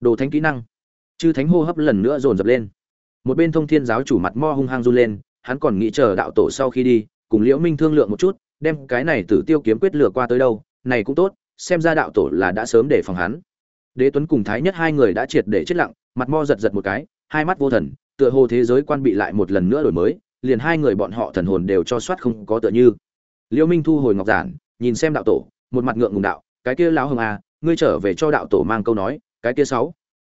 đồ thánh kỹ năng. Chư thánh hô hấp lần nữa dồn dập lên. Một bên thông thiên giáo chủ mặt mo hung hăng run lên, hắn còn nghĩ chờ đạo tổ sau khi đi, cùng liễu minh thương lượng một chút, đem cái này tử tiêu kiếm quyết lừa qua tới đâu, này cũng tốt, xem ra đạo tổ là đã sớm để phòng hắn. Đế tuấn cùng thái nhất hai người đã triệt để chết lặng, mặt mo giật giật một cái, hai mắt vô thần, tựa hồ thế giới quan bị lại một lần nữa đổi mới, liền hai người bọn họ thần hồn đều cho soát không có tựa như. Liễu minh thu hồi ngọc giản, nhìn xem đạo tổ, một mặt ngượng ngùng đạo, cái kia lão hồng à ngươi trở về cho đạo tổ mang câu nói cái kia sáu.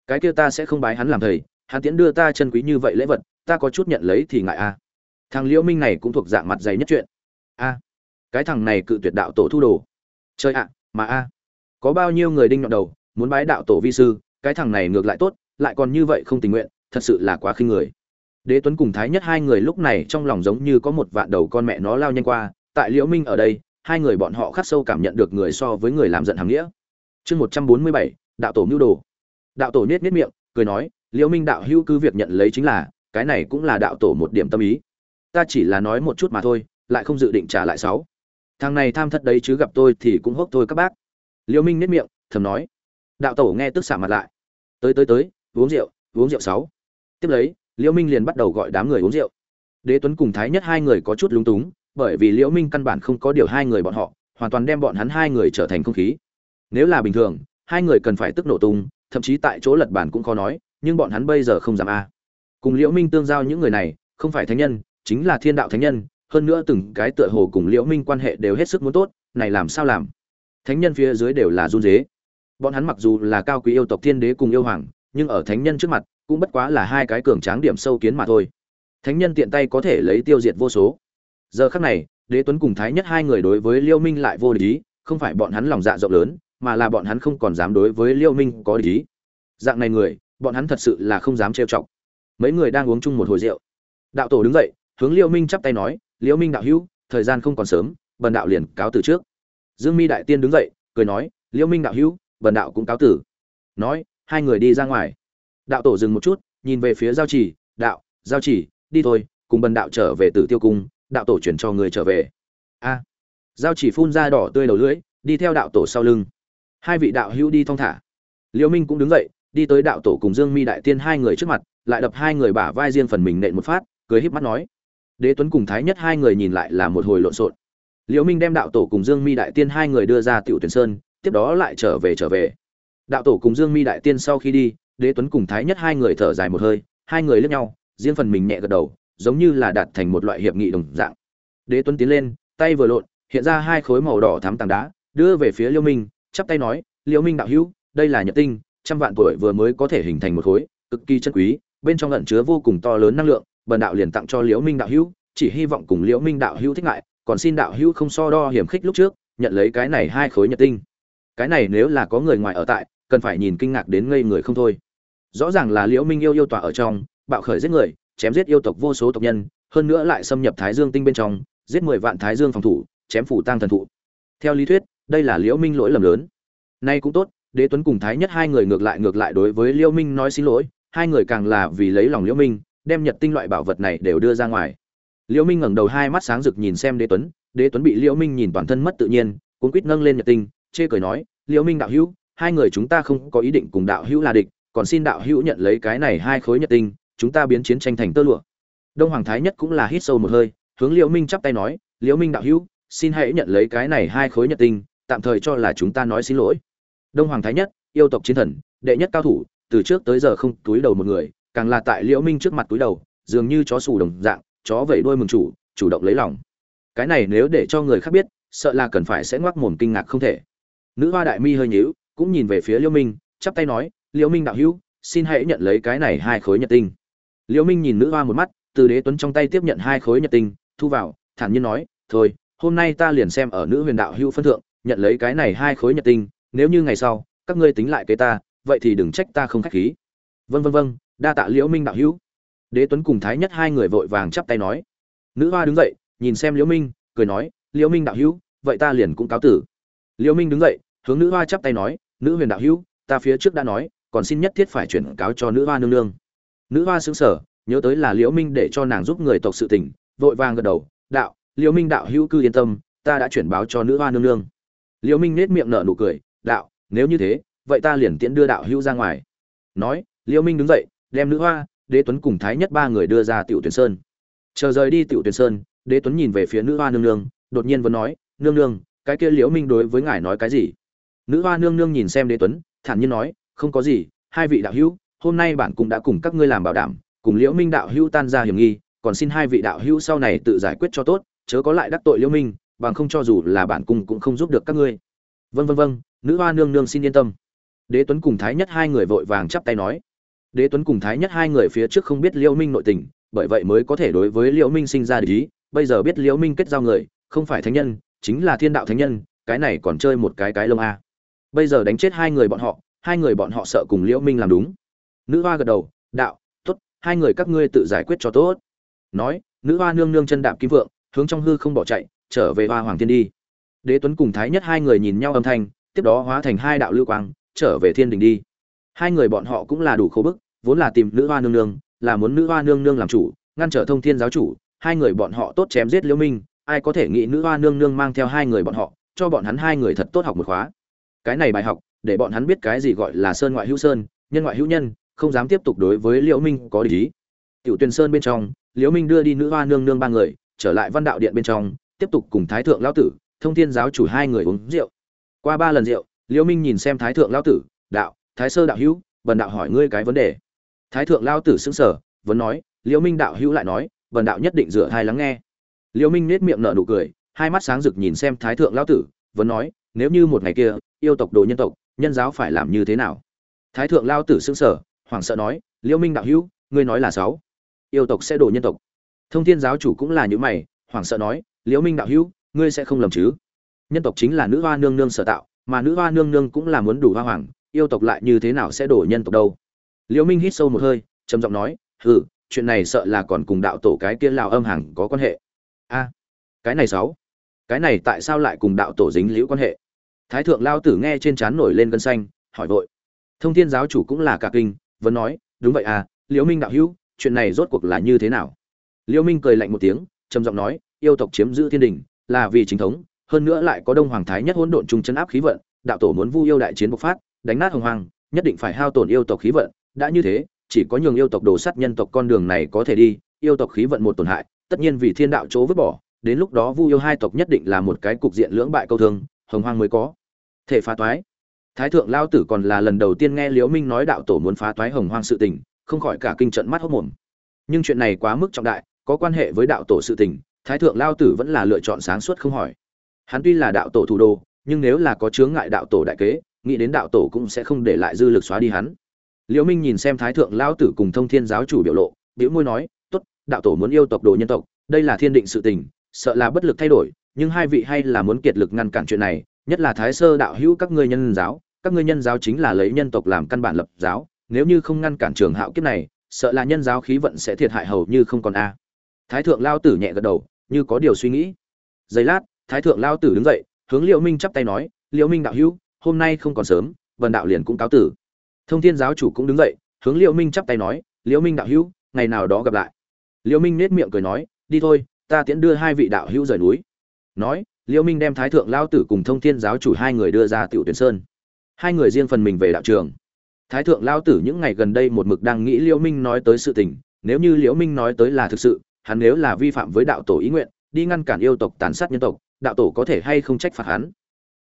Cái kia ta sẽ không bái hắn làm thầy, hắn tiễn đưa ta chân quý như vậy lễ vật, ta có chút nhận lấy thì ngại a thằng liễu minh này cũng thuộc dạng mặt dày nhất chuyện. A. Cái thằng này cự tuyệt đạo tổ thu đồ. Chơi ạ, mà a. Có bao nhiêu người đinh nhọn đầu, muốn bái đạo tổ vi sư, cái thằng này ngược lại tốt, lại còn như vậy không tình nguyện, thật sự là quá khinh người. Đế tuấn cùng thái nhất hai người lúc này trong lòng giống như có một vạn đầu con mẹ nó lao nhanh qua, tại liễu minh ở đây, hai người bọn họ khắc sâu cảm nhận được người so với người làm giận hàng nghĩa. Chương một trăm bốn mươi bảy đạo tổ mưu đồ. Đạo tổ nết nết miệng, cười nói liễu minh đạo hữu cứ việc nhận lấy chính là, cái này cũng là đạo tổ một điểm tâm ý. Ta chỉ là nói một chút mà thôi, lại không dự định trả lại sáu. Thằng này tham thất đấy chứ gặp tôi thì cũng hốc thôi các bác. Liễu minh nết miệng, thầm nói. Đạo tổ nghe tức xả mặt lại. Tới tới tới, uống rượu uống rượu sáu. Tiếp lấy liễu minh liền bắt đầu gọi đám người uống rượu. Đế tuấn cùng thái nhất hai người có chút lúng túng, bởi vì liễu minh căn bản không có điều hai người bọn họ, hoàn toàn đem bọn hắn hai người trở thành không khí. Nếu là bình thường hai người cần phải tức nổ tung thậm chí tại chỗ lật bản cũng khó nói nhưng bọn hắn bây giờ không dám a. Cùng liễu minh tương giao những người này không phải thánh nhân chính là thiên đạo thánh nhân hơn nữa từng cái tựa hồ cùng liễu minh quan hệ đều hết sức muốn tốt này làm sao làm? Thánh nhân phía dưới đều là run dế bọn hắn mặc dù là cao quý yêu tộc thiên đế cùng yêu hoàng nhưng ở thánh nhân trước mặt cũng bất quá là hai cái cường tráng điểm sâu kiến mà thôi. Thánh nhân tiện tay có thể lấy tiêu diệt vô số. Giờ khắc này đế tuấn cùng thái nhất hai người đối với Liễu minh lại vô lý, không phải bọn hắn lòng dạ rộng lớn mà là bọn hắn không còn dám đối với liêu minh có ý. Dạng này người, bọn hắn thật sự là không dám trêu chọc. Mấy người đang uống chung một hồi rượu. Đạo tổ đứng dậy, hướng liêu minh chắp tay nói, liêu minh đạo hữu, thời gian không còn sớm, bần đạo liền cáo từ trước. Dương mi đại tiên đứng dậy, cười nói, liêu minh đạo hữu, bần đạo cũng cáo tử nói, hai người đi ra ngoài. Đạo tổ dừng một chút, nhìn về phía giao chỉ, đạo, giao chỉ, đi thôi, cùng bần đạo trở về tử tiêu cung, đạo tổ chuyển cho người trở về. A. Giao chỉ phun ra đỏ tươi đầu lưỡi, đi theo đạo tổ sau lưng hai vị đạo hữu đi thong thả. Liễu minh cũng đứng dậy, đi tới đạo tổ cùng dương mi đại tiên hai người trước mặt, lại đập hai người bả vai riêng phần mình nện một phát, cười híp mắt nói. Đế tuấn cùng thái nhất hai người nhìn lại là một hồi lộn xộn. Liễu minh đem đạo tổ cùng dương mi đại tiên hai người đưa ra tiểu tuyển sơn, tiếp đó lại trở về trở về. Đạo tổ cùng dương mi đại tiên sau khi đi, đế tuấn cùng thái nhất hai người thở dài một hơi, hai người liếc nhau, riêng phần mình nhẹ gật đầu, giống như là đạt thành một loại hiệp nghị đồng dạng. Đế tuấn tiến lên, tay vừa lộn, hiện ra hai khối màu đỏ thắm tảng đá, đưa về phía liễu minh chắp tay nói, liễu minh đạo hữu, đây là nhật tinh, trăm vạn tuổi vừa mới có thể hình thành một khối, cực kỳ chân quý, bên trong ẩn chứa vô cùng to lớn năng lượng, bần đạo liền tặng cho liễu minh đạo hữu, chỉ hy vọng cùng liễu minh đạo hữu thích ngại, còn xin đạo hữu không so đo hiểm khích lúc trước, nhận lấy cái này hai khối nhật tinh. Cái này nếu là có người ngoài ở tại, cần phải nhìn kinh ngạc đến ngây người không thôi. Rõ ràng là liễu minh yêu yêu tỏa ở trong, bạo khởi giết người, chém giết yêu tộc vô số tộc nhân, hơn nữa lại xâm nhập thái dương tinh bên trong, giết mười vạn thái dương phòng thủ, chém phủ tăng thần thụ. Theo lý thuyết đây là liễu minh lỗi lầm lớn. Nay cũng tốt, đế tuấn cùng thái nhất hai người ngược lại ngược lại đối với liễu minh nói xin lỗi, hai người càng là vì lấy lòng liễu minh, đem nhật tinh loại bảo vật này đều đưa ra ngoài. Liễu minh ngẩng đầu hai mắt sáng rực nhìn xem đế tuấn đế tuấn bị liễu minh nhìn toàn thân mất tự nhiên, cuốn quýt nâng lên nhật tinh, chê cười nói, liễu minh đạo hữu, hai người chúng ta không có ý định cùng đạo hữu là địch, còn xin đạo hữu nhận lấy cái này hai khối nhật tinh, chúng ta biến chiến tranh thành tơ lụa. Đông hoàng thái nhất cũng là hít sâu một hơi, hướng liễu minh chắp tay nói, liễu minh đạo hữu, xin hãy nhận lấy cái này hai khối nhật tinh tạm thời cho là chúng ta nói xin lỗi. Đông hoàng thái nhất, yêu tộc chiến thần, đệ nhất cao thủ, từ trước tới giờ không túi đầu một người, càng là tại liễu minh trước mặt túi đầu, dường như chó sù đồng dạng, chó vẩy đuôi mừng chủ chủ động lấy lòng. Cái này nếu để cho người khác biết, sợ là cần phải sẽ ngoác mồm kinh ngạc không thể. Nữ hoa đại mi hơi nhíu, cũng nhìn về phía liễu minh, chắp tay nói, liễu minh đạo hữu, xin hãy nhận lấy cái này hai khối nhật tinh. Liễu minh nhìn nữ hoa một mắt, từ đế tuấn trong tay tiếp nhận hai khối nhật tinh, thu vào, thản nhiên nói, thôi, hôm nay ta liền xem ở nữ huyền đạo hữu phân thượng nhận lấy cái này hai khối nhật tinh, nếu như ngày sau, các ngươi tính lại kế ta, vậy thì đừng trách ta không khách khí. Vân vân vân đa tạ liễu minh đạo hữu. Đế tuấn cùng thái nhất hai người vội vàng chắp tay nói. Nữ hoa đứng dậy, nhìn xem liễu minh, cười nói, liễu minh đạo hữu, vậy ta liền cũng cáo tử. Liễu minh đứng dậy, hướng nữ hoa chắp tay nói, nữ huyền đạo hữu, ta phía trước đã nói, còn xin nhất thiết phải chuyển cáo cho nữ hoa nương nương. Nữ hoa sững sờ, nhớ tới là liễu minh để cho nàng giúp người tộc sự tình, vội vàng gật đầu, đạo, liễu minh đạo hữu cư yên tâm, ta đã chuyển báo cho nữ hoa nương nương liễu minh nét miệng nở nụ cười, đạo, nếu như thế, vậy ta liền tiễn đưa đạo hữu ra ngoài. Nói, liễu minh đứng dậy, đem nữ hoa, đế tuấn cùng thái nhất ba người đưa ra tiểu tuyển sơn. Chờ rời đi tiểu tuyển sơn, đế tuấn nhìn về phía nữ hoa nương nương, đột nhiên vẫn nói, nương nương, cái kia liễu minh đối với ngài nói cái gì? Nữ hoa nương nương nhìn xem đế tuấn, thản nhiên nói, không có gì, hai vị đạo hữu, hôm nay bản cũng đã cùng các ngươi làm bảo đảm, cùng liễu minh đạo hữu tan ra hiểm nghi, còn xin hai vị đạo hữu sau này tự giải quyết cho tốt, chớ có lại đắc tội liễu minh bằng không cho dù là bản cung cũng không giúp được các ngươi. Vân vân vân nữ hoa nương nương xin yên tâm. Đế tuấn cùng thái nhất hai người vội vàng chắp tay nói. Đế tuấn cùng thái nhất hai người phía trước không biết liễu minh nội tình, bởi vậy mới có thể đối với liễu minh sinh ra địch ý. Bây giờ biết liễu minh kết giao người, không phải thánh nhân, chính là thiên đạo thánh nhân, cái này còn chơi một cái cái lông a. Bây giờ đánh chết hai người bọn họ, hai người bọn họ sợ cùng liễu minh làm đúng. Nữ hoa gật đầu, đạo, tốt, hai người các ngươi tự giải quyết cho tốt. Nói, nữ hoa nương nương chân đạp kim vượng, hướng trong hư không bỏ chạy trở về hoa hoàng thiên đi. Đế tuấn cùng thái nhất hai người nhìn nhau âm thanh, tiếp đó hóa thành hai đạo lưu quang, trở về thiên đình đi. Hai người bọn họ cũng là đủ khổ bức, vốn là tìm nữ hoa nương nương, là muốn nữ hoa nương nương làm chủ, ngăn trở thông thiên giáo chủ, hai người bọn họ tốt chém giết liễu minh, ai có thể nghĩ nữ hoa nương nương mang theo hai người bọn họ, cho bọn hắn hai người thật tốt học một khóa. Cái này bài học, để bọn hắn biết cái gì gọi là sơn ngoại hữu sơn, nhân ngoại hữu nhân, không dám tiếp tục đối với liễu minh có lý tiểu tuyên sơn bên trong, liễu minh đưa đi nữ hoa nương nương ba người, trở lại văn đạo điện bên trong tiếp tục cùng thái thượng lão tử, thông thiên giáo chủ hai người uống rượu. Qua ba lần rượu, liễu minh nhìn xem thái thượng lão tử, đạo, thái sơ đạo hữu, bần đạo hỏi ngươi cái vấn đề. Thái thượng lão tử sững sờ, vẫn nói, liễu minh đạo hữu lại nói, bần đạo nhất định rửa thai lắng nghe. Liễu minh nét miệng nở nụ cười, hai mắt sáng rực nhìn xem thái thượng lão tử, vẫn nói, nếu như một ngày kia, yêu tộc đồ nhân tộc, nhân giáo phải làm như thế nào? Thái thượng lão tử sững sờ, hoảng sợ nói, liễu minh đạo hữu, ngươi nói là sáu, yêu tộc sẽ đồ nhân tộc. Thông thiên giáo chủ cũng là những mày, hoảng sợ nói liễu minh đạo hữu, ngươi sẽ không lầm chứ? Nhân tộc chính là nữ hoa nương nương sở tạo, mà nữ hoa nương nương cũng là muốn đủ hoa hoàng, yêu tộc lại như thế nào sẽ đổ nhân tộc đâu? Liễu minh hít sâu một hơi, trầm giọng nói, hừ, chuyện này sợ là còn cùng đạo tổ cái kia lào âm hàng có quan hệ. A, cái này sáu, cái này tại sao lại cùng đạo tổ dính liễu quan hệ? Thái thượng lao tử nghe trên trán nổi lên gân xanh, hỏi vội. Thông thiên giáo chủ cũng là cả kinh, vẫn nói, đúng vậy à liễu minh đạo hữu, chuyện này rốt cuộc là như thế nào? Liễu minh cười lạnh một tiếng, trầm giọng nói yêu tộc chiếm giữ thiên đình, là vì chính thống, hơn nữa lại có đông hoàng thái nhất hỗn độn trung chân áp khí vận, đạo tổ muốn vu yêu đại chiến bộc phát, đánh nát hồng hoàng, nhất định phải hao tổn yêu tộc khí vận. Đã như thế, chỉ có nhường yêu tộc đồ sắt nhân tộc con đường này có thể đi, yêu tộc khí vận một tổn hại, tất nhiên vì thiên đạo chỗ vứt bỏ, đến lúc đó vu yêu hai tộc nhất định là một cái cục diện lưỡng bại câu thương, hồng Hoàng mới có thể phá toái. Thái thượng lao tử còn là lần đầu tiên nghe liễu minh nói đạo tổ muốn phá toái hồng Hoàng sự tình, không khỏi cả kinh trận mắt hốc mồm. Nhưng chuyện này quá mức trọng đại, có quan hệ với đạo tổ sự tình thái thượng lao tử vẫn là lựa chọn sáng suốt không hỏi. Hắn tuy là đạo tổ thủ đô, nhưng nếu là có chướng ngại đạo tổ đại kế, nghĩ đến đạo tổ cũng sẽ không để lại dư lực xóa đi hắn. Liễu minh nhìn xem thái thượng lao tử cùng thông thiên giáo chủ biểu lộ biểu môi nói, tốt, đạo tổ muốn yêu tộc đồ nhân tộc, đây là thiên định sự tình, sợ là bất lực thay đổi, nhưng hai vị hay là muốn kiệt lực ngăn cản chuyện này, nhất là thái sơ đạo hữu các ngươi nhân giáo, các ngươi nhân giáo chính là lấy nhân tộc làm căn bản lập giáo, nếu như không ngăn cản trường hạo kiếp này, sợ là nhân giáo khí vận sẽ thiệt hại hầu như không còn a thái thượng lao tử nhẹ gật đầu, như có điều suy nghĩ. Giây lát, thái thượng lao tử đứng dậy, hướng liễu minh chắp tay nói, liễu minh đạo hữu, hôm nay không còn sớm vần đạo liền cũng cáo tử. Thông thiên giáo chủ cũng đứng dậy, hướng liễu minh chắp tay nói, liễu minh đạo hữu, ngày nào đó gặp lại. Liễu minh nết miệng cười nói, đi thôi, ta tiễn đưa hai vị đạo hữu rời núi. Nói, liễu minh đem thái thượng lao tử cùng thông thiên giáo chủ hai người đưa ra tiểu tuyển sơn. Hai người riêng phần mình về đạo trường. Thái thượng lao tử những ngày gần đây một mực đang nghĩ liễu minh nói tới sự tình, nếu như liễu minh nói tới là thực sự hắn nếu là vi phạm với đạo tổ ý nguyện, đi ngăn cản yêu tộc tàn sát nhân tộc, đạo tổ có thể hay không trách phạt hắn?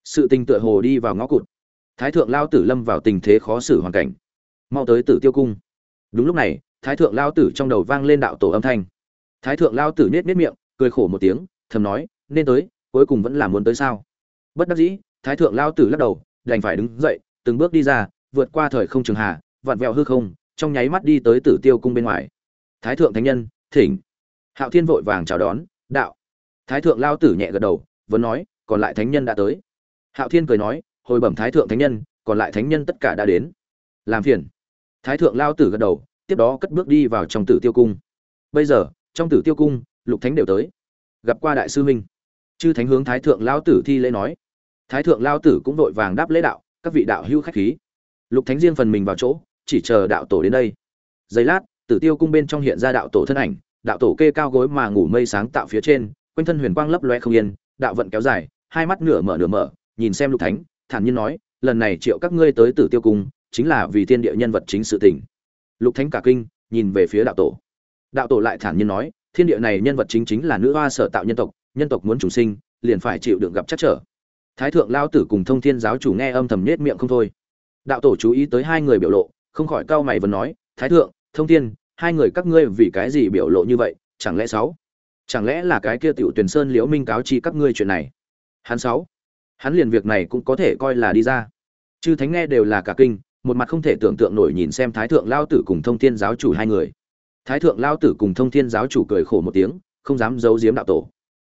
Sự tình tựa hồ đi vào ngõ cụt. Thái thượng lao tử lâm vào tình thế khó xử hoàn cảnh. Mau tới tử tiêu cung. Đúng lúc này, thái thượng lao tử trong đầu vang lên đạo tổ âm thanh. Thái thượng lao tử nết nết miệng, cười khổ một tiếng, thầm nói, nên tới, cuối cùng vẫn là muốn tới sao? Bất đắc dĩ, thái thượng lao tử lắc đầu, đành phải đứng dậy, từng bước đi ra, vượt qua thời không trường hà, vặn vẹo hư không, trong nháy mắt đi tới tử tiêu cung bên ngoài. Thái thượng thánh nhân, thỉnh hạo thiên vội vàng chào đón, đạo. Thái thượng lao tử nhẹ gật đầu, vẫn nói, còn lại thánh nhân đã tới. Hạo thiên cười nói, hồi bẩm thái thượng thánh nhân, còn lại thánh nhân tất cả đã đến. Làm phiền. Thái thượng lao tử gật đầu, tiếp đó cất bước đi vào trong tử tiêu cung. Bây giờ, trong tử tiêu cung, lục thánh đều tới. Gặp qua đại sư minh chư thánh hướng thái thượng lao tử thi lễ nói. Thái thượng lao tử cũng vội vàng đáp lễ đạo, các vị đạo hữu khách khí. Lục thánh riêng phần mình vào chỗ, chỉ chờ đạo tổ đến đây. Giây lát, tử tiêu cung bên trong hiện ra đạo tổ thân ảnh đạo tổ kê cao gối mà ngủ mây sáng tạo phía trên, quanh thân huyền quang lấp loe không yên, đạo vận kéo dài, hai mắt nửa mở nửa mở, nhìn xem lục thánh, thản nhiên nói, lần này triệu các ngươi tới tử tiêu cung, chính là vì thiên địa nhân vật chính sự tình. Lục thánh cả kinh, nhìn về phía đạo tổ. Đạo tổ lại thản nhiên nói, thiên địa này nhân vật chính chính là nữ hoa sở tạo nhân tộc nhân tộc muốn trùng sinh, liền phải chịu đựng gặp chắc trở. Thái thượng lao tử cùng thông thiên giáo chủ nghe âm thầm nết miệng không thôi. Đạo tổ chú ý tới hai người biểu lộ, không khỏi cau mày vẫn nói, thái thượng, thông thiên hai người các ngươi vì cái gì biểu lộ như vậy, chẳng lẽ sáu? Chẳng lẽ là cái kia tiểu tuyển sơn liễu minh cáo chi các ngươi chuyện này? Hắn sáu? Hắn liền việc này cũng có thể coi là đi ra. Chư thánh nghe đều là cả kinh, một mặt không thể tưởng tượng nổi nhìn xem thái thượng lao tử cùng thông thiên giáo chủ hai người. Thái thượng lao tử cùng thông thiên giáo chủ cười khổ một tiếng, không dám giấu giếm đạo tổ.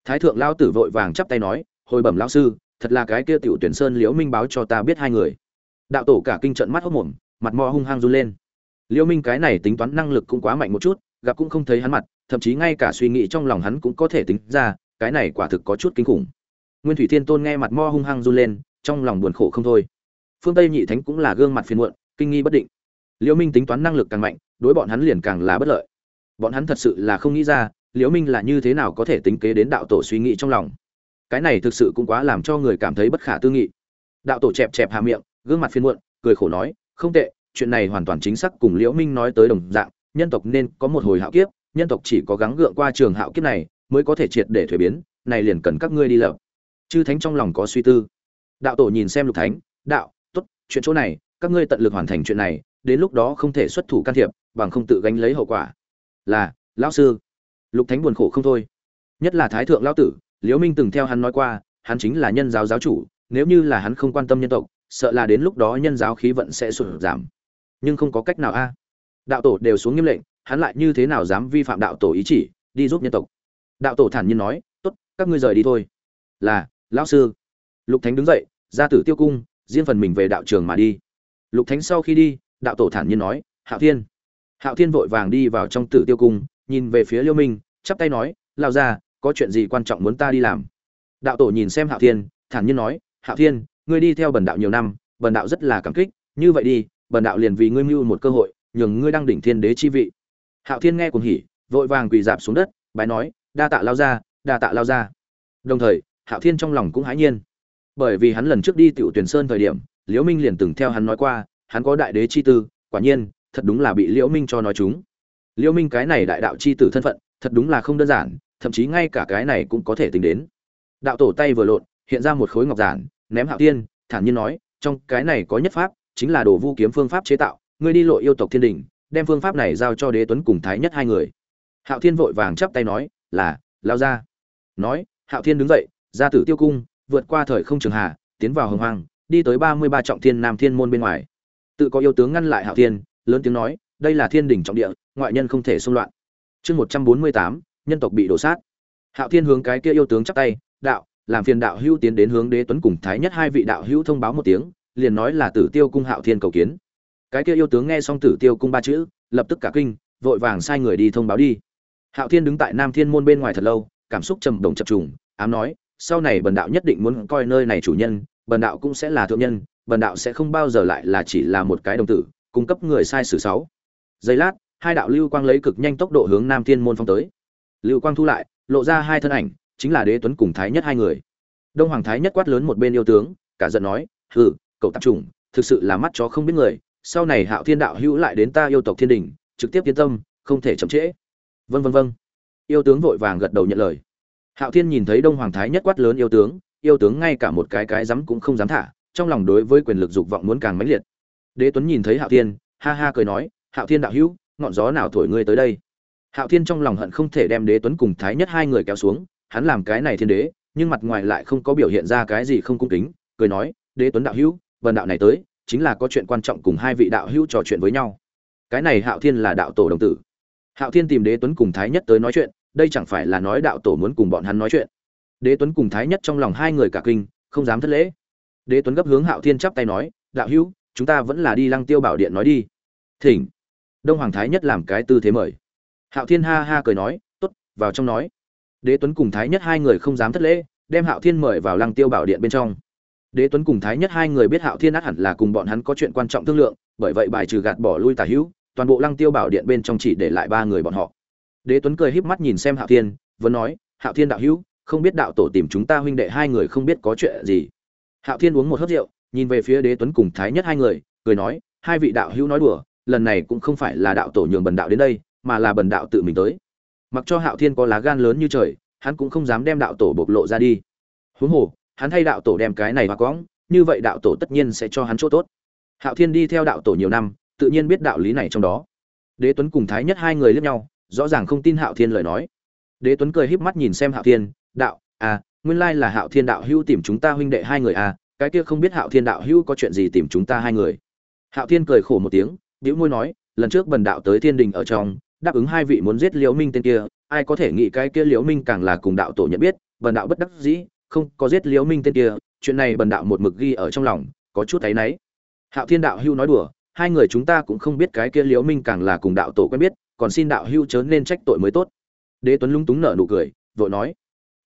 Thái thượng lao tử vội vàng chắp tay nói, hồi bẩm lao sư, thật là cái kia tiểu tuyển sơn liễu minh báo cho ta biết hai người. Đạo tổ cả kinh trận mắt hốc mồm, mặt mò hung hăng run lên liễu minh cái này tính toán năng lực cũng quá mạnh một chút, gặp cũng không thấy hắn mặt, thậm chí ngay cả suy nghĩ trong lòng hắn cũng có thể tính ra, cái này quả thực có chút kinh khủng. Nguyên thủy thiên tôn nghe mặt mo hung hăng run lên, trong lòng buồn khổ không thôi. Phương tây nhị thánh cũng là gương mặt phiền muộn, kinh nghi bất định. Liễu minh tính toán năng lực càng mạnh, đối bọn hắn liền càng là bất lợi. Bọn hắn thật sự là không nghĩ ra liễu minh là như thế nào có thể tính kế đến đạo tổ suy nghĩ trong lòng. Cái này thực sự cũng quá làm cho người cảm thấy bất khả tư nghị. Đạo tổ chẹp chẹp hà miệng, gương mặt phiền muộn, cười khổ nói, không tệ chuyện này hoàn toàn chính xác cùng liễu minh nói tới đồng dạng, nhân tộc nên có một hồi hạo kiếp, nhân tộc chỉ có gắng gượng qua trường hạo kiếp này mới có thể triệt để thuế biến, này liền cần các ngươi đi lập. Chư thánh trong lòng có suy tư. Đạo tổ nhìn xem lục thánh, đạo, tốt, chuyện chỗ này, các ngươi tận lực hoàn thành chuyện này, đến lúc đó không thể xuất thủ can thiệp, bằng không tự gánh lấy hậu quả. Là, lão sư. Lục thánh buồn khổ không thôi. Nhất là thái thượng lão tử, liễu minh từng theo hắn nói qua, hắn chính là nhân giáo giáo chủ, nếu như là hắn không quan tâm nhân tộc, sợ là đến lúc đó nhân giáo khí vận sẽ sụt giảm nhưng không có cách nào a. Đạo tổ đều xuống nghiêm lệnh, hắn lại như thế nào dám vi phạm đạo tổ ý chỉ, đi giúp nhân tộc? Đạo tổ thản nhiên nói, tốt, các ngươi rời đi thôi. Là, lão sư. Lục thánh đứng dậy, ra tử tiêu cung, riêng phần mình về đạo trường mà đi. Lục thánh sau khi đi, đạo tổ thản nhiên nói, hạo thiên. Hạo thiên vội vàng đi vào trong tử tiêu cung, nhìn về phía liêu minh, chắp tay nói lao ra có chuyện gì quan trọng muốn ta đi làm? Đạo tổ nhìn xem hạo thiên, thản nhiên nói, hạo thiên, ngươi đi theo bần đạo nhiều năm, bần đạo rất là cảm kích, như vậy đi bần đạo liền vì ngươi mưu một cơ hội, nhường ngươi đang đỉnh thiên đế chi vị. Hạo thiên nghe cùng hỉ, vội vàng quỳ dạp xuống đất, bái nói, đa tạ lao ra đa tạ lao ra đồng thời, hạo thiên trong lòng cũng hãi nhiên. Bởi vì hắn lần trước đi tiểu tuyển sơn thời điểm, liễu minh liền từng theo hắn nói qua, hắn có đại đế chi tư, quả nhiên, thật đúng là bị liễu minh cho nói chúng. Liễu minh cái này đại đạo chi tử thân phận, thật đúng là không đơn giản, thậm chí ngay cả cái này cũng có thể tính đến. Đạo tổ tay vừa lộn, hiện ra một khối ngọc giản, ném hạo thiên, thản nhiên nói, trong cái này có nhất pháp chính là đồ vu kiếm phương pháp chế tạo, ngươi đi lộ yêu tộc thiên đình, đem phương pháp này giao cho đế tuấn cùng thái nhất hai người. Hạo thiên vội vàng chắp tay nói, là, lao ra. Nói, hạo thiên đứng dậy, ra tử tiêu cung, vượt qua thời không trường hà, tiến vào hồng hoàng đi tới ba mươi ba trọng thiên nam thiên môn bên ngoài. Tự có yêu tướng ngăn lại hạo thiên, lớn tiếng nói, đây là thiên đình trọng địa, ngoại nhân không thể xung loạn. Chương một trăm bốn mươi tám, nhân tộc bị đổ sát. Hạo thiên hướng cái kia yêu tướng chắp tay, đạo, làm phiền đạo hữu tiến đến hướng đế tuấn cùng thái nhất hai vị đạo hữu thông báo một tiếng liền nói là tử tiêu cung hạo thiên cầu kiến. Cái kia yêu tướng nghe xong tử tiêu cung ba chữ, lập tức cả kinh, vội vàng sai người đi thông báo đi. Hạo thiên đứng tại nam thiên môn bên ngoài thật lâu, cảm xúc trầm đồng chập trùng, ám nói, sau này bần đạo nhất định muốn coi nơi này chủ nhân, bần đạo cũng sẽ là thượng nhân, bần đạo sẽ không bao giờ lại là chỉ là một cái đồng tử, cung cấp người sai sử sáu. Giây lát, hai đạo lưu quang lấy cực nhanh tốc độ hướng nam thiên môn phong tới. Lưu quang thu lại, lộ ra hai thân ảnh, chính là đế tuấn cùng thái nhất hai người. Đông hoàng thái nhất quát lớn một bên yêu tướng, cả giận nói, hừ cậu tập trùng thực sự là mắt chó không biết người, sau này hạo thiên đạo hữu lại đến ta yêu tộc thiên đình, trực tiếp tiến tâm, không thể chậm trễ. Vân vân vân yêu tướng vội vàng gật đầu nhận lời. Hạo thiên nhìn thấy đông hoàng thái nhất quát lớn yêu tướng yêu tướng ngay cả một cái cái dám cũng không dám thả, trong lòng đối với quyền lực dục vọng muốn càng mãnh liệt. Đế tuấn nhìn thấy hạo thiên, ha ha cười nói, hạo thiên đạo hữu, ngọn gió nào thổi ngươi tới đây? Hạo thiên trong lòng hận không thể đem đế tuấn cùng thái nhất hai người kéo xuống, hắn làm cái này thiên đế, nhưng mặt ngoài lại không có biểu hiện ra cái gì không cung kính, cười nói, đế tuấn đạo hữu vần đạo này tới, chính là có chuyện quan trọng cùng hai vị đạo hữu trò chuyện với nhau. Cái này hạo thiên là đạo tổ đồng tử. Hạo thiên tìm đế tuấn cùng thái nhất tới nói chuyện, đây chẳng phải là nói đạo tổ muốn cùng bọn hắn nói chuyện. Đế tuấn cùng thái nhất trong lòng hai người cả kinh, không dám thất lễ. Đế tuấn gấp hướng hạo thiên chắp tay nói, đạo hữu, chúng ta vẫn là đi lăng tiêu bảo điện nói đi. Thỉnh. Đông hoàng thái nhất làm cái tư thế mời. Hạo thiên ha ha cười nói t ố t vào trong nói. Đế tuấn cùng thái nhất hai người không dám thất lễ, đem hạo thiên mời vào lăng tiêu bảo điện bên trong đế tuấn cùng thái nhất hai người biết hạo thiên át hẳn là cùng bọn hắn có chuyện quan trọng thương lượng, bởi vậy bài trừ gạt bỏ lui tả hữu, toàn bộ lăng tiêu bảo điện bên trong chỉ để lại ba người bọn họ. Đế tuấn cười híp mắt nhìn xem hạo thiên, vẫn nói, hạo thiên đạo hữu, không biết đạo tổ tìm chúng ta huynh đệ hai người không biết có chuyện gì. Hạo thiên uống một hớp rượu, nhìn về phía đế tuấn cùng thái nhất hai người, cười nói, hai vị đạo hữu nói đùa, lần này cũng không phải là đạo tổ nhường bần đạo đến đây, mà là bần đạo tự mình tới. Mặc cho hạo thiên có lá gan lớn như trời, hắn cũng không dám đem đạo tổ bộc lộ ra đi. Huống hồ hắn thay đạo tổ đem cái này mà cóng như vậy đạo tổ tất nhiên sẽ cho hắn chỗ tốt. Hạo thiên đi theo đạo tổ nhiều năm, tự nhiên biết đạo lý này trong đó. Đế tuấn cùng thái nhất hai người lướt nhau, rõ ràng không tin hạo thiên lời nói. Đế tuấn cười híp mắt nhìn xem hạo thiên, đạo à nguyên lai là hạo thiên đạo hữu tìm chúng ta huynh đệ hai người à cái kia không biết hạo thiên đạo hữu có chuyện gì tìm chúng ta hai người? Hạo thiên cười khổ một tiếng, bĩu môi nói, lần trước bần đạo tới thiên đình ở trong, đáp ứng hai vị muốn giết liễu minh tên kia, ai có thể nghĩ cái kia liễu minh càng là cùng đạo tổ nhận biết, bần đạo bất đắc dĩ không có giết liễu minh tên kia, chuyện này bần đạo một mực ghi ở trong lòng, có chút thấy nấy hạo thiên đạo hưu nói đùa, hai người chúng ta cũng không biết cái kia liễu minh càng là cùng đạo tổ quen biết, còn xin đạo hưu chớ nên trách tội mới tốt. Đế tuấn lung túng nở nụ cười, vội nói.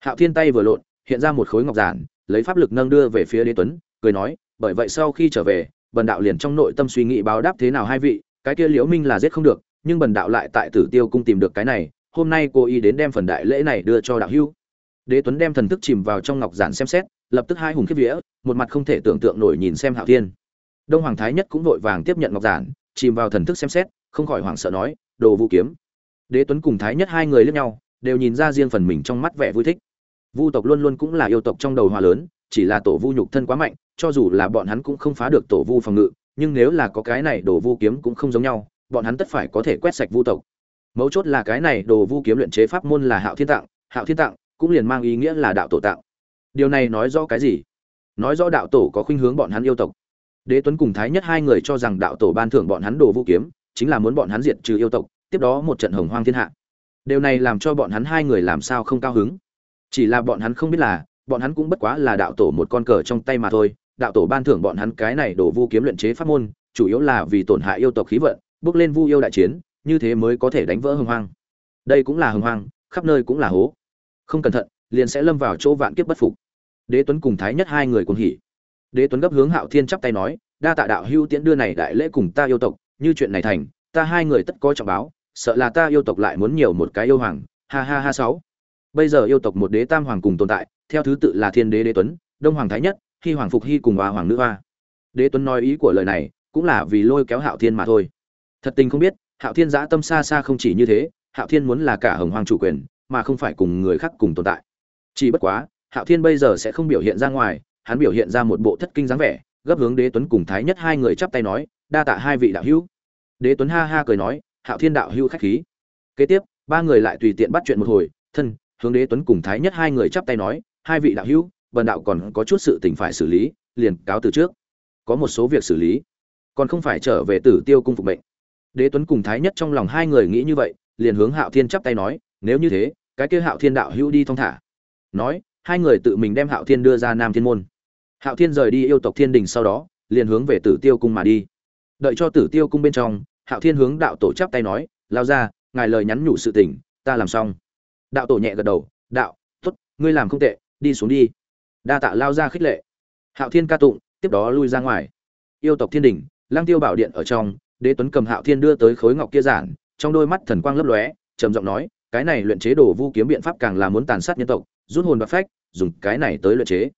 Hạo thiên tay vừa lộn, hiện ra một khối ngọc giản, lấy pháp lực nâng đưa về phía đế tuấn, cười nói, bởi vậy sau khi trở về, bần đạo liền trong nội tâm suy nghĩ báo đáp thế nào hai vị, cái kia liễu minh là giết không được, nhưng bần đạo lại tại tử tiêu cung tìm được cái này, hôm nay cô y đến đem phần đại lễ này đưa cho đạo hưu đế tuấn đem thần thức chìm vào trong ngọc giản xem xét, lập tức hai hùng kiếp vía, một mặt không thể tưởng tượng nổi nhìn xem hạo thiên. Đông hoàng thái nhất cũng vội vàng tiếp nhận ngọc giản, chìm vào thần thức xem xét, không khỏi hoảng sợ nói, đồ vũ kiếm. Đế tuấn cùng thái nhất hai người lướt nhau, đều nhìn ra riêng phần mình trong mắt vẻ vui thích. Vu tộc luôn luôn cũng là yêu tộc trong đầu hòa lớn, chỉ là tổ vu nhục thân quá mạnh, cho dù là bọn hắn cũng không phá được tổ vu phòng ngự, nhưng nếu là có cái này đồ vu kiếm cũng không giống nhau, bọn hắn tất phải có thể quét sạch vu tộc. Mấu chốt là cái này đồ vu kiếm luyện chế pháp môn là hạo thiên tặng hạo thiên tặng cũng liền mang ý nghĩa là đạo tổ tạo. điều này nói rõ cái gì? Nói rõ đạo tổ có khuynh hướng bọn hắn yêu tộc. Đế tuấn cùng thái nhất hai người cho rằng đạo tổ ban thưởng bọn hắn đồ vũ kiếm, chính là muốn bọn hắn diệt trừ yêu tộc, tiếp đó một trận hồng hoang thiên hạ. Điều này làm cho bọn hắn hai người làm sao không cao hứng? Chỉ là bọn hắn không biết là, bọn hắn cũng bất quá là đạo tổ một con cờ trong tay mà thôi. Đạo tổ ban thưởng bọn hắn cái này đồ vu kiếm luyện chế pháp môn, chủ yếu là vì tổn hại yêu tộc khí vận, bước lên vu yêu đại chiến, như thế mới có thể đánh vỡ hồng hoang. Đây cũng là hồng hoang, khắp nơi cũng là hố không cẩn thận, liền sẽ lâm vào chỗ vạn kiếp bất phục. Đế tuấn cùng thái nhất hai người cùng hỉ. Đế tuấn gấp hướng hạo thiên chắp tay nói, đa tạ đạo hưu tiễn đưa này đại lễ cùng ta yêu tộc, như chuyện này thành, ta hai người tất có trọng báo, sợ là ta yêu tộc lại muốn nhiều một cái yêu hoàng, ha ha ha sáu. Bây giờ yêu tộc một đế tam hoàng cùng tồn tại, theo thứ tự là thiên đế đế tuấn, đông hoàng thái nhất khi hoàng phục hy cùng hoa hoàng nữ hoa. Đế tuấn nói ý của lời này, cũng là vì lôi kéo hạo thiên mà thôi. Thật tình không biết, hạo thiên giã tâm xa xa không chỉ như thế, hạo thiên muốn là cả hồng hoàng chủ quyền mà không phải cùng người khác cùng tồn tại. Chỉ bất quá, hạo thiên bây giờ sẽ không biểu hiện ra ngoài, hắn biểu hiện ra một bộ thất kinh dáng vẻ, gấp hướng đế tuấn cùng thái nhất hai người chắp tay nói, đa tạ hai vị đạo hữu. Đế tuấn ha ha cười nói, hạo thiên đạo hữu khách khí. Kế tiếp, ba người lại tùy tiện bắt chuyện một hồi, thân, hướng đế tuấn cùng thái nhất hai người chắp tay nói, hai vị đạo hữu, bần đạo còn có chút sự tình phải xử lý, liền cáo từ trước. Có một số việc xử lý, còn không phải trở về tử tiêu cung phục mệnh. Đế tuấn cùng thái nhất trong lòng hai người nghĩ như vậy, liền hướng hạo thiên chắp tay nói nếu như thế, cái kia hạo thiên đạo hữu đi thong thả. Nói, hai người tự mình đem hạo thiên đưa ra nam thiên môn. Hạo thiên rời đi yêu tộc thiên đình sau đó, liền hướng về tử tiêu cung mà đi. Đợi cho tử tiêu cung bên trong, hạo thiên hướng đạo tổ chắp tay nói, lao ra, ngài lời nhắn nhủ sự tình, ta làm xong. Đạo tổ nhẹ gật đầu, đạo t ố t ngươi làm không tệ, đi xuống đi. Đa tạ lao ra khích lệ. Hạo thiên ca tụng, tiếp đó lui ra ngoài. Yêu tộc thiên đình lang tiêu bảo điện ở trong, đế tuấn cầm hạo thiên đưa tới khối ngọc kia giản, trong đôi mắt thần quang lấp lóe, trầm giọng nói cái này luyện chế đồ vu kiếm biện pháp càng là muốn tàn sát nhân tộc, rút hồn và phách, dùng cái này tới luyện chế.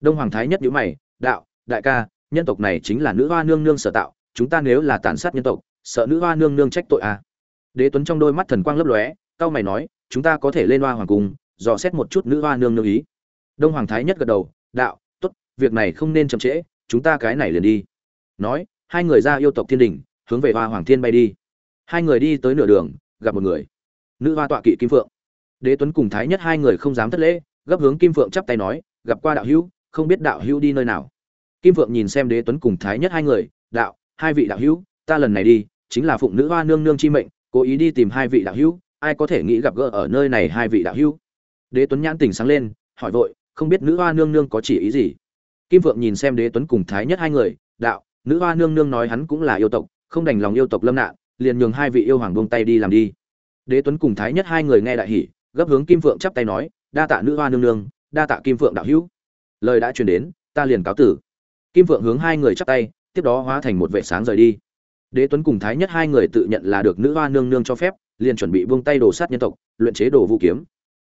Đông hoàng thái nhất nhíu mày, đạo, đại ca, nhân tộc này chính là nữ hoa nương nương sở tạo, chúng ta nếu là tàn sát nhân tộc, sợ nữ hoa nương nương trách tội à. đế tuấn trong đôi mắt thần quang lấp lóe cao mày nói, chúng ta có thể lên hoa hoàng cung dò xét một chút nữ hoa nương nương ý. Đông hoàng thái nhất gật đầu, đạo, tốt, việc này không nên chậm trễ, chúng ta cái này liền đi. Nói, hai người ra yêu tộc thiên đình, hướng về hoa hoàng thiên bay đi. Hai người đi tới nửa đường, gặp một người nữ hoa tọa kỵ kim phượng. Đế tuấn cùng thái nhất hai người không dám thất lễ, gấp hướng kim phượng chắp tay nói, gặp qua đạo hữu, không biết đạo hữu đi nơi nào. Kim phượng nhìn xem đế tuấn cùng thái nhất hai người, đạo, hai vị đạo hữu, ta lần này đi, chính là phụng nữ hoa nương nương chi mệnh, cố ý đi tìm hai vị đạo hữu, ai có thể nghĩ gặp gỡ ở nơi này hai vị đạo hữu. Đế tuấn nhãn tình sáng lên, hỏi vội, không biết nữ hoa nương nương có chỉ ý gì? Kim phượng nhìn xem đế tuấn cùng thái nhất hai người, đạo, nữ hoa nương nương nói hắn cũng là yêu tộc, không đành lòng yêu tộc lâm nạn, liền nhường hai vị yêu hoàng buông tay đi làm đi đế tuấn cùng thái nhất hai người nghe đại hỉ, gấp hướng kim phượng chắp tay nói, đa tạ nữ hoa nương nương, đa tạ kim phượng đạo hữu. Lời đã truyền đến, ta liền cáo tử. Kim phượng hướng hai người chắp tay, tiếp đó hóa thành một vệ sáng rời đi. Đế tuấn cùng thái nhất hai người tự nhận là được nữ hoa nương nương cho phép, liền chuẩn bị buông tay đồ sát nhân tộc, luyện chế đồ vũ kiếm.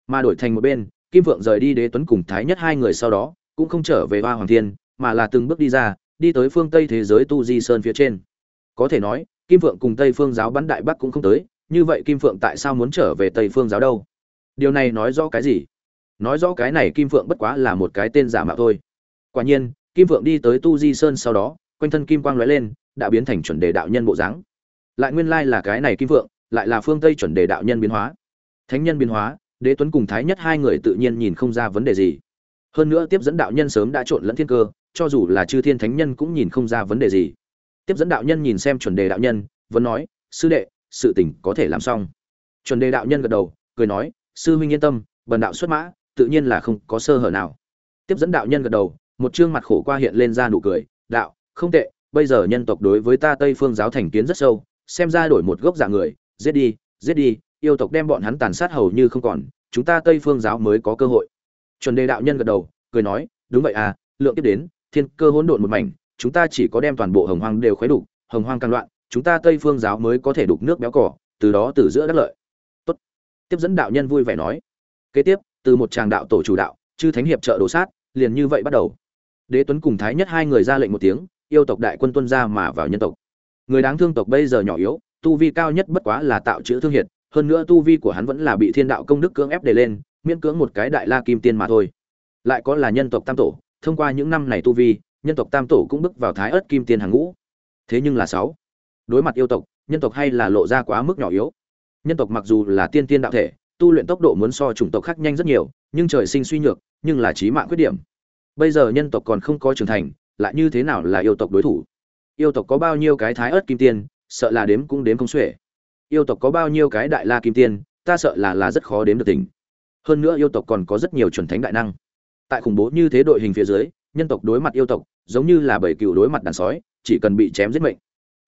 Mà đổi thành một bên, kim phượng rời đi đế tuấn cùng thái nhất hai người sau đó, cũng không trở về hoa hoàng thiên, mà là từng bước đi ra, đi tới phương tây thế giới tu di sơn phía trên. Có thể nói, kim phượng cùng tây phương giáo bắn đại bắc cũng không tới như vậy kim phượng tại sao muốn trở về tây phương giáo đâu? Điều này nói rõ cái gì? Nói rõ cái này kim phượng bất quá là một cái tên giả mạo thôi. Quả nhiên, kim phượng đi tới tu di sơn sau đó, quanh thân kim quang lóe lên, đã biến thành chuẩn đề đạo nhân bộ dáng. Lại nguyên lai là cái này kim phượng, lại là phương tây chuẩn đề đạo nhân biến hóa. Thánh nhân biến hóa, đế tuấn cùng thái nhất hai người tự nhiên nhìn không ra vấn đề gì. Hơn nữa tiếp dẫn đạo nhân sớm đã trộn lẫn thiên cơ, cho dù là chư thiên thánh nhân cũng nhìn không ra vấn đề gì. Tiếp dẫn đạo nhân nhìn xem chuẩn đề đạo nhân, vẫn nói, sư đệ sự tình có thể làm xong. Chuẩn đề đạo nhân gật đầu, cười nói, sư huynh yên tâm, bần đạo xuất mã, tự nhiên là không có sơ hở nào. Tiếp dẫn đạo nhân gật đầu, một chương mặt khổ qua hiện lên ra nụ cười, đạo, không tệ, bây giờ nhân tộc đối với ta tây phương giáo thành kiến rất sâu, xem ra đổi một gốc dạng người, giết đi giết đi, yêu tộc đem bọn hắn tàn sát hầu như không còn, chúng ta tây phương giáo mới có cơ hội. Chuẩn đề đạo nhân gật đầu, cười nói, đúng vậy à lượng tiếp đến, thiên cơ hỗn độn một mảnh, chúng ta chỉ có đem toàn bộ hồng hoang đều khuấy đủ, hồng hoang càng loạn chúng ta tây phương giáo mới có thể đục nước béo cỏ, từ đó từ giữa đắc lợi. Tốt. Tiếp dẫn đạo nhân vui vẻ nói. Kế tiếp, từ một tràng đạo tổ chủ đạo, chư thánh hiệp trợ đồ sát, liền như vậy bắt đầu. Đế tuấn cùng thái nhất hai người ra lệnh một tiếng, yêu tộc đại quân tuân ra mà vào nhân tộc. Người đáng thương tộc bây giờ nhỏ yếu, tu vi cao nhất bất quá là tạo chữ thương hiệt, hơn nữa tu vi của hắn vẫn là bị thiên đạo công đức cưỡng ép để lên, miễn cưỡng một cái đại la kim tiên mà thôi. Lại có là nhân tộc tam tổ, thông qua những năm này tu vi, nhân tộc tam tổ cũng bước vào thái ớt kim tiên hàng ngũ. Thế nhưng là sáu đối mặt yêu tộc, nhân tộc hay là lộ ra quá mức nhỏ yếu. Nhân tộc mặc dù là tiên tiên đạo thể, tu luyện tốc độ muốn so chủng tộc khác nhanh rất nhiều, nhưng trời sinh suy nhược, nhưng là trí mạng khuyết điểm. Bây giờ nhân tộc còn không có trưởng thành, lại như thế nào là yêu tộc đối thủ? Yêu tộc có bao nhiêu cái thái ớt kim tiên, sợ là đếm cũng đếm không xuể. Yêu tộc có bao nhiêu cái đại la kim tiên, ta sợ là là rất khó đếm được tình. Hơn nữa yêu tộc còn có rất nhiều chuẩn thánh đại năng. Tại khủng bố như thế đội hình phía dưới, nhân tộc đối mặt yêu tộc, giống như là bảy cựu đối mặt đàn sói, chỉ cần bị chém giết mệnh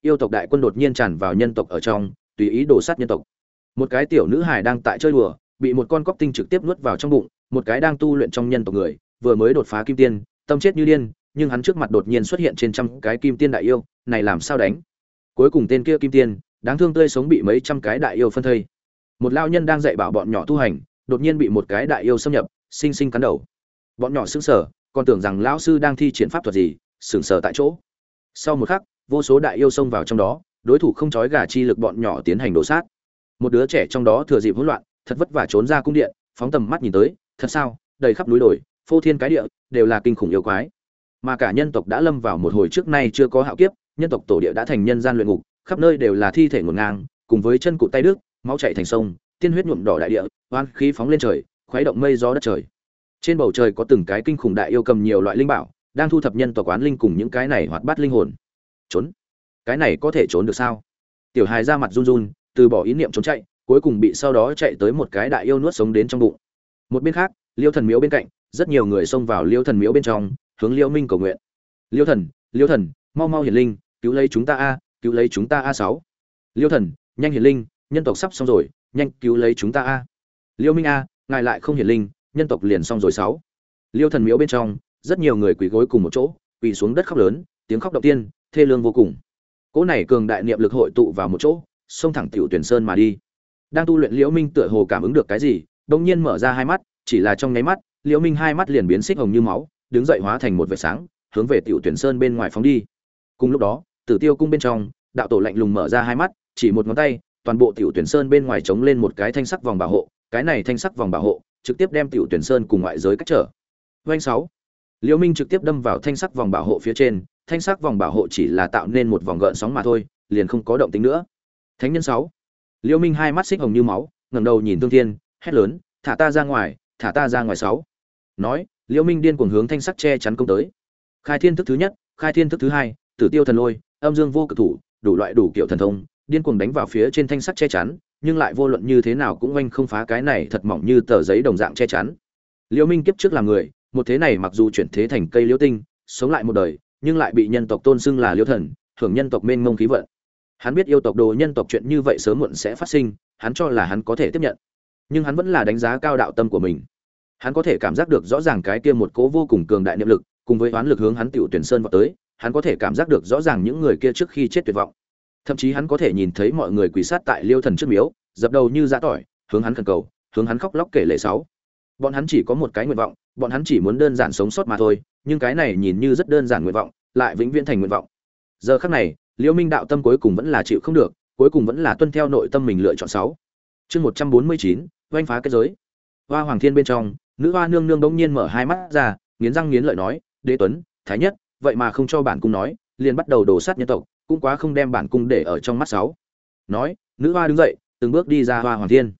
yêu tộc đại quân đột nhiên tràn vào nhân tộc ở trong, tùy ý đổ sát nhân tộc. Một cái tiểu nữ hài đang tại chơi đùa, bị một con cóc tinh trực tiếp nuốt vào trong bụng, một cái đang tu luyện trong nhân tộc người, vừa mới đột phá kim tiên, tâm chết như điên, nhưng hắn trước mặt đột nhiên xuất hiện trên trăm cái kim tiên đại yêu, này làm sao đánh? Cuối cùng tên kia kim tiên, đáng thương tươi sống bị mấy trăm cái đại yêu phân thây. Một lao nhân đang dạy bảo bọn nhỏ tu hành, đột nhiên bị một cái đại yêu xâm nhập, sinh sinh cắn đầu. Bọn nhỏ sững sờ, còn tưởng rằng lão sư đang thi triển pháp thuật gì, sững sờ tại chỗ. Sau một khắc vô số đại yêu xông vào trong đó, đối thủ không chói gà chi lực bọn nhỏ tiến hành đổ sát. Một đứa trẻ trong đó thừa dịp hỗn loạn, thật vất vả trốn ra cung điện, phóng tầm mắt nhìn tới, thật sao, đầy khắp núi đồi, phô thiên cái địa, đều là kinh khủng yêu quái. Mà cả nhân tộc đã lâm vào một hồi trước nay chưa có hạo kiếp, nhân tộc tổ địa đã thành nhân gian luyện ngục, khắp nơi đều là thi thể ngổn ngang, cùng với chân cụt tay đứt, máu chảy thành sông, tiên huyết nhuộm đỏ đại địa, oan khí phóng lên trời, khuấy động mây gió đất trời. Trên bầu trời có từng cái kinh khủng đại yêu cầm nhiều loại linh bảo, đang thu thập nhân tộc quán linh cùng những cái này hoạt bát linh hồn trốn. Cái này có thể trốn được sao? Tiểu hài ra mặt run run, từ bỏ ý niệm trốn chạy, cuối cùng bị sau đó chạy tới một cái đại yêu nuốt sống đến trong bụng. Một bên khác, liêu thần miếu bên cạnh, rất nhiều người xông vào liêu thần miếu bên trong, hướng liêu minh cầu nguyện. Liêu thần liêu thần, mau mau hiển linh, cứu lấy chúng ta a, cứu lấy chúng ta a sáu. Liêu thần, nhanh hiển linh, nhân tộc sắp xong rồi, nhanh cứu lấy chúng ta a. Liêu minh a, ngài lại không hiển linh, nhân tộc liền xong rồi sáu. Liêu thần miếu bên trong, rất nhiều người quỳ gối cùng một chỗ, quỳ xuống đất khóc lớn, tiếng khóc động tiên thê lương vô cùng. Cỗ này cường đại niệm lực hội tụ vào một chỗ, xông thẳng tiểu tuyển sơn mà đi. Đang tu luyện liễu minh tựa hồ cảm ứng được cái gì đông nhiên mở ra hai mắt, chỉ là trong nháy mắt, liễu minh hai mắt liền biến xích hồng như máu, đứng dậy hóa thành một vệt sáng, hướng về tiểu tuyển sơn bên ngoài phóng đi. Cùng lúc đó, tử tiêu cung bên trong, đạo tổ lạnh lùng mở ra hai mắt, chỉ một ngón tay, toàn bộ tiểu tuyển sơn bên ngoài chống lên một cái thanh sắc vòng bảo hộ, cái này thanh sắc vòng bảo hộ, trực tiếp đem tiểu tuyển sơn cùng ngoại giới cách trở. Doanh sáu, liễu minh trực tiếp đâm vào thanh sắc vòng bảo hộ phía trên thanh sắc vòng bảo hộ chỉ là tạo nên một vòng gợn sóng mà thôi, liền không có động tĩnh nữa. Thánh nhân sáu. Liễu minh hai mắt xích hồng như máu, ngẩng đầu nhìn thương thiên, hét lớn, thả ta ra ngoài, thả ta ra ngoài sáu. Nói liễu minh điên cuồng hướng thanh sắc che chắn công tới. Khai thiên thức thứ nhất, khai thiên thức thứ hai, tử tiêu thần lôi, âm dương vô cực thủ, đủ loại đủ kiểu thần thông, điên cuồng đánh vào phía trên thanh sắc che chắn, nhưng lại vô luận như thế nào cũng oanh không phá cái này thật mỏng như tờ giấy đồng dạng che chắn. Liễu minh kiếp trước là người, một thế này mặc dù chuyển thế thành cây liễu tinh, sống lại một đời nhưng lại bị nhân tộc tôn xưng là liêu thần, hưởng nhân tộc mênh mông khí vận. Hắn biết yêu tộc đồ nhân tộc chuyện như vậy sớm muộn sẽ phát sinh, hắn cho là hắn có thể tiếp nhận. Nhưng hắn vẫn là đánh giá cao đạo tâm của mình. Hắn có thể cảm giác được rõ ràng cái kia một cố vô cùng cường đại niệm lực, cùng với oán lực hướng hắn tiểu tuyển sơn vào tới, hắn có thể cảm giác được rõ ràng những người kia trước khi chết tuyệt vọng. Thậm chí hắn có thể nhìn thấy mọi người quỳ sát tại liêu thần trước miếu, dập đầu như giã tỏi, hướng hắn khẩn cầu, hướng hắn khóc lóc kể lệ sáu. Bọn hắn chỉ có một cái nguyện vọng bọn hắn chỉ muốn đơn giản sống sót mà thôi, nhưng cái này nhìn như rất đơn giản nguyện vọng, lại vĩnh viễn thành nguyện vọng. Giờ khắc này liễu minh đạo tâm cuối cùng vẫn là chịu không được, cuối cùng vẫn là tuân theo nội tâm mình lựa chọn sáu. Chương một trăm bốn mươi chín, oanh phá kết giới. Hoa hoàng thiên bên trong, nữ hoa nương nương đống nhiên mở hai mắt ra, nghiến răng nghiến lợi nói, đế tuấn, thái nhất, vậy mà không cho bản cung nói, liền bắt đầu đổ sát nhân tộc, cũng quá không đem bản cung để ở trong mắt sáu. Nói, nữ hoa đứng dậy, từng bước đi ra hoa hoàng thiên.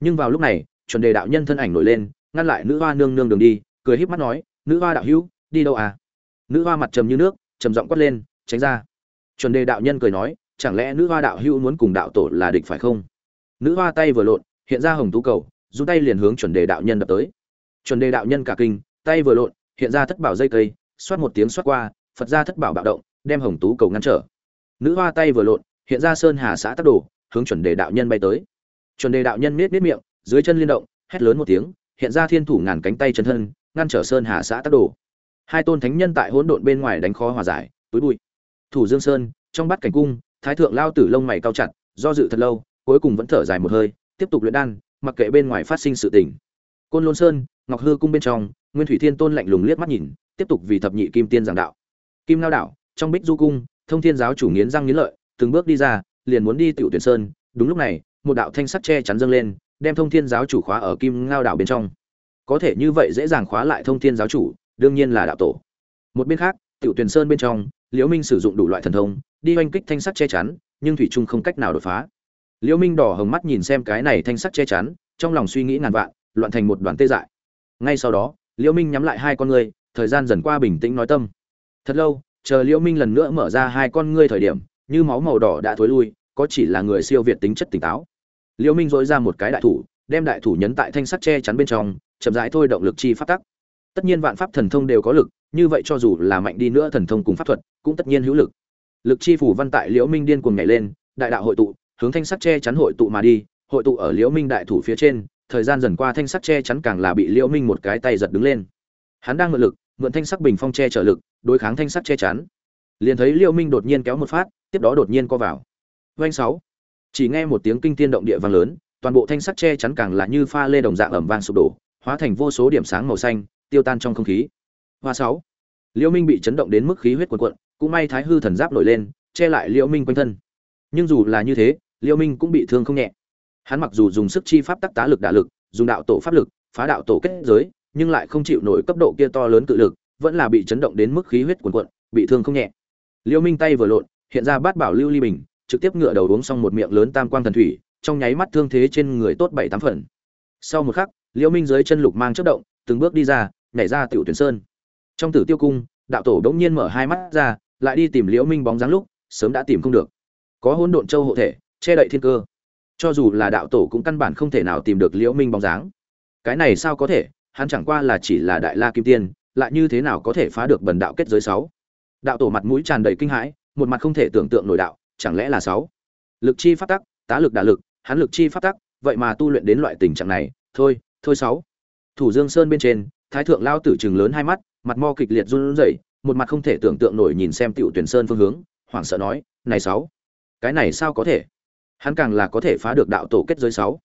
Nhưng vào lúc này, chuẩn đề đạo nhân thân ảnh nổi lên ngăn lại nữ hoa nương nương đường đi, cười híp mắt nói, nữ hoa đạo hữu, đi đâu à? Nữ hoa mặt trầm như nước, trầm giọng quát lên, tránh ra. Chuẩn đề đạo nhân cười nói, chẳng lẽ nữ hoa đạo hữu muốn cùng đạo tổ là địch phải không? Nữ hoa tay vừa lộn, hiện ra hồng tú cầu, dùng tay liền hướng chuẩn đề đạo nhân đập tới. Chuẩn đề đạo nhân cả kinh, tay vừa lộn, hiện ra thất bảo dây cây, xoát một tiếng xoát qua, phật ra thất bảo bạo động, đem hồng tú cầu ngăn trở. Nữ hoa tay vừa lộn, hiện ra sơn hà xã tắc đồ, hướng chuẩn đề đạo nhân bay tới. Chuẩn đề đạo nhân nết nết miệng, dưới chân liên động, hét lớn một tiếng hiện ra thiên thủ ngàn cánh tay chân thân, ngăn trở sơn hà xã tắc đồ hai tôn thánh nhân tại hỗn độn bên ngoài đánh khó hòa giải, túi bụi. Thủ dương sơn, trong bát cảnh cung, thái thượng lao tử lông mày cao chặt, do dự thật lâu, cuối cùng vẫn thở dài một hơi, tiếp tục luyện đan, mặc kệ bên ngoài phát sinh sự tình. Côn lôn sơn, ngọc hư cung bên trong, nguyên thủy thiên tôn lạnh lùng liếc mắt nhìn, tiếp tục vì thập nhị kim tiên giảng đạo. Kim lao đảo, trong bích du cung, thông thiên giáo chủ nghiến răng nghiến lợi, từng bước đi ra, liền muốn đi tiểu tuyển sơn. Đúng lúc này, một đạo thanh sắt che chắn dâng lên đem thông thiên giáo chủ khóa ở kim ngao đảo bên trong. Có thể như vậy dễ dàng khóa lại thông thiên giáo chủ, đương nhiên là đạo tổ. Một bên khác, tiểu tuyển sơn bên trong, liễu minh sử dụng đủ loại thần thông, đi oanh kích thanh sắt che chắn, nhưng thủy trung không cách nào đột phá. Liễu minh đỏ hồng mắt nhìn xem cái này thanh sắt che chắn, trong lòng suy nghĩ ngàn vạn, loạn thành một đoàn tê dại. Ngay sau đó, liễu minh nhắm lại hai con ngươi, thời gian dần qua bình tĩnh nói tâm. Thật lâu, chờ liễu minh lần nữa mở ra hai con ngươi thời điểm, như máu màu đỏ đã thối lui, có chỉ là người siêu việt tính chất tỉnh táo liễu minh dội ra một cái đại thủ, đem đại thủ nhấn tại thanh sắt che chắn bên trong, chậm rãi thôi động lực chi phát tắc. Tất nhiên vạn pháp thần thông đều có lực, như vậy cho dù là mạnh đi nữa thần thông cùng pháp thuật, cũng tất nhiên hữu lực. Lực chi phủ văn tại liễu minh điên cuồng nhảy lên, đại đạo hội tụ, hướng thanh sắt che chắn hội tụ mà đi, hội tụ ở liễu minh đại thủ phía trên, thời gian dần qua thanh sắt che chắn càng là bị liễu minh một cái tay giật đứng lên. Hắn đang ngự lực, mượn thanh sắc bình phong che trợ lực, đối kháng thanh sắt che chắn. Liền thấy liễu minh đột nhiên kéo một phát, tiếp đó đột nhiên co vào. Doanh sáu chỉ nghe một tiếng kinh thiên động địa vang lớn, toàn bộ thanh sắt che chắn càng là như pha lê đồng dạng ẩm vang sụp đổ, hóa thành vô số điểm sáng màu xanh, tiêu tan trong không khí. Hoa sáu. Liễu minh bị chấn động đến mức khí huyết cuồn cuộn, cũng may thái hư thần giáp nổi lên, che lại liễu minh quanh thân. Nhưng dù là như thế, liễu minh cũng bị thương không nhẹ. Hắn mặc dù dùng sức chi pháp tắc tá lực đả lực, dùng đạo tổ pháp lực, phá đạo tổ kết giới, nhưng lại không chịu nổi cấp độ kia to lớn cự lực, vẫn là bị chấn động đến mức khí huyết cuồn cuộn, bị thương không nhẹ. Liễu minh tay vừa lộn, hiện ra bát bảo lưu ly bình trực tiếp ngựa đầu uống xong một miệng lớn tam quang thần thủy, trong nháy mắt thương thế trên người tốt bảy tám phần. Sau một khắc, liễu minh dưới chân lục mang chớp động, từng bước đi ra, nhảy ra tiểu tuyển sơn. Trong tử tiêu cung, đạo tổ đống nhiên mở hai mắt ra, lại đi tìm liễu minh bóng dáng lúc, sớm đã tìm không được. Có hỗn độn châu hộ thể, che đậy thiên cơ. Cho dù là đạo tổ cũng căn bản không thể nào tìm được liễu minh bóng dáng. Cái này sao có thể? Hắn chẳng qua là chỉ là đại la kim tiên, lại như thế nào có thể phá được bần đạo kết giới sáu? Đạo tổ mặt mũi tràn đầy kinh hãi, một mặt không thể tưởng tượng nổi đạo chẳng lẽ là sáu? Lực chi pháp tắc, tá lực đả lực, hắn lực chi pháp tắc, vậy mà tu luyện đến loại tình trạng này, thôi thôi sáu. Thủ dương sơn bên trên, thái thượng lao tử chừng lớn hai mắt, mặt mo kịch liệt run rẩy, một mặt không thể tưởng tượng nổi nhìn xem tiểu tuyển sơn phương hướng, hoảng sợ nói, này sáu, cái này sao có thể? Hắn càng là có thể phá được đạo tổ kết giới sáu.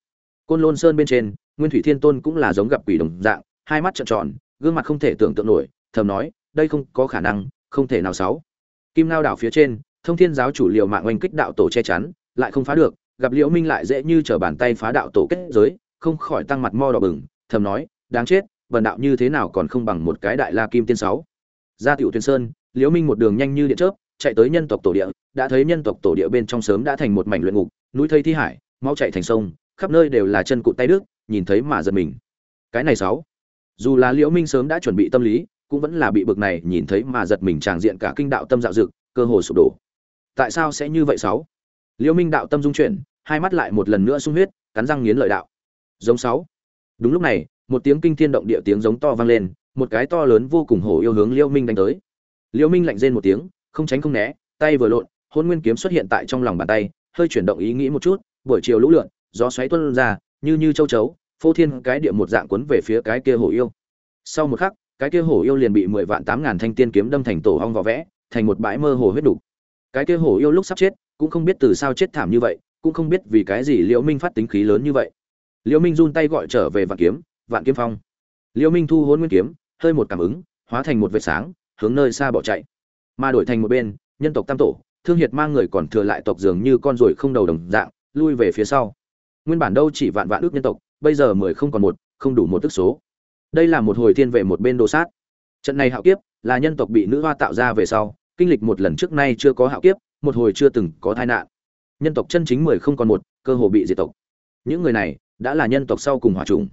Côn lôn sơn bên trên, nguyên thủy thiên tôn cũng là giống gặp quỷ đồng dạng, hai mắt trợn tròn, gương mặt không thể tưởng tượng nổi, thầm nói, đây không có khả năng, không thể nào sáu. Kim lao đảo phía trên thông thiên giáo chủ liều mạng oanh kích đạo tổ che chắn, lại không phá được, gặp liễu minh lại dễ như trở bàn tay phá đạo tổ kết giới, không khỏi tăng mặt mo đỏ bừng, thầm nói, đáng chết, vần đạo như thế nào còn không bằng một cái đại la kim tiên sáu? Ra tiểu tuyên sơn, liễu minh một đường nhanh như điện chớp, chạy tới nhân tộc tổ địa, đã thấy nhân tộc tổ địa bên trong sớm đã thành một mảnh luyện ngục, núi thây thi hải, mau chạy thành sông, khắp nơi đều là chân cụt tay đức nhìn thấy mà giật mình. Cái này sáu, dù là liễu minh sớm đã chuẩn bị tâm lý, cũng vẫn là bị bực này nhìn thấy mà giật mình tràng diện cả kinh đạo tâm dạo dực, cơ hồ sụp đổ tại sao sẽ như vậy sáu? Liễu minh đạo tâm dung chuyển, hai mắt lại một lần nữa sung huyết, cắn răng nghiến lợi đạo. Giống sáu. Đúng lúc này, một tiếng kinh thiên động địa tiếng giống to vang lên, một cái to lớn vô cùng hổ yêu hướng liễu minh đánh tới. Liễu minh lạnh rên một tiếng, không tránh không né, tay vừa lộn, hôn nguyên kiếm xuất hiện tại trong lòng bàn tay, hơi chuyển động ý nghĩ một chút, buổi chiều lũ lượn, gió xoáy tuôn ra, như như châu chấu, phô thiên cái địa một dạng cuốn về phía cái kia hổ yêu. Sau một khắc, cái kia hổ yêu liền bị mười vạn tám ngàn thanh tiên kiếm đâm thành tổ hong vỏ vẽ, thành một bãi mơ hồ huyết đủ cái kia hổ yêu lúc sắp chết, cũng không biết từ sao chết thảm như vậy, cũng không biết vì cái gì liễu minh phát tính khí lớn như vậy. Liễu minh run tay gọi trở về vạn kiếm vạn kiếm phong. Liễu minh thu hôn nguyên kiếm, hơi một cảm ứng, hóa thành một vệt sáng, hướng nơi xa bỏ chạy. Mà đổi thành một bên, nhân tộc tam tổ, thương hiệt mang người còn thừa lại tộc dường như con ruồi không đầu đồng dạng, lui về phía sau. Nguyên bản đâu chỉ vạn vạn ước nhân tộc, bây giờ mười không còn một, không đủ một tức số. Đây là một hồi thiên về một bên đồ sát. Trận này hạo kiếp, là nhân tộc bị nữ hoa tạo ra về sau kinh lịch một lần trước nay chưa có hạo kiếp, một hồi chưa từng có tai nạn. Nhân tộc chân chính mười không còn một, cơ hồ bị diệt tộc. Những người này đã là nhân tộc sau cùng hỏa trùng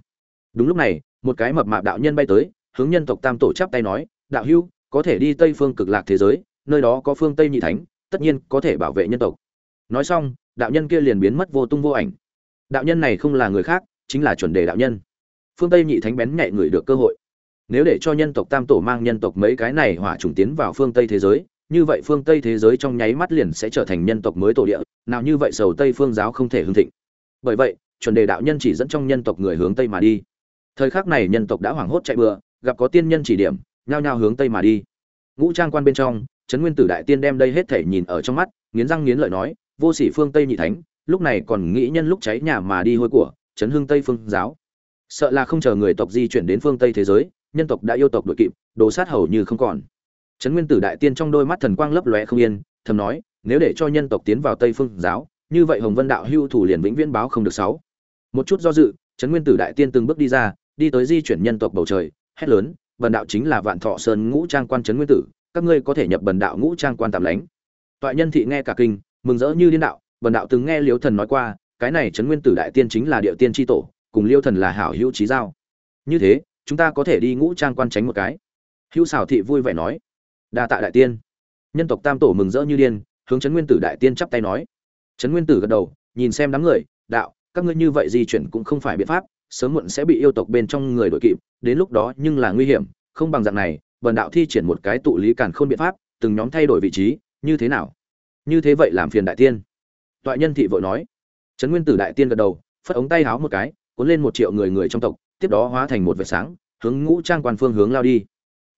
đúng lúc này, một cái mập mạp đạo nhân bay tới, hướng nhân tộc tam tổ chắp tay nói, đạo hữu, có thể đi tây phương cực lạc thế giới, nơi đó có phương tây nhị thánh, tất nhiên có thể bảo vệ nhân tộc. Nói xong, đạo nhân kia liền biến mất vô tung vô ảnh. Đạo nhân này không là người khác, chính là chuẩn đề đạo nhân. Phương tây nhị thánh bén nhạy người được cơ hội. Nếu để cho nhân tộc tam tổ mang nhân tộc mấy cái này hỏa trùng tiến vào phương tây thế giới như vậy phương tây thế giới trong nháy mắt liền sẽ trở thành nhân tộc mới tổ địa, nào như vậy sầu tây phương giáo không thể hưng thịnh. Bởi vậy, chuẩn đề đạo nhân chỉ dẫn trong nhân tộc người hướng tây mà đi. Thời khắc này nhân tộc đã hoảng hốt chạy bừa, gặp có tiên nhân chỉ điểm, nhao nhao hướng tây mà đi. Ngũ trang quan bên trong, trấn nguyên tử đại tiên đem đây hết thể nhìn ở trong mắt, nghiến răng nghiến lợi nói, vô sỉ phương tây nhị thánh, lúc này còn nghĩ nhân lúc cháy nhà mà đi hôi của trấn hưng tây phương giáo. Sợ là không chờ người tộc di chuyển đến phương tây thế giới, nhân tộc đã yêu tộc đội kịp, đồ sát hầu như không còn trấn nguyên tử đại tiên trong đôi mắt thần quang lấp lóe không yên, thầm nói, nếu để cho nhân tộc tiến vào tây phương giáo, như vậy hồng vân đạo hưu thủ liền vĩnh viễn báo không được sáu. Một chút do dự, trấn nguyên tử đại tiên từng bước đi ra, đi tới di chuyển nhân tộc bầu trời, hét lớn bần đạo chính là vạn thọ sơn ngũ trang quan trấn nguyên tử, các ngươi có thể nhập bần đạo ngũ trang quan tạm lánh. Toại nhân thị nghe cả kinh, mừng rỡ như điên đạo bần đạo từng nghe liêu thần nói qua, cái này trấn nguyên tử đại tiên chính là địa tiên tri tổ, cùng liêu thần là hảo hữu trí giao. Như thế, chúng ta có thể đi ngũ trang quan tránh một cái. Hữu xảo thị vui vẻ nói đa tạ đại tiên. Nhân tộc tam tổ mừng rỡ như điên, hướng trấn nguyên tử đại tiên chắp tay nói. Trấn nguyên tử gật đầu, nhìn xem đám người, đạo, các ngươi như vậy di chuyển cũng không phải biện pháp, sớm muộn sẽ bị yêu tộc bên trong người đội kịp, đến lúc đó nhưng là nguy hiểm, không bằng dạng này, bần đạo thi triển một cái tụ lý càn khôn biện pháp, từng nhóm thay đổi vị trí, như thế nào? Như thế vậy làm phiền đại tiên. Tọa nhân thị vội nói. Trấn nguyên tử đại tiên gật đầu, phất ống tay háo một cái, cuốn lên một triệu người người trong tộc, tiếp đó hóa thành một vệt sáng, hướng ngũ trang quan phương hướng lao đi.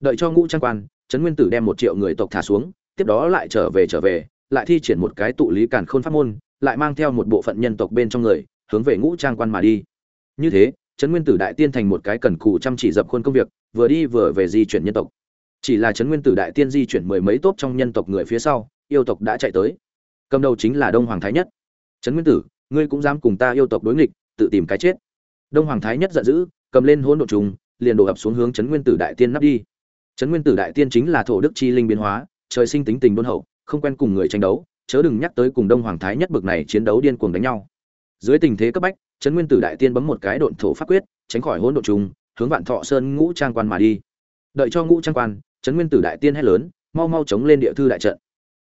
Đợi cho ngũ trang quan trấn nguyên tử đem một triệu người tộc thả xuống, tiếp đó lại trở về trở về, lại thi triển một cái tụ lý càn khôn pháp môn, lại mang theo một bộ phận nhân tộc bên trong người, hướng về ngũ trang quan mà đi. Như thế, trấn nguyên tử đại tiên thành một cái cần cù chăm chỉ dập khuôn công việc, vừa đi vừa về di chuyển nhân tộc. Chỉ là trấn nguyên tử đại tiên di chuyển mười mấy tốp trong nhân tộc người phía sau, yêu tộc đã chạy tới. Cầm đầu chính là đông hoàng thái nhất. Trấn nguyên tử, ngươi cũng dám cùng ta yêu tộc đối nghịch, tự tìm cái chết. Đông hoàng thái nhất giận dữ, cầm lên hỗn độ trùng, liền đổ ập xuống hướng trấn nguyên tử đại tiên nắp đi trấn nguyên tử đại tiên chính là thổ đức chi linh biến hóa, trời sinh tính tình đôn hậu, không quen cùng người tranh đấu, chớ đừng nhắc tới cùng đông hoàng thái nhất bực này chiến đấu điên cuồng đánh nhau. Dưới tình thế cấp bách, trấn nguyên tử đại tiên bấm một cái độn thổ pháp quyết, tránh khỏi hỗn độn trùng, hướng vạn thọ sơn ngũ trang quan mà đi. Đợi cho ngũ trang quan, trấn nguyên tử đại tiên hét lớn, mau mau chống lên địa thư đại trận.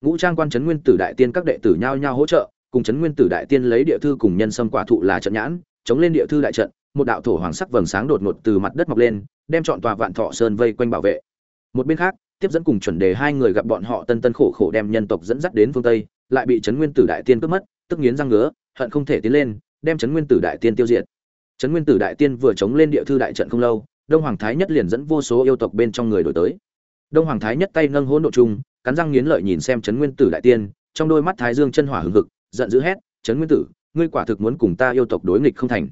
Ngũ trang quan trấn nguyên tử đại tiên các đệ tử nhao nhao hỗ trợ, cùng trấn nguyên tử đại tiên lấy địa thư cùng nhân sâm quả thụ là trận nhãn, chống lên địa thư đại trận, một đạo thổ hoàng sắc vầng sáng đột ngột từ mặt đất mọc lên, đem trọn tòa vạn thọ sơn vây quanh bảo vệ một bên khác, tiếp dẫn cùng chuẩn đề hai người gặp bọn họ tân tân khổ khổ đem nhân tộc dẫn dắt đến phương tây, lại bị trấn nguyên tử đại tiên cướp mất, tức nghiến răng ngứa, hận không thể tiến lên, đem trấn nguyên tử đại tiên tiêu diệt. Trấn nguyên tử đại tiên vừa chống lên địa thư đại trận không lâu, đông hoàng thái nhất liền dẫn vô số yêu tộc bên trong người đổi tới. Đông hoàng thái nhất tay nâng hỗn độ chung, cắn răng nghiến lợi nhìn xem trấn nguyên tử đại tiên, trong đôi mắt thái dương chân hỏa hừng hực, giận dữ hét, trấn nguyên tử, ngươi quả thực muốn cùng ta yêu tộc đối nghịch không thành.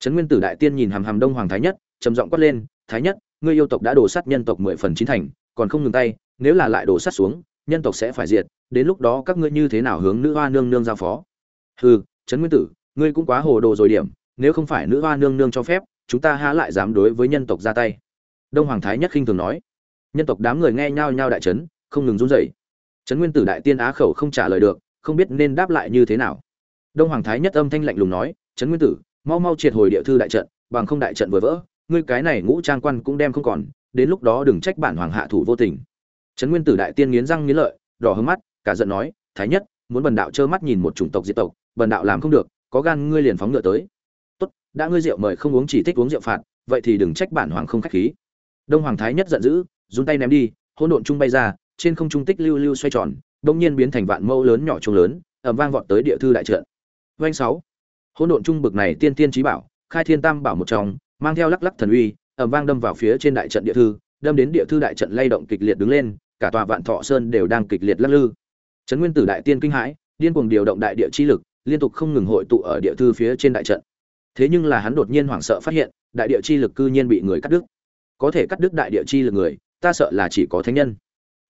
Trấn nguyên tử đại tiên nhìn hàm hàm đông hoàng thái nhất, trầm giọng quát lên, thái nhất ngươi yêu tộc đã đổ sát nhân tộc mười phần chín thành còn không ngừng tay nếu là lại đổ sát xuống nhân tộc sẽ phải diệt đến lúc đó các ngươi như thế nào hướng nữ hoa nương nương giao phó? Hừ trấn nguyên tử ngươi cũng quá hồ đồ rồi điểm nếu không phải nữ hoa nương nương cho phép chúng ta há lại dám đối với nhân tộc ra tay? Đông hoàng thái nhất khinh thường nói. Nhân tộc đám người nghe nhau nhau đại chấn, không ngừng run rẩy. Trấn nguyên tử đại tiên á khẩu không trả lời được không biết nên đáp lại như thế nào. Đông hoàng thái nhất âm thanh lạnh lùng nói trấn nguyên tử mau mau triệt hồi địa thư đại trận bằng không đại trận vừa vỡ ngươi cái này ngũ trang quan cũng đem không còn, đến lúc đó đừng trách bản hoàng hạ thủ vô tình. Trấn nguyên tử đại tiên nghiến răng nghiến lợi, đỏ hứng mắt, cả giận nói, thái nhất, muốn bần đạo trơ mắt nhìn một chủng tộc diệt tộc, bần đạo làm không được, có gan ngươi liền phóng ngựa tới. Tốt, đã ngươi rượu mời không uống chỉ thích uống rượu phạt, vậy thì đừng trách bản hoàng không khách khí. Đông hoàng thái nhất giận dữ, run tay ném đi, hỗn độn trung bay ra, trên không trung tích lưu lưu xoay tròn đông nhiên biến thành vạn mẫu lớn nhỏ trung lớn, ầm vang vọt tới địa thư đại trận. Vành sáu. Hỗn độn trung bực này tiên tiên chí bảo, khai thiên tam bảo một trong mang theo lắc lắc thần uy ẩm vang đâm vào phía trên đại trận địa thư, đâm đến địa thư đại trận lay động kịch liệt đứng lên, cả tòa vạn thọ sơn đều đang kịch liệt lắc lư. Trấn nguyên tử đại tiên kinh hãi, điên cuồng điều động đại địa chi lực, liên tục không ngừng hội tụ ở địa thư phía trên đại trận. Thế nhưng là hắn đột nhiên hoảng sợ phát hiện, đại địa chi lực cư nhiên bị người cắt đứt. Có thể cắt đứt đại địa chi lực người, ta sợ là chỉ có thánh nhân.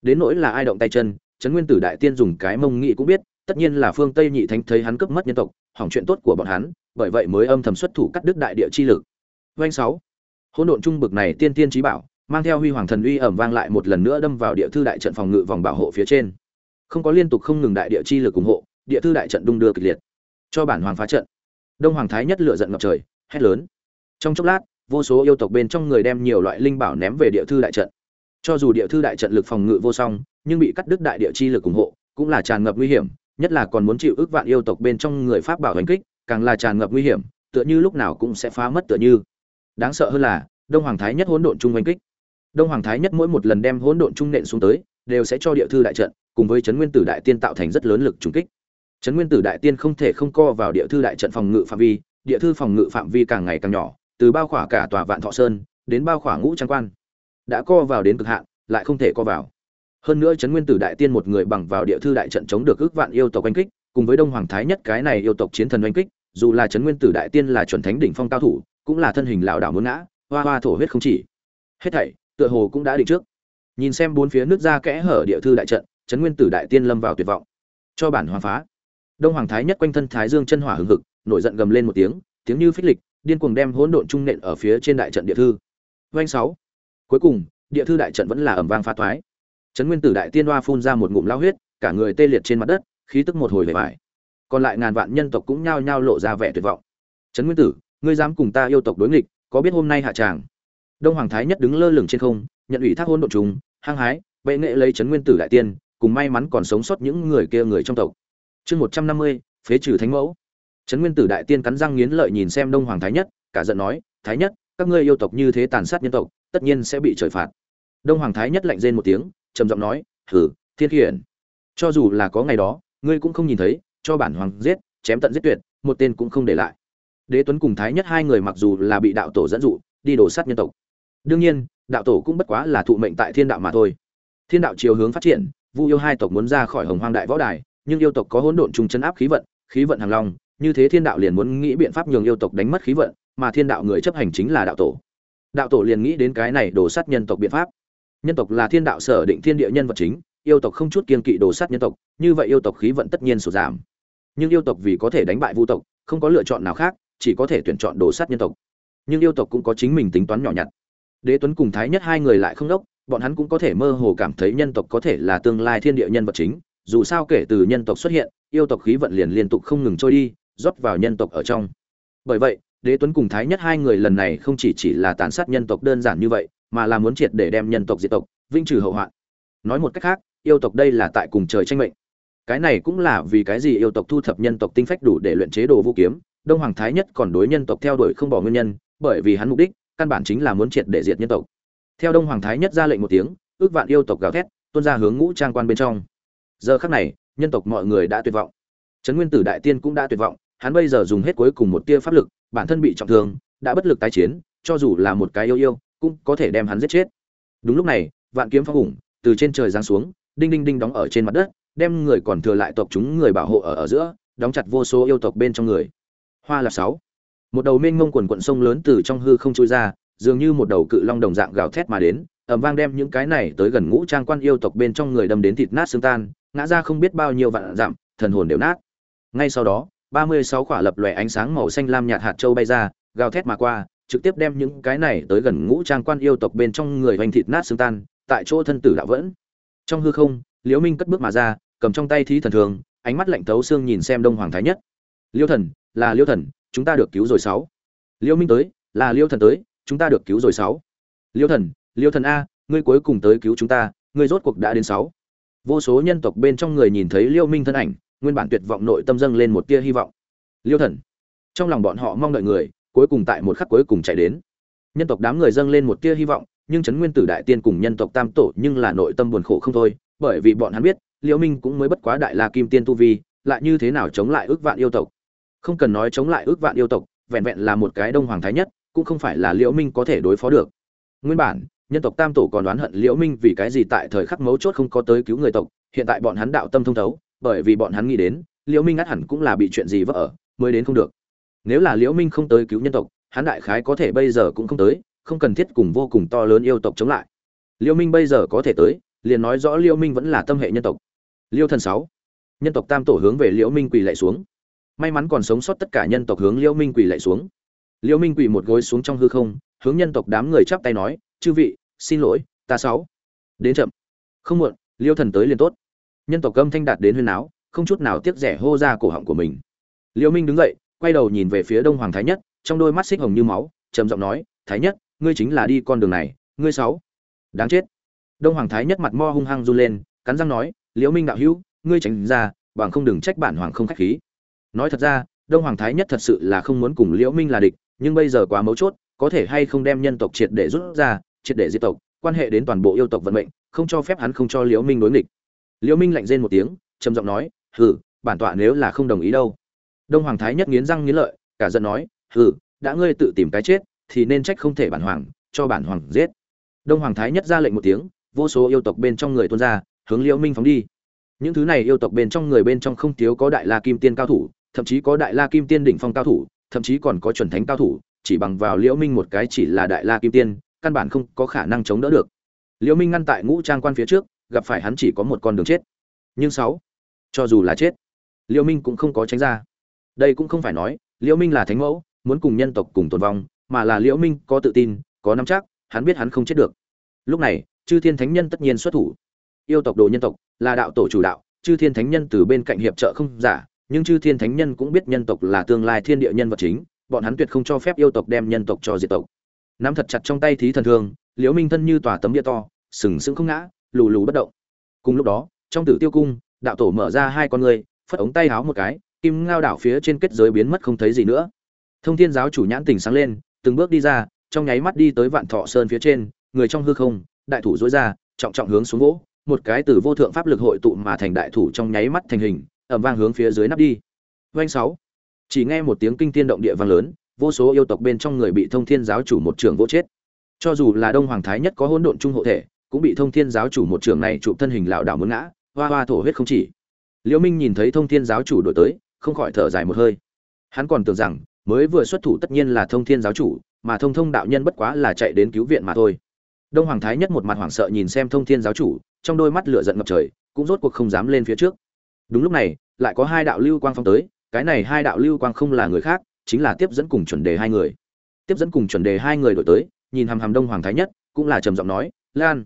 Đến nỗi là ai động tay chân trấn nguyên tử đại tiên dùng cái mông nghị cũng biết, tất nhiên là phương tây nhị thánh thấy hắn cướp mất nhân tộc, hỏng chuyện tốt của bọn hắn, bởi vậy mới âm thầm xuất thủ cắt đứt đại địa chi lực vanh sáu. Hỗn độn trung bực này tiên tiên chí bảo, mang theo huy hoàng thần uy ầm vang lại một lần nữa đâm vào địa thư đại trận phòng ngự vòng bảo hộ phía trên. Không có liên tục không ngừng đại địa chi lực ủng hộ, địa thư đại trận đung đưa kịch liệt. Cho bản hoàng phá trận. Đông hoàng thái nhất lửa giận ngập trời, hét lớn. Trong chốc lát, vô số yêu tộc bên trong người đem nhiều loại linh bảo ném về địa thư đại trận. Cho dù địa thư đại trận lực phòng ngự vô song, nhưng bị cắt đứt đại địa chi lực ủng hộ, cũng là tràn ngập nguy hiểm, nhất là còn muốn chịu ức vạn yêu tộc bên trong người pháp bảo hành kích, càng là tràn ngập nguy hiểm, tựa như lúc nào cũng sẽ phá mất tựa như đáng sợ hơn là, đông hoàng thái nhất hỗn độn trung oanh kích. Đông hoàng thái nhất mỗi một lần đem hỗn độn trung nện xuống tới, đều sẽ cho địa thư đại trận, cùng với trấn nguyên tử đại tiên tạo thành rất lớn lực trùng kích. Trấn nguyên tử đại tiên không thể không co vào địa thư đại trận phòng ngự phạm vi, địa thư phòng ngự phạm vi càng ngày càng nhỏ, từ bao khỏa cả tòa vạn thọ sơn đến bao khỏa ngũ trang quan, đã co vào đến cực hạn, lại không thể co vào. Hơn nữa trấn nguyên tử đại tiên một người bằng vào địa thư đại trận chống được ước vạn yêu tộc oanh kích, cùng với đông hoàng thái nhất cái này yêu tộc chiến thần oanh kích, dù là trấn nguyên tử đại tiên là chuẩn thánh đỉnh phong cao thủ cũng là thân hình lão đảo muốn ngã, hoa hoa thổ huyết không chỉ. Hết thảy, tựa hồ cũng đã định trước. Nhìn xem bốn phía nước ra kẽ hở địa thư đại trận, trấn nguyên tử đại tiên lâm vào tuyệt vọng. Cho bản hoàng phá. Đông hoàng thái nhất quanh thân thái dương chân hỏa hừng hực, nổi giận gầm lên một tiếng tiếng như phích lịch, điên cuồng đem hỗn độn trung nện ở phía trên đại trận địa thư. Doanh sáu. Cuối cùng, địa thư đại trận vẫn là ẩm vang phá thoái. Trấn nguyên tử đại tiên hoa phun ra một ngụm lao huyết, cả người tê liệt trên mặt đất, khí tức một hồi về vải còn lại ngàn vạn nhân tộc cũng nhao nhao lộ ra vẻ tuyệt vọng. Trấn nguyên tử ngươi dám cùng ta yêu tộc đối nghịch, có biết hôm nay hạ tràng? Đông hoàng thái nhất đứng lơ lửng trên không, nhận ủy thác hôn độn trùng, hăng hái, bệ nghệ lấy trấn nguyên tử đại tiên, cùng may mắn còn sống sót những người kia người trong tộc. Chương một trăm năm mươi, phế trừ thánh mẫu. Trấn nguyên tử đại tiên cắn răng nghiến lợi nhìn xem đông hoàng thái nhất, cả giận nói, thái nhất, các ngươi yêu tộc như thế tàn sát nhân tộc, tất nhiên sẽ bị trời phạt. Đông hoàng thái nhất lạnh rên một tiếng, trầm giọng nói, hử, thiên khiển cho dù là có ngày đó, ngươi cũng không nhìn thấy, cho bản hoàng giết, chém tận giết tuyệt, một tên cũng không để lại đế tuấn cùng thái nhất hai người mặc dù là bị đạo tổ dẫn dụ, đi đổ sát nhân tộc. Đương nhiên, đạo tổ cũng bất quá là thụ mệnh tại thiên đạo mà thôi. Thiên đạo chiều hướng phát triển, vu yêu hai tộc muốn ra khỏi hồng hoang đại võ đài, nhưng yêu tộc có hỗn độn trùng chấn áp khí vận khí vận hàng long, như thế thiên đạo liền muốn nghĩ biện pháp nhường yêu tộc đánh mất khí vận, mà thiên đạo người chấp hành chính là đạo tổ. Đạo tổ liền nghĩ đến cái này đổ sát nhân tộc biện pháp. Nhân tộc là thiên đạo sở định thiên địa nhân vật chính, yêu tộc không chút kiên kỵ đổ sát nhân tộc, như vậy yêu tộc khí vận tất nhiên sụt giảm. Nhưng yêu tộc vì có thể đánh bại vu tộc, không có lựa chọn nào khác chỉ có thể tuyển chọn đổ sát nhân tộc. Nhưng yêu tộc cũng có chính mình tính toán nhỏ nhặt. Đế tuấn cùng thái nhất hai người lại không đốc, bọn hắn cũng có thể mơ hồ cảm thấy nhân tộc có thể là tương lai thiên địa nhân vật chính. Dù sao kể từ nhân tộc xuất hiện, yêu tộc khí vận liền liên tục không ngừng trôi đi, rót vào nhân tộc ở trong. Bởi vậy, đế tuấn cùng thái nhất hai người lần này không chỉ chỉ là tàn sát nhân tộc đơn giản như vậy, mà là muốn triệt để đem nhân tộc diệt tộc vinh trừ hậu hoạn. Nói một cách khác, yêu tộc đây là tại cùng trời tranh mệnh. Cái này cũng là vì cái gì yêu tộc thu thập nhân tộc tinh phách đủ để luyện chế đồ vũ kiếm đông hoàng thái nhất còn đối nhân tộc theo đuổi không bỏ nguyên nhân, bởi vì hắn mục đích, căn bản chính là muốn triệt để diệt nhân tộc. Theo đông hoàng thái nhất ra lệnh một tiếng, ước vạn yêu tộc gào thét, tuôn ra hướng ngũ trang quan bên trong. Giờ khắc này, nhân tộc mọi người đã tuyệt vọng. Trấn nguyên tử đại tiên cũng đã tuyệt vọng, hắn bây giờ dùng hết cuối cùng một tia pháp lực, bản thân bị trọng thương, đã bất lực tái chiến, cho dù là một cái yêu yêu, cũng có thể đem hắn giết chết. Đúng lúc này, vạn kiếm phong hùng, từ trên trời giáng xuống, đinh đinh đinh đóng ở trên mặt đất, đem người còn thừa lại tộc chúng người bảo hộ ở ở giữa, đóng chặt vô số yêu tộc bên trong người hoa là sáu. Một đầu mênh mông quần quận sông lớn từ trong hư không trôi ra, dường như một đầu cự long đồng dạng gào thét mà đến ẩm vang đem những cái này tới gần ngũ trang quan yêu tộc bên trong người đâm đến thịt nát xương tan, ngã ra không biết bao nhiêu vạn dặm, thần hồn đều nát. Ngay sau đó, ba mươi sáu khỏa lập lòe ánh sáng màu xanh lam nhạt hạt châu bay ra, gào thét mà qua, trực tiếp đem những cái này tới gần ngũ trang quan yêu tộc bên trong người hoành thịt nát xương tan, tại chỗ thân tử đạo vẫn. Trong hư không, liễu minh cất bước mà ra, cầm trong tay thí thần thường, ánh mắt lạnh thấu xương nhìn xem đông hoàng thái nhất. Liêu thần là liêu thần, chúng ta được cứu rồi sáu. Liêu minh tới, là liêu thần tới, chúng ta được cứu rồi sáu. Liêu thần liêu thần a, ngươi cuối cùng tới cứu chúng ta, ngươi rốt cuộc đã đến sáu. Vô số nhân tộc bên trong người nhìn thấy liêu minh thân ảnh, nguyên bản tuyệt vọng nội tâm dâng lên một tia hy vọng. Liêu thần. Trong lòng bọn họ mong đợi người, cuối cùng tại một khắc cuối cùng chạy đến. Nhân tộc đám người dâng lên một tia hy vọng, nhưng trấn nguyên tử đại tiên cùng nhân tộc tam tổ nhưng là nội tâm buồn khổ không thôi, bởi vì bọn hắn biết liễu minh cũng mới bất quá đại la kim tiên tu vi, lại như thế nào chống lại ước vạn yêu tộc không cần nói chống lại ước vạn yêu tộc, vẹn vẹn là một cái đông hoàng thái nhất, cũng không phải là liễu minh có thể đối phó được. Nguyên bản, nhân tộc tam tổ còn đoán hận liễu minh vì cái gì tại thời khắc mấu chốt không có tới cứu người tộc, hiện tại bọn hắn đạo tâm thông thấu, bởi vì bọn hắn nghĩ đến, liễu minh ngắt hẳn cũng là bị chuyện gì vỡ ở, mới đến không được. Nếu là liễu minh không tới cứu nhân tộc, hắn đại khái có thể bây giờ cũng không tới, không cần thiết cùng vô cùng to lớn yêu tộc chống lại. Liễu minh bây giờ có thể tới, liền nói rõ liễu minh vẫn là tâm hệ nhân tộc. Liêu thần sáu. Nhân tộc tam tổ hướng về liễu minh quỳ lạy xuống may mắn còn sống sót tất cả nhân tộc hướng liễu minh quỳ lạy xuống. Liễu minh quỳ một gối xuống trong hư không, hướng nhân tộc đám người chắp tay nói, chư vị, xin lỗi, ta sáu. Đến chậm. Không muộn liêu thần tới liền tốt. Nhân tộc âm thanh đạt đến huyên áo không chút nào tiếc rẻ hô ra cổ họng của mình. Liễu minh đứng dậy, quay đầu nhìn về phía đông hoàng thái nhất, trong đôi mắt xích hồng như máu, trầm giọng nói, thái nhất, ngươi chính là đi con đường này, ngươi sáu. Đáng chết. Đông hoàng thái nhất mặt mo hung hăng run lên, cắn răng nói, liễu minh đạo hữu, ngươi tránh ra, bằng không đừng trách bản hoàng không khách khí nói thật ra, đông hoàng thái nhất thật sự là không muốn cùng liễu minh là địch, nhưng bây giờ quá mấu chốt, có thể hay không đem nhân tộc triệt để rút ra, triệt để diệt tộc, quan hệ đến toàn bộ yêu tộc vận mệnh, không cho phép hắn không cho liễu minh đối nghịch. Liễu minh lạnh rên một tiếng, trầm giọng nói, hừ, bản tọa nếu là không đồng ý đâu. Đông hoàng thái nhất nghiến răng nghiến lợi, cả giận nói, hừ, đã ngươi tự tìm cái chết, thì nên trách không thể bản hoàng, cho bản hoàng giết. Đông hoàng thái nhất ra lệnh một tiếng, vô số yêu tộc bên trong người tuôn ra, hướng liễu minh phóng đi. Những thứ này yêu tộc bên trong người bên trong không thiếu có đại la kim tiên cao thủ thậm chí có đại la kim tiên đỉnh phong cao thủ, thậm chí còn có chuẩn thánh cao thủ, chỉ bằng vào liễu minh một cái chỉ là đại la kim tiên, căn bản không có khả năng chống đỡ được. Liễu minh ngăn tại ngũ trang quan phía trước, gặp phải hắn chỉ có một con đường chết. Nhưng sáu, cho dù là chết, liễu minh cũng không có tránh ra. Đây cũng không phải nói, liễu minh là thánh mẫu, muốn cùng nhân tộc cùng tồn vong, mà là liễu minh có tự tin, có nắm chắc, hắn biết hắn không chết được. Lúc này, chư thiên thánh nhân tất nhiên xuất thủ. Yêu tộc đồ nhân tộc là đạo tổ chủ đạo, chư thiên thánh nhân từ bên cạnh hiệp trợ không giả nhưng chư thiên thánh nhân cũng biết nhân tộc là tương lai thiên địa nhân vật chính, bọn hắn tuyệt không cho phép yêu tộc đem nhân tộc cho diệt tộc. Nắm thật chặt trong tay thí thần thương, liễu minh thân như tòa tấm địa to, sừng sững không ngã, lù lù bất động. Cùng lúc đó, trong tử tiêu cung, đạo tổ mở ra hai con người, phất ống tay háo một cái, kim ngao đảo phía trên kết giới biến mất không thấy gì nữa. Thông thiên giáo chủ nhãn tỉnh sáng lên, từng bước đi ra, trong nháy mắt đi tới vạn thọ sơn phía trên, người trong hư không, đại thủ dối ra, trọng trọng hướng xuống gỗ, một cái từ vô thượng pháp lực hội tụ mà thành đại thủ trong nháy mắt thành hình ầm vang hướng phía dưới nắp đi. Oanh sáu. Chỉ nghe một tiếng kinh thiên động địa vang lớn, vô số yêu tộc bên trong người bị thông thiên giáo chủ một trường vô chết. Cho dù là đông hoàng thái nhất có hỗn độn trung hộ thể, cũng bị thông thiên giáo chủ một trường này trụ thân hình lão đảo muốn ngã, hoa hoa thổ huyết không chỉ. Liễu minh nhìn thấy thông thiên giáo chủ đổi tới, không khỏi thở dài một hơi. Hắn còn tưởng rằng, mới vừa xuất thủ tất nhiên là thông thiên giáo chủ, mà thông thông đạo nhân bất quá là chạy đến cứu viện mà thôi. Đông hoàng thái nhất một mặt hoảng sợ nhìn xem thông thiên giáo chủ, trong đôi mắt lửa giận ngập trời, cũng rốt cuộc không dám lên phía trước. Đúng lúc này lại có hai đạo lưu quang phong tới, cái này hai đạo lưu quang không là người khác, chính là tiếp dẫn cùng chuẩn đề hai người. Tiếp dẫn cùng chuẩn đề hai người đổi tới, nhìn hàm hàm đông hoàng thái nhất, cũng là trầm giọng nói, lan.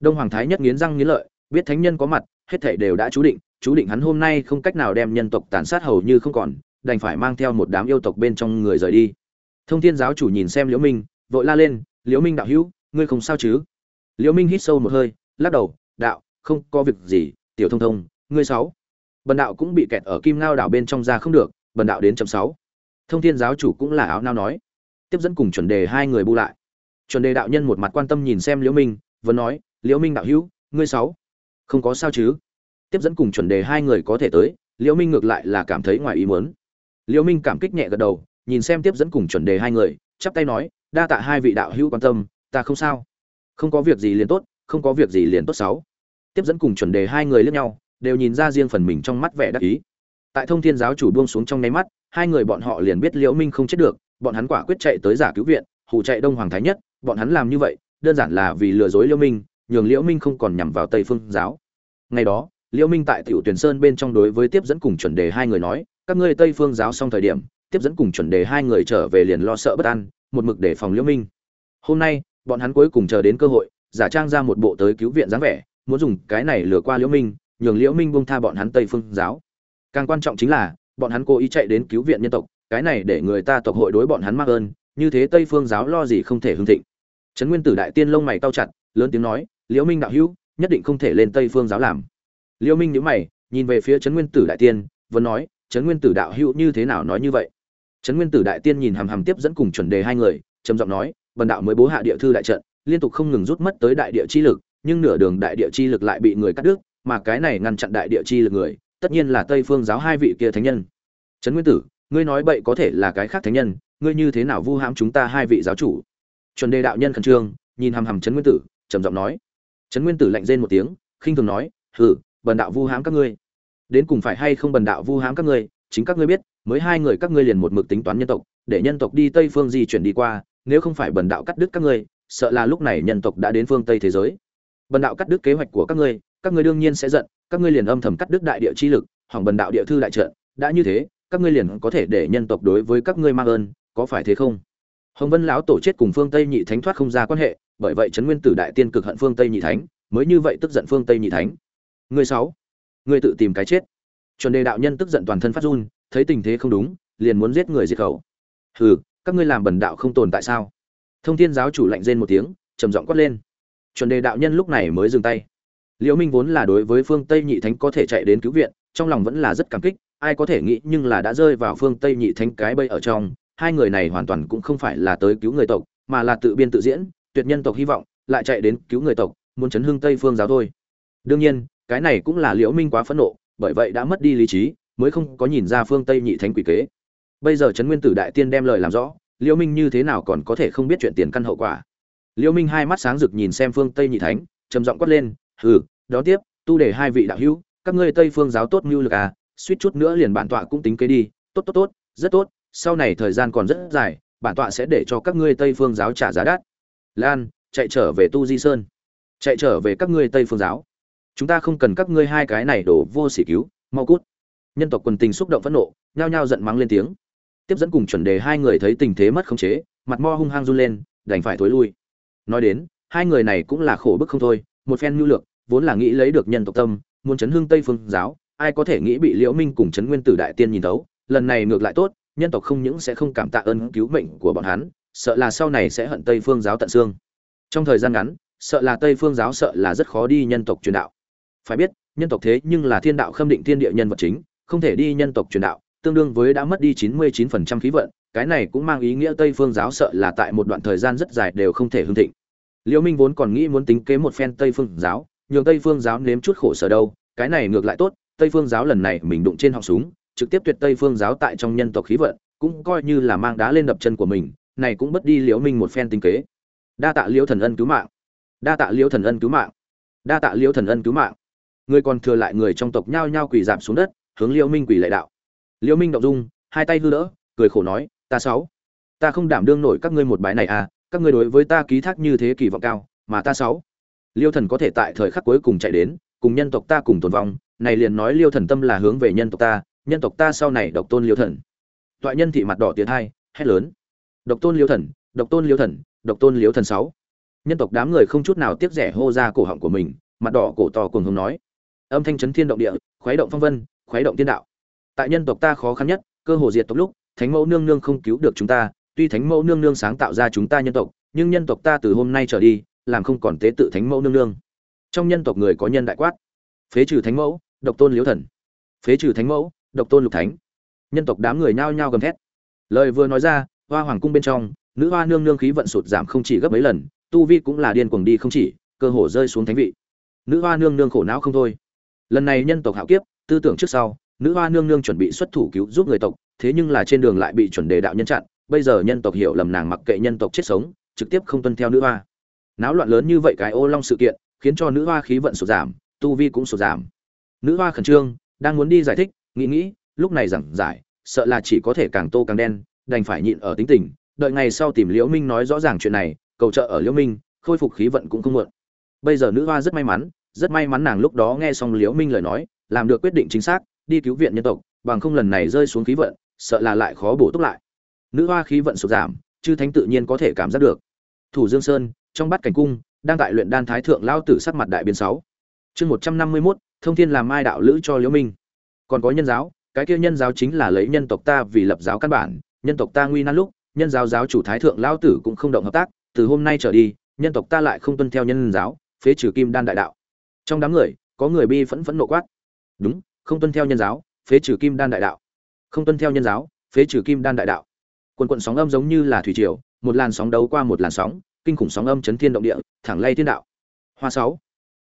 Đông hoàng thái nhất nghiến răng nghiến lợi, biết thánh nhân có mặt, hết thảy đều đã chú định chú định hắn hôm nay không cách nào đem nhân tộc tàn sát hầu như không còn, đành phải mang theo một đám yêu tộc bên trong người rời đi. Thông thiên giáo chủ nhìn xem liễu minh, vội la lên, liễu minh đạo hữu, ngươi không sao chứ? Liễu minh hít sâu một hơi, lắc đầu, đạo, không có việc gì, tiểu thông thông, ngươi sáu bần đạo cũng bị kẹt ở kim ngao đảo bên trong ra không được, bần đạo đến chấm sáu. Thông thiên giáo chủ cũng là áo nao nói. Tiếp dẫn cùng chuẩn đề hai người bu lại. Chuẩn đề đạo nhân một mặt quan tâm nhìn xem liễu minh, vẫn nói, liễu minh đạo hữu, ngươi sáu, không có sao chứ? Tiếp dẫn cùng chuẩn đề hai người có thể tới, liễu minh ngược lại là cảm thấy ngoài ý muốn. Liễu minh cảm kích nhẹ gật đầu, nhìn xem tiếp dẫn cùng chuẩn đề hai người, chắp tay nói, đa tạ hai vị đạo hữu quan tâm, ta không sao. Không có việc gì liền tốt, không có việc gì liền tốt sáu. Tiếp dẫn cùng chuẩn đề hai người liếc nhau đều nhìn ra riêng phần mình trong mắt vẻ đắc ý. Tại thông thiên giáo chủ buông xuống trong nháy mắt, hai người bọn họ liền biết liễu minh không chết được, bọn hắn quả quyết chạy tới giả cứu viện, hù chạy đông hoàng thái nhất, bọn hắn làm như vậy, đơn giản là vì lừa dối liễu minh, nhường liễu minh không còn nhằm vào tây phương giáo. Ngày đó, liễu minh tại tiểu tuyển sơn bên trong đối với tiếp dẫn cùng chuẩn đề hai người nói, các ngươi tây phương giáo xong thời điểm, tiếp dẫn cùng chuẩn đề hai người trở về liền lo sợ bất an, một mực để phòng liễu minh. Hôm nay, bọn hắn cuối cùng chờ đến cơ hội, giả trang ra một bộ tới cứu viện dáng vẻ, muốn dùng cái này lừa qua liễu minh nhường liễu minh buông tha bọn hắn tây phương giáo. Càng quan trọng chính là, bọn hắn cố ý chạy đến cứu viện nhân tộc, cái này để người ta tộc hội đối bọn hắn mắc ơn, như thế tây phương giáo lo gì không thể hưng thịnh. Trấn nguyên tử đại tiên lông mày cau chặt, lớn tiếng nói, liễu minh đạo hữu, nhất định không thể lên tây phương giáo làm. Liễu minh nhíu mày, nhìn về phía trấn nguyên tử đại tiên vẫn nói, trấn nguyên tử đạo hữu như thế nào nói như vậy? Trấn nguyên tử đại tiên nhìn hàm hàm tiếp dẫn cùng chuẩn đề hai người, trầm giọng nói, bần đạo mới bố hạ địa thư đại trận, liên tục không ngừng rút mất tới đại địa chi lực, nhưng nửa đường đại địa chi lực lại bị người cắt đứt mà cái này ngăn chặn đại địa chi lực người, tất nhiên là tây phương giáo hai vị kia thánh nhân. Trấn nguyên tử, ngươi nói bậy có thể là cái khác thánh nhân, ngươi như thế nào vu hãm chúng ta hai vị giáo chủ? Chuẩn đề đạo nhân khẩn trương, nhìn hằm hằm trấn nguyên tử, trầm giọng nói. Trấn nguyên tử lạnh rên một tiếng, khinh thường nói, hừ, bần đạo vu hãm các ngươi. Đến cùng phải hay không bần đạo vu hãm các ngươi, chính các ngươi biết, mới hai người các ngươi liền một mực tính toán nhân tộc, để nhân tộc đi tây phương di chuyển đi qua, nếu không phải bần đạo cắt đứt các ngươi, sợ là lúc này nhân tộc đã đến phương tây thế giới. Bần đạo cắt đứt kế hoạch của các ngươi các ngươi đương nhiên sẽ giận, các ngươi liền âm thầm cắt đứt đại địa chi lực, hỏng bần đạo địa thư đại trận. Đã như thế, các ngươi liền có thể để nhân tộc đối với các ngươi mang ơn, có phải thế không? Hồng vân lão tổ chết cùng phương tây nhị thánh thoát không ra quan hệ, bởi vậy trấn nguyên tử đại tiên cực hận phương tây nhị thánh, mới như vậy tức giận phương tây nhị thánh. Người sáu người tự tìm cái chết. Chuẩn đề đạo nhân tức giận toàn thân phát run, thấy tình thế không đúng, liền muốn giết người diệt khẩu. Hừ, các ngươi làm bần đạo không tồn tại sao? Thông thiên giáo chủ lạnh rên một tiếng, trầm giọng quát lên. Chuẩn đề đạo nhân lúc này mới dừng tay liễu minh vốn là đối với phương tây nhị thánh có thể chạy đến cứu viện, trong lòng vẫn là rất cảm kích, ai có thể nghĩ nhưng là đã rơi vào phương tây nhị thánh cái bẫy ở trong, hai người này hoàn toàn cũng không phải là tới cứu người tộc, mà là tự biên tự diễn, tuyệt nhân tộc hy vọng, lại chạy đến cứu người tộc, muốn chấn hương tây phương giáo thôi. Đương nhiên, cái này cũng là liễu minh quá phẫn nộ, bởi vậy đã mất đi lý trí, mới không có nhìn ra phương tây nhị thánh quỷ kế. Bây giờ trấn nguyên tử đại tiên đem lời làm rõ, liễu minh như thế nào còn có thể không biết chuyện tiền căn hậu quả. Liễu minh hai mắt sáng rực nhìn xem phương tây nhị thánh, trầm giọng quát lên, hừ đó tiếp, tu để hai vị đạo hữu, các ngươi tây phương giáo tốt như lực à suýt chút nữa liền bản tọa cũng tính kế đi. Tốt tốt tốt, rất tốt, sau này thời gian còn rất dài, bản tọa sẽ để cho các ngươi tây phương giáo trả giá đắt. Lan, chạy trở về tu di sơn. Chạy trở về các ngươi tây phương giáo. Chúng ta không cần các ngươi hai cái này đổ vô sỉ cứu, mau cút. Nhân tộc quần tình xúc động phẫn nộ, nhao nhao giận mắng lên tiếng. Tiếp dẫn cùng chuẩn đề hai người thấy tình thế mất khống chế, mặt mo hung hăng run lên, đành phải thối lui. Nói đến, hai người này cũng là khổ bức không thôi, một phen mưu lược vốn là nghĩ lấy được nhân tộc tâm, muốn chấn hương tây phương giáo, ai có thể nghĩ bị liễu minh cùng chấn nguyên tử đại tiên nhìn thấu, lần này ngược lại tốt, nhân tộc không những sẽ không cảm tạ ơn cứu mệnh của bọn hắn, sợ là sau này sẽ hận tây phương giáo tận xương. Trong thời gian ngắn, sợ là tây phương giáo sợ là rất khó đi nhân tộc truyền đạo. Phải biết, nhân tộc thế nhưng là thiên đạo khâm định thiên địa nhân vật chính, không thể đi nhân tộc truyền đạo, tương đương với đã mất đi chín mươi 99% khí vận, cái này cũng mang ý nghĩa tây phương giáo sợ là tại một đoạn thời gian rất dài đều không thể hưng thịnh. Liễu minh vốn còn nghĩ muốn tính kế một phen tây phương giáo nhường tây phương giáo nếm chút khổ sở đâu, cái này ngược lại tốt, tây phương giáo lần này mình đụng trên họng súng, trực tiếp tuyệt tây phương giáo tại trong nhân tộc khí vận, cũng coi như là mang đá lên đập chân của mình, này cũng bất đi liễu minh một phen tinh kế. Đa tạ liễu thần ân cứu mạng. Đa tạ liễu thần ân cứu mạng. Đa tạ liễu thần ân cứu mạng. Người còn thừa lại người trong tộc nhao nhao quỳ giảm xuống đất, hướng liễu minh quỳ lạy đạo. Liễu minh động dung, hai tay hư đỡ, cười khổ nói, ta sáu, ta không đảm đương nổi các ngươi một bài này à các ngươi đối với ta ký thác như thế kỳ vọng cao, mà ta sáu liêu thần có thể tại thời khắc cuối cùng chạy đến, cùng nhân tộc ta cùng tồn vong, này liền nói liêu thần tâm là hướng về nhân tộc ta, nhân tộc ta sau này độc tôn liêu thần. Toại nhân thị mặt đỏ tiến hai, hét lớn. Độc tôn liêu thần, độc tôn liêu thần, độc tôn liêu thần sáu. Nhân tộc đám người không chút nào tiếc rẻ hô ra cổ họng của mình, mặt đỏ cổ to cùng hùng nói. Âm thanh chấn thiên động địa, khuấy động phong vân, khuấy động tiên đạo. Tại nhân tộc ta khó khăn nhất, cơ hồ diệt tộc lúc, thánh mẫu nương nương không cứu được chúng ta, tuy thánh mẫu nương nương sáng tạo ra chúng ta nhân tộc, nhưng nhân tộc ta từ hôm nay trở đi làm không còn tế tự thánh mẫu nương nương. Trong nhân tộc người có nhân đại quát. Phế trừ thánh mẫu, độc tôn liễu thần. Phế trừ thánh mẫu, độc tôn lục thánh. Nhân tộc đám người nhao nhao gầm thét. Lời vừa nói ra, hoa hoàng cung bên trong, nữ hoa nương nương khí vận sụt giảm không chỉ gấp mấy lần, tu vi cũng là điên cuồng đi không chỉ, cơ hồ rơi xuống thánh vị. Nữ hoa nương nương khổ não không thôi. Lần này nhân tộc hạo kiếp, tư tưởng trước sau, nữ hoa nương nương chuẩn bị xuất thủ cứu giúp người tộc, thế nhưng là trên đường lại bị chuẩn đề đạo nhân chặn, bây giờ nhân tộc hiểu lầm nàng mặc kệ nhân tộc chết sống, trực tiếp không tuân theo nữ hoa náo loạn lớn như vậy cái ô long sự kiện, khiến cho nữ hoa khí vận sụt giảm, tu vi cũng sụt giảm. Nữ hoa khẩn trương, đang muốn đi giải thích, nghĩ nghĩ, lúc này giảng giải, sợ là chỉ có thể càng tô càng đen, đành phải nhịn ở tính tình, đợi ngày sau tìm liễu minh nói rõ ràng chuyện này, cầu trợ ở liễu minh, khôi phục khí vận cũng không muộn. Bây giờ nữ hoa rất may mắn, rất may mắn nàng lúc đó nghe xong liễu minh lời nói, làm được quyết định chính xác, đi cứu viện nhân tộc, bằng không lần này rơi xuống khí vận, sợ là lại khó bổ túc lại. Nữ hoa khí vận sụt giảm, chư thánh tự nhiên có thể cảm giác được thủ dương sơn trong bát cảnh cung đang tại luyện đan thái thượng lao tử sắc mặt đại biến sáu. Chương một trăm năm mươi 151, thông thiên làm mai đạo lữ cho liễu minh. Còn có nhân giáo cái kia nhân giáo chính là lấy nhân tộc ta vì lập giáo căn bản nhân tộc ta nguy nan lúc nhân giáo giáo chủ thái thượng lao tử cũng không động hợp tác từ hôm nay trở đi nhân tộc ta lại không tuân theo nhân giáo phế trừ kim đan đại đạo. Trong đám người có người bi phẫn phẫn nộ quát. Đúng không tuân theo nhân giáo phế trừ kim đan đại đạo. Không tuân theo nhân giáo phế trừ kim đan đại đạo. Quần quận sóng âm giống như là thủy triều một làn sóng đấu qua một làn sóng, kinh khủng sóng âm chấn thiên động địa, thẳng lay thiên đạo. Hoa sáu.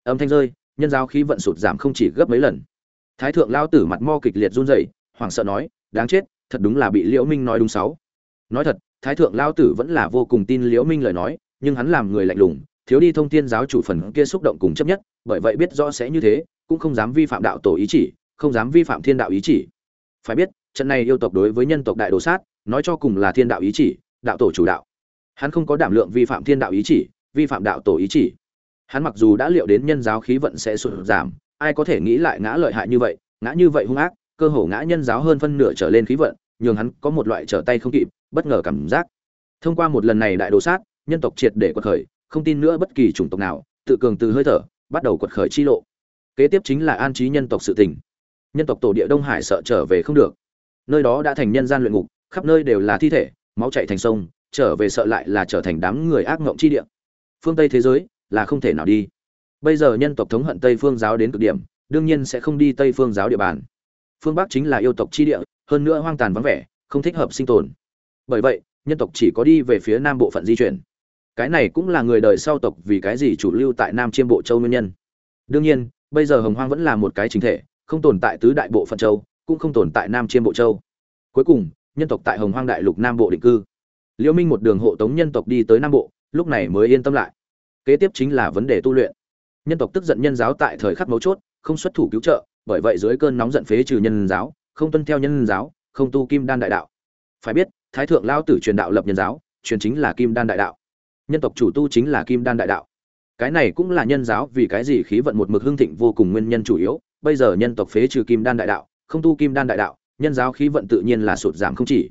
Âm thanh rơi, nhân giáo khí vận sụt giảm không chỉ gấp mấy lần. Thái thượng lao tử mặt mo kịch liệt run rẩy, hoảng sợ nói, đáng chết, thật đúng là bị liễu minh nói đúng sáu. Nói thật, thái thượng lao tử vẫn là vô cùng tin liễu minh lời nói, nhưng hắn làm người lạnh lùng, thiếu đi thông thiên giáo chủ phần kia xúc động cùng chấp nhất, bởi vậy biết rõ sẽ như thế, cũng không dám vi phạm đạo tổ ý chỉ, không dám vi phạm thiên đạo ý chỉ. Phải biết, trận này yêu tộc đối với nhân tộc đại đồ sát, nói cho cùng là thiên đạo ý chỉ đạo tổ chủ đạo. Hắn không có đảm lượng vi phạm thiên đạo ý chỉ, vi phạm đạo tổ ý chỉ. Hắn mặc dù đã liệu đến nhân giáo khí vận sẽ sụt giảm, ai có thể nghĩ lại ngã lợi hại như vậy, ngã như vậy hung ác, cơ hồ ngã nhân giáo hơn phân nửa trở lên khí vận, nhường hắn có một loại trở tay không kịp, bất ngờ cảm giác. Thông qua một lần này đại đồ sát, nhân tộc triệt để quật khởi, không tin nữa bất kỳ chủng tộc nào, tự cường từ hơi thở, bắt đầu quật khởi chi lộ. Kế tiếp chính là an trí nhân tộc sự tình. Nhân tộc tổ địa đông hải sợ trở về không được. Nơi đó đã thành nhân gian luyện ngục, khắp nơi đều là thi thể máu chạy thành sông, trở về sợ lại là trở thành đám người ác ngộng chi địa. Phương tây thế giới là không thể nào đi. Bây giờ nhân tộc thống hận tây phương giáo đến cực điểm, đương nhiên sẽ không đi tây phương giáo địa bàn. Phương bắc chính là yêu tộc chi địa, hơn nữa hoang tàn vắng vẻ, không thích hợp sinh tồn. Bởi vậy, nhân tộc chỉ có đi về phía nam bộ phận di chuyển. Cái này cũng là người đời sau tộc vì cái gì chủ lưu tại nam chiêm bộ châu nguyên nhân. Đương nhiên, bây giờ hồng hoang vẫn là một cái chính thể, không tồn tại tứ đại bộ phận châu, cũng không tồn tại nam chiêm bộ châu. Cuối cùng nhân tộc tại hồng hoang đại lục nam bộ định cư. Liễu minh một đường hộ tống nhân tộc đi tới nam bộ, lúc này mới yên tâm lại. Kế tiếp chính là vấn đề tu luyện. Nhân tộc tức giận nhân giáo tại thời khắc mấu chốt, không xuất thủ cứu trợ, bởi vậy dưới cơn nóng giận phế trừ nhân giáo, không tuân theo nhân giáo, không tu kim đan đại đạo. Phải biết, thái thượng lao tử truyền đạo lập nhân giáo, truyền chính là kim đan đại đạo. Nhân tộc chủ tu chính là kim đan đại đạo. Cái này cũng là nhân giáo vì cái gì khí vận một mực hưng thịnh vô cùng nguyên nhân chủ yếu. Bây giờ nhân tộc phế trừ kim đan đại đạo, không tu kim đan đại đạo nhân giáo khí vận tự nhiên là sụt giảm không chỉ.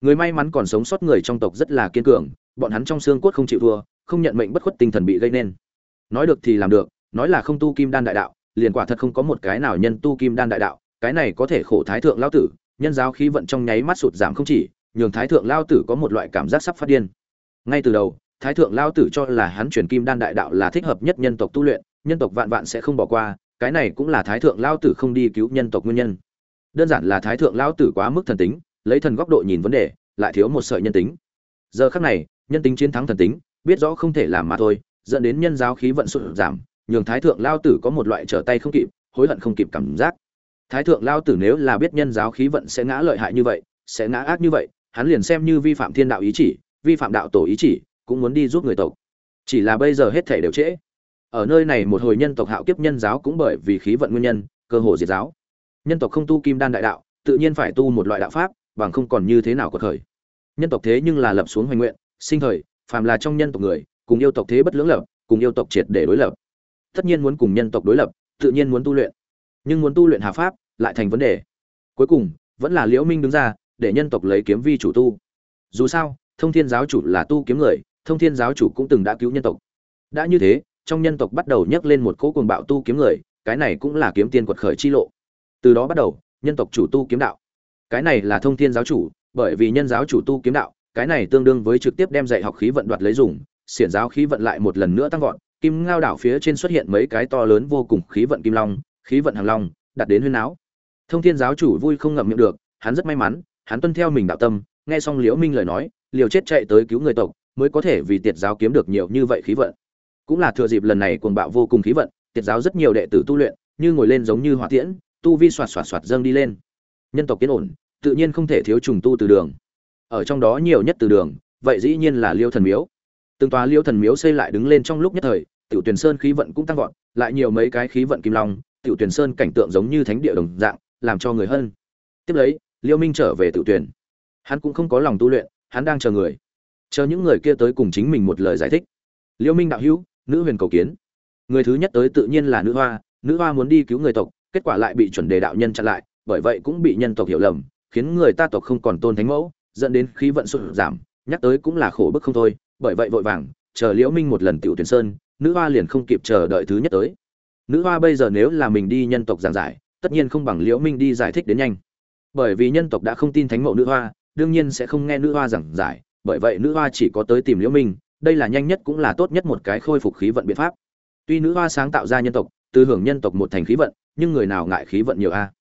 Người may mắn còn sống sót người trong tộc rất là kiên cường, bọn hắn trong xương cốt không chịu thua, không nhận mệnh bất khuất tinh thần bị gây nên. Nói được thì làm được, nói là không tu kim đan đại đạo, liền quả thật không có một cái nào nhân tu kim đan đại đạo, cái này có thể khổ thái thượng lao tử, nhân giáo khí vận trong nháy mắt sụt giảm không chỉ, nhường thái thượng lao tử có một loại cảm giác sắp phát điên. Ngay từ đầu, thái thượng lao tử cho là hắn truyền kim đan đại đạo là thích hợp nhất nhân tộc tu luyện, nhân tộc vạn vạn sẽ không bỏ qua, cái này cũng là thái thượng lao tử không đi cứu nhân tộc nguyên nhân đơn giản là thái thượng lao tử quá mức thần tính, lấy thần góc độ nhìn vấn đề, lại thiếu một sợi nhân tính. Giờ khắc này, nhân tính chiến thắng thần tính, biết rõ không thể làm mà thôi, dẫn đến nhân giáo khí vận sụt giảm, nhường thái thượng lao tử có một loại trở tay không kịp, hối hận không kịp cảm giác. Thái thượng lao tử nếu là biết nhân giáo khí vận sẽ ngã lợi hại như vậy, sẽ ngã ác như vậy, hắn liền xem như vi phạm thiên đạo ý chỉ, vi phạm đạo tổ ý chỉ, cũng muốn đi giúp người tộc. Chỉ là bây giờ hết thể đều trễ. Ở nơi này một hồi nhân tộc hạo kiếp nhân giáo cũng bởi vì khí vận nguyên nhân, cơ hồ diệt giáo nhân tộc không tu kim đan đại đạo, tự nhiên phải tu một loại đạo pháp, bằng không còn như thế nào có thời. Nhân tộc thế nhưng là lập xuống hoành nguyện, sinh thời, phàm là trong nhân tộc người, cùng yêu tộc thế bất lưỡng lập, cùng yêu tộc triệt để đối lập. Tất nhiên muốn cùng nhân tộc đối lập, tự nhiên muốn tu luyện. Nhưng muốn tu luyện hà pháp, lại thành vấn đề. Cuối cùng, vẫn là liễu minh đứng ra, để nhân tộc lấy kiếm vi chủ tu. Dù sao, thông thiên giáo chủ là tu kiếm người, thông thiên giáo chủ cũng từng đã cứu nhân tộc. Đã như thế, trong nhân tộc bắt đầu nhấc lên một cỗ cuồng bạo tu kiếm người, cái này cũng là kiếm tiên quật khởi chi lộ từ đó bắt đầu, nhân tộc chủ tu kiếm đạo. Cái này là thông thiên giáo chủ, bởi vì nhân giáo chủ tu kiếm đạo, cái này tương đương với trực tiếp đem dạy học khí vận đoạt lấy dùng, xiển giáo khí vận lại một lần nữa tăng vọt, kim ngao đảo phía trên xuất hiện mấy cái to lớn vô cùng khí vận kim long, khí vận hàng long, đặt đến huyên áo. Thông thiên giáo chủ vui không ngậm miệng được, hắn rất may mắn, hắn tuân theo mình đạo tâm, nghe xong liễu minh lời nói, liều chết chạy tới cứu người tộc, mới có thể vì tiệt giáo kiếm được nhiều như vậy khí vận. Cũng là thừa dịp lần này cuồng bạo vô cùng khí vận, tiệt giáo rất nhiều đệ tử tu luyện, như ngồi lên giống như hỏa tiễn tu vi xoạt xoạt xoạt dâng đi lên. Nhân tộc kiến ổn, tự nhiên không thể thiếu trùng tu từ đường. Ở trong đó nhiều nhất từ đường, vậy dĩ nhiên là liêu thần miếu. Từng tòa liêu thần miếu xây lại đứng lên trong lúc nhất thời, tiểu tuyển sơn khí vận cũng tăng vọt, lại nhiều mấy cái khí vận kim long, tiểu tuyển sơn cảnh tượng giống như thánh địa đồng dạng, làm cho người hơn tiếp lấy, liêu minh trở về tiểu tuyển hắn cũng không có lòng tu luyện, hắn đang chờ người. Chờ những người kia tới cùng chính mình một lời giải thích. Liêu minh đạo hữu, nữ huyền cầu kiến. Người thứ nhất tới tự nhiên là nữ hoa nữ hoa muốn đi cứu người tộc kết quả lại bị chuẩn đề đạo nhân chặn lại, bởi vậy cũng bị nhân tộc hiểu lầm, khiến người ta tộc không còn tôn thánh mẫu, dẫn đến khí vận sụt giảm, nhắc tới cũng là khổ bức không thôi, bởi vậy vội vàng, chờ liễu minh một lần tiểu tuyển sơn, nữ hoa liền không kịp chờ đợi thứ nhất tới. Nữ hoa bây giờ nếu là mình đi nhân tộc giảng giải, tất nhiên không bằng liễu minh đi giải thích đến nhanh. Bởi vì nhân tộc đã không tin thánh mẫu nữ hoa, đương nhiên sẽ không nghe nữ hoa giảng giải, bởi vậy nữ hoa chỉ có tới tìm liễu minh, đây là nhanh nhất cũng là tốt nhất một cái khôi phục khí vận biện pháp. Tuy nữ hoa sáng tạo ra nhân tộc từ hưởng nhân tộc một thành khí vận nhưng người nào ngại khí vận nhiều a?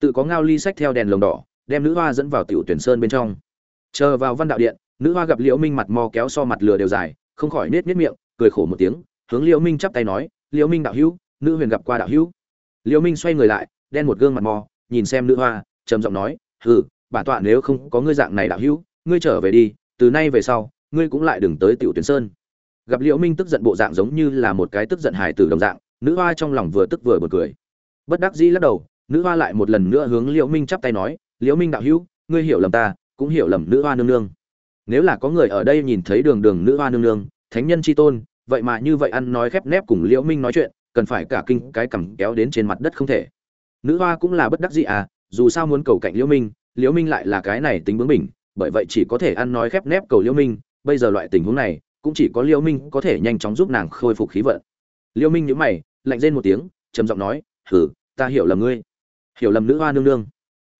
Tự có ngao ly sách theo đèn lồng đỏ, đem nữ hoa dẫn vào tiểu tuyển sơn bên trong. Chờ vào văn đạo điện, nữ hoa gặp liễu minh mặt mò kéo so mặt lừa đều dài, không khỏi nết nết miệng, cười khổ một tiếng, hướng liễu minh chắp tay nói, liễu minh đạo hữu, nữ huyền gặp qua đạo hữu. Liễu minh xoay người lại, đen một gương mặt mò nhìn xem nữ hoa, trầm giọng nói, hừ, bản tọa nếu không có ngươi dạng này đạo hữu, ngươi trở về đi, từ nay về sau, ngươi cũng lại đừng tới tiểu tuyển sơn. Gặp liễu minh tức giận bộ dạng giống như là một cái tức giận hài tử đồng dạng, nữ hoa trong lòng vừa tức vừa bật cười bất đắc dĩ lắc đầu, nữ hoa lại một lần nữa hướng liễu minh chắp tay nói, liễu minh đạo hữu, ngươi hiểu lầm ta, cũng hiểu lầm nữ hoa nương nương. Nếu là có người ở đây nhìn thấy đường đường nữ hoa nương nương, thánh nhân chi tôn, vậy mà như vậy ăn nói khép nép cùng liễu minh nói chuyện, cần phải cả kinh cái cằm kéo đến trên mặt đất không thể. Nữ hoa cũng là bất đắc dĩ à dù sao muốn cầu cạnh liễu minh liễu minh lại là cái này tính bướng bỉnh, bởi vậy chỉ có thể ăn nói khép nép cầu liễu minh. Bây giờ loại tình huống này, cũng chỉ có liễu minh có thể nhanh chóng giúp nàng khôi phục khí vận. Liễu minh nhíu mày, lạnh rên một tiếng, trầm giọng nói hừ ta hiểu lầm ngươi. Hiểu lầm nữ hoa nương nương.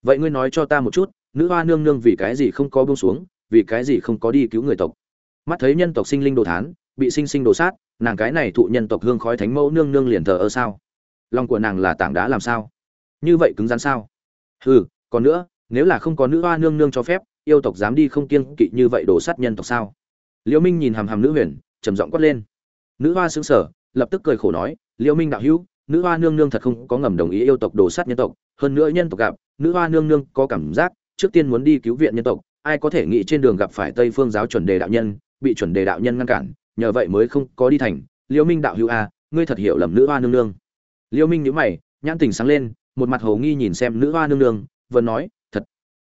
Vậy ngươi nói cho ta một chút, nữ hoa nương nương vì cái gì không có bông xuống, vì cái gì không có đi cứu người tộc? Mắt thấy nhân tộc sinh linh đồ thán, bị sinh sinh đồ sát, nàng cái này thụ nhân tộc hương khói thánh mẫu nương nương liền thờ ơ sao? Lòng của nàng là tảng đá làm sao? Như vậy cứng rắn sao? Hừ, còn nữa, nếu là không có nữ hoa nương nương cho phép, yêu tộc dám đi không kiêng kỵ như vậy đồ sát nhân tộc sao? Liễu minh nhìn hàm hàm nữ huyền, trầm giọng quát lên. Nữ hoa sững sờ, lập tức cười khổ nói, liễu minh đạo hữu nữ hoa nương nương thật không có ngầm đồng ý yêu tộc đồ sát nhân tộc, hơn nữa nhân tộc gặp, nữ hoa nương nương có cảm giác, trước tiên muốn đi cứu viện nhân tộc, ai có thể nghĩ trên đường gặp phải tây phương giáo chuẩn đề đạo nhân, bị chuẩn đề đạo nhân ngăn cản, nhờ vậy mới không có đi thành. Liễu minh đạo hữu a, ngươi thật hiểu lầm nữ hoa nương nương. Liễu minh nhíu mày, nhãn tình sáng lên, một mặt hồ nghi nhìn xem nữ hoa nương nương, vừa nói, thật.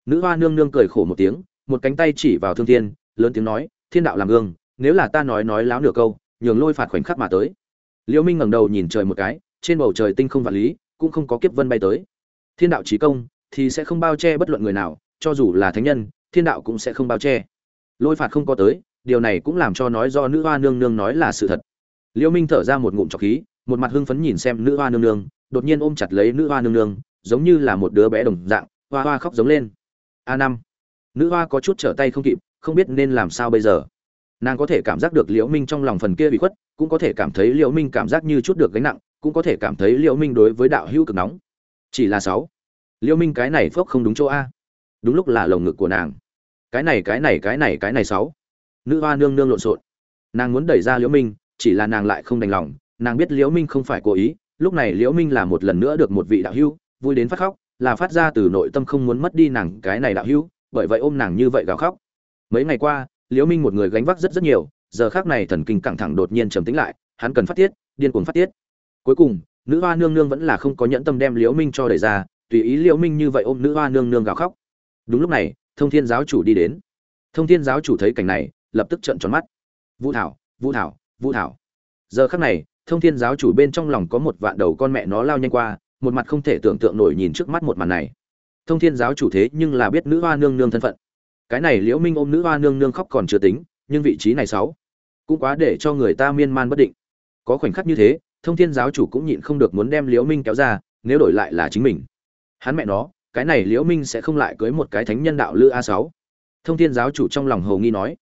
Nữ hoa nương nương cười khổ một tiếng, một cánh tay chỉ vào thương thiên, lớn tiếng nói, thiên đạo làm gương, nếu là ta nói nói láo nửa câu, nhường lôi phạt khoảnh khắc mà tới. Liễu minh ngẩng đầu nhìn trời một cái trên bầu trời tinh không vạn lý, cũng không có kiếp vân bay tới. Thiên đạo trí công thì sẽ không bao che bất luận người nào, cho dù là thánh nhân, thiên đạo cũng sẽ không bao che. Lôi phạt không có tới, điều này cũng làm cho nói do nữ hoa nương nương nói là sự thật. Liễu minh thở ra một ngụm trọc khí, một mặt hưng phấn nhìn xem nữ hoa nương nương, đột nhiên ôm chặt lấy nữ hoa nương nương, giống như là một đứa bé đồng dạng, hoa hoa khóc giống lên. A năm. Nữ hoa có chút trở tay không kịp, không biết nên làm sao bây giờ. Nàng có thể cảm giác được liễu minh trong lòng phần kia bị khuất, cũng có thể cảm thấy liễu minh cảm giác như chút được gánh nặng cũng có thể cảm thấy liễu minh đối với đạo hữu cực nóng. Chỉ là sáu. Liễu minh cái này phốc không đúng chỗ a. Đúng lúc là lồng ngực của nàng. Cái này cái này cái này cái này sáu. Nữ hoa nương nương lộn xộn. Nàng muốn đẩy ra liễu minh, chỉ là nàng lại không đành lòng. Nàng biết liễu minh không phải cố ý. Lúc này liễu minh là một lần nữa được một vị đạo hữu, vui đến phát khóc, là phát ra từ nội tâm không muốn mất đi nàng cái này đạo hữu, bởi vậy ôm nàng như vậy gào khóc. Mấy ngày qua, liễu minh một người gánh vác rất rất nhiều, giờ khắc này thần kinh căng thẳng đột nhiên trầm tĩnh lại, hắn cần phát tiết, điên cuồng phát tiết cuối cùng, nữ hoa nương nương vẫn là không có nhẫn tâm đem liễu minh cho đẩy ra, tùy ý liễu minh như vậy ôm nữ hoa nương nương gào khóc. Đúng lúc này, thông thiên giáo chủ đi đến. Thông thiên giáo chủ thấy cảnh này, lập tức trợn tròn mắt. Vũ thảo vũ thảo vũ thảo. Giờ khắc này, thông thiên giáo chủ bên trong lòng có một vạn đầu con mẹ nó lao nhanh qua, một mặt không thể tưởng tượng nổi nhìn trước mắt một màn này. Thông thiên giáo chủ thế nhưng là biết nữ hoa nương nương thân phận. Cái này liễu minh ôm nữ hoa nương nương khóc còn chưa tính, nhưng vị trí này sáu cũng quá để cho người ta miên man bất định. Có khoảnh khắc như thế thông thiên giáo chủ cũng nhịn không được muốn đem liễu minh kéo ra, nếu đổi lại là chính mình. Hắn mẹ nó, cái này liễu minh sẽ không lại cưới một cái thánh nhân đạo lữ a sáu. Thông thiên giáo chủ trong lòng hồ nghi nói.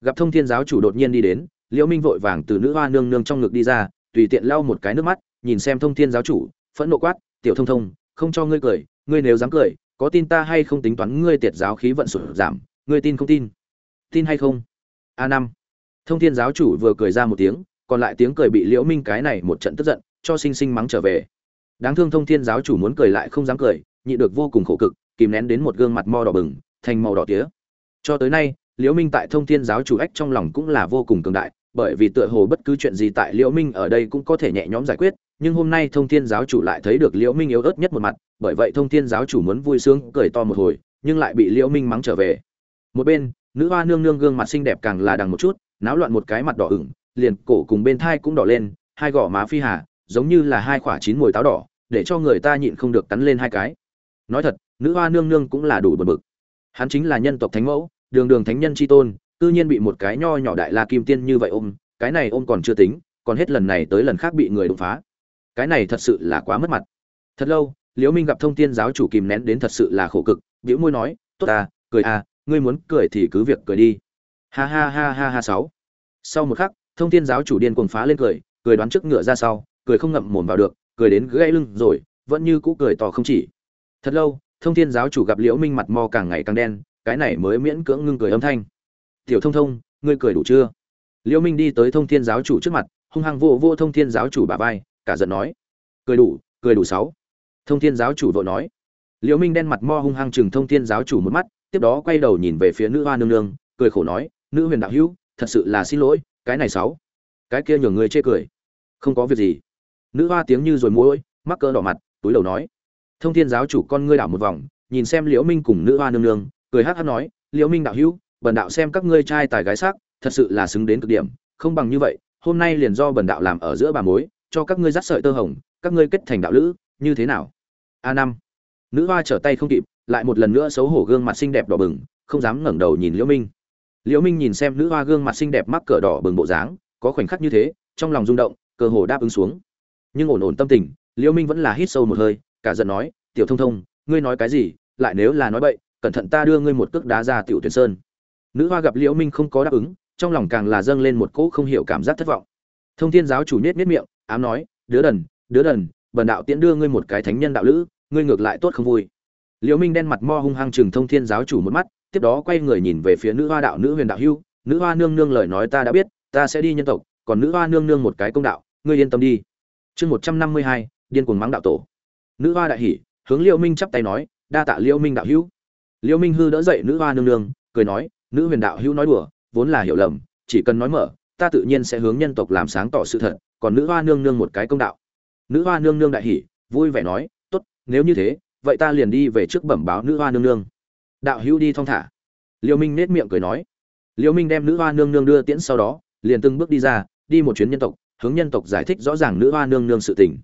Gặp thông thiên giáo chủ đột nhiên đi đến, liễu minh vội vàng từ nữ hoa nương nương trong ngực đi ra, tùy tiện lau một cái nước mắt, nhìn xem thông thiên giáo chủ, phẫn nộ quát, tiểu thông thông, không cho ngươi cười, ngươi nếu dám cười, có tin ta hay không tính toán ngươi tiệt giáo khí vận sụt giảm, ngươi tin không tin? Tin hay không? A năm. Thông thiên giáo chủ vừa cười ra một tiếng còn lại tiếng cười bị liễu minh cái này một trận tức giận, cho sinh sinh mắng trở về. Đáng thương thông thiên giáo chủ muốn cười lại không dám cười nhị được vô cùng khổ cực, kìm nén đến một gương mặt mo đỏ bừng, thành màu đỏ tía. Cho tới nay, liễu minh tại thông thiên giáo chủ ách trong lòng cũng là vô cùng cường đại, bởi vì tựa hồ bất cứ chuyện gì tại liễu minh ở đây cũng có thể nhẹ nhõm giải quyết, nhưng hôm nay thông thiên giáo chủ lại thấy được liễu minh yếu ớt nhất một mặt, bởi vậy thông thiên giáo chủ muốn vui sướng, cười to một hồi, nhưng lại bị liễu minh mắng trở về. Một bên, nữ hoa nương nương gương mặt xinh đẹp càng là đằng một chút, náo loạn một cái mặt đỏ ửng liền cổ cùng bên thai cũng đỏ lên, hai gò má phi hà, giống như là hai quả chín mùi táo đỏ, để cho người ta nhịn không được cắn lên hai cái. Nói thật, nữ hoa nương nương cũng là đủ bật bực. Hắn chính là nhân tộc thánh mẫu, đường đường thánh nhân chi tôn tự nhiên bị một cái nho nhỏ đại la kim tiên như vậy ôm, cái này ôm còn chưa tính, còn hết lần này tới lần khác bị người đột phá. Cái này thật sự là quá mất mặt. Thật lâu, liễu minh gặp thông tiên giáo chủ kìm nén đến thật sự là khổ cực, bĩu môi nói, tốt à cười à ngươi muốn cười thì cứ việc cười đi. Ha ha ha ha ha sáu. Sau một khắc thông thiên giáo chủ điên cuồng phá lên cười cười đoán trước ngựa ra sau, cười không ngậm mồm vào được, cười đến gãy lưng rồi, vẫn như cũ cười to không chỉ. Thật lâu, thông thiên giáo chủ gặp liễu minh mặt mò càng ngày càng đen, cái này mới miễn cưỡng ngưng cười âm thanh. Tiểu thông thông, ngươi cười đủ chưa? Liễu minh đi tới thông thiên giáo chủ trước mặt, hung hăng vô vô thông thiên giáo chủ bà vai, cả giận nói, cười đủ cười đủ sáu. Thông thiên giáo chủ vội nói. Liễu minh đen mặt mo hung hăng chừng thông thiên giáo chủ một mắt, tiếp đó quay đầu nhìn về phía nữ hoa nương nương, cười khổ nói, nữ huyền đạo hữu, thật sự là xin lỗi cái này sáu. Cái kia nhường người chê cười. Không có việc gì. Nữ hoa tiếng như rồi môi mắc cỡ đỏ mặt, túi đầu nói. Thông thiên giáo chủ con ngươi đảo một vòng, nhìn xem liễu minh cùng nữ hoa nương nương, cười hát hát nói, liễu minh đạo hữu, bần đạo xem các ngươi trai tài gái sắc, thật sự là xứng đến cực điểm. Không bằng như vậy, hôm nay liền do bần đạo làm ở giữa bà mối, cho các ngươi dắt sợi tơ hồng, các ngươi kết thành đạo lữ, như thế nào? A năm. Nữ hoa trở tay không kịp, lại một lần nữa xấu hổ gương mặt xinh đẹp đỏ bừng, không dám ngẩng đầu nhìn liễu minh liễu minh nhìn xem nữ hoa gương mặt xinh đẹp mắc cỡ đỏ bừng bộ dáng, có khoảnh khắc như thế, trong lòng rung động, cơ hồ đáp ứng xuống. Nhưng ổn ổn tâm tình, liễu minh vẫn là hít sâu một hơi, cả giận nói, tiểu thông thông, ngươi nói cái gì? Lại nếu là nói bậy, cẩn thận ta đưa ngươi một cước đá ra tiểu tuyển sơn. Nữ hoa gặp liễu minh không có đáp ứng, trong lòng càng là dâng lên một cỗ không hiểu cảm giác thất vọng. Thông thiên giáo chủ nết nết miệng, ám nói, đứa đần đứa đần, bần đạo tiễn đưa ngươi một cái thánh nhân đạo lữ, ngươi ngược lại tốt không vui. Liễu minh đen mặt mo hung hăng chừng thông thiên giáo chủ một mắt tiếp đó quay người nhìn về phía nữ hoa đạo nữ huyền đạo hưu, nữ hoa nương nương lời nói ta đã biết, ta sẽ đi nhân tộc, còn nữ hoa nương nương một cái công đạo, ngươi yên tâm đi. Chương một trăm năm mươi hai, điên cuồng mắng đạo tổ. Nữ hoa đại hỉ, hướng liêu minh chắp tay nói, đa tạ liêu minh đạo hữu. Liêu minh hư đỡ dậy nữ hoa nương nương, cười nói, nữ huyền đạo hữu nói đùa, vốn là hiểu lầm, chỉ cần nói mở, ta tự nhiên sẽ hướng nhân tộc làm sáng tỏ sự thật, còn nữ hoa nương nương một cái công đạo. Nữ hoa nương nương đại hỉ, vui vẻ nói, tốt, nếu như thế, vậy ta liền đi về trước bẩm báo nữ hoa nương nương đạo hữu đi thong thả. Liêu minh nết miệng cười nói. Liêu minh đem nữ hoa nương nương đưa tiễn sau đó, liền từng bước đi ra, đi một chuyến nhân tộc, hướng nhân tộc giải thích rõ ràng nữ hoa nương nương sự tình.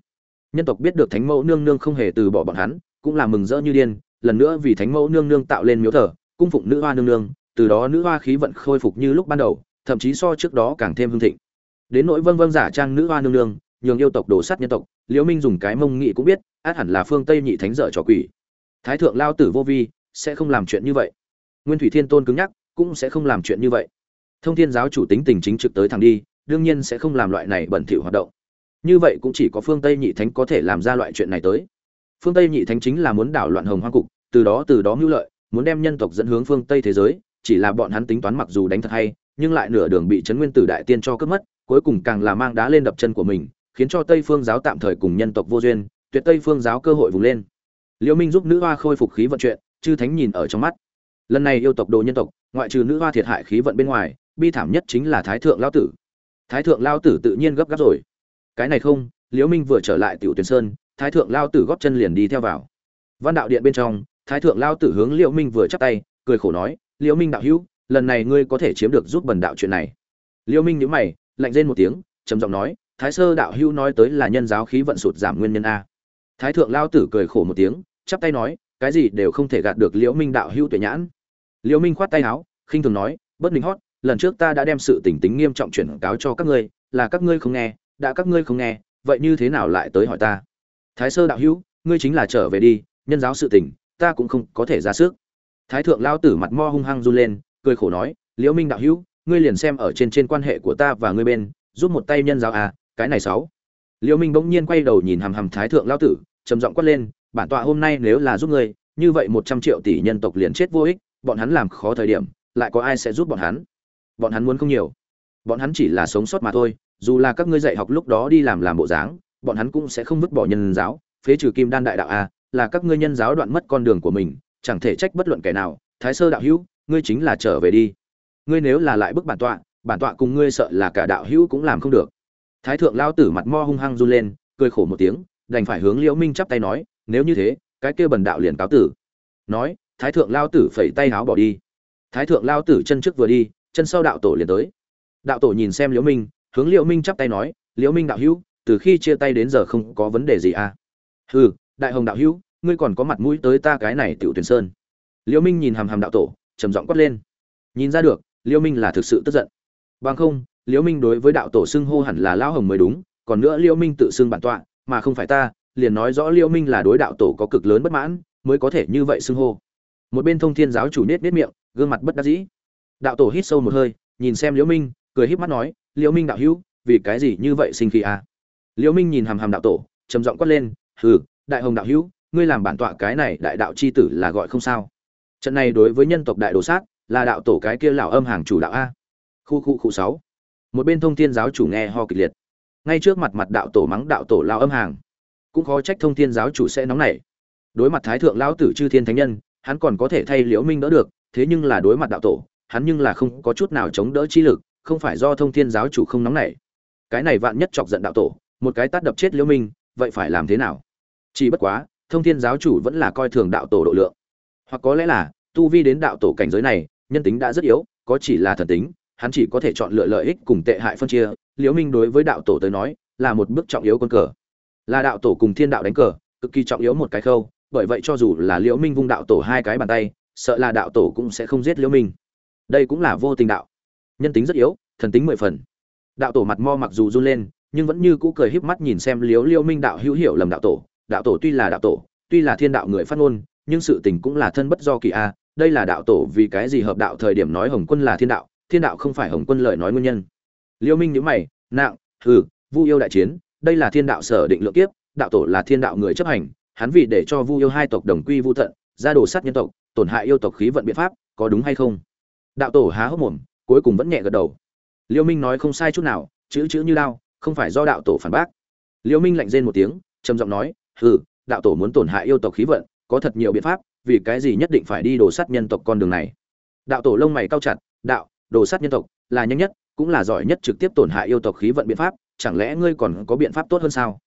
Nhân tộc biết được thánh mẫu nương nương không hề từ bỏ bọn hắn, cũng là mừng rỡ như điên, lần nữa vì thánh mẫu nương nương tạo lên miếu thờ, cung phụng nữ hoa nương nương, từ đó nữ hoa khí vận khôi phục như lúc ban đầu, thậm chí so trước đó càng thêm hưng thịnh. Đến nỗi vâng vâng giả trang nữ hoa nương nương, nhường yêu tộc đổ sát nhân tộc liễu minh dùng cái mông nghị cũng biết, át hẳn là phương tây nhị thánh dở trò quỷ. Thái thượng lao tử vô vi sẽ không làm chuyện như vậy. Nguyên thủy thiên tôn cứng nhắc, cũng sẽ không làm chuyện như vậy. Thông thiên giáo chủ tính tình chính trực tới thẳng đi, đương nhiên sẽ không làm loại này bẩn thỉu hoạt động. Như vậy cũng chỉ có phương tây nhị thánh có thể làm ra loại chuyện này tới. Phương tây nhị thánh chính là muốn đảo loạn hồng hoang cục, từ đó từ đó mưu lợi, muốn đem nhân tộc dẫn hướng phương tây thế giới, chỉ là bọn hắn tính toán mặc dù đánh thật hay, nhưng lại nửa đường bị trấn nguyên tử đại tiên cho cướp mất, cuối cùng càng là mang đá lên đập chân của mình, khiến cho tây phương giáo tạm thời cùng nhân tộc vô duyên, tuyệt tây phương giáo cơ hội vùng lên. Liễu minh giúp nữ hoa khôi phục khí vận chuyện chư thánh nhìn ở trong mắt. Lần này yêu tộc đồ nhân tộc, ngoại trừ nữ hoa thiệt hại khí vận bên ngoài, bi thảm nhất chính là thái thượng lao tử. Thái thượng lao tử tự nhiên gấp gáp rồi. Cái này không, liễu minh vừa trở lại tiểu tuyển sơn, thái thượng lao tử góp chân liền đi theo vào. Văn đạo điện bên trong, thái thượng lao tử hướng liễu minh vừa chắp tay, cười khổ nói, liễu minh đạo hữu, lần này ngươi có thể chiếm được giúp bần đạo chuyện này. Liễu minh nhíu mày, lạnh rên một tiếng, trầm giọng nói, thái sơ đạo hữu nói tới là nhân giáo khí vận sụt giảm nguyên nhân a. Thái thượng lao tử cười khổ một tiếng, chắp tay nói cái gì đều không thể gạt được liễu minh đạo hữu tuệ nhãn. Liễu minh khoát tay áo, khinh thường nói, bất minh hót, lần trước ta đã đem sự tình tính nghiêm trọng chuyển cáo cho các ngươi, là các ngươi không nghe, đã các ngươi không nghe, vậy như thế nào lại tới hỏi ta? Thái sơ đạo hữu, ngươi chính là trở về đi, nhân giáo sự tình, ta cũng không có thể ra sức. Thái thượng lao tử mặt mo hung hăng run lên, cười khổ nói, liễu minh đạo hữu, ngươi liền xem ở trên trên quan hệ của ta và ngươi bên, giúp một tay nhân giáo à cái này sáu. Liễu minh bỗng nhiên quay đầu nhìn hằm hằm thái thượng lao tử, trầm giọng quát lên bản tọa hôm nay nếu là giúp ngươi, như vậy một trăm triệu tỷ nhân tộc liền chết vô ích, bọn hắn làm khó thời điểm, lại có ai sẽ giúp bọn hắn? Bọn hắn muốn không nhiều. Bọn hắn chỉ là sống sót mà thôi, dù là các ngươi dạy học lúc đó đi làm làm bộ dáng, bọn hắn cũng sẽ không vứt bỏ nhân giáo, phế trừ kim đan đại đạo a là các ngươi nhân giáo đoạn mất con đường của mình, chẳng thể trách bất luận kẻ nào, thái sơ đạo hữu, ngươi chính là trở về đi. Ngươi nếu là lại bức bản tọa bản tọa cùng ngươi sợ là cả đạo hữu cũng làm không được. Thái thượng lao tử mặt mo hung hăng run lên, cười khổ một tiếng, đành phải hướng liễu minh chắp tay nói nếu như thế, cái kia bần đạo liền cáo tử. Nói, thái thượng lao tử phẩy tay háo bỏ đi. Thái thượng lao tử chân trước vừa đi, chân sau đạo tổ liền tới. Đạo tổ nhìn xem liễu minh, hướng liễu minh chắp tay nói, liễu minh đạo hữu, từ khi chia tay đến giờ không có vấn đề gì à? Hừ, đại hồng đạo hữu, ngươi còn có mặt mũi tới ta cái này tiểu tuyển sơn. Liễu minh nhìn hàm hàm đạo tổ, trầm giọng quát lên. Nhìn ra được, liễu minh là thực sự tức giận. Bằng không, liễu minh đối với đạo tổ xưng hô hẳn là lão hồng mới đúng, còn nữa liễu minh tự xưng bản tọa, mà không phải ta liền nói rõ liễu minh là đối đạo tổ có cực lớn bất mãn, mới có thể như vậy xưng hô. Một bên thông thiên giáo chủ nết nết miệng, gương mặt bất đắc dĩ. Đạo tổ hít sâu một hơi, nhìn xem liễu minh, cười híp mắt nói, liễu minh đạo hữu, vì cái gì như vậy sinh khí à? Liễu minh nhìn hàm hàm đạo tổ, trầm giọng quát lên, hừ, đại hồng đạo hữu, ngươi làm bản tọa cái này đại đạo chi tử là gọi không sao. Trận này đối với nhân tộc đại đồ sát, là đạo tổ cái kia lão âm hàng chủ đạo a. Khu khu khu sáu. Một bên thông thiên giáo chủ nghe ho kịch liệt. Ngay trước mặt mặt đạo tổ mắng đạo tổ lão âm hàng cũng khó trách thông thiên giáo chủ sẽ nóng nảy. Đối mặt thái thượng lão tử chư thiên thánh nhân, hắn còn có thể thay liễu minh đỡ được, thế nhưng là đối mặt đạo tổ, hắn nhưng là không có chút nào chống đỡ chi lực, không phải do thông thiên giáo chủ không nóng nảy. Cái này vạn nhất chọc giận đạo tổ, một cái tát đập chết liễu minh, vậy phải làm thế nào? Chỉ bất quá, thông thiên giáo chủ vẫn là coi thường đạo tổ độ lượng. Hoặc có lẽ là, tu vi đến đạo tổ cảnh giới này, nhân tính đã rất yếu, có chỉ là thần tính, hắn chỉ có thể chọn lựa lợi ích cùng tệ hại phân chia. Liễu minh đối với đạo tổ tới nói, là một bước trọng yếu quân cờ là đạo tổ cùng thiên đạo đánh cờ, cực kỳ trọng yếu một cái khâu, bởi vậy cho dù là liễu minh vung đạo tổ hai cái bàn tay, sợ là đạo tổ cũng sẽ không giết liễu minh. Đây cũng là vô tình đạo. Nhân tính rất yếu, thần tính mười phần. Đạo tổ mặt mo mặc dù run lên, nhưng vẫn như cũ cười híp mắt nhìn xem liễu liễu minh đạo hữu hiểu lầm đạo tổ. Đạo tổ tuy là đạo tổ, tuy là thiên đạo người phát ngôn, nhưng sự tình cũng là thân bất do kỳ a. Đây là đạo tổ vì cái gì hợp đạo thời điểm nói hồng quân là thiên đạo thiên đạo không phải hồng quân lời nói nguyên nhân. Liễu minh nhíu mày, nặng, hừ, vu yêu đại chiến đây là thiên đạo sở định lượng kiếp đạo tổ là thiên đạo người chấp hành hắn vì để cho vu yêu hai tộc đồng quy vu tận ra đồ sát nhân tộc tổn hại yêu tộc khí vận biện pháp có đúng hay không? Đạo tổ há hốc mồm cuối cùng vẫn nhẹ gật đầu. Liêu minh nói không sai chút nào chữ chữ như đao, không phải do đạo tổ phản bác. Liêu minh lạnh rên một tiếng trầm giọng nói hừ đạo tổ muốn tổn hại yêu tộc khí vận có thật nhiều biện pháp vì cái gì nhất định phải đi đồ sát nhân tộc con đường này? Đạo tổ lông mày cao chặt đạo đồ sát nhân tộc là nhanh nhất cũng là giỏi nhất trực tiếp tổn hại yêu tộc khí vận biện pháp chẳng lẽ ngươi còn có biện pháp tốt hơn sao?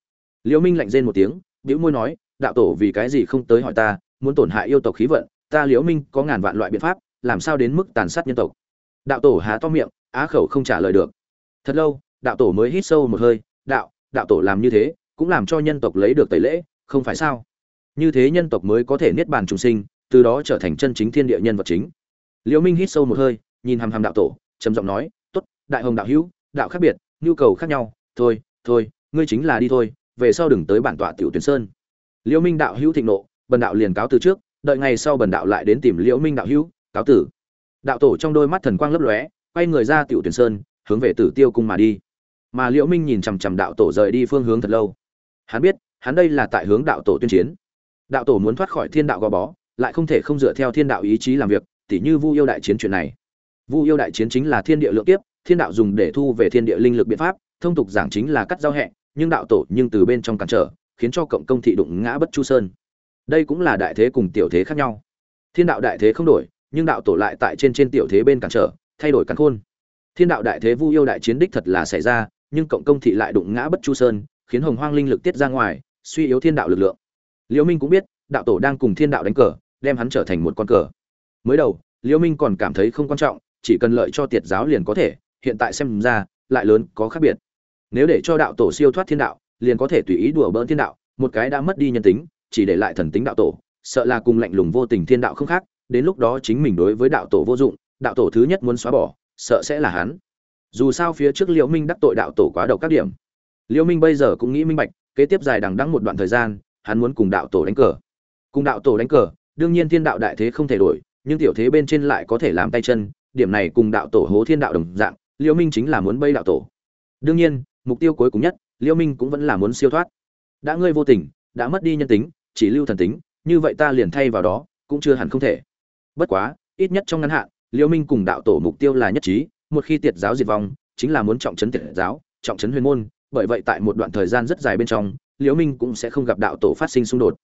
Liễu minh lạnh rên một tiếng, bĩu môi nói, đạo tổ vì cái gì không tới hỏi ta, muốn tổn hại yêu tộc khí vận, ta liễu minh có ngàn vạn loại biện pháp, làm sao đến mức tàn sát nhân tộc? Đạo tổ há to miệng, á khẩu không trả lời được. Thật lâu, đạo tổ mới hít sâu một hơi, đạo đạo tổ làm như thế, cũng làm cho nhân tộc lấy được tẩy lễ, không phải sao? Như thế nhân tộc mới có thể niết bàn trùng sinh, từ đó trở thành chân chính thiên địa nhân vật chính. Liễu minh hít sâu một hơi, nhìn hàm hàm đạo tổ, trầm giọng nói, tốt, đại hồng đạo hữu, đạo khác biệt, nhu cầu khác nhau thôi thôi, ngươi chính là đi thôi, về sau đừng tới bản tọa tiểu tuyển sơn. Liễu minh đạo hữu thịnh nộ, bần đạo liền cáo từ trước, đợi ngày sau bần đạo lại đến tìm liễu minh đạo hữu, cáo tử. Đạo tổ trong đôi mắt thần quang lấp lóe, quay người ra tiểu tuyển sơn, hướng về tử tiêu cung mà đi. Mà liễu minh nhìn chằm chằm đạo tổ rời đi phương hướng thật lâu. Hắn biết, hắn đây là tại hướng đạo tổ tuyên chiến. Đạo tổ muốn thoát khỏi thiên đạo gò bó, lại không thể không dựa theo thiên đạo ý chí làm việc, tỉ như vu yêu đại chiến chuyện này. Vu yêu đại chiến chính là thiên địa lượng tiếp thiên đạo dùng để thu về thiên địa linh lực biện pháp thông tục giảng chính là cắt giao hẹ, nhưng đạo tổ nhưng từ bên trong cản trở, khiến cho cộng công thị đụng ngã bất chu sơn. Đây cũng là đại thế cùng tiểu thế khác nhau. Thiên đạo đại thế không đổi, nhưng đạo tổ lại tại trên trên tiểu thế bên cản trở, thay đổi cắn khôn. Thiên đạo đại thế vu yêu đại chiến đích thật là xảy ra, nhưng cộng công thị lại đụng ngã bất chu sơn, khiến hồng hoang linh lực tiết ra ngoài, suy yếu thiên đạo lực lượng. Liễu minh cũng biết, đạo tổ đang cùng thiên đạo đánh cờ, đem hắn trở thành một con cờ. Mới đầu, liễu minh còn cảm thấy không quan trọng, chỉ cần lợi cho tiệt giáo liền có thể, hiện tại xem ra, lại lớn, có khác biệt nếu để cho đạo tổ siêu thoát thiên đạo, liền có thể tùy ý đùa bỡn thiên đạo, một cái đã mất đi nhân tính, chỉ để lại thần tính đạo tổ, sợ là cùng lạnh lùng vô tình thiên đạo không khác, đến lúc đó chính mình đối với đạo tổ vô dụng, đạo tổ thứ nhất muốn xóa bỏ, sợ sẽ là hắn. Dù sao phía trước liễu minh đắc tội đạo tổ quá độc các điểm. Liễu minh bây giờ cũng nghĩ minh bạch, kế tiếp dài đằng đẵng một đoạn thời gian, hắn muốn cùng đạo tổ đánh cờ. Cùng đạo tổ đánh cờ, đương nhiên thiên đạo đại thế không thể đổi, nhưng tiểu thế bên trên lại có thể làm tay chân, điểm này cùng đạo tổ hố thiên đạo đồng dạng, liễu minh chính là muốn bây đạo tổ. Đương nhiên mục tiêu cuối cùng nhất, liễu minh cũng vẫn là muốn siêu thoát. Đã ngươi vô tình, đã mất đi nhân tính, chỉ lưu thần tính, như vậy ta liền thay vào đó, cũng chưa hẳn không thể. Bất quá, ít nhất trong ngắn hạn, liễu minh cùng đạo tổ mục tiêu là nhất trí, một khi tiệt giáo diệt vong, chính là muốn trọng trấn tiệt giáo, trọng trấn huyền môn, bởi vậy tại một đoạn thời gian rất dài bên trong, liễu minh cũng sẽ không gặp đạo tổ phát sinh xung đột.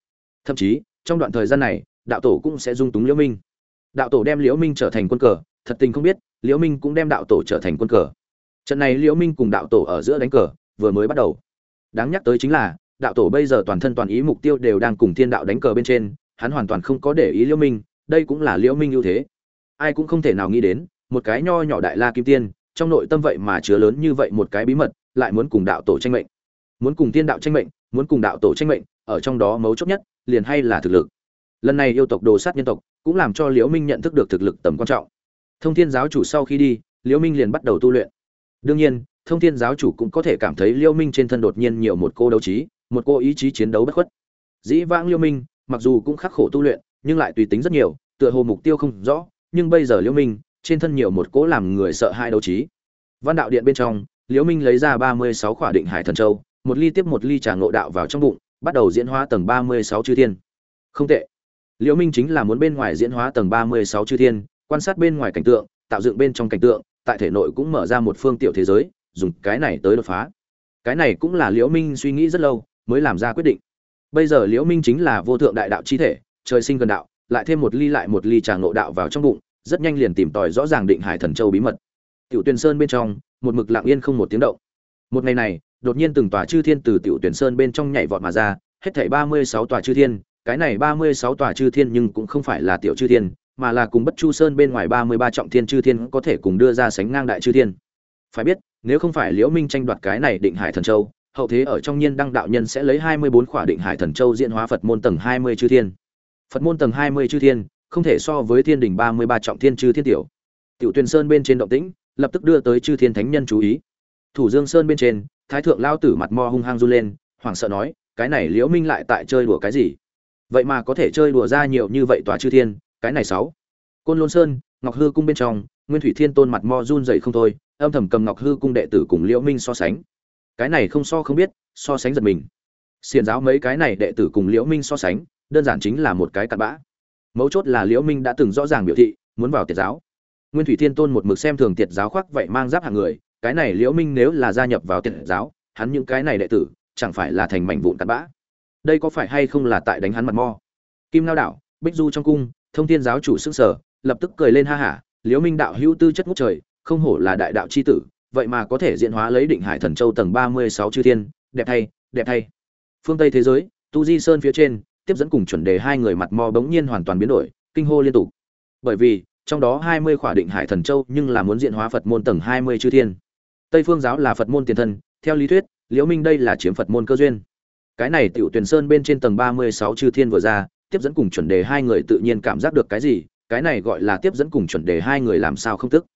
Thậm chí, trong đoạn thời gian này, đạo tổ cũng sẽ dung túng liễu minh. Đạo tổ đem liễu minh trở thành quân cờ, thật tình không biết, liễu minh cũng đem đạo tổ trở thành quân cờ trận này liễu minh cùng đạo tổ ở giữa đánh cờ, vừa mới bắt đầu. Đáng nhắc tới chính là, đạo tổ bây giờ toàn thân toàn ý mục tiêu đều đang cùng thiên đạo đánh cờ bên trên, hắn hoàn toàn không có để ý liễu minh, đây cũng là liễu minh ưu thế. Ai cũng không thể nào nghĩ đến, một cái nho nhỏ đại la kim tiên, trong nội tâm vậy mà chứa lớn như vậy một cái bí mật, lại muốn cùng đạo tổ tranh mệnh. Muốn cùng thiên đạo tranh mệnh, muốn cùng đạo tổ tranh mệnh, ở trong đó mấu chốt nhất, liền hay là thực lực. Lần này yêu tộc đồ sát nhân tộc, cũng làm cho liễu minh nhận thức được thực lực tầm quan trọng. Thông thiên giáo chủ sau khi đi, liễu minh liền bắt đầu tu luyện đương nhiên, thông thiên giáo chủ cũng có thể cảm thấy Liêu minh trên thân đột nhiên nhiều một cô đấu trí, một cô ý chí chiến đấu bất khuất. Dĩ vãng Liêu minh, mặc dù cũng khắc khổ tu luyện, nhưng lại tùy tính rất nhiều, tựa hồ mục tiêu không rõ, nhưng bây giờ Liêu minh, trên thân nhiều một cỗ làm người sợ hai đấu trí. Văn đạo điện bên trong, Liêu minh lấy ra ba mươi sáu khỏa định hải thần châu, một ly tiếp một ly trà ngộ đạo vào trong bụng, bắt đầu diễn hóa tầng ba mươi sáu chư thiên. Không tệ. Liêu minh chính là muốn bên ngoài diễn hóa tầng ba mươi sáu chư thiên, quan sát bên ngoài cảnh tượng, tạo dựng bên trong cảnh tượng tại thể nội cũng mở ra một phương tiểu thế giới, dùng cái này tới đột phá. Cái này cũng là liễu minh suy nghĩ rất lâu, mới làm ra quyết định. Bây giờ liễu minh chính là vô thượng đại đạo chi thể, trời sinh gần đạo, lại thêm một ly lại một ly trà ngộ đạo vào trong bụng, rất nhanh liền tìm tòi rõ ràng định hải thần châu bí mật. Tiểu tuyền sơn bên trong, một mực lặng yên không một tiếng động. Một ngày này, đột nhiên từng tòa chư thiên từ tiểu tuyển sơn bên trong nhảy vọt mà ra, hết thảy ba mươi sáu tòa chư thiên, cái này ba mươi sáu tòa chư thiên nhưng cũng không phải là tiểu chư thiên mà là cùng bất chu sơn bên ngoài ba mươi ba trọng thiên chư thiên có thể cùng đưa ra sánh ngang đại chư thiên. Phải biết, nếu không phải liễu minh tranh đoạt cái này định hải thần châu, hậu thế ở trong nhiên đăng đạo nhân sẽ lấy hai mươi bốn khỏa định hải thần châu diễn hóa phật môn tầng hai mươi chư thiên. Phật môn tầng hai mươi chư thiên, không thể so với thiên đỉnh ba mươi ba trọng thiên chư thiên tiểu. Tiểu tuyền sơn bên trên động tĩnh, lập tức đưa tới chư thiên thánh nhân chú ý. Thủ dương sơn bên trên, thái thượng lao tử mặt mo hung hăng run lên, hoảng sợ nói, cái này liễu minh lại tại chơi đùa cái gì? Vậy mà có thể chơi đùa ra nhiều như vậy tòa chư thiên cái này sáu. Côn lôn sơn, ngọc hư cung bên trong, nguyên thủy thiên tôn mặt mo run dậy không thôi, âm thầm cầm ngọc hư cung đệ tử cùng liễu minh so sánh. Cái này không so không biết, so sánh giật mình. Xiền giáo mấy cái này đệ tử cùng liễu minh so sánh, đơn giản chính là một cái cặn bã. Mấu chốt là liễu minh đã từng rõ ràng biểu thị, muốn vào tiệt giáo. Nguyên thủy thiên tôn một mực xem thường tiệt giáo khoác vậy mang giáp hàng người, cái này liễu minh nếu là gia nhập vào tiệt giáo, hắn những cái này đệ tử, chẳng phải là thành mảnh vụn cặn bã. Đây có phải hay không là tại đánh hắn mặt mo? Kim lao đảo, bích du trong cung thông thiên giáo chủ sức sở, lập tức cười lên ha hả, liễu minh đạo hữu tư chất ngút trời, không hổ là đại đạo chi tử, vậy mà có thể diễn hóa lấy định hải thần châu tầng ba mươi sáu chư thiên, đẹp thay đẹp thay. Phương tây thế giới, tu di sơn phía trên, tiếp dẫn cùng chuẩn đề hai người mặt mò bỗng nhiên hoàn toàn biến đổi, kinh hô liên tục. Bởi vì, trong đó hai mươi khỏa định hải thần châu nhưng là muốn diện hóa phật môn tầng hai mươi chư thiên. Tây phương giáo là phật môn tiền thân, theo lý thuyết, liễu minh đây là chiếm phật môn cơ duyên. Cái này tiểu tuyển sơn bên trên tầng ba mươi sáu chư thiên vừa ra tiếp dẫn cùng chuẩn đề hai người tự nhiên cảm giác được cái gì, cái này gọi là tiếp dẫn cùng chuẩn đề hai người làm sao không tức.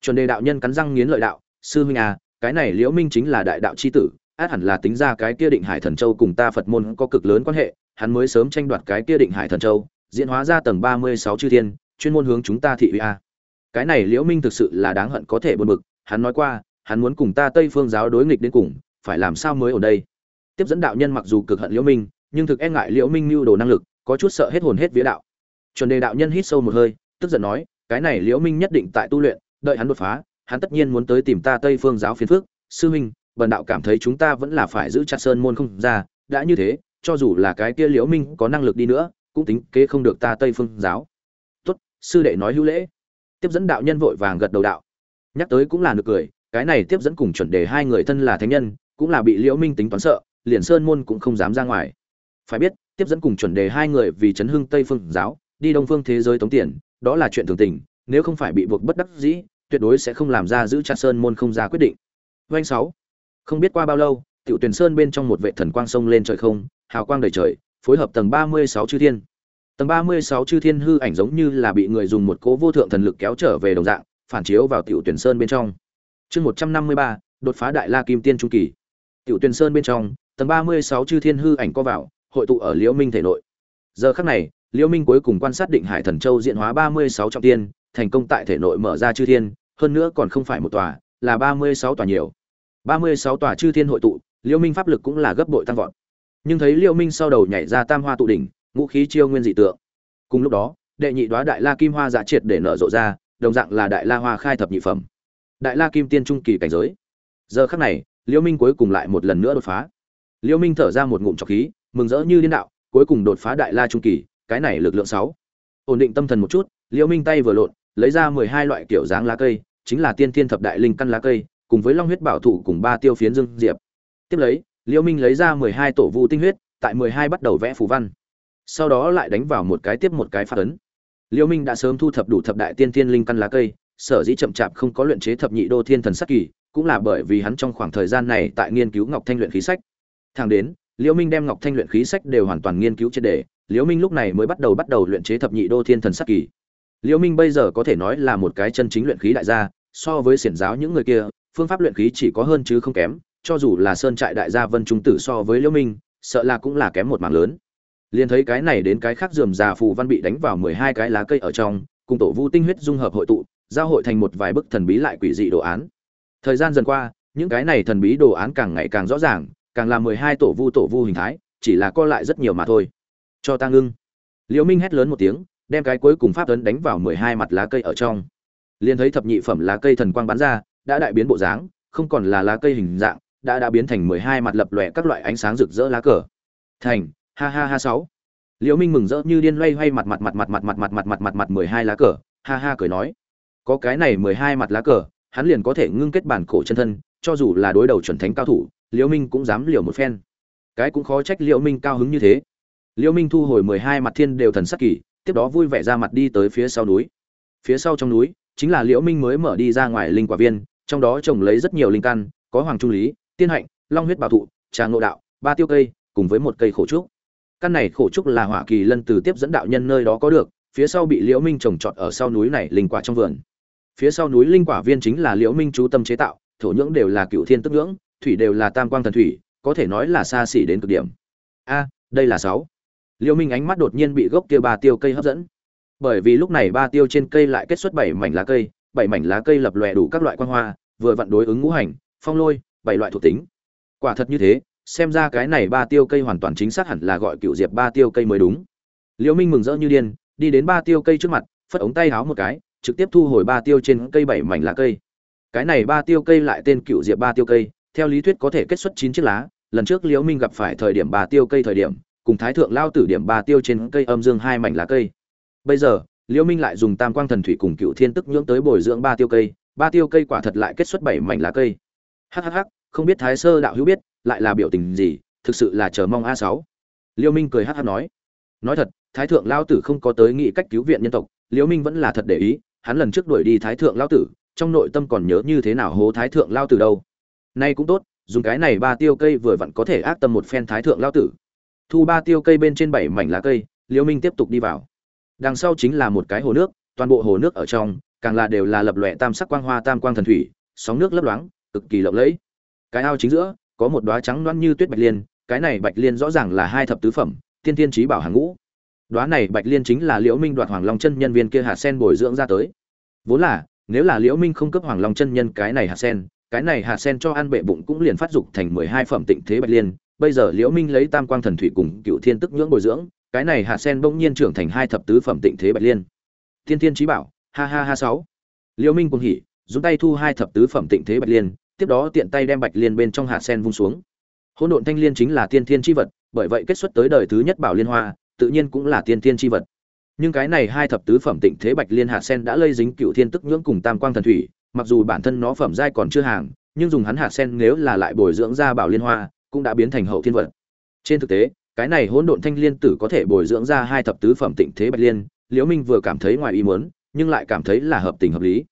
Chuẩn đề đạo nhân cắn răng nghiến lợi đạo, sư huynh à cái này liễu minh chính là đại đạo chi tử, át hẳn là tính ra cái kia định hải thần châu cùng ta phật môn có cực lớn quan hệ, hắn mới sớm tranh đoạt cái kia định hải thần châu, diễn hóa ra tầng ba mươi sáu chư thiên, chuyên môn hướng chúng ta thị uy a. Cái này liễu minh thực sự là đáng hận có thể buồn bực, hắn nói qua, hắn muốn cùng ta tây phương giáo đối nghịch đến cùng, phải làm sao mới ở đây? Tiếp dẫn đạo nhân mặc dù cực hận liễu minh, nhưng thực e ngại liễu minh mưu đồ năng lực có chút sợ hết hồn hết vía đạo. Chuẩn đề đạo nhân hít sâu một hơi, tức giận nói, cái này liễu minh nhất định tại tu luyện, đợi hắn đột phá, hắn tất nhiên muốn tới tìm ta tây phương giáo phiền phước sư huynh, bần đạo cảm thấy chúng ta vẫn là phải giữ chặt sơn môn không ra, đã như thế, cho dù là cái kia liễu minh có năng lực đi nữa, cũng tính kế không được ta tây phương giáo. Tốt, sư đệ nói hữu lễ. Tiếp dẫn đạo nhân vội vàng gật đầu đạo. Nhắc tới cũng là nực cười, cái này tiếp dẫn cùng chuẩn đề hai người thân là thánh nhân, cũng là bị liễu minh tính toán sợ, liền sơn môn cũng không dám ra ngoài. Phải biết tiếp dẫn cùng chuẩn đề hai người vì chấn hưng tây phương giáo, đi đông phương thế giới tống tiền, đó là chuyện thường tình, nếu không phải bị buộc bất đắc dĩ, tuyệt đối sẽ không làm ra giữ chặt sơn môn không ra quyết định. Doanh sáu, không biết qua bao lâu, tiểu tuyển sơn bên trong một vệ thần quang sông lên trời không, hào quang đầy trời, phối hợp tầng ba mươi sáu chư thiên. Tầng ba mươi sáu chư thiên hư ảnh giống như là bị người dùng một cố vô thượng thần lực kéo trở về đồng dạng, phản chiếu vào tiểu tuyển sơn bên trong. Chương một trăm năm mươi ba, đột phá đại la kim tiên trung kỳ. Tiểu tuyển sơn bên trong, tầng ba mươi sáu chư thiên hư ảnh co vào hội tụ ở liễu minh thể nội. Giờ khắc này, liễu minh cuối cùng quan sát định hải thần châu diện hóa ba mươi sáu trọng tiên, thành công tại thể nội mở ra chư thiên, hơn nữa còn không phải một tòa, là ba mươi sáu tòa nhiều. ba mươi sáu tòa chư thiên hội tụ, liễu minh pháp lực cũng là gấp bội tăng vọt. Nhưng thấy liễu minh sau đầu nhảy ra tam hoa tụ đỉnh, ngũ khí chiêu nguyên dị tượng. Cùng lúc đó, đệ nhị đóa đại la kim hoa giả triệt để nở rộ ra, đồng dạng là đại la hoa khai thập nhị phẩm. Đại la kim tiên trung kỳ cảnh giới. Giờ khắc này, liễu minh cuối cùng lại một lần nữa đột phá. Liễu minh thở ra một ngụm trọc khí mừng rỡ như điên đạo, cuối cùng đột phá đại la trung kỳ, cái này lực lượng sáu. Ổn định tâm thần một chút, liễu minh tay vừa lộn, lấy ra mười hai loại kiểu dáng lá cây, chính là tiên thiên thập đại linh căn lá cây, cùng với long huyết bảo thủ cùng ba tiêu phiến dương diệp. Tiếp lấy, liễu minh lấy ra mười hai tổ vu tinh huyết, tại mười hai bắt đầu vẽ phù văn. Sau đó lại đánh vào một cái tiếp một cái phát ấn. Liễu minh đã sớm thu thập đủ thập đại tiên thiên linh căn lá cây, sở dĩ chậm chạp không có luyện chế thập nhị đô thiên thần sắc kỳ, cũng là bởi vì hắn trong khoảng thời gian này tại nghiên cứu ngọc thanh luyện khí sách. Thẳng đến liễu minh đem ngọc thanh luyện khí sách đều hoàn toàn nghiên cứu triệt đề liễu minh lúc này mới bắt đầu bắt đầu luyện chế thập nhị đô thiên thần sắc kỳ. Liễu minh bây giờ có thể nói là một cái chân chính luyện khí đại gia, so với xiển giáo những người kia, phương pháp luyện khí chỉ có hơn chứ không kém, cho dù là sơn trại đại gia vân trung tử so với liễu minh, sợ là cũng là kém một mảng lớn. Liền thấy cái này đến cái khác dườm già phù văn bị đánh vào mười hai cái lá cây ở trong, cùng tổ vu tinh huyết dung hợp hội tụ, giao hội thành một vài bức thần bí lại quỷ dị đồ án. Thời gian dần qua, những cái này thần bí đồ án càng ngày càng rõ ràng càng là mười hai tổ vu tổ vu hình thái chỉ là co lại rất nhiều mà thôi cho ta ngưng liễu minh hét lớn một tiếng đem cái cuối cùng pháp ấn đánh vào mười hai mặt lá cây ở trong liền thấy thập nhị phẩm lá cây thần quang bắn ra đã đại biến bộ dáng không còn là lá cây hình dạng đã đã biến thành mười hai mặt lập lòe các loại ánh sáng rực rỡ lá cờ thành ha ha ha sáu liễu minh mừng rỡ như điên loay hoay mặt mặt mặt mặt mặt mặt mặt mặt mặt mặt mặt mười hai lá cờ ha ha cười nói có cái này mười hai mặt lá cờ hắn liền có thể ngưng kết bản cổ chân thân cho dù là đối đầu chuẩn thánh cao thủ liễu minh cũng dám liều một phen. Cái cũng khó trách liễu minh cao hứng như thế. Liễu minh thu hồi mười hai mặt thiên đều thần sắc kỳ, tiếp đó vui vẻ ra mặt đi tới phía sau núi. Phía sau trong núi, chính là liễu minh mới mở đi ra ngoài linh quả viên, trong đó trồng lấy rất nhiều linh căn, có hoàng trung lý, tiên hạnh, long huyết bảo thụ, trà ngộ đạo, ba tiêu cây, cùng với một cây khổ trúc. Căn này khổ trúc là hỏa kỳ lân từ tiếp dẫn đạo nhân nơi đó có được, phía sau bị liễu minh trồng trọt ở sau núi này linh quả trong vườn. Phía sau núi linh quả viên chính là liễu minh chú tâm chế tạo, thổ nhưỡng đều là cựu thiên tức nhưỡng thủy đều là tam quang thần thủy, có thể nói là xa xỉ đến cực điểm. A, đây là sáu. Liễu minh ánh mắt đột nhiên bị gốc kia ba tiêu cây hấp dẫn. Bởi vì lúc này ba tiêu trên cây lại kết xuất bảy mảnh lá cây, bảy mảnh lá cây lập lòe đủ các loại quang hoa, vừa vặn đối ứng ngũ hành, phong lôi, bảy loại thuộc tính. Quả thật như thế, xem ra cái này ba tiêu cây hoàn toàn chính xác hẳn là gọi cựu diệp ba tiêu cây mới đúng. Liễu minh mừng rỡ như điên, đi đến ba tiêu cây trước mặt, phất ống tay háo một cái, trực tiếp thu hồi ba tiêu trên cây bảy mảnh lá cây. Cái này ba tiêu cây lại tên cựu diệp ba tiêu cây theo lý thuyết có thể kết xuất chín chiếc lá, lần trước liễu minh gặp phải thời điểm bà tiêu cây thời điểm, cùng thái thượng lao tử điểm bà tiêu trên cây âm dương hai mảnh lá cây. Bây giờ, liễu minh lại dùng tam quang thần thủy cùng cựu thiên tức nhưỡng tới bồi dưỡng ba tiêu cây, ba tiêu cây quả thật lại kết xuất bảy mảnh lá cây. Hhh không biết thái sơ đạo hữu biết, lại là biểu tình gì, thực sự là chờ mong a sáu. Liễu minh cười hh nói. Nói thật, thái thượng lao tử không có tới nghị cách cứu viện nhân tộc, liễu minh vẫn là thật để ý, hắn lần trước đuổi đi thái thượng lao tử, trong nội tâm còn nhớ như thế nào hố thái thượng lao tử đâu nay cũng tốt, dùng cái này ba tiêu cây vừa vặn có thể ác tâm một phen thái thượng lao tử. Thu ba tiêu cây bên trên bảy mảnh lá cây liễu minh tiếp tục đi vào. Đằng sau chính là một cái hồ nước, toàn bộ hồ nước ở trong, càng là đều là lập lòe tam sắc quang hoa, tam quang thần thủy, sóng nước lấp loáng, cực kỳ lộng lẫy. Cái ao chính giữa, có một đóa trắng loáng như tuyết bạch liên, cái này bạch liên rõ ràng là hai thập tứ phẩm, tiên tiên trí bảo hàng ngũ. Đóa này bạch liên chính là liễu minh đoạt hoàng long chân nhân viên kia hạt sen bồi dưỡng ra tới. Vốn là, nếu là liễu minh không cấp hoàng long chân nhân cái này hạt sen cái này hạt sen cho ăn bệ bụng cũng liền phát dục thành mười hai phẩm tịnh thế bạch liên. Bây giờ liễu minh lấy tam quang thần thủy cùng cựu thiên tức nhưỡng bồi dưỡng, cái này hạt sen bỗng nhiên trưởng thành hai thập tứ phẩm tịnh thế bạch liên. Thiên thiên chí bảo, ha ha ha sáu. Liễu minh cuồng hỉ, dùng tay thu hai thập tứ phẩm tịnh thế bạch liên, tiếp đó tiện tay đem bạch liên bên trong hạt sen vung xuống. Hỗn độn thanh liên chính là tiên thiên chi vật, bởi vậy kết xuất tới đời thứ nhất bảo liên hoa, tự nhiên cũng là tiên thiên chi vật. Nhưng cái này hai thập tứ phẩm tịnh thế bạch liên hạt sen đã lây dính cựu thiên tức nhưỡng cùng tam quang thần thủy mặc dù bản thân nó phẩm giai còn chưa hàng, nhưng dùng hắn hạt sen nếu là lại bồi dưỡng ra bảo liên hoa, cũng đã biến thành hậu thiên vật. Trên thực tế, cái này hỗn độn thanh liên tử có thể bồi dưỡng ra hai thập tứ phẩm tịnh thế bạch liên, liễu minh vừa cảm thấy ngoài ý muốn, nhưng lại cảm thấy là hợp tình hợp lý.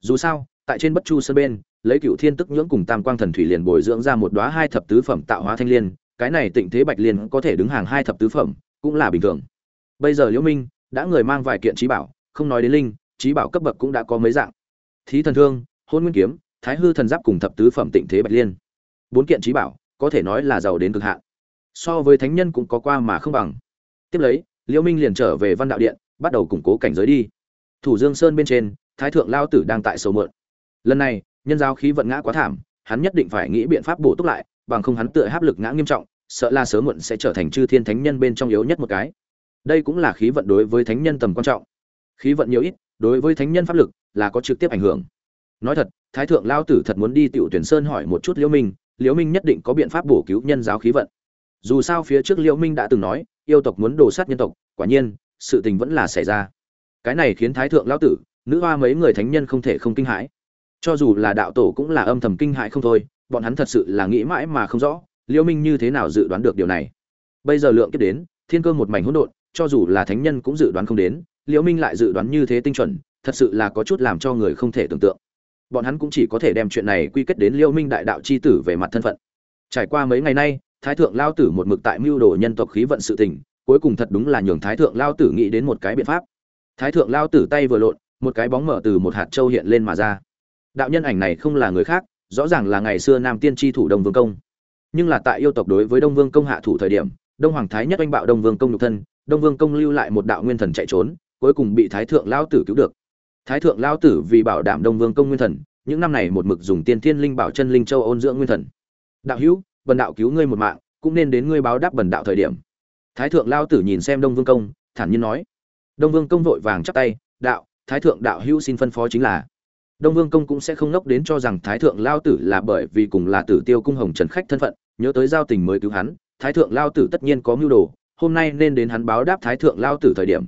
Dù sao, tại trên bất chu sơn bên, lấy cựu thiên tức nhưỡng cùng tam quang thần thủy liền bồi dưỡng ra một đóa hai thập tứ phẩm tạo hóa thanh liên, cái này tịnh thế bạch liên có thể đứng hàng hai thập tứ phẩm, cũng là bình thường. Bây giờ liễu minh đã người mang vài kiện trí bảo, không nói đến linh, trí bảo cấp bậc cũng đã có mấy dạng thí thần thương, hôn nguyên kiếm, thái hư thần giáp cùng thập tứ phẩm tịnh thế bạch liên. Bốn kiện trí bảo, có thể nói là giàu đến cực hạn. So với thánh nhân cũng có qua mà không bằng. Tiếp lấy liễu minh liền trở về văn đạo điện, bắt đầu củng cố cảnh giới đi. Thủ dương sơn bên trên, thái thượng lao tử đang tại sầu mượn. Lần này, nhân giáo khí vận ngã quá thảm, hắn nhất định phải nghĩ biện pháp bổ túc lại, bằng không hắn tựa áp lực ngã nghiêm trọng, sợ là sớm muộn sẽ trở thành chư thiên thánh nhân bên trong yếu nhất một cái. Đây cũng là khí vận đối với thánh nhân tầm quan trọng. Khí vận nhiều ít đối với thánh nhân pháp lực là có trực tiếp ảnh hưởng. Nói thật, thái thượng lao tử thật muốn đi tiểu tuyển sơn hỏi một chút liễu minh liễu minh nhất định có biện pháp bổ cứu nhân giáo khí vận. Dù sao phía trước liễu minh đã từng nói, yêu tộc muốn đổ sát nhân tộc, quả nhiên, sự tình vẫn là xảy ra. Cái này khiến thái thượng lao tử, nữ hoa mấy người thánh nhân không thể không kinh hãi. Cho dù là đạo tổ cũng là âm thầm kinh hãi không thôi, bọn hắn thật sự là nghĩ mãi mà không rõ, liễu minh như thế nào dự đoán được điều này. Bây giờ lượng kiếp đến, thiên cơ một mảnh hỗn độn, cho dù là thánh nhân cũng dự đoán không đến liễu minh lại dự đoán như thế tinh chuẩn, thật sự là có chút làm cho người không thể tưởng tượng. Bọn hắn cũng chỉ có thể đem chuyện này quy kết đến liễu minh đại đạo chi tử về mặt thân phận. Trải qua mấy ngày nay, thái thượng lao tử một mực tại mưu đồ nhân tộc khí vận sự tình, cuối cùng thật đúng là nhường thái thượng lao tử nghĩ đến một cái biện pháp. Thái thượng lao tử tay vừa lộn, một cái bóng mở từ một hạt châu hiện lên mà ra. Đạo nhân ảnh này không là người khác, rõ ràng là ngày xưa nam tiên tri thủ đông vương công. Nhưng là tại yêu tộc đối với đông vương công hạ thủ thời điểm, đông hoàng thái nhất oanh bạo đông vương công nhục thân, đông vương công lưu lại một đạo nguyên thần chạy trốn cuối cùng bị thái thượng lao tử cứu được. Thái thượng lao tử vì bảo đảm đông vương công nguyên thần, những năm này một mực dùng tiên thiên linh bảo chân linh châu ôn dưỡng nguyên thần. Đạo hữu, bần đạo cứu ngươi một mạng, cũng nên đến ngươi báo đáp bần đạo thời điểm. Thái thượng lao tử nhìn xem đông vương công, thản nhiên nói. Đông vương công vội vàng chắp tay, đạo, thái thượng đạo hữu xin phân phó chính là. Đông vương công cũng sẽ không ngốc đến cho rằng thái thượng lao tử là bởi vì cùng là tử tiêu cung hồng trần khách thân phận, nhớ tới giao tình mới cứu hắn. Thái thượng lao tử tất nhiên có mưu đồ, hôm nay nên đến hắn báo đáp thái thượng lao tử thời điểm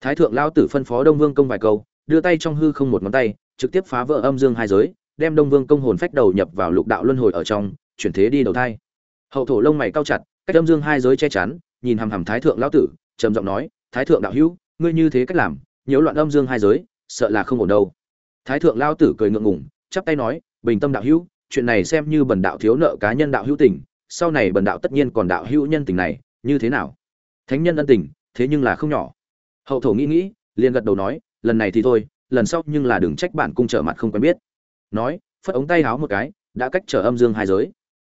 thái thượng lao tử phân phó đông vương công vài câu, đưa tay trong hư không một ngón tay, trực tiếp phá vỡ âm dương hai giới, đem đông vương công hồn phách đầu nhập vào lục đạo luân hồi ở trong, chuyển thế đi đầu thai. Hậu thổ lông mày cao chặt, cách âm dương hai giới che chắn, nhìn hằm hằm thái thượng lao tử, trầm giọng nói, thái thượng đạo hữu, ngươi như thế cách làm, nhiễu loạn âm dương hai giới, sợ là không ổn đâu. Thái thượng lao tử cười ngượng ngùng, chắp tay nói, bình tâm đạo hữu, chuyện này xem như bần đạo thiếu nợ cá nhân đạo hữu tình, sau này bần đạo tất nhiên còn đạo hữu nhân tình này, như thế nào? Thánh nhân ân tình, thế nhưng là không nhỏ hậu thổ nghĩ nghĩ, liền gật đầu nói, lần này thì thôi, lần sau nhưng là đừng trách bản cung trở mặt không quen biết. Nói, phất ống tay háo một cái, đã cách trở âm dương hai giới.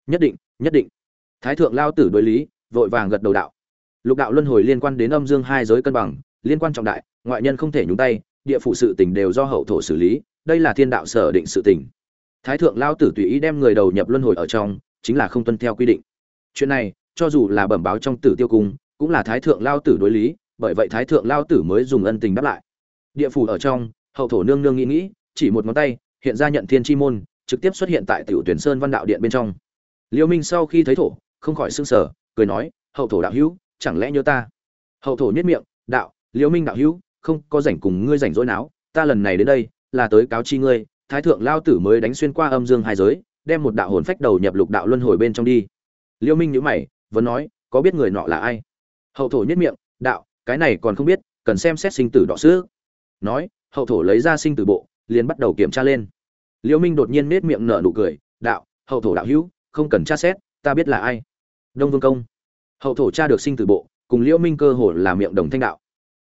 Nhất định nhất định. Thái thượng lao tử đối lý, vội vàng gật đầu đạo. Lục đạo luân hồi liên quan đến âm dương hai giới cân bằng, liên quan trọng đại, ngoại nhân không thể nhúng tay, địa phủ sự tình đều do hậu thổ xử lý, đây là thiên đạo sở định sự tình. Thái thượng lao tử tùy ý đem người đầu nhập luân hồi ở trong, chính là không tuân theo quy định. Chuyện này, cho dù là bẩm báo trong tử tiêu cung, cũng là thái thượng lao tử đối lý bởi vậy thái thượng lao tử mới dùng ân tình đáp lại. Địa phủ ở trong, hậu thổ nương nương nghĩ nghĩ, chỉ một ngón tay, hiện ra nhận thiên chi môn, trực tiếp xuất hiện tại tiểu tuyển sơn văn đạo điện bên trong. Liêu minh sau khi thấy thổ, không khỏi sưng sở cười nói, hậu thổ đạo hữu, chẳng lẽ nhớ ta? Hậu thổ nhất miệng, đạo, liêu minh đạo hữu, không có rảnh cùng ngươi rảnh rỗi não ta lần này đến đây, là tới cáo chi ngươi, thái thượng lao tử mới đánh xuyên qua âm dương hai giới, đem một đạo hồn phách đầu nhập lục đạo luân hồi bên trong đi. Liêu minh nhữ mày, vẫn nói, có biết người nọ là ai? Hậu thổ nhất miệng, đạo cái này còn không biết, cần xem xét sinh tử đỏ sữa nói, hậu thổ lấy ra sinh tử bộ, liền bắt đầu kiểm tra lên. Liễu minh đột nhiên nết miệng nở nụ cười, đạo, hậu thổ đạo hữu, không cần tra xét, ta biết là ai. Đông vương công. Hậu thổ tra được sinh tử bộ, cùng liễu minh cơ hồ là miệng đồng thanh đạo.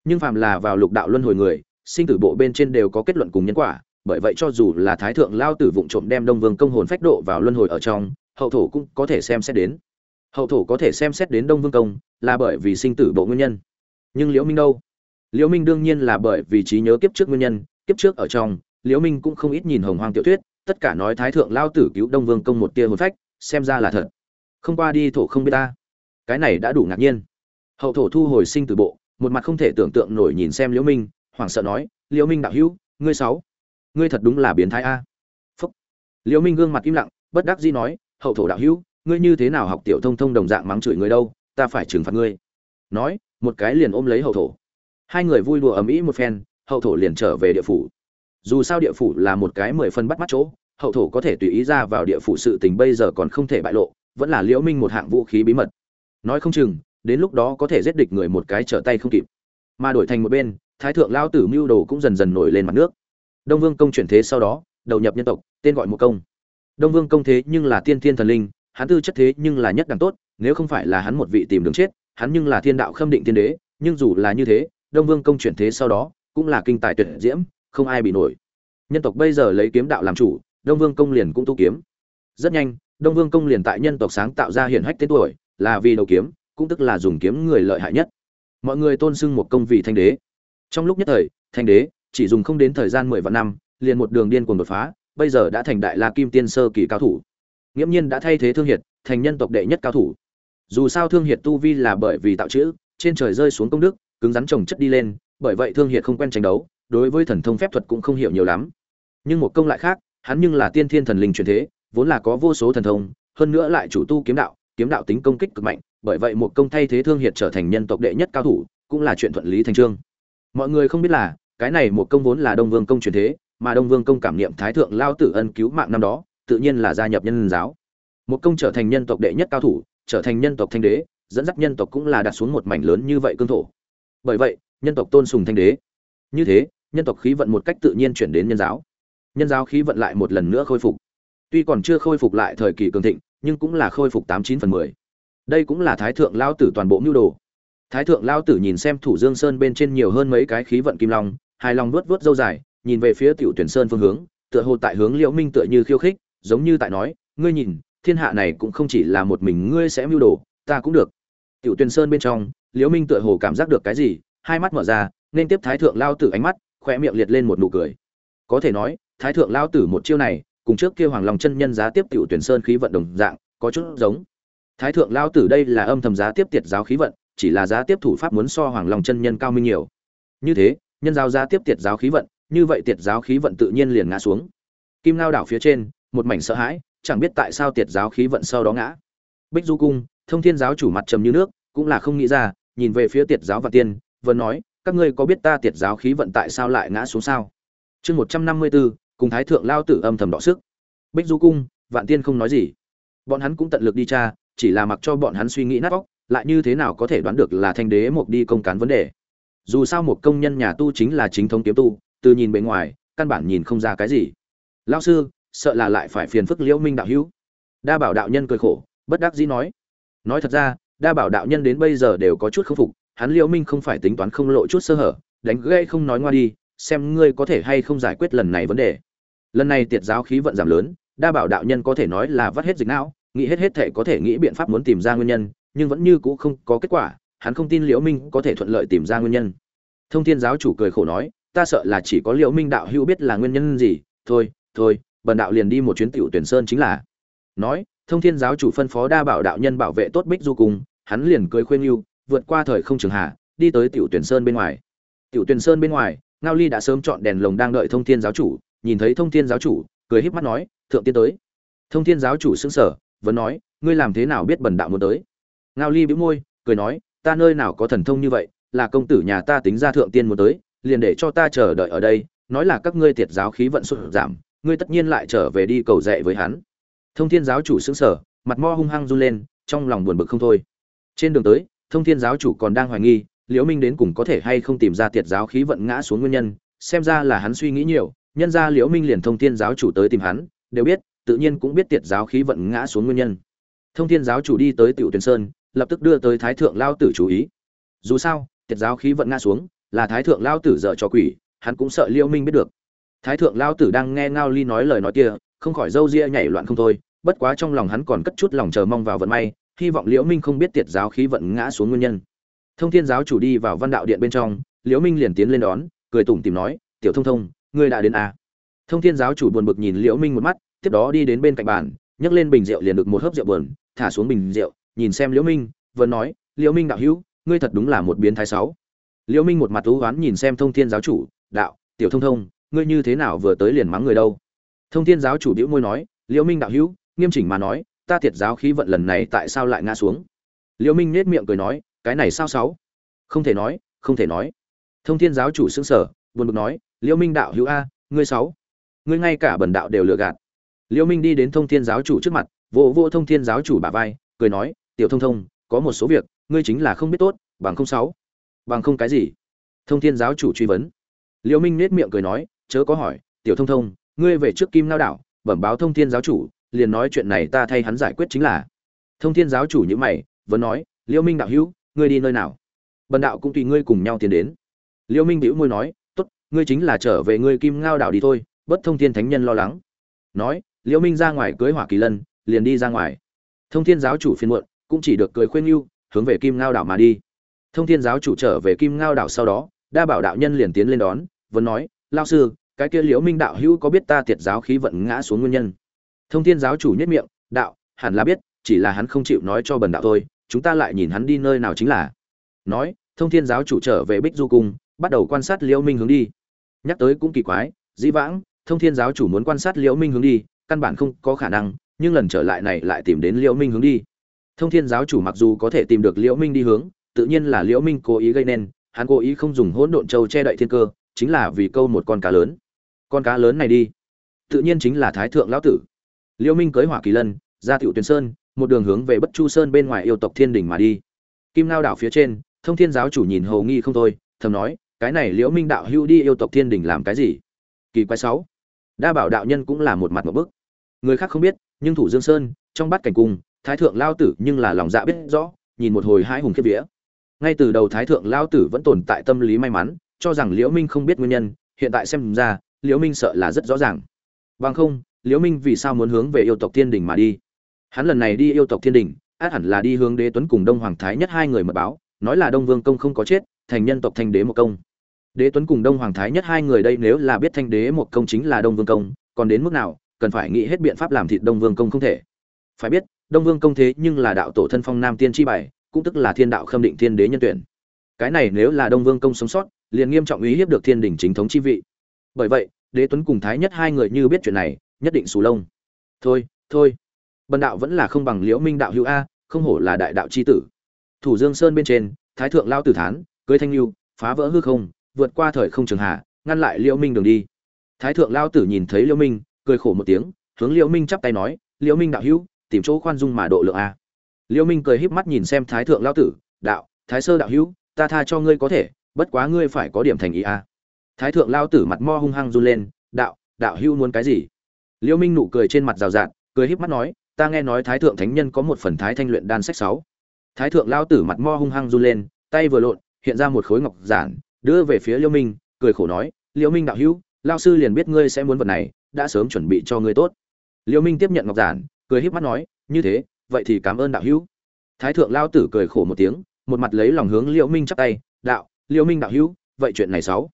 Nhưng phàm là vào lục đạo luân hồi người, sinh tử bộ bên trên đều có kết luận cùng nhân quả, bởi vậy cho dù là thái thượng lao tử vụng trộm đem đông vương công hồn phách độ vào luân hồi ở trong, hậu thổ cũng có thể xem xét đến. Hậu thổ có thể xem xét đến đông vương công, là bởi vì sinh tử bộ nguyên nhân nhưng liễu minh đâu? Liễu minh đương nhiên là bởi vì trí nhớ kiếp trước nguyên nhân, kiếp trước ở trong, liễu minh cũng không ít nhìn hồng hoang tiểu thuyết, tất cả nói thái thượng lao tử cứu đông vương công một tia hồn phách, xem ra là thật. Không qua đi thổ không biết ta. Cái này đã đủ ngạc nhiên. Hậu thổ thu hồi sinh tử bộ, một mặt không thể tưởng tượng nổi nhìn xem liễu minh, hoảng sợ nói, liễu minh đạo hữu, ngươi sáu, ngươi thật đúng là biến thái a. Phúc. Liễu minh gương mặt im lặng, bất đắc dĩ nói, hậu thổ đạo hữu, ngươi như thế nào học tiểu thông thông đồng dạng mắng chửi người đâu, ta phải trừng phạt ngươi. Nói một cái liền ôm lấy hậu thổ. Hai người vui đùa ầm ĩ một phen, hậu thổ liền trở về địa phủ. Dù sao địa phủ là một cái mười phân bắt mắt chỗ, hậu thổ có thể tùy ý ra vào địa phủ sự tình bây giờ còn không thể bại lộ, vẫn là liễu minh một hạng vũ khí bí mật. Nói không chừng, đến lúc đó có thể giết địch người một cái trở tay không kịp. Mà đổi thành một bên, thái thượng lao tử mưu đồ cũng dần dần nổi lên mặt nước. Đông vương công chuyển thế sau đó, đầu nhập nhân tộc, tên gọi một công. Đông vương công thế nhưng là tiên thiên thần linh, hắn tư chất thế nhưng là nhất đẳng tốt, nếu không phải là hắn một vị tìm đường chết hắn nhưng là thiên đạo khâm định tiên đế, nhưng dù là như thế, đông vương công chuyển thế sau đó, cũng là kinh tài tuyệt diễm, không ai bị nổi. Nhân tộc bây giờ lấy kiếm đạo làm chủ, đông vương công liền cũng tu kiếm. Rất nhanh, đông vương công liền tại nhân tộc sáng tạo ra hiển hách tên tuổi, là vì đầu kiếm, cũng tức là dùng kiếm người lợi hại nhất. Mọi người tôn xưng một công vị thanh đế. Trong lúc nhất thời, thanh đế chỉ dùng không đến thời gian mười vạn năm, liền một đường điên cuồng đột phá, bây giờ đã thành đại la kim tiên sơ kỳ cao thủ. Nghiễm nhiên đã thay thế thương hiệt, thành nhân tộc đệ nhất cao thủ dù sao thương hiệt tu vi là bởi vì tạo chữ, trên trời rơi xuống công đức, cứng rắn trồng chất đi lên, bởi vậy thương hiệt không quen tranh đấu, đối với thần thông phép thuật cũng không hiểu nhiều lắm. Nhưng một công lại khác, hắn nhưng là tiên thiên thần linh truyền thế, vốn là có vô số thần thông, hơn nữa lại chủ tu kiếm đạo kiếm đạo tính công kích cực mạnh, bởi vậy một công thay thế thương hiệt trở thành nhân tộc đệ nhất cao thủ, cũng là chuyện thuận lý thành trương. Mọi người không biết là, cái này một công vốn là đông vương công truyền thế, mà đông vương công cảm niệm thái thượng lao tử ân cứu mạng năm đó, tự nhiên là gia nhập nhân giáo. Một công trở thành nhân tộc đệ nhất cao thủ trở thành nhân tộc thanh đế, dẫn dắt nhân tộc cũng là đặt xuống một mảnh lớn như vậy cương thổ. Bởi vậy, nhân tộc tôn sùng thanh đế. Như thế, nhân tộc khí vận một cách tự nhiên chuyển đến nhân giáo. Nhân giáo khí vận lại một lần nữa khôi phục. Tuy còn chưa khôi phục lại thời kỳ cường thịnh, nhưng cũng là khôi phục tám chín phần mười. Đây cũng là thái thượng lao tử toàn bộ mưu đồ. Thái thượng lao tử nhìn xem thủ dương sơn bên trên nhiều hơn mấy cái khí vận kim long, hài lòng vớt vớt dâu dài, nhìn về phía tiểu tuyển sơn phương hướng, tựa hồ tại hướng liễu minh tựa như khiêu khích, giống như tại nói, ngươi nhìn thiên hạ này cũng không chỉ là một mình ngươi sẽ mưu đồ, ta cũng được. Tiểu Tuyền sơn bên trong, liễu minh tựa hồ cảm giác được cái gì, hai mắt mở ra, nên tiếp thái thượng lao tử ánh mắt khoe miệng liệt lên một nụ cười. Có thể nói, thái thượng lao tử một chiêu này, cùng trước kia hoàng long chân nhân giá tiếp tiểu tuyển sơn khí vận đồng dạng, có chút giống. Thái thượng lao tử đây là âm thầm giá tiếp tiệt giáo khí vận, chỉ là giá tiếp thủ pháp muốn so hoàng long chân nhân cao minh nhiều. Như thế, nhân giáo giá tiếp tiệt giáo khí vận, như vậy tiệt giáo khí vận tự nhiên liền ngã xuống. Kim lao đảo phía trên, một mảnh sợ hãi chẳng biết tại sao tiệt giáo khí vận sau đó ngã. Bích du cung, thông thiên giáo chủ mặt trầm như nước, cũng là không nghĩ ra, nhìn về phía tiệt giáo và tiên vừa nói, các ngươi có biết ta tiệt giáo khí vận tại sao lại ngã xuống sao? Chương một trăm năm mươi bốn, cùng thái thượng lao tử âm thầm đọ sức. Bích du cung, vạn tiên không nói gì. Bọn hắn cũng tận lực đi tra, chỉ là mặc cho bọn hắn suy nghĩ nát óc, lại như thế nào có thể đoán được là thanh đế một đi công cán vấn đề. Dù sao một công nhân nhà tu chính là chính thống kiếm tu, từ nhìn bề ngoài, căn bản nhìn không ra cái gì. Lao sư sợ là lại phải phiền phức liễu minh đạo hữu. Đa bảo đạo nhân cười khổ, bất đắc dĩ nói. Nói thật ra, đa bảo đạo nhân đến bây giờ đều có chút không phục, hắn liễu minh không phải tính toán không lộ chút sơ hở, đánh gây không nói ngoa đi, xem ngươi có thể hay không giải quyết lần này vấn đề. Lần này tiệt giáo khí vận giảm lớn, đa bảo đạo nhân có thể nói là vắt hết dịch não, nghĩ hết hết thể có thể nghĩ biện pháp muốn tìm ra nguyên nhân, nhưng vẫn như cũ không có kết quả, hắn không tin liễu minh có thể thuận lợi tìm ra nguyên nhân. Thông thiên giáo chủ cười khổ nói, ta sợ là chỉ có liễu minh đạo hữu biết là nguyên nhân gì, thôi thôi bần đạo liền đi một chuyến tiểu tuyển sơn chính là. Nói, thông thiên giáo chủ phân phó đa bảo đạo nhân bảo vệ tốt bích du cùng hắn liền cười khuyên lưu, vượt qua thời không trường hạ, đi tới tiểu tuyển sơn bên ngoài. Tiểu tuyển sơn bên ngoài, ngao ly đã sớm chọn đèn lồng đang đợi thông thiên giáo chủ, nhìn thấy thông thiên giáo chủ, cười híp mắt nói, thượng tiên tới. Thông thiên giáo chủ sững sờ, vẫn nói, ngươi làm thế nào biết bần đạo muốn tới? Ngao ly bĩu môi, cười nói, ta nơi nào có thần thông như vậy, là công tử nhà ta tính ra thượng tiên muốn tới, liền để cho ta chờ đợi ở đây, nói là các ngươi tiệt giáo khí vận sụt giảm ngươi tất nhiên lại trở về đi cầu dạy với hắn. Thông thiên giáo chủ xứng sở mặt mo hung hăng run lên, trong lòng buồn bực không thôi. Trên đường tới, thông thiên giáo chủ còn đang hoài nghi, liễu minh đến cùng có thể hay không tìm ra tiệt giáo khí vận ngã xuống nguyên nhân, xem ra là hắn suy nghĩ nhiều, nhân ra liễu minh liền thông thiên giáo chủ tới tìm hắn, đều biết, tự nhiên cũng biết tiệt giáo khí vận ngã xuống nguyên nhân. Thông thiên giáo chủ đi tới tiểu Tuyền sơn, lập tức đưa tới thái thượng lao tử chú ý. Dù sao, tiệt giáo khí vận ngã xuống, là thái thượng lao tử dở cho quỷ, hắn cũng sợ liễu minh biết được thái thượng lao tử đang nghe ngao ly nói lời nói kia, không khỏi râu ria nhảy loạn không thôi, bất quá trong lòng hắn còn cất chút lòng chờ mong vào vận may, hy vọng liễu minh không biết tiệt giáo khí vận ngã xuống nguyên nhân thông thiên giáo chủ đi vào văn đạo điện bên trong, liễu minh liền tiến lên đón, cười tủm tỉm nói, tiểu thông thông, ngươi đã đến à. thông thiên giáo chủ buồn bực nhìn liễu minh một mắt, tiếp đó đi đến bên cạnh bàn, nhấc lên bình rượu liền được một hớp rượu buồn, thả xuống bình rượu, nhìn xem liễu minh vẫn nói, liễu minh đạo hữu, ngươi thật đúng là một biến thái sáu liễu minh một mặt u oán nhìn xem thông thiên giáo chủ, đạo, tiểu thông thông ngươi như thế nào vừa tới liền mắng người đâu? Thông thiên giáo chủ đĩu môi nói, liễu minh đạo hữu, nghiêm chỉnh mà nói, ta thiệt giáo khí vận lần này tại sao lại ngã xuống? Liễu minh nết miệng cười nói, cái này sao sáu? Không thể nói, không thể nói. Thông thiên giáo chủ sững sở buồn bực nói, liễu minh đạo hữu a, ngươi sáu, ngươi ngay cả bần đạo đều lừa gạt. Liễu minh đi đến thông thiên giáo chủ trước mặt, vỗ vỗ thông thiên giáo chủ bả vai, cười nói, tiểu thông thông, có một số việc, ngươi chính là không biết tốt, bằng không sáu. Bằng không cái gì? Thông thiên giáo chủ truy vấn. Liễu minh nết miệng cười nói chớ có hỏi, tiểu thông thông, ngươi về trước kim lao đảo, bẩm báo thông thiên giáo chủ, liền nói chuyện này ta thay hắn giải quyết chính là. Thông thiên giáo chủ như mày, vẫn nói, liêu minh đạo hữu, ngươi đi nơi nào? Bần đạo cũng tùy ngươi cùng nhau tiến đến. Liêu minh bĩu môi nói, tốt, ngươi chính là trở về ngươi kim ngao đảo đi thôi, bất thông thiên thánh nhân lo lắng. Nói, liêu minh ra ngoài cưới hỏa kỳ lân, liền đi ra ngoài. Thông thiên giáo chủ phiền muộn, cũng chỉ được cười khuyên ngưu hướng về kim ngao đảo mà đi. Thông thiên giáo chủ trở về kim ngao đảo sau đó, đa bảo đạo nhân liền tiến lên đón, vẫn nói lao sư, cái kia liễu minh đạo hữu có biết ta tiệt giáo khí vận ngã xuống nguyên nhân? Thông thiên giáo chủ nhất miệng, đạo, hẳn là biết, chỉ là hắn không chịu nói cho bần đạo thôi, chúng ta lại nhìn hắn đi nơi nào chính là. Nói, thông thiên giáo chủ trở về bích du cung, bắt đầu quan sát liễu minh hướng đi. Nhắc tới cũng kỳ quái, dĩ vãng, thông thiên giáo chủ muốn quan sát liễu minh hướng đi, căn bản không có khả năng, nhưng lần trở lại này lại tìm đến liễu minh hướng đi. Thông thiên giáo chủ mặc dù có thể tìm được liễu minh đi hướng, tự nhiên là liễu minh cố ý gây nên, hắn cố ý không dùng hỗn độn châu che đậy thiên cơ chính là vì câu một con cá lớn. Con cá lớn này đi. Tự nhiên chính là thái thượng lão tử. Liêu minh cưới hỏa kỳ lân, ra tiểu tuyền sơn, một đường hướng về bất chu sơn bên ngoài yêu tộc thiên đình mà đi. Kim lao đảo phía trên, thông thiên giáo chủ nhìn hầu nghi không thôi, thầm nói, cái này liễu minh đạo hưu đi yêu tộc thiên đình làm cái gì? Kỳ quái sáu. Đa bảo đạo nhân cũng là một mặt một bức. Người khác không biết, nhưng thủ dương sơn, trong bát cảnh cung, thái thượng lao tử nhưng là lòng dạ biết rõ, nhìn một hồi hai hùng kiếp vía. Ngay từ đầu thái thượng lao tử vẫn tồn tại tâm lý may mắn cho rằng liễu minh không biết nguyên nhân, hiện tại xem ra, liễu minh sợ là rất rõ ràng. Bằng không, liễu minh vì sao muốn hướng về yêu tộc thiên đình mà đi? Hắn lần này đi yêu tộc thiên đình, át hẳn là đi hướng đế tuấn cùng đông hoàng thái nhất hai người mật báo, nói là đông vương công không có chết, thành nhân tộc thanh đế một công. Đế tuấn cùng đông hoàng thái nhất hai người đây nếu là biết thanh đế một công chính là đông vương công, còn đến mức nào, cần phải nghĩ hết biện pháp làm thịt đông vương công không thể. Phải biết, đông vương công thế nhưng là đạo tổ thân phong nam tiên tri bảy cũng tức là thiên đạo khâm định thiên đế nhân tuyển. Cái này nếu là đông vương công sống sót liền nghiêm trọng ý hiếp được thiên đình chính thống chi vị. Bởi vậy, đế tuấn cùng thái nhất hai người như biết chuyện này, nhất định xù lông. Thôi thôi. Bần đạo vẫn là không bằng liễu minh đạo hữu a, không hổ là đại đạo c h i tử. Thủ dương sơn bên trên, thái thượng lao tử thán, cưới thanh lưu phá vỡ hư không, vượt qua thời không trường hạ, ngăn lại liễu minh đường đi. Thái thượng lao tử nhìn thấy liễu minh, cười khổ một tiếng, hướng liễu minh chắp tay nói, liễu minh đạo hữu, tìm chỗ khoan dung mà độ lượng a. Liễu minh cười híp mắt nhìn xem thái thượng lao tử, đạo, thái sơ đạo hữu, ta tha cho ngươi có thể bất quá ngươi phải có điểm thành ý a. Thái thượng lao tử mặt mo hung hăng run lên, đạo đạo hưu muốn cái gì? Liêu minh nụ cười trên mặt rào rạt, cười híp mắt nói, ta nghe nói thái thượng thánh nhân có một phần thái thanh luyện đan sách sáu. Thái thượng lao tử mặt mo hung hăng run lên, tay vừa lộn, hiện ra một khối ngọc giản, đưa về phía liêu minh, cười khổ nói, liêu minh đạo hữu, lao sư liền biết ngươi sẽ muốn vật này, đã sớm chuẩn bị cho ngươi tốt. Liêu minh tiếp nhận ngọc giản, cười híp mắt nói, như thế, vậy thì cảm ơn đạo hữu. Thái thượng lao tử cười khổ một tiếng, một mặt lấy lòng hướng liêu minh chắp tay, đạo liễu minh đạo hữu, vậy chuyện này sáu.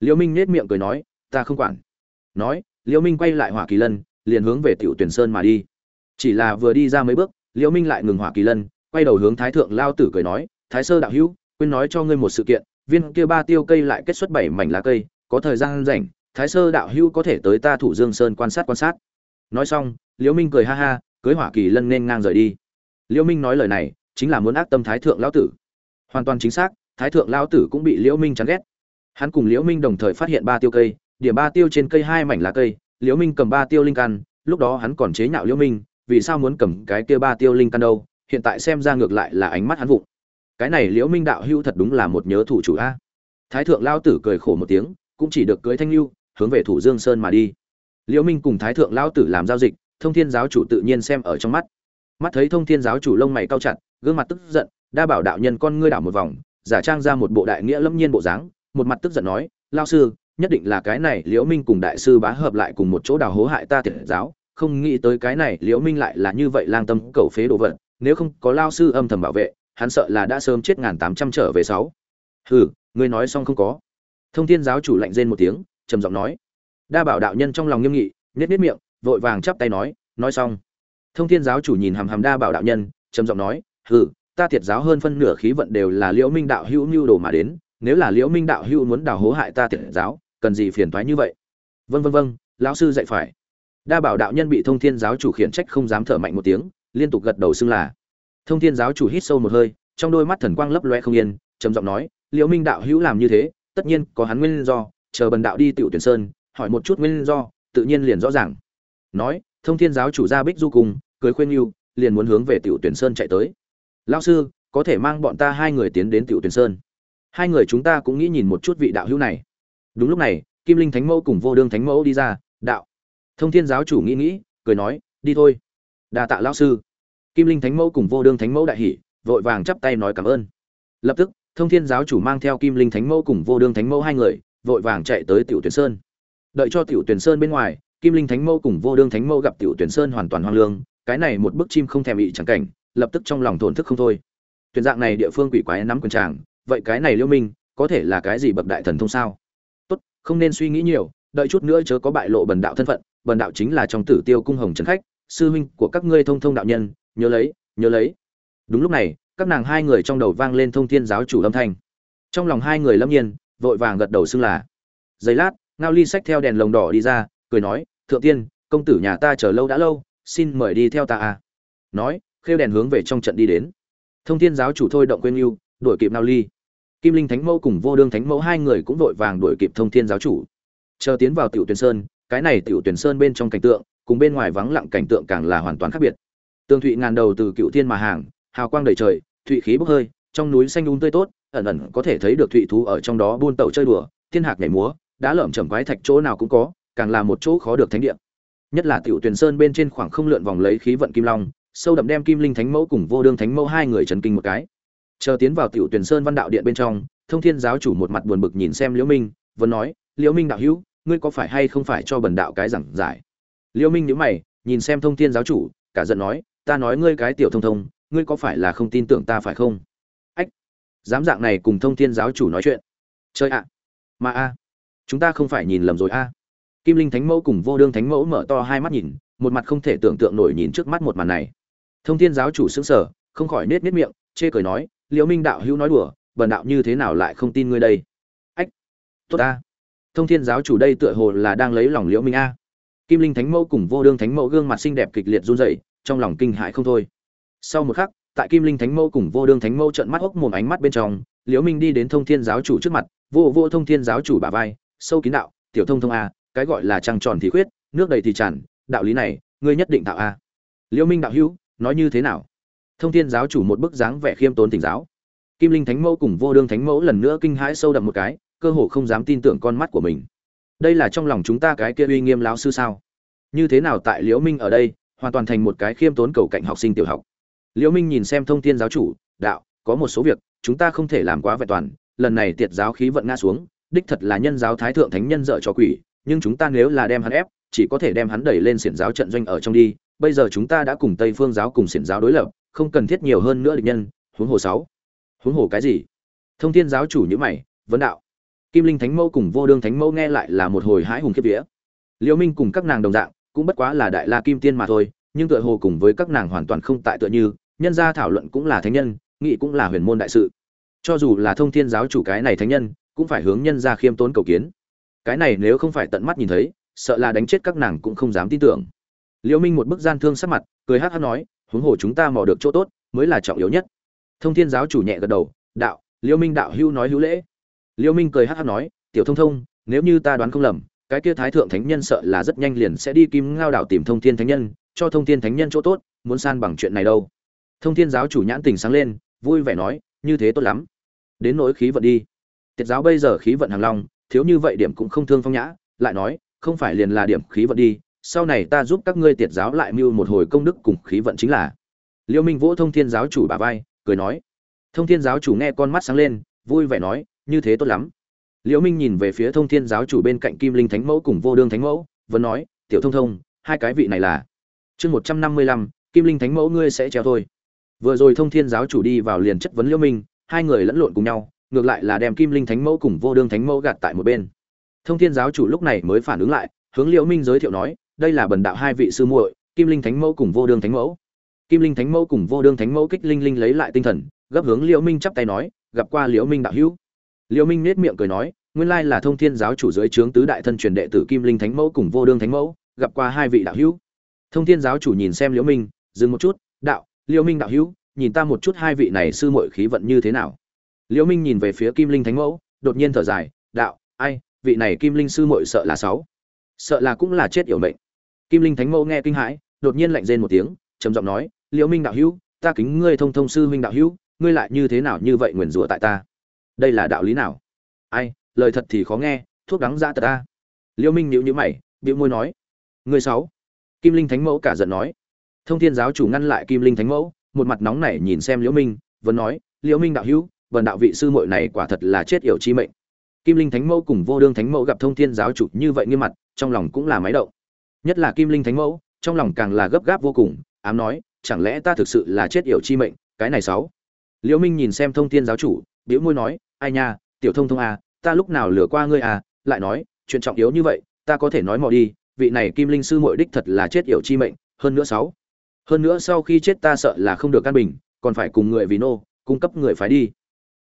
Liễu minh nét miệng cười nói, ta không quản. Nói liễu minh quay lại hỏa kỳ lân, liền hướng về tiểu tuyển sơn mà đi. Chỉ là vừa đi ra mấy bước liễu minh lại ngừng hỏa kỳ lân, quay đầu hướng thái thượng lao tử cười nói, thái sơ đạo hữu, quên nói cho ngươi một sự kiện, viên kia ba tiêu cây lại kết xuất bảy mảnh lá cây, có thời gian rảnh, thái sơ đạo hữu có thể tới ta thủ dương sơn quan sát quan sát. Nói xong liễu minh cười ha ha, cưới hỏa kỳ lân nên ngang rời đi. Liễu minh nói lời này, chính là muốn ác tâm thái thượng lão tử. Hoàn toàn chính xác thái thượng lão tử cũng bị liễu minh chán ghét. Hắn cùng liễu minh đồng thời phát hiện ba tiêu cây, điểm ba tiêu trên cây hai mảnh lá cây, liễu minh cầm ba tiêu linh căn, lúc đó hắn còn chế nhạo liễu minh, vì sao muốn cầm cái kia ba tiêu linh căn đâu, hiện tại xem ra ngược lại là ánh mắt hắn vụng. Cái này liễu minh đạo hưu thật đúng là một nhớ thủ chủ a. Thái thượng lão tử cười khổ một tiếng, cũng chỉ được cưới thanh lưu, hướng về thủ dương sơn mà đi. Liễu minh cùng thái thượng lão tử làm giao dịch, thông thiên giáo chủ tự nhiên xem ở trong mắt. Mắt thấy thông thiên giáo chủ lông mày cao chặt, gương mặt tức giận, đa bảo đạo nhân con ngươi đảo một vòng giả trang ra một bộ đại nghĩa lâm nhiên bộ dáng, một mặt tức giận nói lao sư, nhất định là cái này liễu minh cùng đại sư bá hợp lại cùng một chỗ đào hố hại ta tiệt giáo, không nghĩ tới cái này liễu minh lại là như vậy lang tâm cầu phế đồ vật, nếu không có lao sư âm thầm bảo vệ, hắn sợ là đã sớm chết ngàn tám trăm trở về sáu. Hừ, ngươi nói xong không có. Thông thiên giáo chủ lạnh rên một tiếng, trầm giọng nói. Đa bảo đạo nhân trong lòng nghiêm nghị, nhếch nhếch miệng, vội vàng chắp tay nói nói xong. Thông thiên giáo chủ nhìn hàm hàm đa bảo đạo nhân, trầm giọng nói, hừ ta thiệt giáo hơn phân nửa khí vận đều là liễu minh đạo hữu mưu đồ mà đến, nếu là liễu minh đạo hữu muốn đào hố hại ta thiệt giáo, cần gì phiền toái như vậy? Vân vân vân lão sư dạy phải. Đa bảo đạo nhân bị thông thiên giáo chủ khiển trách không dám thở mạnh một tiếng, liên tục gật đầu xưng là. Thông thiên giáo chủ hít sâu một hơi, trong đôi mắt thần quang lấp loe không yên, trầm giọng nói, liễu minh đạo hữu làm như thế, tất nhiên có hắn nguyên do, chờ bần đạo đi tiểu tuyển sơn, hỏi một chút nguyên do, tự nhiên liền rõ ràng. Nói, thông thiên giáo chủ ra bích du cùng cưới khuyên yêu liền muốn hướng về tiểu tuyển sơn chạy tới lão sư, có thể mang bọn ta hai người tiến đến tiểu tuyển sơn. Hai người chúng ta cũng nghĩ nhìn một chút vị đạo hữu này. Đúng lúc này, kim linh thánh mẫu cùng vô đương thánh mẫu đi ra, đạo. Thông thiên giáo chủ nghĩ nghĩ, cười nói, đi thôi. Đa tạ lão sư. Kim linh thánh mẫu cùng vô đương thánh mẫu đại hỷ vội vàng chắp tay nói cảm ơn. Lập tức, thông thiên giáo chủ mang theo kim linh thánh mẫu cùng vô đương thánh mẫu hai người, vội vàng chạy tới tiểu tuyển sơn. Đợi cho tiểu tuyển sơn bên ngoài, kim linh thánh mẫu cùng vô đương thánh mẫu gặp tiểu tuyển sơn hoàn toàn hoang lương, cái này một bức chim không thèm bị chẳng cảnh lập tức trong lòng thổn thức không thôi. Tuyển dạng này địa phương quỷ quái nắm quyền tràng, vậy cái này liêu minh, có thể là cái gì bậc đại thần thông sao? Tốt, không nên suy nghĩ nhiều, đợi chút nữa chớ có bại lộ bần đạo thân phận, bần đạo chính là trong tử tiêu cung hồng trấn khách, sư huynh của các ngươi thông thông đạo nhân, nhớ lấy nhớ lấy. Đúng lúc này, các nàng hai người trong đầu vang lên thông thiên giáo chủ âm thanh. Trong lòng hai người lâm nhiên, vội vàng gật đầu xưng là. Giây lát, ngao ly sách theo đèn lồng đỏ đi ra, cười nói, thượng tiên, công tử nhà ta chờ lâu đã lâu, xin mời đi theo ta à. Nói khêu đèn hướng về trong trận đi đến. Thông thiên giáo chủ thôi động quên yêu đuổi kịp Nao ly. Kim linh thánh mẫu cùng vô đương thánh mẫu hai người cũng vội vàng đuổi kịp thông thiên giáo chủ. Chờ tiến vào tiểu tuyển sơn, cái này tiểu tuyển sơn bên trong cảnh tượng, cùng bên ngoài vắng lặng cảnh tượng càng là hoàn toàn khác biệt. Tương thụy ngàn đầu từ cựu thiên mà hàng, hào quang đầy trời, thụy khí bốc hơi, trong núi xanh đúng um tươi tốt, ẩn ẩn có thể thấy được thụy thú ở trong đó buôn tẩu chơi đùa, thiên hạc nhảy múa đã lởm chởm quái thạch chỗ nào cũng có, càng là một chỗ khó được thánh địa. Nhất là tiểu tuyển sơn bên trên khoảng không lượn vòng lấy khí vận kim long sâu đậm đem kim linh thánh mẫu cùng vô đương thánh mẫu hai người trần kinh một cái. Chờ tiến vào tiểu tuyển sơn văn đạo điện bên trong, thông thiên giáo chủ một mặt buồn bực nhìn xem liễu minh, vẫn nói, liễu minh đạo hữu, ngươi có phải hay không phải cho bần đạo cái giảng giải? Liễu minh nhíu mày, nhìn xem thông thiên giáo chủ, cả giận nói, ta nói ngươi cái tiểu thông thông, ngươi có phải là không tin tưởng ta phải không? Ách, dám dạng này cùng thông thiên giáo chủ nói chuyện. Chơi ạ, mà a, chúng ta không phải nhìn lầm rồi a. Kim linh thánh mẫu cùng vô đương thánh mẫu mở to hai mắt nhìn, một mặt không thể tưởng tượng nổi nhìn trước mắt một màn này thông thiên giáo chủ sững sờ, không khỏi nết nết miệng, chê cười nói, liễu minh đạo hữu nói đùa, bần đạo như thế nào lại không tin ngươi đây? Ách, tốt ta. Thông thiên giáo chủ đây tựa hồ là đang lấy lòng liễu minh a. Kim linh thánh mẫu cùng vô đương thánh mẫu gương mặt xinh đẹp kịch liệt run rẩy, trong lòng kinh hãi không thôi. Sau một khắc, tại kim linh thánh mẫu cùng vô đương thánh mẫu trợn mắt hốc mồm ánh mắt bên trong, liễu minh đi đến thông thiên giáo chủ trước mặt, vô vô thông thiên giáo chủ bả vai, sâu kín đạo, tiểu thông thông a, cái gọi là trăng tròn thì khuyết, nước đầy thì tràn, đạo lý này, ngươi nhất định tạo a. Liễu minh đạo hữu nói như thế nào? Thông thiên giáo chủ một bức dáng vẻ khiêm tốn tỉnh giáo. Kim linh thánh mẫu cùng vô đương thánh mẫu lần nữa kinh hãi sâu đậm một cái, cơ hồ không dám tin tưởng con mắt của mình. Đây là trong lòng chúng ta cái kia uy nghiêm lão sư sao? Như thế nào tại liễu minh ở đây, hoàn toàn thành một cái khiêm tốn cầu cạnh học sinh tiểu học? Liễu minh nhìn xem thông thiên giáo chủ, đạo, có một số việc, chúng ta không thể làm quá vẹn toàn, lần này tiệt giáo khí vận ngã xuống, đích thật là nhân giáo thái thượng thánh nhân dở cho quỷ, nhưng chúng ta nếu là đem hắn ép, chỉ có thể đem hắn đẩy lên xiển giáo trận doanh ở trong đi bây giờ chúng ta đã cùng tây phương giáo cùng xiển giáo đối lập, không cần thiết nhiều hơn nữa địch nhân, huống hồ sáu. Huống hồ cái gì? Thông thiên giáo chủ như mày, vấn đạo. Kim linh thánh mẫu cùng vô đương thánh mẫu nghe lại là một hồi hãi hùng kiếp vía. Liễu minh cùng các nàng đồng dạng, cũng bất quá là đại la kim tiên mà thôi, nhưng tựa hồ cùng với các nàng hoàn toàn không tại tựa như, nhân gia thảo luận cũng là thánh nhân, nghị cũng là huyền môn đại sự. Cho dù là thông thiên giáo chủ cái này thánh nhân, cũng phải hướng nhân gia khiêm tốn cầu kiến. Cái này nếu không phải tận mắt nhìn thấy, sợ là đánh chết các nàng cũng không dám tin tưởng liễu minh một bức gian thương sắc mặt, cười hắt hát nói, huống hồ chúng ta mò được chỗ tốt, mới là trọng yếu nhất. Thông thiên giáo chủ nhẹ gật đầu, đạo, liễu minh đạo hưu nói hữu lễ. Liễu minh cười hắt hát nói, tiểu thông thông, nếu như ta đoán không lầm, cái kia thái thượng thánh nhân sợ là rất nhanh liền sẽ đi kim ngao đảo tìm thông thiên thánh nhân, cho thông thiên thánh nhân chỗ tốt, muốn san bằng chuyện này đâu. Thông thiên giáo chủ nhãn tình sáng lên, vui vẻ nói, như thế tốt lắm. Đến nỗi khí vận đi. Tiết giáo bây giờ khí vận hàng long, thiếu như vậy điểm cũng không thương phong nhã, lại nói, không phải liền là điểm khí vận đi sau này ta giúp các ngươi tiệt giáo lại mưu một hồi công đức cùng khí vận chính là. Liêu minh vỗ thông thiên giáo chủ bà vai, cười nói. Thông thiên giáo chủ nghe con mắt sáng lên, vui vẻ nói, như thế tốt lắm. Liêu minh nhìn về phía thông thiên giáo chủ bên cạnh kim linh thánh mẫu cùng vô đương thánh mẫu, vẫn nói, tiểu thông thông, hai cái vị này là. Chương một trăm năm mươi lăm, kim linh thánh mẫu ngươi sẽ treo thôi. Vừa rồi thông thiên giáo chủ đi vào liền chất vấn liêu minh, hai người lẫn lộn cùng nhau, ngược lại là đem kim linh thánh mẫu cùng vô đương thánh mẫu gạt tại một bên. Thông thiên giáo chủ lúc này mới phản ứng lại, hướng liễu minh giới thiệu nói đây là bần đạo hai vị sư muội, kim linh thánh mẫu cùng vô đương thánh mẫu. Kim linh thánh mẫu cùng vô đương thánh mẫu kích linh linh lấy lại tinh thần, gấp hướng liễu minh chắp tay nói, gặp qua liễu minh đạo hữu. Liễu minh nết miệng cười nói, nguyên lai là thông thiên giáo chủ dưới trướng tứ đại thân truyền đệ tử kim linh thánh mẫu cùng vô đương thánh mẫu, gặp qua hai vị đạo hữu. Thông thiên giáo chủ nhìn xem liễu minh, dừng một chút, đạo, liễu minh đạo hữu, nhìn ta một chút hai vị này sư muội khí vận như thế nào. Liễu minh nhìn về phía kim linh thánh mẫu, đột nhiên thở dài, đạo, ai, vị này kim linh sư muội sợ là sáu sợ là cũng là chết yểu mệnh. Kim linh thánh mẫu nghe kinh hãi, đột nhiên lạnh rên một tiếng, trầm giọng nói, liễu minh đạo hữu, ta kính ngươi thông thông sư huynh đạo hữu, ngươi lại như thế nào như vậy nguyền rủa tại ta? Đây là đạo lý nào? Ai, lời thật thì khó nghe, thuốc đắng ra tật ta. Liễu minh nhíu nhíu mày, bĩu môi nói, ngươi sáu. Kim linh thánh mẫu cả giận nói. Thông thiên giáo chủ ngăn lại kim linh thánh mẫu, một mặt nóng nảy nhìn xem liễu minh, vẫn nói, liễu minh đạo hữu, vần đạo vị sư muội này quả thật là chết yểu chi mệnh kim linh thánh mẫu cùng vô đương thánh mẫu gặp thông thiên giáo chủ như vậy nghiêm mặt, trong lòng cũng là máy động. Nhất là kim linh thánh mẫu, trong lòng càng là gấp gáp vô cùng, ám nói, chẳng lẽ ta thực sự là chết yểu chi mệnh, cái này sáu? Liễu minh nhìn xem thông thiên giáo chủ, bĩu môi nói, ai nha, tiểu thông thông à ta lúc nào lừa qua ngươi à? Lại nói, chuyện trọng yếu như vậy, ta có thể nói mò đi, vị này kim linh sư muội đích thật là chết yểu chi mệnh, hơn nữa sáu? Hơn nữa sau khi chết ta sợ là không được căn bình, còn phải cùng người vì nô, cung cấp người phải đi.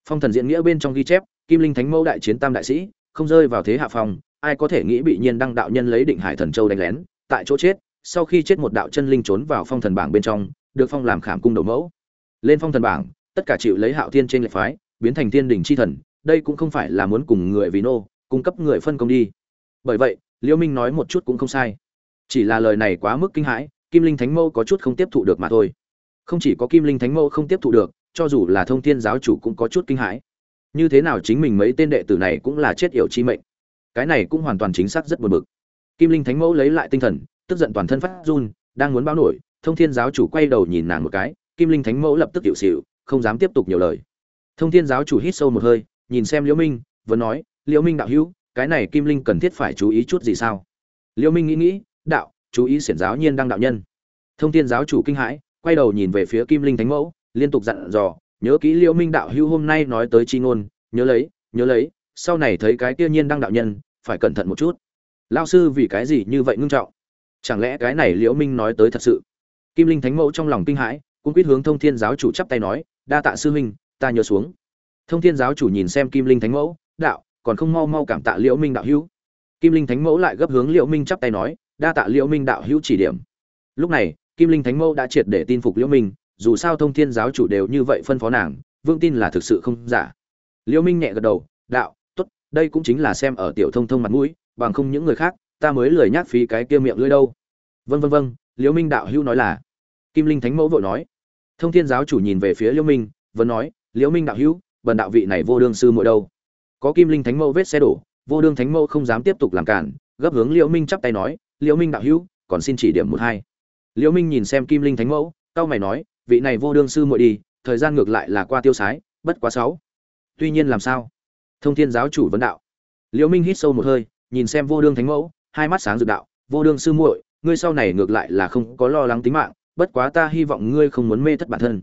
Phong thần diễn nghĩa bên trong ghi chép kim linh thánh mẫu đại chiến tam đại sĩ, không rơi vào thế hạ phong, ai có thể nghĩ bị nhiên đăng đạo nhân lấy định hải thần châu đánh lén, tại chỗ chết, sau khi chết một đạo chân linh trốn vào phong thần bảng bên trong, được phong làm khảm cung đầu mẫu. Lên phong thần bảng, tất cả chịu lấy hạo thiên trên lệch phái, biến thành thiên đỉnh chi thần, đây cũng không phải là muốn cùng người vì nô, cung cấp người phân công đi. Bởi vậy liễu minh nói một chút cũng không sai. Chỉ là lời này quá mức kinh hãi, kim linh thánh mẫu có chút không tiếp thụ được mà thôi. Không chỉ có kim linh thánh mẫu không tiếp thụ được, cho dù là thông thiên giáo chủ cũng có chút kinh hãi như thế nào chính mình mấy tên đệ tử này cũng là chết yểu chi mệnh. Cái này cũng hoàn toàn chính xác rất buồn bực. Kim linh thánh mẫu lấy lại tinh thần, tức giận toàn thân phát run, đang muốn báo nổi, thông thiên giáo chủ quay đầu nhìn nàng một cái, kim linh thánh mẫu lập tức tiểu xịu không dám tiếp tục nhiều lời. Thông thiên giáo chủ hít sâu một hơi, nhìn xem liễu minh vẫn nói, liễu minh đạo hữu, cái này kim linh cần thiết phải chú ý chút gì sao? Liễu minh nghĩ nghĩ, đạo, chú ý xiển giáo nhiên đang đạo nhân. Thông thiên giáo chủ kinh hãi, quay đầu nhìn về phía kim linh thánh mẫu, liên tục dặn dò nhớ kỹ liễu minh đạo hữu hôm nay nói tới chi ngôn, nhớ lấy nhớ lấy, sau này thấy cái kia nhiên đang đạo nhân, phải cẩn thận một chút. Lao sư vì cái gì như vậy ngưng trọng? Chẳng lẽ cái này liễu minh nói tới thật sự? Kim linh thánh mẫu trong lòng kinh hãi, cũng quyết hướng thông thiên giáo chủ chắp tay nói, đa tạ sư huynh, ta nhớ xuống. Thông thiên giáo chủ nhìn xem kim linh thánh mẫu, đạo, còn không mau mau cảm tạ liễu minh đạo hữu. Kim linh thánh mẫu lại gấp hướng liễu minh chắp tay nói, đa tạ liễu minh đạo hữu chỉ điểm. Lúc này, kim linh thánh mẫu đã triệt để tin phục liễu minh dù sao thông thiên giáo chủ đều như vậy phân phó nàng, vương tin là thực sự không giả. Liễu minh nhẹ gật đầu, đạo, tốt, đây cũng chính là xem ở tiểu thông thông mặt mũi, bằng không những người khác, ta mới lười nhác phí cái kia miệng lưỡi đâu. Vân vân vân liễu minh đạo hữu nói là. Kim linh thánh mẫu vội nói. Thông thiên giáo chủ nhìn về phía liễu minh, vẫn nói liễu minh đạo hữu, bần đạo vị này vô đương sư muội đâu? Có kim linh thánh mẫu vết xe đổ, vô đương thánh mẫu không dám tiếp tục làm cản, gấp hướng liễu minh chắp tay nói liễu minh đạo hữu, còn xin chỉ điểm một hai. Liễu minh nhìn xem kim linh thánh mẫu cao mày nói vị này vô đương sư muội đi, thời gian ngược lại là qua tiêu sái, bất quá sáu. Tuy nhiên làm sao? Thông thiên giáo chủ vấn đạo. Liễu minh hít sâu một hơi, nhìn xem vô đương thánh mẫu, hai mắt sáng rực đạo, vô đương sư muội, ngươi sau này ngược lại là không có lo lắng tính mạng, bất quá ta hy vọng ngươi không muốn mê thất bản thân.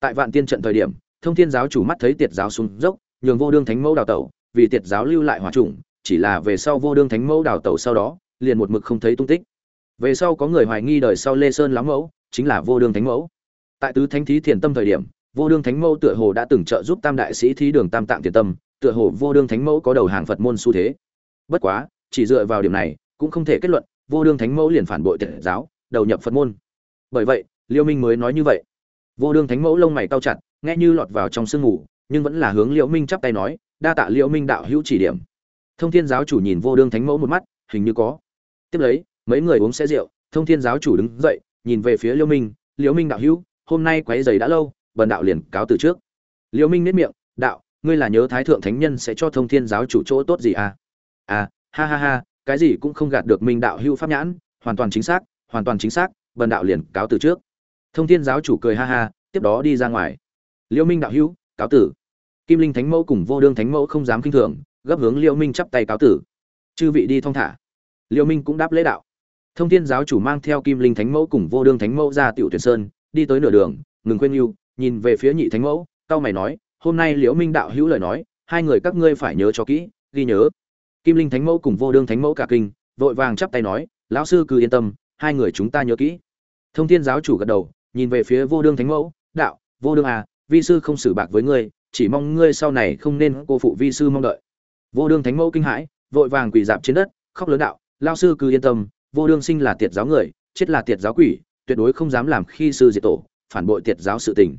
Tại vạn tiên trận thời điểm, thông thiên giáo chủ mắt thấy tiệt giáo xuống dốc, nhường vô đương thánh mẫu đào tẩu, vì tiệt giáo lưu lại hỏa trùng chỉ là về sau vô đương thánh mẫu đào tẩu sau đó, liền một mực không thấy tung tích. Về sau có người hoài nghi đời sau lê sơn lắm mẫu, chính là vô đương thánh mẫu tại tứ thánh thí thiền tâm thời điểm, vô đương thánh mẫu tựa hồ đã từng trợ giúp tam đại sĩ thí đường tam tạng thiền tâm, tựa hồ vô đương thánh mẫu có đầu hàng phật môn xu thế. Bất quá, chỉ dựa vào điểm này, cũng không thể kết luận vô đương thánh mẫu liền phản bội tiện giáo, đầu nhập phật môn. Bởi vậy, liêu minh mới nói như vậy. Vô đương thánh mẫu lông mày cau chặt, nghe như lọt vào trong sương ngủ nhưng vẫn là hướng liễu minh chắp tay nói, đa tạ liễu minh đạo hữu chỉ điểm. Thông thiên giáo chủ nhìn vô đương thánh mẫu một mắt, hình như có. Tiếp lấy, mấy người uống xe rượu, thông thiên giáo chủ đứng dậy, nhìn về phía liễu minh liễu minh đạo hữu hôm nay quấy giày đã lâu, bần đạo liền cáo từ trước. Liễu minh nết miệng, đạo, ngươi là nhớ thái thượng thánh nhân sẽ cho thông thiên giáo chủ chỗ tốt gì à? À ha ha ha, cái gì cũng không gạt được minh đạo hưu pháp nhãn, hoàn toàn chính xác, hoàn toàn chính xác, bần đạo liền cáo từ trước. Thông thiên giáo chủ cười ha ha, tiếp đó đi ra ngoài. Liễu minh đạo hưu cáo tử. Kim linh thánh mẫu cùng vô đương thánh mẫu không dám kinh thường, gấp hướng liễu minh chắp tay cáo tử. Chư vị đi thong thả. Liễu minh cũng đáp lễ đạo. Thông thiên giáo chủ mang theo kim linh thánh mẫu cùng vô đương thánh mẫu ra tiểu tuyển sơn đi tới nửa đường, ngừng quên yêu nhìn về phía nhị thánh mẫu cao mày nói, hôm nay liễu minh đạo hữu lời nói, hai người các ngươi phải nhớ cho kỹ, ghi nhớ. Kim linh thánh mẫu cùng vô đương thánh mẫu cả kinh, vội vàng chắp tay nói, lão sư cứ yên tâm, hai người chúng ta nhớ kỹ. Thông thiên giáo chủ gật đầu, nhìn về phía vô đương thánh mẫu, đạo, vô đương à vi sư không xử bạc với ngươi, chỉ mong ngươi sau này không nên cô phụ vi sư mong đợi. Vô đương thánh mẫu kinh hãi, vội vàng quỳ dạp trên đất, khóc lớn đạo lao sư cứ yên tâm, vô đương sinh là tiệt giáo người, chết là tiệt giáo quỷ tuyệt đối không dám làm khi sư diệt tổ, phản bội tiệt giáo sự tình.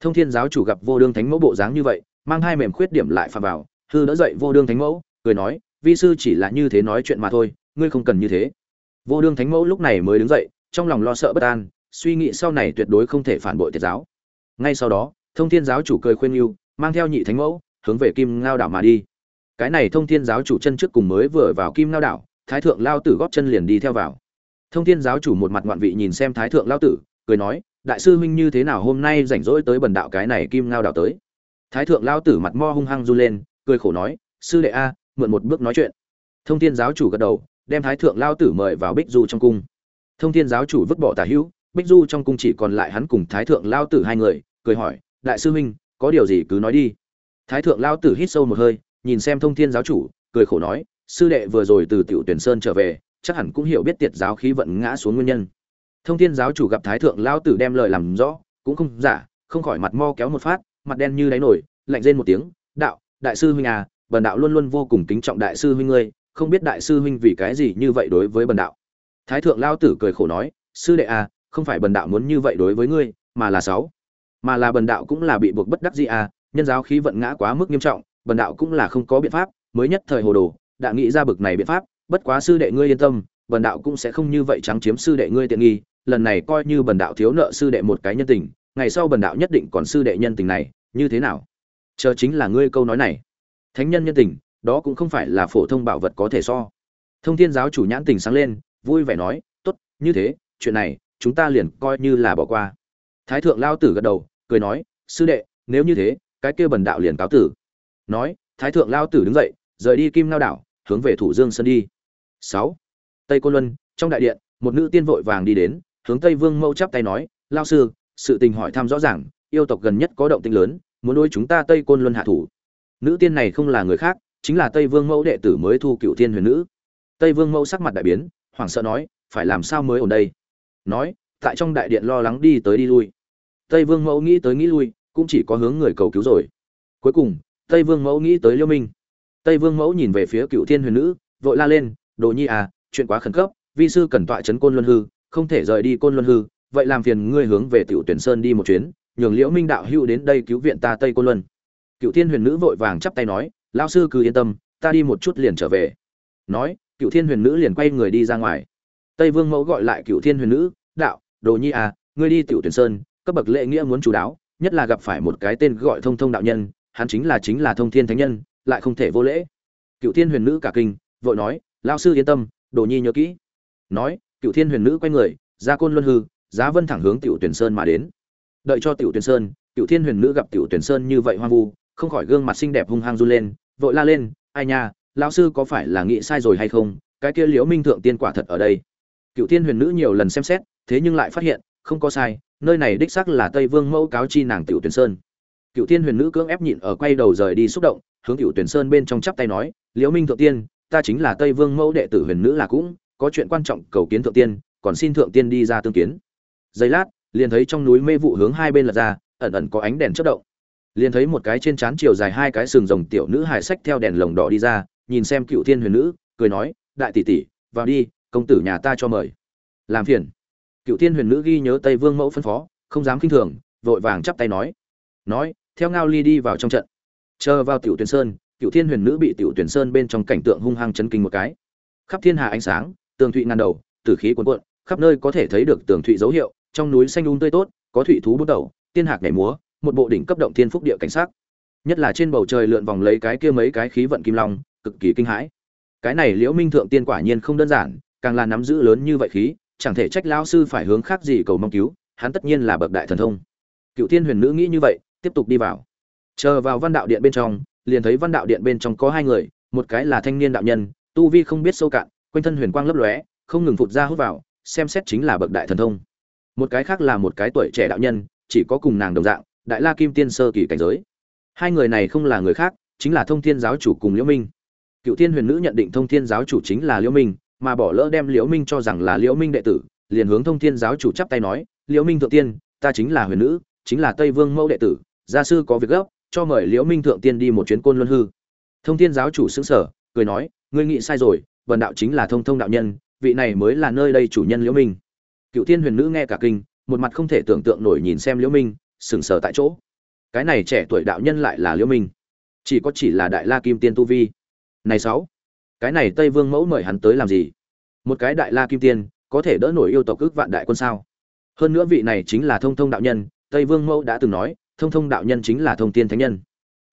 Thông thiên giáo chủ gặp vô đương thánh mẫu bộ dáng như vậy, mang hai mềm khuyết điểm lại phà vào, hư đỡ dậy vô đương thánh mẫu, cười nói, vi sư chỉ là như thế nói chuyện mà thôi, ngươi không cần như thế. Vô đương thánh mẫu lúc này mới đứng dậy, trong lòng lo sợ bất an, suy nghĩ sau này tuyệt đối không thể phản bội tiệt giáo. Ngay sau đó, thông thiên giáo chủ cười khuyên yêu mang theo nhị thánh mẫu, hướng về kim ngao đảo mà đi. Cái này thông thiên giáo chủ chân trước cùng mới vừa vào kim ngao đảo, thái thượng lao tử góp chân liền đi theo vào thông thiên giáo chủ một mặt ngoạn vị nhìn xem thái thượng lao tử, cười nói, đại sư huynh như thế nào hôm nay rảnh rỗi tới bần đạo cái này kim ngao đảo tới? Thái thượng lao tử mặt mo hung hăng run lên, cười khổ nói, sư đệ a, mượn một bước nói chuyện. Thông thiên giáo chủ gật đầu, đem thái thượng lao tử mời vào bích du trong cung. Thông thiên giáo chủ vứt bỏ tả hữu, bích du trong cung chỉ còn lại hắn cùng thái thượng lao tử hai người, cười hỏi, đại sư huynh, có điều gì cứ nói đi. Thái thượng lao tử hít sâu một hơi, nhìn xem thông thiên giáo chủ, cười khổ nói, sư đệ vừa rồi từ tiểu tuyển sơn trở về chắc hẳn cũng hiểu biết tiệt giáo khí vận ngã xuống nguyên nhân. Thông thiên giáo chủ gặp thái thượng lao tử đem lời làm rõ, cũng không giả, không khỏi mặt mo kéo một phát, mặt đen như đáy nổi, lạnh rên một tiếng, đạo, đại sư huynh à bần đạo luôn luôn vô cùng kính trọng đại sư huynh ngươi, không biết đại sư huynh vì cái gì như vậy đối với bần đạo? Thái thượng lao tử cười khổ nói, sư đệ à không phải bần đạo muốn như vậy đối với ngươi, mà là sáu. Mà là bần đạo cũng là bị buộc bất đắc dĩ à nhân giáo khí vận ngã quá mức nghiêm trọng, bần đạo cũng là không có biện pháp, mới nhất thời hồ đồ, đã nghĩ ra bực này biện pháp bất quá sư đệ ngươi yên tâm, bần đạo cũng sẽ không như vậy trắng chiếm sư đệ ngươi tiện nghi, lần này coi như bần đạo thiếu nợ sư đệ một cái nhân tình, ngày sau bần đạo nhất định còn sư đệ nhân tình này, như thế nào? Chờ chính là ngươi câu nói này. Thánh nhân nhân tình, đó cũng không phải là phổ thông bảo vật có thể so. Thông thiên giáo chủ nhãn tình sáng lên, vui vẻ nói, tốt, như thế, chuyện này, chúng ta liền coi như là bỏ qua. Thái thượng lao tử gật đầu, cười nói, sư đệ, nếu như thế, cái kia bần đạo liền cáo tử. Nói, thái thượng lao tử đứng dậy, rời đi kim lao đảo, hướng về thủ dương sơn đi sáu. Tây côn luân, trong đại điện, một nữ tiên vội vàng đi đến, hướng tây vương mâu chắp tay nói lao sư, sự tình hỏi thăm rõ ràng, yêu tộc gần nhất có động tĩnh lớn, muốn đối chúng ta tây côn luân hạ thủ. Nữ tiên này không là người khác, chính là tây vương mẫu đệ tử mới thu cựu thiên huyền nữ. Tây vương mẫu sắc mặt đại biến, hoảng sợ nói, phải làm sao mới ổn đây? Nói, tại trong đại điện lo lắng đi tới đi lui. Tây vương mẫu nghĩ tới nghĩ lui, cũng chỉ có hướng người cầu cứu rồi. Cuối cùng, tây vương mẫu nghĩ tới liêu minh. Tây vương mẫu nhìn về phía cựu thiên huyền nữ, vội la lên đồ nhi à chuyện quá khẩn cấp, vi sư cần tọa chấn côn luân hư, không thể rời đi côn luân hư, vậy làm phiền ngươi hướng về tiểu tuyển sơn đi một chuyến, nhường liễu minh đạo hữu đến đây cứu viện ta tây côn luân. Cựu thiên huyền nữ vội vàng chắp tay nói lao sư cứ yên tâm, ta đi một chút liền trở về. Nói, cựu thiên huyền nữ liền quay người đi ra ngoài. Tây vương mẫu gọi lại cựu thiên huyền nữ, đạo, đồ nhi à ngươi đi tiểu tuyển sơn, cấp bậc lễ nghĩa muốn chú đáo, nhất là gặp phải một cái tên gọi thông thông đạo nhân, hắn chính là chính là thông thiên thánh nhân, lại không thể vô lễ. Cựu thiên huyền nữ cả kinh, vội nói lao sư yên tâm, đồ nhi nhớ kỹ. Nói cựu thiên huyền nữ quay người, ra côn luân hư, giá vân thẳng hướng tiểu tuyển sơn mà đến. Đợi cho tiểu tuyển sơn cựu thiên huyền nữ gặp tiểu tuyển sơn như vậy hoang vu, không khỏi gương mặt xinh đẹp hung hăng run lên, vội la lên, ai nha, lão sư có phải là nghĩ sai rồi hay không? Cái kia liễu minh thượng tiên quả thật ở đây. Cựu thiên huyền nữ nhiều lần xem xét, thế nhưng lại phát hiện, không có sai, nơi này đích xác là tây vương mẫu cáo chi nàng tiểu tuyển sơn. Cựu thiên huyền nữ cưỡng ép nhịn ở quay đầu rời đi xúc động, hướng tiểu tuyển sơn bên trong chắp tay nói, liễu minh thượng tiên ta chính là tây vương mẫu đệ tử huyền nữ là cũng, có chuyện quan trọng cầu kiến thượng tiên, còn xin thượng tiên đi ra tương kiến. Giây lát, liền thấy trong núi mê vụ hướng hai bên lật ra, ẩn ẩn có ánh đèn chớp động. Liền thấy một cái trên trán chiều dài hai cái sừng rồng tiểu nữ hài sách theo đèn lồng đỏ đi ra, nhìn xem cựu thiên huyền nữ, cười nói, đại tỷ tỷ, vào đi, công tử nhà ta cho mời. Làm phiền. Cựu thiên huyền nữ ghi nhớ tây vương mẫu phân phó, không dám kinh thường, vội vàng chắp tay nói. Nói, theo ngao ly đi vào trong trận. Chờ vào tiểu tuyển sơn cựu thiên huyền nữ bị tiểu tuyển sơn bên trong cảnh tượng hung hăng chấn kinh một cái. Khắp thiên hà ánh sáng, tường thụy ngàn đầu, tử khí cuồn cuộn, khắp nơi có thể thấy được tường thụy dấu hiệu, trong núi xanh um tươi tốt, có thụy thú bút đầu, tiên hạc nhảy múa, một bộ đỉnh cấp động thiên phúc địa cảnh sát nhất là trên bầu trời lượn vòng lấy cái kia mấy cái khí vận kim long, cực kỳ kinh hãi. Cái này liễu minh thượng tiên quả nhiên không đơn giản, càng là nắm giữ lớn như vậy khí, chẳng thể trách lão sư phải hướng khác gì cầu mong cứu, hắn tất nhiên là bậc đại thần thông. Cựu thiên huyền nữ nghĩ như vậy, tiếp tục đi vào. Chờ vào văn đạo điện bên trong liền thấy văn đạo điện bên trong có hai người, một cái là thanh niên đạo nhân, tu vi không biết sâu cạn, quanh thân huyền quang lấp lóe, không ngừng phụt ra hút vào, xem xét chính là bậc đại thần thông. Một cái khác là một cái tuổi trẻ đạo nhân, chỉ có cùng nàng đồng dạng, đại la kim tiên sơ kỳ cảnh giới. Hai người này không là người khác, chính là thông thiên giáo chủ cùng liễu minh. Cựu thiên huyền nữ nhận định thông thiên giáo chủ chính là liễu minh, mà bỏ lỡ đem liễu minh cho rằng là liễu minh đệ tử, liền hướng thông thiên giáo chủ chắp tay nói, liễu minh thượng tiên, ta chính là huyền nữ, chính là tây vương mẫu đệ tử, gia sư có việc gấp cho mời liễu minh thượng tiên đi một chuyến côn luân hư. Thông thiên giáo chủ sững sờ, cười nói, ngươi nghĩ sai rồi bần đạo chính là thông thông đạo nhân, vị này mới là nơi đây chủ nhân liễu minh. Cựu thiên huyền nữ nghe cả kinh, một mặt không thể tưởng tượng nổi nhìn xem liễu minh, sững sờ tại chỗ. Cái này trẻ tuổi đạo nhân lại là liễu minh. Chỉ có chỉ là đại la kim tiên tu vi. Này sáu, cái này tây vương mẫu mời hắn tới làm gì? Một cái đại la kim tiên, có thể đỡ nổi yêu tộc ước vạn đại quân sao? Hơn nữa vị này chính là thông thông đạo nhân, tây vương mẫu đã từng nói thông thông đạo nhân chính là thông tiên thánh nhân.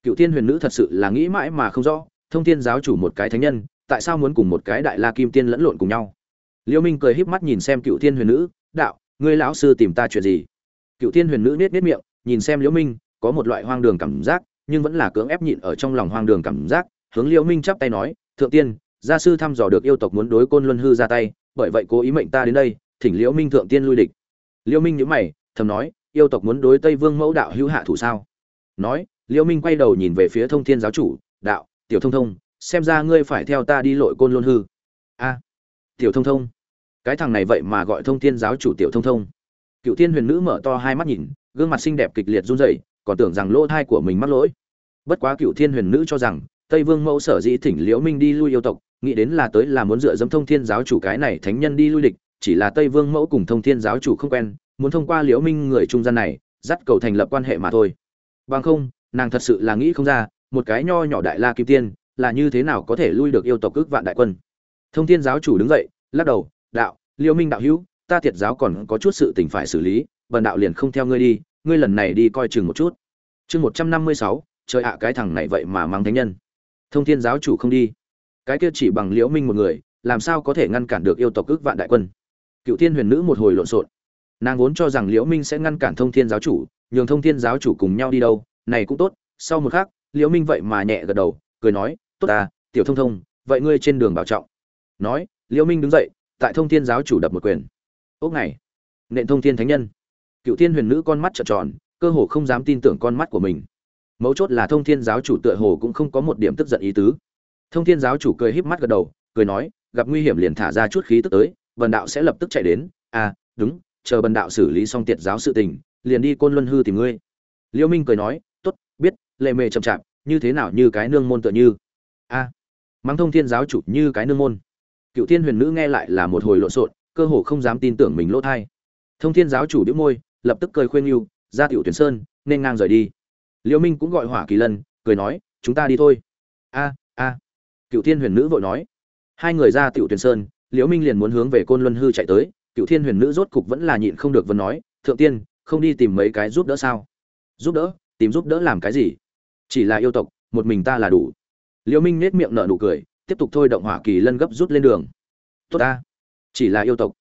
Cựu tiên huyền nữ thật sự là nghĩ mãi mà không rõ, thông tiên giáo chủ một cái thánh nhân, tại sao muốn cùng một cái đại la kim tiên lẫn lộn cùng nhau? Liêu minh cười híp mắt nhìn xem cựu tiên huyền nữ, đạo, ngươi lão sư tìm ta chuyện gì? Cựu tiên huyền nữ nết nết miệng, nhìn xem liễu minh, có một loại hoang đường cảm giác, nhưng vẫn là cưỡng ép nhịn ở trong lòng hoang đường cảm giác, hướng liễu minh chắp tay nói, thượng tiên, gia sư thăm dò được yêu tộc muốn đối côn luân hư ra tay, bởi vậy cố ý mệnh ta đến đây, thỉnh liễu minh thượng tiên lui địch. Liễu minh nhíu mày, thầm nói yêu tộc muốn đối tây vương mẫu đạo hữu hạ thủ sao? Nói, liễu minh quay đầu nhìn về phía thông thiên giáo chủ, đạo, tiểu thông thông, xem ra ngươi phải theo ta đi lội côn lôn hư. A, tiểu thông thông. Cái thằng này vậy mà gọi thông thiên giáo chủ tiểu thông thông. Cựu thiên huyền nữ mở to hai mắt nhìn, gương mặt xinh đẹp kịch liệt run rẩy, còn tưởng rằng lỗ thai của mình mắc lỗi. Bất quá cựu thiên huyền nữ cho rằng, tây vương mẫu sở dĩ thỉnh liễu minh đi lui yêu tộc, nghĩ đến là tới là muốn dựa dẫm thông thiên giáo chủ cái này thánh nhân đi lui địch, chỉ là tây vương mẫu cùng thông thiên giáo chủ không quen muốn thông qua liễu minh người trung gian này, dắt cầu thành lập quan hệ mà thôi. Bằng không, nàng thật sự là nghĩ không ra, một cái nho nhỏ đại la kim tiên, là như thế nào có thể lui được yêu tộc ước vạn đại quân. Thông thiên giáo chủ đứng dậy, lắc đầu, đạo, liễu minh đạo hữu, ta thiệt giáo còn có chút sự tình phải xử lý, bần đạo liền không theo ngươi đi, ngươi lần này đi coi chừng một chút. Chương một trăm năm mươi sáu, trời ạ, cái thằng này vậy mà mang thánh nhân. Thông thiên giáo chủ không đi. Cái kia chỉ bằng liễu minh một người, làm sao có thể ngăn cản được yêu tộc ước vạn đại quân? Cựu thiên huyền nữ một hồi lộn xộn nàng vốn cho rằng liễu minh sẽ ngăn cản thông thiên giáo chủ, nhường thông thiên giáo chủ cùng nhau đi đâu, này cũng tốt, sau một khắc, liễu minh vậy mà nhẹ gật đầu, cười nói, tốt à tiểu thông thông, vậy ngươi trên đường bảo trọng. Nói, liễu minh đứng dậy, tại thông thiên giáo chủ đập một quyền. Ốc này, nện thông thiên thánh nhân. Cựu thiên huyền nữ con mắt trợn tròn, cơ hồ không dám tin tưởng con mắt của mình. Mấu chốt là thông thiên giáo chủ tựa hồ cũng không có một điểm tức giận ý tứ. Thông thiên giáo chủ cười híp mắt gật đầu, cười nói, gặp nguy hiểm liền thả ra chút khí tức tới bần đạo sẽ lập tức chạy đến. À đúng chờ bần đạo xử lý xong tiệt giáo sự tình liền đi côn luân hư tìm ngươi. Liêu minh cười nói tốt biết lệ mề chậm chạp như thế nào như cái nương môn tựa như? A à, mắng thông thiên giáo chủ như cái nương môn. Cựu thiên huyền nữ nghe lại là một hồi lộn xộn cơ hồ không dám tin tưởng mình lỗ thai. Thông thiên giáo chủ đĩu môi lập tức cười khuyên nhủ, ra tiểu tuyển sơn nên ngang rời đi. Liêu minh cũng gọi hỏa kỳ lân cười nói chúng ta đi thôi. A a. Cựu thiên huyền nữ vội nói. Hai người ra tiểu tuyển sơn liễu minh liền muốn hướng về côn luân hư chạy tới cựu thiên huyền nữ rốt cục vẫn là nhịn không được vẫn nói, thượng tiên, không đi tìm mấy cái giúp đỡ sao? Giúp đỡ? Tìm giúp đỡ làm cái gì? Chỉ là yêu tộc, một mình ta là đủ. Liễu minh nết miệng nở nụ cười, tiếp tục thôi động hỏa kỳ lân gấp rút lên đường. Tốt ta, chỉ là yêu tộc.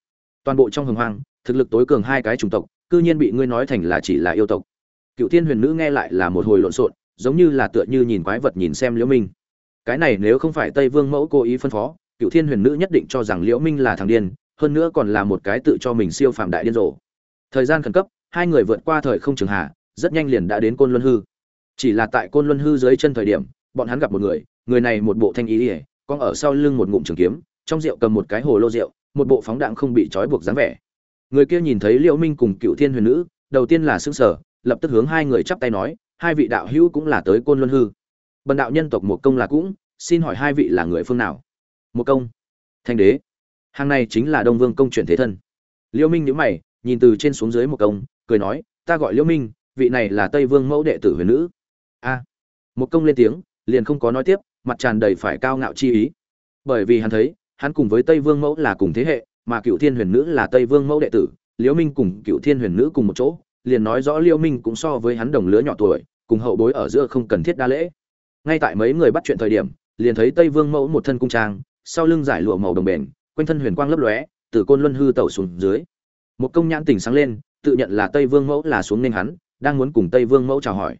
Toàn bộ trong hồng hoang, thực lực tối cường hai cái chủng tộc, cư nhiên bị ngươi nói thành là chỉ là yêu tộc. Cựu thiên huyền nữ nghe lại là một hồi lộn xộn, giống như là tựa như nhìn quái vật nhìn xem liễu minh. Cái này nếu không phải tây vương mẫu cố ý phân phó, cựu thiên huyền nữ nhất định cho rằng liễu minh là thằng điên hơn nữa còn là một cái tự cho mình siêu phàm đại điên rồ. Thời gian khẩn cấp hai người vượt qua thời không trường hạ rất nhanh liền đã đến côn luân hư. Chỉ là tại côn luân hư dưới chân thời điểm bọn hắn gặp một người người này một bộ thanh ý liễu, con ở sau lưng một ngụm trường kiếm trong rượu cầm một cái hồ lô rượu một bộ phóng đạn không bị trói buộc dáng vẻ. Người kia nhìn thấy liễu minh cùng cựu thiên huyền nữ đầu tiên là sững sờ lập tức hướng hai người chắp tay nói hai vị đạo hữu cũng là tới côn luân hư. Bần đạo nhân tộc một công là cũng xin hỏi hai vị là người phương nào? Một công. Thanh đế hàng này chính là đông vương công chuyển thế thân. Liễu minh nhíu mày, nhìn từ trên xuống dưới một công, cười nói, ta gọi liễu minh, vị này là tây vương mẫu đệ tử huyền nữ. A. Một công lên tiếng, liền không có nói tiếp, mặt tràn đầy phải cao ngạo chi ý. Bởi vì hắn thấy, hắn cùng với tây vương mẫu là cùng thế hệ, mà cựu thiên huyền nữ là tây vương mẫu đệ tử liễu minh cùng cựu thiên huyền nữ cùng một chỗ, liền nói rõ liễu minh cũng so với hắn đồng lứa nhỏ tuổi, cùng hậu bối ở giữa không cần thiết đa lễ. Ngay tại mấy người bắt chuyện thời điểm, liền thấy tây vương mẫu một thân cung trang, sau lưng giải lụa màu đồng bền quanh thân huyền quang lấp lóe, từ côn luân hư tẩu xuống dưới. Một công nhãn tỉnh sáng lên, tự nhận là tây vương mẫu là xuống nên hắn, đang muốn cùng tây vương mẫu chào hỏi.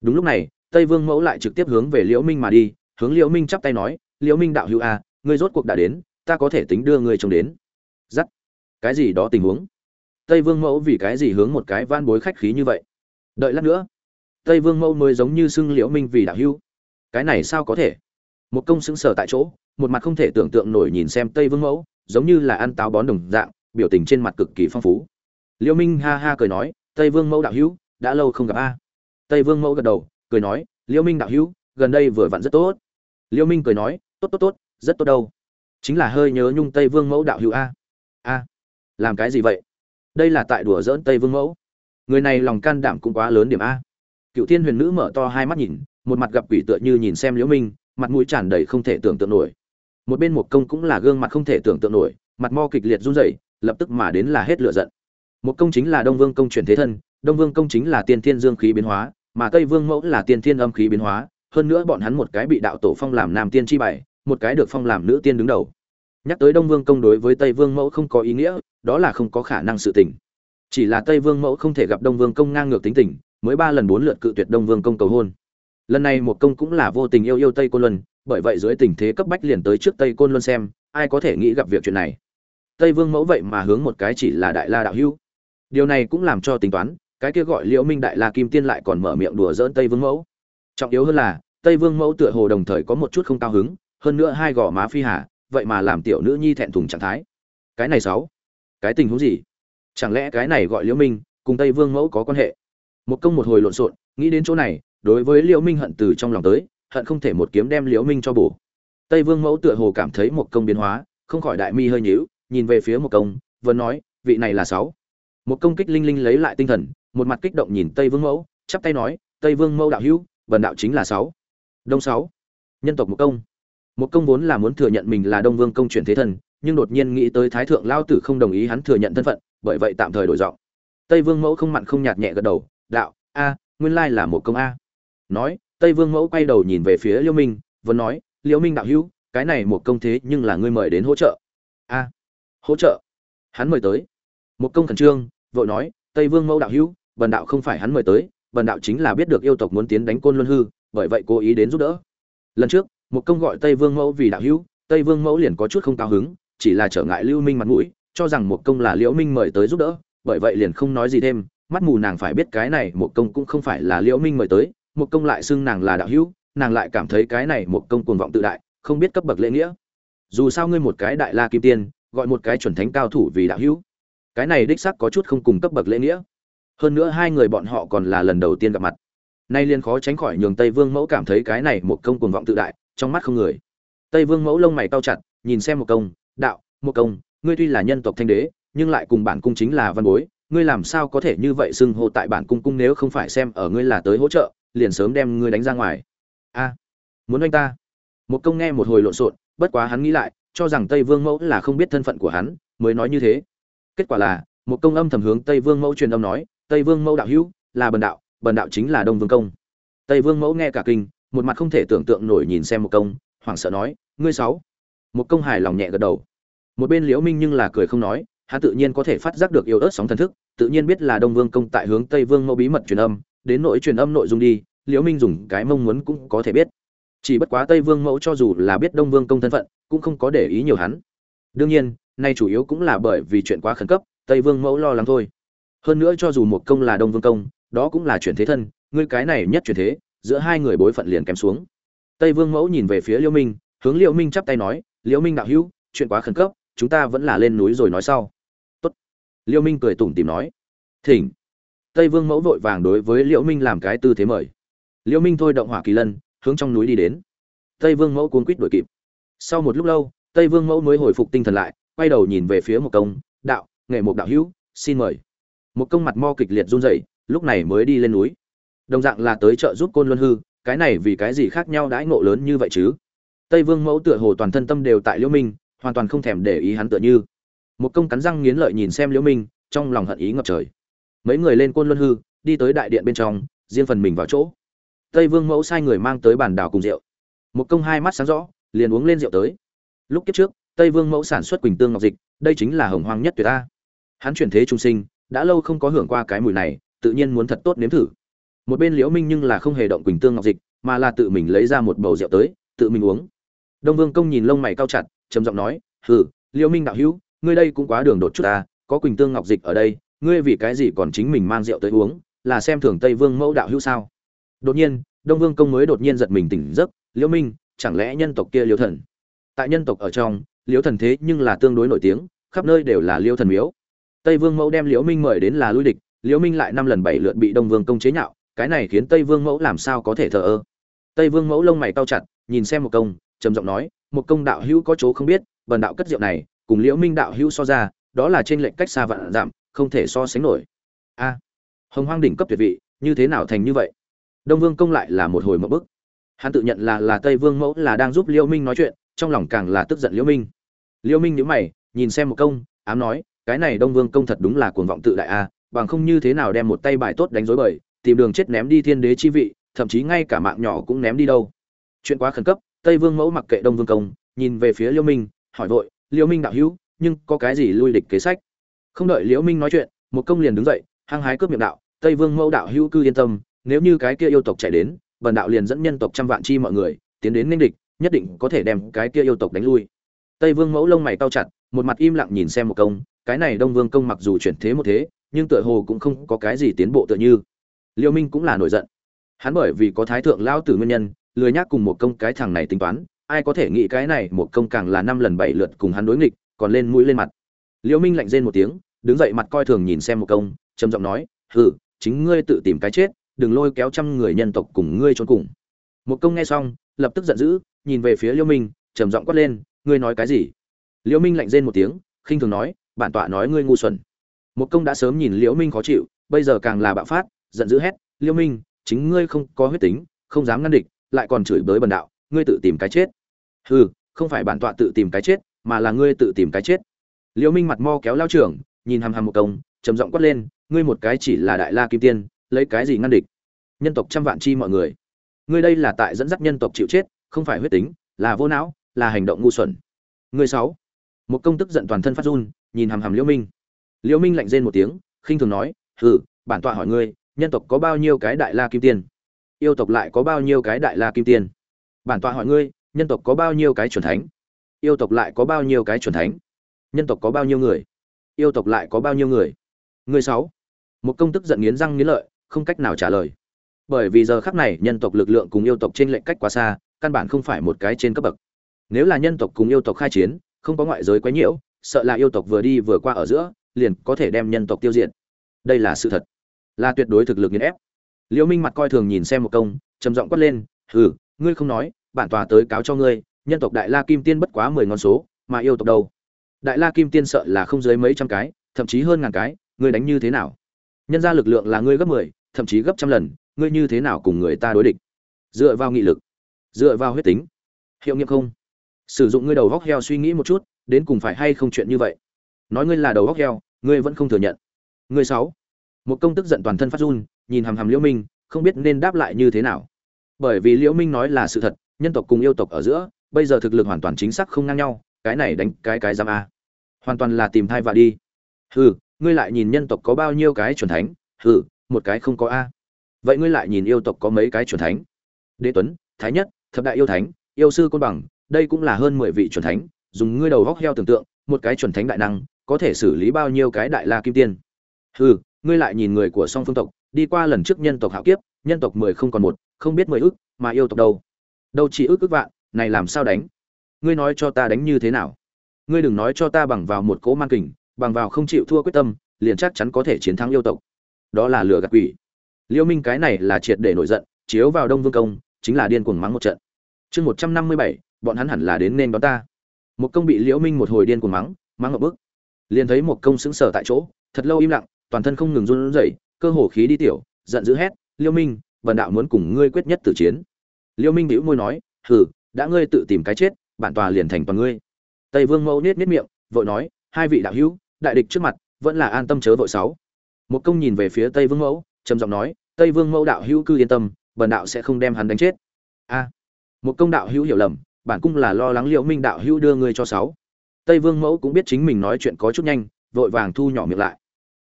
Đúng lúc này, tây vương mẫu lại trực tiếp hướng về liễu minh mà đi, hướng liễu minh chắp tay nói, liễu minh đạo hữu a ngươi rốt cuộc đã đến, ta có thể tính đưa ngươi trông đến. Dắt cái gì đó tình huống? Tây vương mẫu vì cái gì hướng một cái van bối khách khí như vậy? Đợi lát nữa. Tây vương mẫu mới giống như xưng liễu minh vì đạo hữu. Cái này sao có thể? Một công xứng sở tại chỗ một mặt không thể tưởng tượng nổi nhìn xem tây vương mẫu, giống như là ăn táo bón đồng dạng, biểu tình trên mặt cực kỳ phong phú. Liêu minh ha ha cười nói, tây vương mẫu đạo hữu, đã lâu không gặp a. Tây vương mẫu gật đầu, cười nói, liêu minh đạo hữu, gần đây vừa vặn rất tốt. Liêu minh cười nói, tốt tốt tốt, rất tốt đâu. Chính là hơi nhớ nhung tây vương mẫu đạo hữu a. A, làm cái gì vậy? Đây là tại đùa dỡn tây vương mẫu. Người này lòng can đảm cũng quá lớn điểm a. Cựu thiên huyền nữ mở to hai mắt nhìn, một mặt gặp quỷ tựa như nhìn xem liễu minh, mặt mũi tràn đầy không thể tưởng tượng nổi một bên một công cũng là gương mặt không thể tưởng tượng nổi, mặt mo kịch liệt run rẩy, lập tức mà đến là hết lửa giận. Một công chính là đông vương công chuyển thế thân, đông vương công chính là tiên thiên dương khí biến hóa, mà tây vương mẫu là tiên thiên âm khí biến hóa, hơn nữa bọn hắn một cái bị đạo tổ phong làm nam tiên chi bảy một cái được phong làm nữ tiên đứng đầu. Nhắc tới đông vương công đối với tây vương mẫu không có ý nghĩa, đó là không có khả năng sự tình. Chỉ là tây vương mẫu không thể gặp đông vương công ngang ngược tính tình, mới ba lần bốn lượt cự tuyệt đông vương công cầu hôn. Lần này một công cũng là vô tình yêu yêu tây cô luân bởi vậy dưới tình thế cấp bách liền tới trước tây côn luân xem, ai có thể nghĩ gặp việc chuyện này. Tây vương mẫu vậy mà hướng một cái chỉ là đại la đạo hữu. Điều này cũng làm cho tính toán, cái kia gọi liễu minh đại la kim tiên lại còn mở miệng đùa giỡn tây vương mẫu. Trọng yếu hơn là, tây vương mẫu tựa hồ đồng thời có một chút không cao hứng, hơn nữa hai gò má phi hà, vậy mà làm tiểu nữ nhi thẹn thùng trạng thái. Cái này sáu, cái tình huống gì? Chẳng lẽ cái này gọi liễu minh, cùng tây vương mẫu có quan hệ? Một công một hồi lộn xộn, nghĩ đến chỗ này, đối với liễu minh hận từ trong lòng tới hận không thể một kiếm đem liễu minh cho bổ. Tây vương mẫu tựa hồ cảm thấy một công biến hóa, không khỏi đại mi hơi nhíu, nhìn về phía một công, vẫn nói, vị này là sáu. Một công kích linh linh lấy lại tinh thần, một mặt kích động nhìn tây vương mẫu, chắp tay nói, tây vương mẫu đạo hữu, bần đạo chính là sáu. Đông sáu. Nhân tộc một công. Một công vốn là muốn thừa nhận mình là đông vương công chuyển thế thần, nhưng đột nhiên nghĩ tới thái thượng lao tử không đồng ý hắn thừa nhận thân phận, bởi vậy tạm thời đổi giọng. Tây vương mẫu không mặn không nhạt nhẹ gật đầu, đạo, a, nguyên lai là một công a. Nói tây vương mẫu quay đầu nhìn về phía liêu minh, vẫn nói, liêu minh đạo hữu, cái này một công thế nhưng là ngươi mời đến hỗ trợ. A, hỗ trợ? Hắn mời tới. Một công khẩn trương, vội nói, tây vương mẫu đạo hữu, bần đạo không phải hắn mời tới, bần đạo chính là biết được yêu tộc muốn tiến đánh côn luân hư, bởi vậy cố ý đến giúp đỡ. Lần trước, một công gọi tây vương mẫu vì đạo hữu, tây vương mẫu liền có chút không cao hứng, chỉ là trở ngại lưu minh mặt mũi, cho rằng một công là liễu minh mời tới giúp đỡ, bởi vậy liền không nói gì thêm, mắt mù nàng phải biết cái này một công cũng không phải là liễu minh mời tới một công lại xưng nàng là đạo hữu, nàng lại cảm thấy cái này một công cuồng vọng tự đại, không biết cấp bậc lễ nghĩa. Dù sao ngươi một cái đại la kim tiên, gọi một cái chuẩn thánh cao thủ vì đạo hữu, cái này đích xác có chút không cùng cấp bậc lễ nghĩa. Hơn nữa hai người bọn họ còn là lần đầu tiên gặp mặt. Nay liên khó tránh khỏi nhường tây vương mẫu cảm thấy cái này một công cuồng vọng tự đại, trong mắt không người. Tây vương mẫu lông mày cau chặt, nhìn xem một công, đạo một công, ngươi tuy là nhân tộc thanh đế, nhưng lại cùng bản cung chính là văn bối, ngươi làm sao có thể như vậy xưng hô tại bản cung cung nếu không phải xem ở ngươi là tới hỗ trợ? Liền sớm đem ngươi đánh ra ngoài. A, muốn anh ta? Một công nghe một hồi lộn xộn, bất quá hắn nghĩ lại, cho rằng tây vương mẫu là không biết thân phận của hắn, mới nói như thế. Kết quả là, một công âm thầm hướng tây vương mẫu truyền âm nói, tây vương mẫu đạo hữu, là bần đạo bần đạo chính là đông vương công. Tây vương mẫu nghe cả kinh, một mặt không thể tưởng tượng nổi nhìn xem một công, hoảng sợ nói, ngươi sáu. Một công hài lòng nhẹ gật đầu. Một bên liễu minh nhưng là cười không nói, hắn tự nhiên có thể phát giác được yêu ớt sóng thần thức, tự nhiên biết là đông vương công tại hướng tây vương mẫu bí mật truyền âm đến nỗi truyền âm nội dung đi, liễu minh dùng cái mong muốn cũng có thể biết. Chỉ bất quá tây vương mẫu cho dù là biết đông vương công thân phận, cũng không có để ý nhiều hắn. Đương nhiên, nay chủ yếu cũng là bởi vì chuyện quá khẩn cấp, tây vương mẫu lo lắng thôi. Hơn nữa cho dù một công là đông vương công, đó cũng là chuyển thế thân, ngươi cái này nhất chuyển thế, giữa hai người bối phận liền kém xuống. Tây vương mẫu nhìn về phía liễu minh, hướng liễu minh chắp tay nói, liễu minh đạo hữu, chuyện quá khẩn cấp, chúng ta vẫn là lên núi rồi nói sau. Tốt. Liễu minh cười tủm tỉm nói, thỉnh tây vương mẫu vội vàng đối với liễu minh làm cái tư thế mời. Liễu minh thôi động hỏa kỳ lân, hướng trong núi đi đến. Tây vương mẫu cuốn quýt đuổi kịp. Sau một lúc lâu, tây vương mẫu mới hồi phục tinh thần lại, quay đầu nhìn về phía một công, đạo, nghệ một đạo hữu, xin mời. Một công mặt mo kịch liệt run rẩy, lúc này mới đi lên núi. Đồng dạng là tới chợ giúp côn luân hư, cái này vì cái gì khác nhau đãi ngộ lớn như vậy chứ? Tây vương mẫu tựa hồ toàn thân tâm đều tại liễu minh, hoàn toàn không thèm để ý hắn tựa như. Một công cắn răng nghiến lợi nhìn xem liễu minh, trong lòng hận ý ngập trời mấy người lên côn luân hư, đi tới đại điện bên trong, riêng phần mình vào chỗ. Tây vương mẫu sai người mang tới bàn đào cùng rượu. Một công hai mắt sáng rõ, liền uống lên rượu tới. Lúc kiếp trước, tây vương mẫu sản xuất quỳnh tương ngọc dịch, đây chính là hồng hoang nhất tuyệt ta. Hắn chuyển thế trung sinh, đã lâu không có hưởng qua cái mùi này, tự nhiên muốn thật tốt nếm thử. Một bên liễu minh nhưng là không hề động quỳnh tương ngọc dịch, mà là tự mình lấy ra một bầu rượu tới, tự mình uống. Đông vương công nhìn lông mày cao chặt, trầm giọng nói, hừ, liễu minh đạo hữu, ngươi đây cũng quá đường đột chút ta, có quỳnh tương ngọc dịch ở đây ngươi vì cái gì còn chính mình mang rượu tới uống, là xem thường tây vương mẫu đạo hữu sao? Đột nhiên, đông vương công mới đột nhiên giật mình tỉnh giấc, liễu minh, chẳng lẽ nhân tộc kia liễu thần? Tại nhân tộc ở trong, liễu thần thế nhưng là tương đối nổi tiếng, khắp nơi đều là liễu thần miếu. Tây vương mẫu đem liễu minh mời đến là lui địch, liễu minh lại năm lần bảy lượt bị đông vương công chế nhạo, cái này khiến tây vương mẫu làm sao có thể thờ ơ? Tây vương mẫu lông mày cau chặt, nhìn xem một công, trầm giọng nói, một công đạo hữu có chỗ không biết, bần đạo cất rượu này, cùng liễu minh đạo hữu so ra, đó là trên lệnh cách xa vạn giảm không thể so sánh nổi. A, hồng hoang đỉnh cấp tuyệt vị, như thế nào thành như vậy? Đông vương công lại là một hồi một bức. Hắn tự nhận là là tây vương mẫu là đang giúp liễu minh nói chuyện, trong lòng càng là tức giận liễu minh. Liễu minh nhíu mày, nhìn xem một công, ám nói, cái này đông vương công thật đúng là cuồng vọng tự đại a, bằng không như thế nào đem một tay bài tốt đánh rối bời, tìm đường chết ném đi thiên đế chi vị, thậm chí ngay cả mạng nhỏ cũng ném đi đâu. Chuyện quá khẩn cấp, tây vương mẫu mặc kệ đông vương công, nhìn về phía liễu minh, hỏi vội liễu minh đạo hữu, nhưng có cái gì lui địch kế sách? Không đợi liễu minh nói chuyện, một công liền đứng dậy, hăng hái cướp miệng đạo, tây vương mẫu đạo hữu cư yên tâm, nếu như cái kia yêu tộc chạy đến, bần đạo liền dẫn nhân tộc trăm vạn chi mọi người, tiến đến ninh địch, nhất định có thể đem cái kia yêu tộc đánh lui. Tây vương mẫu lông mày cau chặt, một mặt im lặng nhìn xem một công, cái này đông vương công mặc dù chuyển thế một thế, nhưng tựa hồ cũng không có cái gì tiến bộ tựa như. Liễu minh cũng là nổi giận. Hắn bởi vì có thái thượng lao tử nguyên nhân, lười nhác cùng một công cái thằng này tính toán, ai có thể nghĩ cái này một công càng là năm lần bảy lượt cùng hắn đối nghịch, còn lên mũi lên mặt. Liễu minh lạnh rên một tiếng đứng dậy mặt coi thường nhìn xem một công, trầm giọng nói, hừ, chính ngươi tự tìm cái chết, đừng lôi kéo trăm người nhân tộc cùng ngươi trốn cùng. Một công nghe xong, lập tức giận dữ, nhìn về phía liêu minh, trầm giọng quát lên, ngươi nói cái gì? Liêu minh lạnh rên một tiếng, khinh thường nói, bản tọa nói ngươi ngu xuẩn. Một công đã sớm nhìn liễu minh khó chịu, bây giờ càng là bạo phát, giận dữ hét liễu minh, chính ngươi không có huyết tính, không dám ngăn địch, lại còn chửi bới bần đạo, ngươi tự tìm cái chết. Hừ, không phải bản tọa tự tìm cái chết, mà là ngươi tự tìm cái chết. Liễu minh mặt mo kéo lao trưởng nhìn hàm hàm một công, trầm giọng quát lên, ngươi một cái chỉ là đại la kim tiên, lấy cái gì ngăn địch? Nhân tộc trăm vạn chi mọi người. Ngươi đây là tại dẫn dắt nhân tộc chịu chết, không phải huyết tính, là vô não, là hành động ngu xuẩn. Ngươi sáu. Một công tức giận toàn thân phát run, nhìn hàm hàm liễu minh. Liễu minh lạnh rên một tiếng, khinh thường nói, hừ, bản tọa hỏi ngươi, nhân tộc có bao nhiêu cái đại la kim tiên? Yêu tộc lại có bao nhiêu cái đại la kim tiên? Bản tọa hỏi ngươi, nhân tộc có bao nhiêu cái chuẩn thánh? Yêu tộc lại có bao nhiêu cái chuẩn thánh? Nhân tộc có bao nhiêu người? Yêu tộc lại có bao nhiêu người? Người sáu. Một công tức giận nghiến răng nghiến lợi, không cách nào trả lời. Bởi vì giờ khắc này, nhân tộc lực lượng cùng yêu tộc trên lệnh cách quá xa, căn bản không phải một cái trên cấp bậc. Nếu là nhân tộc cùng yêu tộc khai chiến, không có ngoại giới quấy nhiễu, sợ là yêu tộc vừa đi vừa qua ở giữa, liền có thể đem nhân tộc tiêu diệt. Đây là sự thật. Là tuyệt đối thực lực nghiền ép. Liễu minh mặt coi thường nhìn xem một công, trầm giọng quát lên, hừ, ngươi không nói, bản tòa tới cáo cho ngươi, nhân tộc đại la kim tiên bất quá mười ngón số, mà yêu tộc đâu? Đại la kim tiên sợ là không dưới mấy trăm cái, thậm chí hơn ngàn cái, ngươi đánh như thế nào? Nhân ra lực lượng là ngươi gấp mười, thậm chí gấp trăm lần, ngươi như thế nào cùng người ta đối địch? Dựa vào nghị lực, dựa vào huyết tính, hiệu nghiệm không? Sử dụng ngươi đầu góc heo suy nghĩ một chút, đến cùng phải hay không chuyện như vậy? Nói ngươi là đầu góc heo, ngươi vẫn không thừa nhận. Ngươi sáu. Một công tức giận toàn thân phát run, nhìn hàm hàm liễu minh, không biết nên đáp lại như thế nào. Bởi vì liễu minh nói là sự thật, nhân tộc cùng yêu tộc ở giữa, bây giờ thực lực hoàn toàn chính xác không ngang nhau cái này đánh cái cái giam a. Hoàn toàn là tìm thai và đi. Hừ, ngươi lại nhìn nhân tộc có bao nhiêu cái chuẩn thánh? Hừ, một cái không có a. Vậy ngươi lại nhìn yêu tộc có mấy cái chuẩn thánh? Đế tuấn, thái nhất, thập đại yêu thánh, yêu sư côn bằng, đây cũng là hơn mười vị chuẩn thánh. Dùng ngươi đầu góc heo tưởng tượng, một cái chuẩn thánh đại năng, có thể xử lý bao nhiêu cái đại la kim tiên? Hừ, ngươi lại nhìn người của song phương tộc, đi qua lần trước nhân tộc hạo kiếp, nhân tộc mười không còn một, không biết mười ước, mà yêu tộc đâu? Đâu chỉ ước ước vạn, này làm sao đánh? Ngươi nói cho ta đánh như thế nào? Ngươi đừng nói cho ta bằng vào một cỗ man kình, bằng vào không chịu thua quyết tâm, liền chắc chắn có thể chiến thắng yêu tộc. Đó là lừa gạt quỷ. Liêu minh cái này là triệt để nổi giận, chiếu vào đông vương công, chính là điên cuồng mắng một trận. Chương một trăm năm mươi bảy, bọn hắn hẳn là đến nên đón ta. Một công bị liễu minh một hồi điên cuồng mắng mắng ở bước liền thấy một công sững sờ tại chỗ, thật lâu im lặng, toàn thân không ngừng run rẩy, cơ hồ khí đi tiểu, giận dữ hét, liêu minh bần đạo muốn cùng ngươi quyết nhất tử chiến. Liêu minh bĩu môi nói, hừ, đã ngươi tự tìm cái chết bản tòa liền thành toàn ngươi. Tây vương mẫu nết nết miệng, vội nói, hai vị đạo hữu, đại địch trước mặt, vẫn là an tâm chớ vội sáu. Một công nhìn về phía tây vương mẫu, trầm giọng nói, tây vương mẫu đạo hữu cư yên tâm, bần đạo sẽ không đem hắn đánh chết. A. Một công đạo hữu hiểu lầm, bản cung là lo lắng liệu minh đạo hữu đưa ngươi cho sáu. Tây vương mẫu cũng biết chính mình nói chuyện có chút nhanh, vội vàng thu nhỏ miệng lại.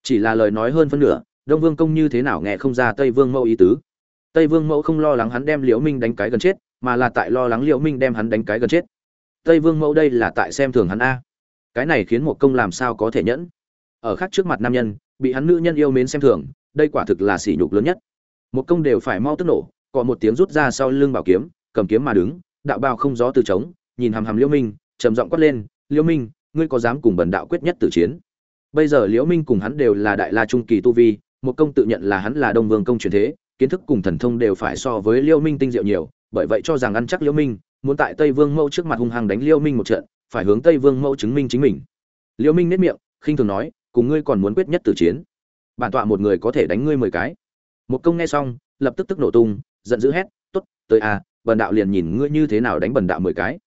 Chỉ là lời nói hơn phân nửa, đông vương công như thế nào nghe không ra tây vương mẫu ý tứ. Tây vương mẫu không lo lắng hắn đem liễu minh đánh cái gần chết, mà là tại lo lắng liễu minh đem hắn đánh cái gần chết tây vương mẫu đây là tại xem thường hắn a. Cái này khiến một công làm sao có thể nhẫn. Ở khác trước mặt nam nhân, bị hắn nữ nhân yêu mến xem thường, đây quả thực là sỉ nhục lớn nhất. Một công đều phải mau tức nổ, cọ một tiếng rút ra sau lưng bảo kiếm, cầm kiếm mà đứng, đạo bao không gió từ trống, nhìn hàm hàm liễu minh, trầm giọng quát lên, liễu minh, ngươi có dám cùng bần đạo quyết nhất tử chiến? Bây giờ liễu minh cùng hắn đều là đại la trung kỳ tu vi, một công tự nhận là hắn là đông vương công truyền thế, kiến thức cùng thần thông đều phải so với liễu minh tinh diệu nhiều, bởi vậy cho rằng ăn chắc liễu minh muốn tại tây vương mẫu trước mặt hung hăng đánh Liêu minh một trận, phải hướng tây vương mẫu chứng minh chính mình. Liêu minh nét miệng, khinh thường nói, cùng ngươi còn muốn quyết nhất tử chiến. Bản tọa một người có thể đánh ngươi mười cái. Một công nghe xong, lập tức tức nổ tung, giận dữ hét, tốt, tới à bần đạo liền nhìn ngươi như thế nào đánh bần đạo mười cái.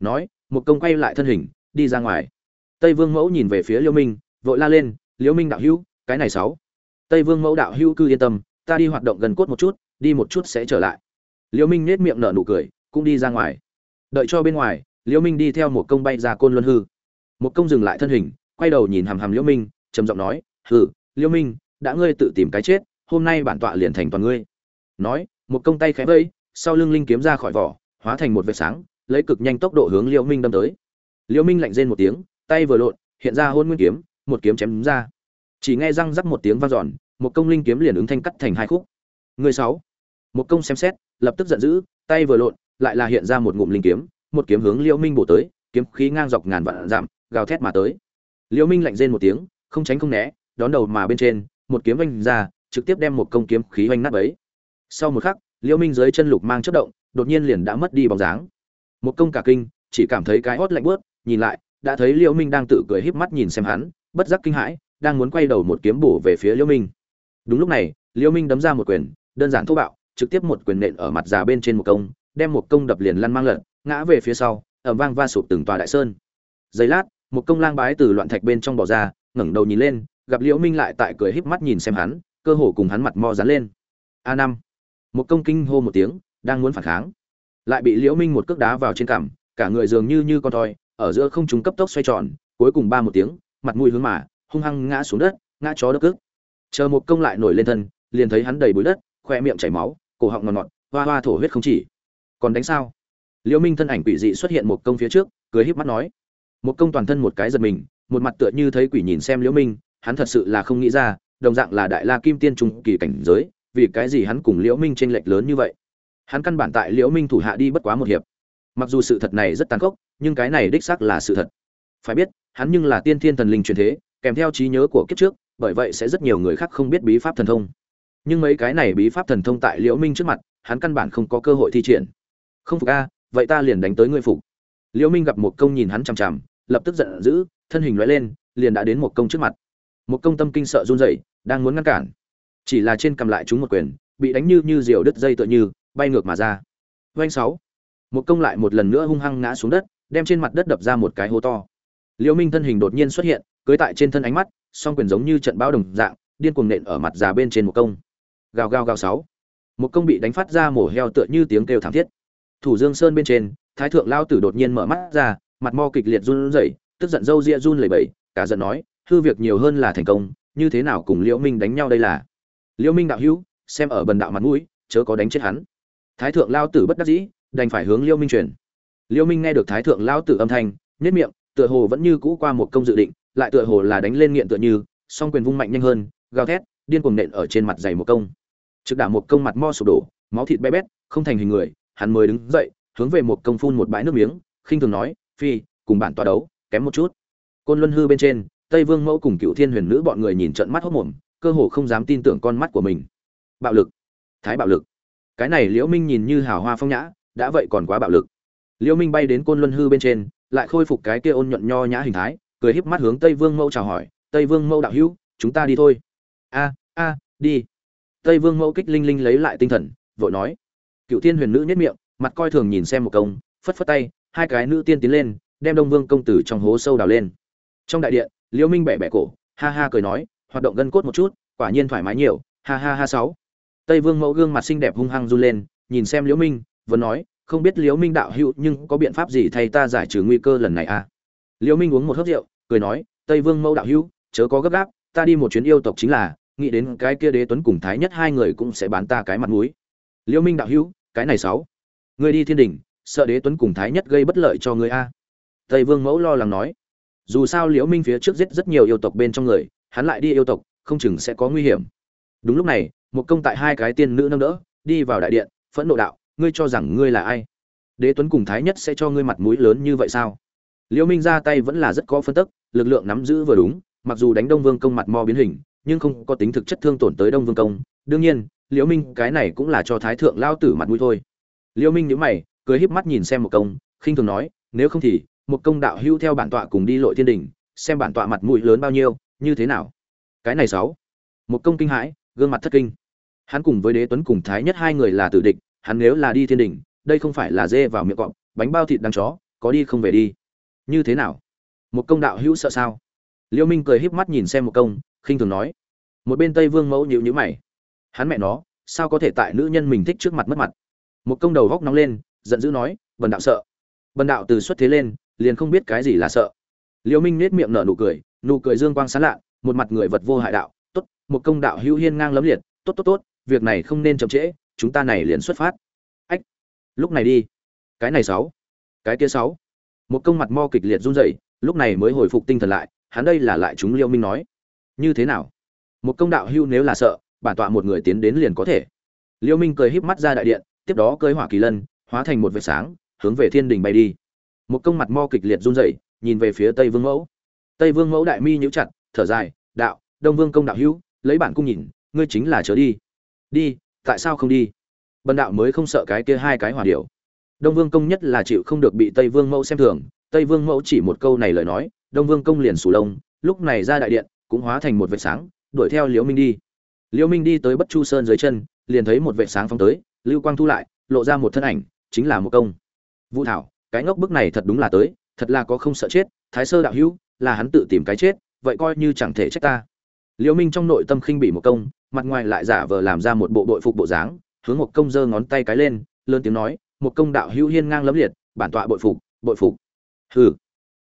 Nói, một công quay lại thân hình, đi ra ngoài. Tây vương mẫu nhìn về phía Liêu minh, vội la lên, Liêu minh đạo hữu, cái này sáu. Tây vương mẫu đạo hữu cư yên tâm, ta đi hoạt động gần cốt một chút, đi một chút sẽ trở lại. Liêu minh nết miệng nở nụ cười cũng đi ra ngoài. Đợi cho bên ngoài, liễu minh đi theo một công bay ra côn luân hư. Một công dừng lại thân hình, quay đầu nhìn hàm hàm liễu minh, trầm giọng nói, hừ, liễu minh, đã ngươi tự tìm cái chết, hôm nay bản tọa liền thành toàn ngươi. Nói, một công tay khẽ vẫy, sau lưng linh kiếm ra khỏi vỏ, hóa thành một vệt sáng, lấy cực nhanh tốc độ hướng liễu minh đâm tới. Liễu minh lạnh rên một tiếng, tay vừa lộn, hiện ra hôn nguyên kiếm, một kiếm chém ra. Chỉ nghe răng rắc một tiếng vang dọn, một công linh kiếm liền ứng thanh cắt thành hai khúc. Người sáu. Một công xem xét, lập tức giận dữ, tay vừa lộn lại là hiện ra một ngụm linh kiếm một kiếm hướng liễu minh bổ tới kiếm khí ngang dọc ngàn vạn dặm gào thét mà tới. Liễu minh lạnh rên một tiếng không tránh không né đón đầu mà bên trên một kiếm vung ra trực tiếp đem một công kiếm khí vung nát bấy. sau một khắc liễu minh dưới chân lục mang chớp động đột nhiên liền đã mất đi bóng dáng. Một công cả kinh chỉ cảm thấy cái hốt lạnh buốt, nhìn lại đã thấy liễu minh đang tự cười híp mắt nhìn xem hắn bất giác kinh hãi đang muốn quay đầu một kiếm bổ về phía liễu minh. Đúng lúc này liễu minh đấm ra một quyền đơn giản thô bạo trực tiếp một quyền nện ở mặt già bên trên một công đem một công đập liền lăn mang lật, ngã về phía sau, ầm vang va sụp từng tòa đại sơn. Giây lát, một công lang bái từ loạn thạch bên trong bò ra, ngẩng đầu nhìn lên, gặp liễu minh lại tại cười híp mắt nhìn xem hắn, cơ hồ cùng hắn mặt mò dán lên. A năm. Một công kinh hô một tiếng, đang muốn phản kháng. Lại bị liễu minh một cước đá vào trên cằm, cả người dường như như con thoi, ở giữa không trung cấp tốc xoay tròn, cuối cùng ba một tiếng, mặt mũi hướng mà, hung hăng ngã xuống đất, ngã chó đất cước. Chờ một công lại nổi lên thân, liền thấy hắn đầy bụi đất, khoe miệng chảy máu, cổ họng ngọt ngọt, hoa hoa thổ huyết không chỉ còn đánh sao? Liễu minh thân ảnh quỷ dị xuất hiện một công phía trước, cười híp mắt nói. Một công toàn thân một cái giật mình, một mặt tựa như thấy quỷ nhìn xem liễu minh, hắn thật sự là không nghĩ ra, đồng dạng là đại la kim tiên trung kỳ cảnh giới, vì cái gì hắn cùng liễu minh tranh lệch lớn như vậy? Hắn căn bản tại liễu minh thủ hạ đi bất quá một hiệp. Mặc dù sự thật này rất tàn khốc, nhưng cái này đích xác là sự thật. Phải biết, hắn nhưng là tiên thiên thần linh truyền thế, kèm theo trí nhớ của kiếp trước, bởi vậy sẽ rất nhiều người khác không biết bí pháp thần thông. Nhưng mấy cái này bí pháp thần thông tại liễu minh trước mặt, hắn căn bản không có cơ hội thi triển không phục a, vậy ta liền đánh tới ngươi phục. Liễu minh gặp một công nhìn hắn chằm chằm, lập tức giận dữ, thân hình lóe lên, liền đã đến một công trước mặt. Một công tâm kinh sợ run rẩy, đang muốn ngăn cản. Chỉ là trên cầm lại chúng một quyền, bị đánh như như diều đứt dây tựa như, bay ngược mà ra. Doanh sáu. Một công lại một lần nữa hung hăng ngã xuống đất, đem trên mặt đất đập ra một cái hố to. Liễu minh thân hình đột nhiên xuất hiện, cưới tại trên thân ánh mắt, song quyền giống như trận bão đồng dạng, điên cuồng nện ở mặt già bên trên một công. Gào gào gào sáu. Một công bị đánh phát ra mổ heo tựa như tiếng kêu thảm thiết thủ dương sơn bên trên, thái thượng lao tử đột nhiên mở mắt ra, mặt mo kịch liệt run rẩy, tức giận râu ria run lẩy bẩy, cả giận nói, hư việc nhiều hơn là thành công, như thế nào cùng liễu minh đánh nhau đây là? Liễu minh đạo hữu, xem ở bần đạo mặt mũi, chớ có đánh chết hắn. Thái thượng lao tử bất đắc dĩ, đành phải hướng liễu minh truyền. Liễu minh nghe được thái thượng lao tử âm thanh nhất miệng, tựa hồ vẫn như cũ qua một công dự định, lại tựa hồ là đánh lên nghiện tựa như, song quyền vung mạnh nhanh hơn, gào thét, điên cuồng nện ở trên mặt dày một công. Trực đả một công mặt mo sụp đổ, máu thịt bé bét, không thành hình người hắn mới đứng dậy, hướng về một công phun một bãi nước miếng, khinh thường nói, phi, cùng bản tọa đấu, kém một chút. Côn luân hư bên trên, tây vương mẫu cùng cựu thiên huyền nữ bọn người nhìn trận mắt hốc mồm, cơ hồ không dám tin tưởng con mắt của mình. Bạo lực. Thái bạo lực. Cái này liễu minh nhìn như hào hoa phong nhã, đã vậy còn quá bạo lực. Liễu minh bay đến côn luân hư bên trên, lại khôi phục cái kia ôn nhuận nho nhã hình thái, cười híp mắt hướng tây vương mẫu chào hỏi, tây vương mẫu đạo hữu, chúng ta đi thôi. A a, đi. Tây vương mẫu kích linh linh lấy lại tinh thần, vội nói cựu tiên huyền nữ nhất miệng, mặt coi thường nhìn xem một công, phất phất tay, hai cái nữ tiên tiến lên, đem đông vương công tử trong hố sâu đào lên. Trong đại điện liễu minh bẻ bẻ cổ, ha ha cười nói, hoạt động gân cốt một chút, quả nhiên thoải mái nhiều, ha ha ha sáu. Tây vương mẫu gương mặt xinh đẹp hung hăng run lên, nhìn xem liễu minh, vẫn nói, không biết liễu minh đạo hữu nhưng có biện pháp gì thay ta giải trừ nguy cơ lần này à? Liễu minh uống một hớp rượu, cười nói, tây vương mẫu đạo hữu, chớ có gấp gáp, ta đi một chuyến yêu tộc chính là, nghĩ đến cái kia đế tuấn cùng thái nhất hai người cũng sẽ bán ta cái mặt mũi. Liễu minh đạo hữu cái này sáu. Người đi thiên đình, sợ đế tuấn cùng thái nhất gây bất lợi cho người a. Tây vương mẫu lo lắng nói. Dù sao liễu minh phía trước giết rất nhiều yêu tộc bên trong người, hắn lại đi yêu tộc, không chừng sẽ có nguy hiểm. Đúng lúc này, một công tại hai cái tiên nữ nâng đỡ, đi vào đại điện, phẫn nộ đạo, ngươi cho rằng ngươi là ai? Đế tuấn cùng thái nhất sẽ cho ngươi mặt mũi lớn như vậy sao? Liễu minh ra tay vẫn là rất có phân tức, lực lượng nắm giữ vừa đúng, mặc dù đánh đông vương công mặt mò biến hình, nhưng không có tính thực chất thương tổn tới đông vương công. Đương nhiên liễu minh, cái này cũng là cho thái thượng lao tử mặt mũi thôi. Liễu minh nhíu mày, cười híp mắt nhìn xem một công, khinh thường nói, nếu không thì một công đạo hưu theo bản tọa cùng đi lội thiên đình, xem bản tọa mặt mũi lớn bao nhiêu, như thế nào? Cái này sáu. Một công kinh hãi, gương mặt thất kinh. Hắn cùng với đế tuấn cùng thái nhất hai người là tử địch, hắn nếu là đi thiên đình, đây không phải là dê vào miệng cọp, bánh bao thịt đằng chó, có đi không về đi. Như thế nào? Một công đạo hữu sợ sao? Liêu minh cười híp mắt nhìn xem một công, khinh thường nói. Một bên tây vương mẫu nhịu nhữ mày hắn mẹ nó, sao có thể tại nữ nhân mình thích trước mặt mất mặt? Một công đầu góc nóng lên, giận dữ nói, bần đạo sợ. Bần đạo từ xuất thế lên, liền không biết cái gì là sợ. Liêu minh nết miệng nở nụ cười nụ cười dương quang sán lạ, một mặt người vật vô hại đạo, tốt, một công đạo hữu hiên ngang lấm liệt, tốt tốt tốt, việc này không nên chậm trễ, chúng ta này liền xuất phát. Ách, lúc này đi. Cái này sáu, cái kia sáu. Một công mặt mo kịch liệt run rẩy, lúc này mới hồi phục tinh thần lại, hắn đây là lại chúng liêu minh nói. Như thế nào? Một công đạo hưu nếu là sợ bản tọa một người tiến đến liền có thể. Liêu minh cười híp mắt ra đại điện, tiếp đó cơi hỏa kỳ lân, hóa thành một vệt sáng, hướng về thiên đình bay đi. Một công mặt mo kịch liệt run rẩy, nhìn về phía tây vương mẫu. Tây vương mẫu đại mi nhíu chặt, thở dài, đạo, đông vương công đạo hữu, lấy bản cung nhìn, ngươi chính là chớ đi. Đi, tại sao không đi? Bần đạo mới không sợ cái kia hai cái hỏa điệu đông vương công nhất là chịu không được bị tây vương mẫu xem thường, tây vương mẫu chỉ một câu này lời nói, đông vương công liền sù lông, lúc này ra đại điện, cũng hóa thành một vệt sáng, đuổi theo liễu minh đi. Liêu minh đi tới bất chu sơn dưới chân, liền thấy một vệ sáng phóng tới, lưu quang thu lại, lộ ra một thân ảnh, chính là một công. Vũ thảo, cái ngốc bức này thật đúng là tới, thật là có không sợ chết, thái sơ đạo hữu, là hắn tự tìm cái chết, vậy coi như chẳng thể trách ta. Liêu minh trong nội tâm khinh bị một công, mặt ngoài lại giả vờ làm ra một bộ đội phục bộ dáng, hướng một công giơ ngón tay cái lên, lớn tiếng nói, một công đạo hữu hiên ngang lấm liệt, bản tọa bội phục bội phục. Hừ.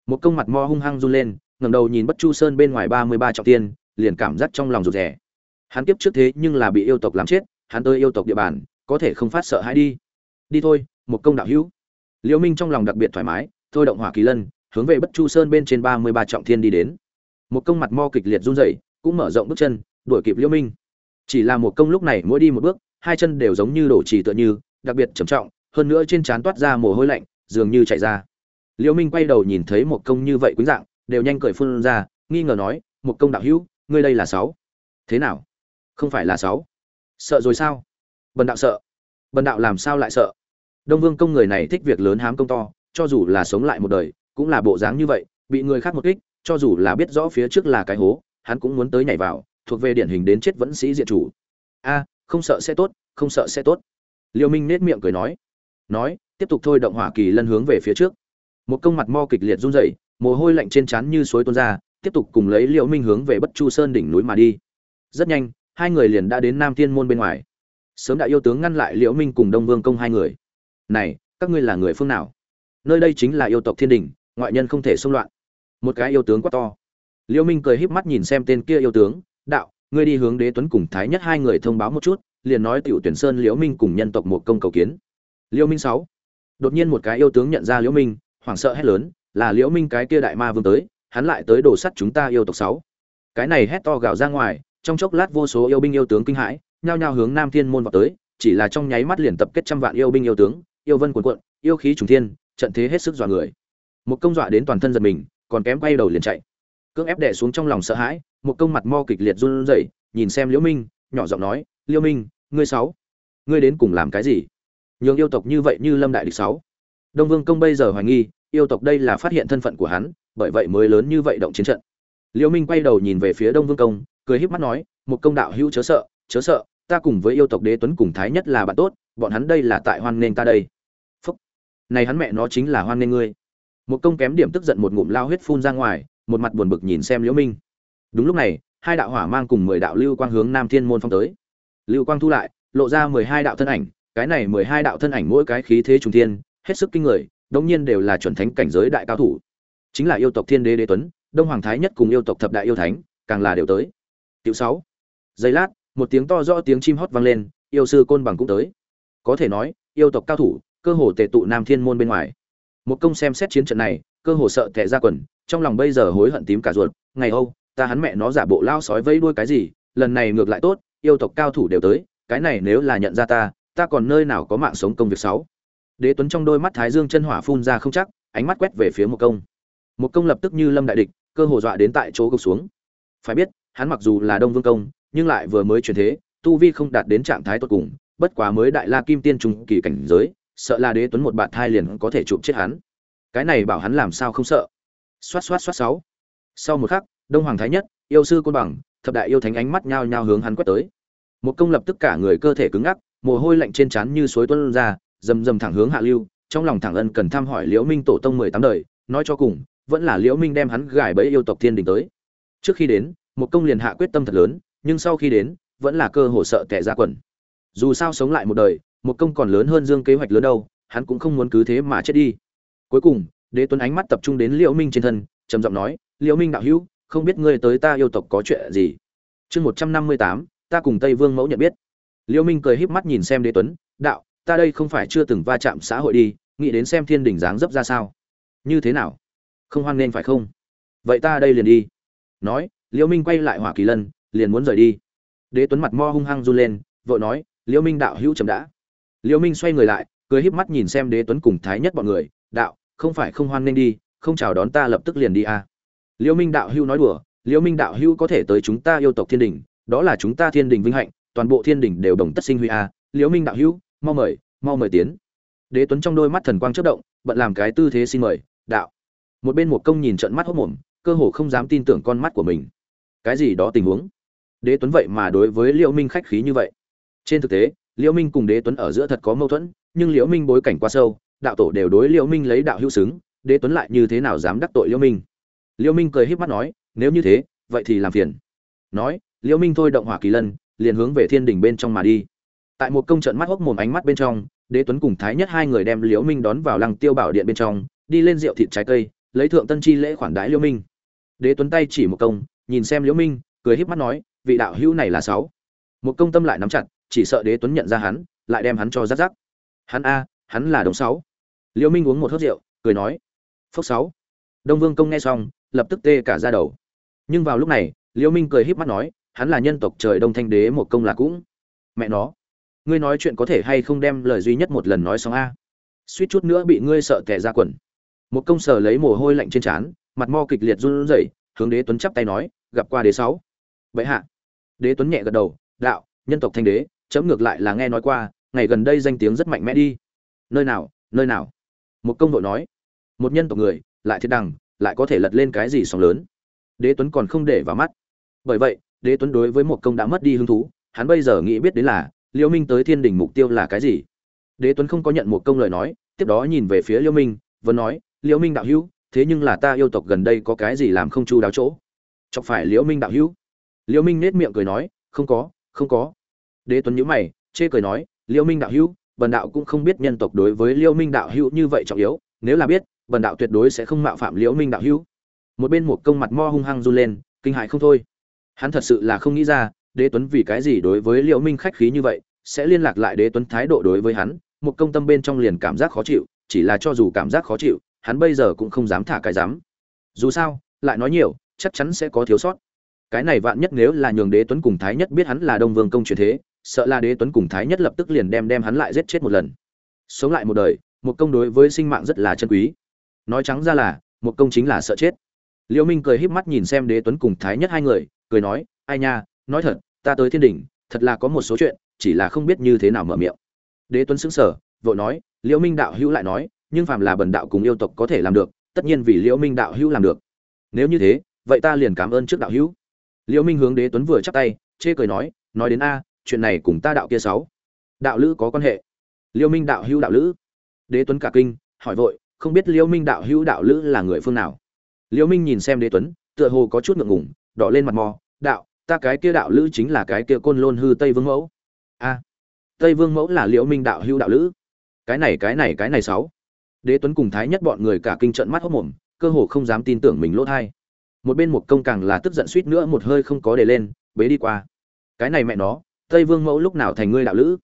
Một công mặt mo hung hăng run lên, ngẩng đầu nhìn bất chu sơn bên ngoài ba mươi ba trọng tiên, liền cảm giác trong lòng rụt rè hắn kiếp trước thế nhưng là bị yêu tộc làm chết, hắn tới yêu tộc địa bàn, có thể không phát sợ hãi đi. Đi thôi, một công đạo hữu. Liễu minh trong lòng đặc biệt thoải mái, thôi động hỏa kỳ lân, hướng về bất chu sơn bên trên ba mươi ba trọng thiên đi đến. Một công mặt mo kịch liệt run rẩy, cũng mở rộng bước chân, đuổi kịp liễu minh. Chỉ là một công lúc này mỗi đi một bước, hai chân đều giống như đổ trì tựa như, đặc biệt trầm trọng, hơn nữa trên trán toát ra mồ hôi lạnh, dường như chạy ra. Liễu minh quay đầu nhìn thấy một công như vậy quý dạng, đều nhanh cười phun ra, nghi ngờ nói, một công đạo hữu, ngươi đây là sáu. Thế nào? Không phải là sáu. Sợ rồi sao? Bần đạo sợ. Bần đạo làm sao lại sợ? Đông vương công người này thích việc lớn hám công to, cho dù là sống lại một đời, cũng là bộ dáng như vậy, bị người khác một kích, cho dù là biết rõ phía trước là cái hố, hắn cũng muốn tới nhảy vào, thuộc về điển hình đến chết vẫn sĩ diện chủ. A, không sợ sẽ tốt, không sợ sẽ tốt. Liêu minh nết miệng cười nói. Nói, tiếp tục thôi động hỏa kỳ lân hướng về phía trước. Một công mặt mo kịch liệt run rẩy, mồ hôi lạnh trên trán như suối tuôn ra, tiếp tục cùng lấy liễu minh hướng về bất chu sơn đỉnh núi mà đi. Rất nhanh hai người liền đã đến nam thiên môn bên ngoài. Sớm đã yêu tướng ngăn lại liễu minh cùng đông vương công hai người. Này, các ngươi là người phương nào? Nơi đây chính là yêu tộc thiên đình, ngoại nhân không thể xông loạn. Một cái yêu tướng quá to. Liễu minh cười híp mắt nhìn xem tên kia yêu tướng, đạo, ngươi đi hướng đế tuấn cùng thái nhất hai người thông báo một chút, liền nói tiểu tuyển sơn liễu minh cùng nhân tộc một công cầu kiến. Liễu minh sáu. Đột nhiên một cái yêu tướng nhận ra liễu minh, hoảng sợ hét lớn, là liễu minh cái kia đại ma vương tới, hắn lại tới đổ sắt chúng ta yêu tộc sáu. Cái này hét to gào ra ngoài trong chốc lát vô số yêu binh yêu tướng kinh hãi, nhao nhao hướng nam thiên môn vào tới, chỉ là trong nháy mắt liền tập kết trăm vạn yêu binh yêu tướng, yêu vân cuồn cuộn, yêu khí trùng thiên, trận thế hết sức dọa người. Một công dọa đến toàn thân giật mình, còn kém quay đầu liền chạy. Cưỡng ép đè xuống trong lòng sợ hãi, một công mặt mo kịch liệt run rẩy, nhìn xem liễu minh, nhỏ giọng nói, liễu minh, ngươi sáu, ngươi đến cùng làm cái gì? Nhường yêu tộc như vậy như lâm đại địch sáu. Đông vương công bây giờ hoài nghi, yêu tộc đây là phát hiện thân phận của hắn, bởi vậy mới lớn như vậy động chiến trận. Liễu minh quay đầu nhìn về phía đông vương công cười híp mắt nói, một công đạo hữu chớ sợ chớ sợ, ta cùng với yêu tộc đế tuấn cùng thái nhất là bạn tốt, bọn hắn đây là tại hoan nghênh ta đây. Phúc. Này hắn mẹ nó chính là hoan nghênh ngươi. Một công kém điểm tức giận một ngụm lao huyết phun ra ngoài, một mặt buồn bực nhìn xem liễu minh. Đúng lúc này, hai đạo hỏa mang cùng mười đạo lưu quang hướng nam thiên môn phong tới. Lưu quang thu lại, lộ ra mười hai đạo thân ảnh, cái này mười hai đạo thân ảnh mỗi cái khí thế trùng thiên, hết sức kinh người, đống nhiên đều là chuẩn thánh cảnh giới đại cao thủ. Chính là yêu tộc thiên đế đế tuấn, đông hoàng thái nhất cùng yêu tộc thập đại yêu thánh, càng là đều tới tiểu sáu. Giây lát, một tiếng to rõ tiếng chim hót vang lên, yêu sư côn bằng cũng tới. Có thể nói, yêu tộc cao thủ, cơ hồ tề tụ nam thiên môn bên ngoài. Một công xem xét chiến trận này, cơ hồ sợ tè ra quần, trong lòng bây giờ hối hận tím cả ruột. Ngày âu, ta hắn mẹ nó giả bộ lao sói vây đuôi cái gì, lần này ngược lại tốt, yêu tộc cao thủ đều tới, cái này nếu là nhận ra ta ta còn nơi nào có mạng sống công việc sáu. Đế tuấn trong đôi mắt thái dương chân hỏa phun ra không chắc, ánh mắt quét về phía một công. Một công lập tức như lâm đại địch, cơ hồ dọa đến tại chỗ gục xuống. Phải biết hắn mặc dù là đông vương công, nhưng lại vừa mới chuyển thế, tu vi không đạt đến trạng thái tốt cùng, bất quá mới đại la kim tiên trung kỳ cảnh giới, sợ là đế tuấn một bạn thai liền có thể chụp chết hắn. Cái này bảo hắn làm sao không sợ? Xoát xoát xoát sáu. Sau một khắc, đông hoàng thái nhất, yêu sư côn bằng, thập đại yêu thánh ánh mắt nhao nhao hướng hắn quét tới. Một công lập tức cả người cơ thể cứng ngắc, mồ hôi lạnh trên trán như suối tuôn ra dầm dầm thẳng hướng hạ lưu, trong lòng thẳng ân cần thăm hỏi liễu minh tổ tông mười tám đời, nói cho cùng, vẫn là liễu minh đem hắn gài bẫy yêu tộc thiên đình tới. Trước khi đến một công liền hạ quyết tâm thật lớn, nhưng sau khi đến, vẫn là cơ hồ sợ kẻ ra quần. Dù sao sống lại một đời, một công còn lớn hơn dương kế hoạch lớn đâu, hắn cũng không muốn cứ thế mà chết đi. Cuối cùng, đế tuấn ánh mắt tập trung đến liễu minh trên thân, trầm giọng nói, liễu minh đạo hữu, không biết ngươi tới ta yêu tộc có chuyện gì? Chương một trăm năm mươi tám, ta cùng tây vương mẫu nhận biết. Liễu minh cười híp mắt nhìn xem đế tuấn, đạo, ta đây không phải chưa từng va chạm xã hội đi, nghĩ đến xem thiên đỉnh dáng dấp ra sao. Như thế nào? Không hoan nên phải không? Vậy ta đây liền đi. Nói liễu minh quay lại hỏa kỳ lân, liền muốn rời đi đế tuấn mặt mo hung hăng run lên, vội nói, liễu minh đạo hữu chậm đã liễu minh xoay người lại, cười híp mắt nhìn xem đế tuấn cùng thái nhất bọn người, đạo, không phải không hoan nên đi, không chào đón ta lập tức liền đi à. liễu minh đạo hữu nói đùa, liễu minh đạo hữu có thể tới chúng ta yêu tộc thiên đình, đó là chúng ta thiên đình vinh hạnh, toàn bộ thiên đình đều đồng tất sinh huy à. liễu minh đạo hữu, mau mời mau mời tiến đế tuấn trong đôi mắt thần quang chớp động, bận làm cái tư thế xin mời, đạo một bên một công nhìn trận mắt hốt mồm cơ hồ không dám tin tưởng con mắt của mình. Cái gì đó tình huống? Đế tuấn vậy mà đối với liễu minh khách khí như vậy. Trên thực tế, liễu minh cùng đế tuấn ở giữa thật có mâu thuẫn, nhưng liễu minh bối cảnh quá sâu, đạo tổ đều đối liễu minh lấy đạo hữu xứng, đế tuấn lại như thế nào dám đắc tội liễu minh? Liễu minh cười híp mắt nói, nếu như thế, vậy thì làm phiền. Nói, liễu minh thôi động hỏa kỳ lân, liền hướng về thiên đỉnh bên trong mà đi. Tại một công trận mắt hốc mồm ánh mắt bên trong, đế tuấn cùng thái nhất hai người đem liễu minh đón vào lăng tiêu bảo điện bên trong, đi lên rượu thịt trái cây, lấy thượng tân chi lễ khoản đái liễu minh đế tuấn tay chỉ một công, nhìn xem liễu minh, cười híp mắt nói, vị đạo hữu này là sáu. Một công tâm lại nắm chặt, chỉ sợ đế tuấn nhận ra hắn, lại đem hắn cho rắc rắc. Hắn a, hắn là đồng sáu. Liễu minh uống một hớp rượu, cười nói, phúc sáu. Đông vương công nghe xong, lập tức tê cả ra đầu. Nhưng vào lúc này, liễu minh cười híp mắt nói, hắn là nhân tộc trời đông thanh đế, một công là cũng. Mẹ nó, ngươi nói chuyện có thể hay không đem lời duy nhất một lần nói xong a? Suýt chút nữa bị ngươi sợ tè ra quần. Một công sở lấy mồ hôi lạnh trên trán mặt mo kịch liệt run rẩy, hướng đế tuấn chắp tay nói, gặp qua đế sáu. Bệ hạ. Đế tuấn nhẹ gật đầu, đạo, nhân tộc thanh đế, chấm ngược lại là nghe nói qua, ngày gần đây danh tiếng rất mạnh mẽ đi. Nơi nào nơi nào? Một công đội nói. Một nhân tộc người, lại thiệt đằng, lại có thể lật lên cái gì sóng lớn? Đế tuấn còn không để vào mắt. Bởi vậy, đế tuấn đối với một công đã mất đi hứng thú, hắn bây giờ nghĩ biết đến là, liêu minh tới thiên đình mục tiêu là cái gì? Đế tuấn không có nhận một công lời nói, tiếp đó nhìn về phía liêu minh, vẫn nói, liêu minh đạo hữu thế nhưng là ta yêu tộc gần đây có cái gì làm không chu đáo chỗ? Chọc phải liễu minh đạo hữu. Liễu minh nết miệng cười nói, không có không có. Đế tuấn nhữ mày, chê cười nói, liễu minh đạo hữu, bần đạo cũng không biết nhân tộc đối với liễu minh đạo hữu như vậy trọng yếu, nếu là biết, bần đạo tuyệt đối sẽ không mạo phạm liễu minh đạo hữu. Một bên một công mặt mo hung hăng run lên, kinh hại không thôi. Hắn thật sự là không nghĩ ra, đế tuấn vì cái gì đối với liễu minh khách khí như vậy, sẽ liên lạc lại đế tuấn thái độ đối với hắn. Một công tâm bên trong liền cảm giác khó chịu, chỉ là cho dù cảm giác khó chịu hắn bây giờ cũng không dám thả cái dám. Dù sao, lại nói nhiều, chắc chắn sẽ có thiếu sót. Cái này vạn nhất nếu là nhường đế tuấn cùng thái nhất biết hắn là đông vương công truyền thế, sợ là đế tuấn cùng thái nhất lập tức liền đem đem hắn lại giết chết một lần. Sống lại một đời, một công đối với sinh mạng rất là chân quý. Nói trắng ra là, một công chính là sợ chết. Liễu minh cười híp mắt nhìn xem đế tuấn cùng thái nhất hai người, cười nói, ai nha, nói thật, ta tới thiên đình thật là có một số chuyện, chỉ là không biết như thế nào mở miệng. Đế tuấn sững sờ, vội nói liễu minh đạo hữu lại nói nhưng phàm là bần đạo cùng yêu tộc có thể làm được, tất nhiên vì liễu minh đạo hữu làm được. Nếu như thế, vậy ta liền cảm ơn trước đạo hữu. Liễu minh hướng đế tuấn vừa chắp tay, chê cười nói nói đến a, chuyện này cùng ta đạo kia sáu. Đạo lữ có quan hệ. Liễu minh đạo hữu đạo lữ? Đế tuấn cả kinh, hỏi vội, không biết liễu minh đạo hữu đạo lữ là người phương nào? Liễu minh nhìn xem đế tuấn, tựa hồ có chút ngượng ngùng, đỏ lên mặt mò, đạo, ta cái kia đạo lữ chính là cái kia côn lôn hư tây vương mẫu. A, tây vương mẫu là liễu minh đạo hữu đạo lữ? Cái này cái này cái này sáu đế tuấn cùng thái nhất bọn người cả kinh trận mắt hốc mồm, cơ hồ không dám tin tưởng mình lỗ thai một bên một công càng là tức giận suýt nữa một hơi không có để lên, bế đi qua. Cái này mẹ nó, tây vương mẫu lúc nào thành ngươi đạo lữ?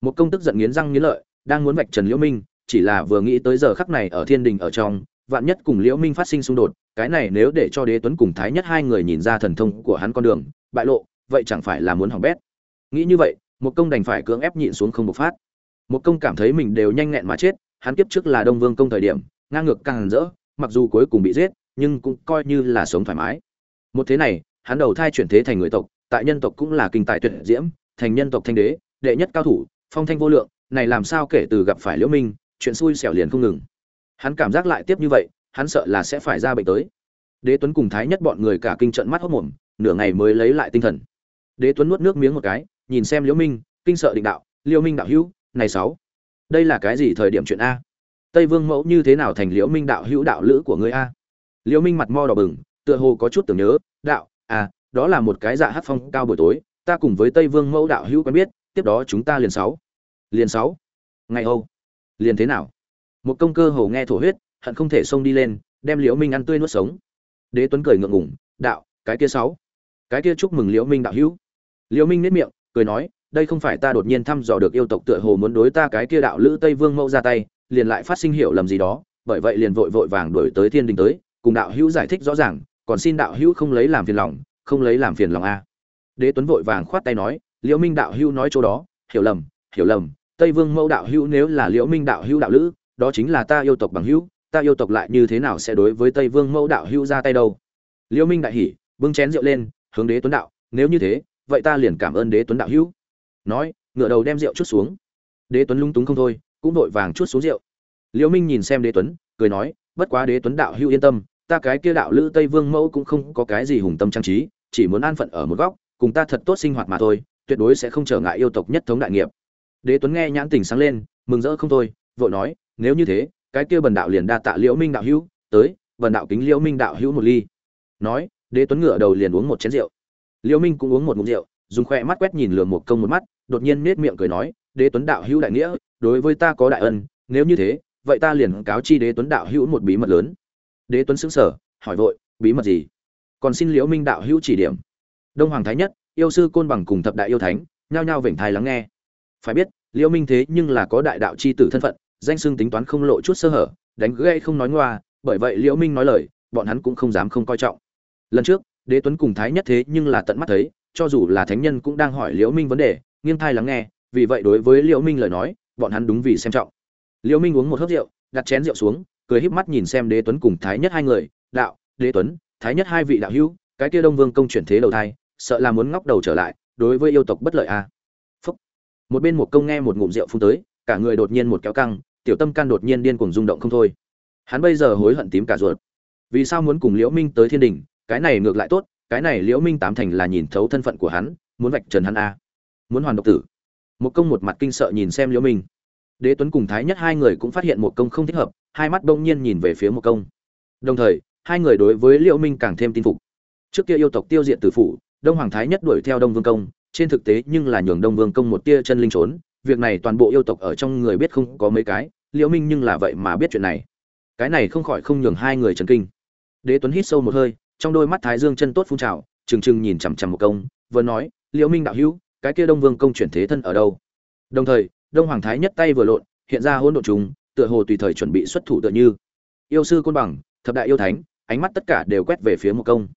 Một công tức giận nghiến răng nghiến lợi, đang muốn vạch trần liễu minh, chỉ là vừa nghĩ tới giờ khắc này ở thiên đình ở trong, vạn nhất cùng liễu minh phát sinh xung đột, cái này nếu để cho đế tuấn cùng thái nhất hai người nhìn ra thần thông của hắn con đường, bại lộ, vậy chẳng phải là muốn hỏng bét. Nghĩ như vậy một công đành phải cưỡng ép nhịn xuống không bộc phát. Một công cảm thấy mình đều nhanh nghẹn mà chết hắn kiếp trước là đông vương công thời điểm, ngang ngược càng rỡ, mặc dù cuối cùng bị giết, nhưng cũng coi như là sống thoải mái. Một thế này, hắn đầu thai chuyển thế thành người tộc, tại nhân tộc cũng là kinh tài tuyệt diễm, thành nhân tộc thanh đế, đệ nhất cao thủ, phong thanh vô lượng, này làm sao kể từ gặp phải liễu minh, chuyện xui xẻo liền không ngừng. Hắn cảm giác lại tiếp như vậy, hắn sợ là sẽ phải ra bệnh tới. Đế tuấn cùng thái nhất bọn người cả kinh trận mắt hốc mồm, nửa ngày mới lấy lại tinh thần. Đế tuấn nuốt nước miếng một cái, nhìn xem liễu minh, kinh sợ định đạo, liễu minh đạo hữu, này sáu đây là cái gì thời điểm chuyện a? Tây vương mẫu như thế nào thành liễu minh đạo hữu đạo lữ của ngươi a? Liễu minh mặt mo đỏ bừng, tựa hồ có chút tưởng nhớ, đạo à đó là một cái dạ hát phong cao buổi tối, ta cùng với tây vương mẫu đạo hữu quen biết, tiếp đó chúng ta liền sáu. Liền sáu? Ngày âu liền thế nào? Một công cơ hồ nghe thổ huyết, hận không thể xông đi lên, đem liễu minh ăn tươi nuốt sống. Đế tuấn cười ngượng ngùng, đạo, cái kia sáu? Cái kia chúc mừng liễu minh đạo hữu. Liễu minh nét miệng, cười nói đây không phải ta đột nhiên thăm dò được yêu tộc tựa hồ muốn đối ta cái kia đạo lữ tây vương mẫu ra tay, liền lại phát sinh hiểu lầm gì đó, bởi vậy liền vội vội vàng đuổi tới thiên đình tới, cùng đạo hữu giải thích rõ ràng, còn xin đạo hữu không lấy làm phiền lòng, không lấy làm phiền lòng a. Đế tuấn vội vàng khoát tay nói, liễu minh đạo hữu nói chỗ đó, hiểu lầm hiểu lầm, tây vương mẫu đạo hữu nếu là liễu minh đạo hữu đạo lữ, đó chính là ta yêu tộc bằng hữu, ta yêu tộc lại như thế nào sẽ đối với tây vương mẫu đạo hữu ra tay đâu? Liễu minh đại hỉ, bưng chén rượu lên, hướng đế tuấn đạo, nếu như thế, vậy ta liền cảm ơn đế tuấn đạo hữu nói, ngựa đầu đem rượu chút xuống. Đế tuấn lung túng không thôi, cũng vội vàng chút xuống rượu. Liễu minh nhìn xem đế tuấn, cười nói, bất quá đế tuấn đạo hữu yên tâm, ta cái kia đạo lữ tây vương mẫu cũng không có cái gì hùng tâm trang trí, chỉ muốn an phận ở một góc, cùng ta thật tốt sinh hoạt mà thôi, tuyệt đối sẽ không trở ngại yêu tộc nhất thống đại nghiệp. Đế tuấn nghe nhãn tình sáng lên, mừng rỡ không thôi, vội nói, nếu như thế, cái kia bần đạo liền đa tạ liễu minh đạo hữu, tới, bần đạo kính liễu minh đạo hữu một ly. Nói, đế tuấn ngửa đầu liền uống một chén rượu. Liễu minh cũng uống một ngụm rượu, dùng khoe mắt quét nhìn lường một công một mắt đột nhiên nết miệng cười nói, đế tuấn đạo hữu đại nghĩa, đối với ta có đại ân, nếu như thế, vậy ta liền cáo chi đế tuấn đạo hữu một bí mật lớn. Đế tuấn sững sờ, hỏi vội, bí mật gì? Còn xin liễu minh đạo hữu chỉ điểm. Đông hoàng thái nhất, yêu sư côn bằng cùng thập đại yêu thánh, nhao nhao vểnh thai lắng nghe. Phải biết, liễu minh thế nhưng là có đại đạo chi tử thân phận, danh xưng tính toán không lộ chút sơ hở, đánh gây không nói ngoa, bởi vậy liễu minh nói lời, bọn hắn cũng không dám không coi trọng. Lần trước, đế tuấn cùng thái nhất thế nhưng là tận mắt thấy, cho dù là thánh nhân cũng đang hỏi liễu minh vấn đề nghiêng thai lắng nghe, vì vậy đối với liễu minh lời nói, bọn hắn đúng vì xem trọng. Liễu minh uống một hớp rượu, đặt chén rượu xuống, cười híp mắt nhìn xem đế tuấn cùng thái nhất hai người. Đạo, đế tuấn, thái nhất hai vị đạo hữu, cái kia đông vương công chuyển thế đầu thai, sợ là muốn ngóc đầu trở lại, đối với yêu tộc bất lợi a à. Phúc. một bên một công nghe một ngụm rượu phun tới, cả người đột nhiên một kéo căng, tiểu tâm can đột nhiên điên cuồng rung động không thôi. Hắn bây giờ hối hận tím cả ruột. Vì sao muốn cùng liễu minh tới thiên đình, cái này ngược lại tốt, cái này liễu minh tám thành là nhìn thấu thân phận của hắn, muốn vạch trần hắn a muốn hoàn độc tử. Một công một mặt kinh sợ nhìn xem liễu minh. Đế tuấn cùng thái nhất hai người cũng phát hiện một công không thích hợp, hai mắt đông nhiên nhìn về phía một công. Đồng thời, hai người đối với liễu minh càng thêm tin phục. Trước kia yêu tộc tiêu diệt tử phủ, đông hoàng thái nhất đuổi theo đông vương công, trên thực tế nhưng là nhường đông vương công một tia chân linh trốn, việc này toàn bộ yêu tộc ở trong người biết không có mấy cái, liễu minh nhưng là vậy mà biết chuyện này. Cái này không khỏi không nhường hai người chấn kinh. Đế tuấn hít sâu một hơi, trong đôi mắt thái dương chân tốt phun trào, trừng trừng nhìn chằm chằm một công, vừa nói, liễu minh đạo hữu cái kia đông vương công chuyển thế thân ở đâu? Đồng thời, đông hoàng thái nhất tay vừa lộn, hiện ra hỗn độn chúng tựa hồ tùy thời chuẩn bị xuất thủ tựa như. Yêu sư côn bằng, thập đại yêu thánh, ánh mắt tất cả đều quét về phía một công.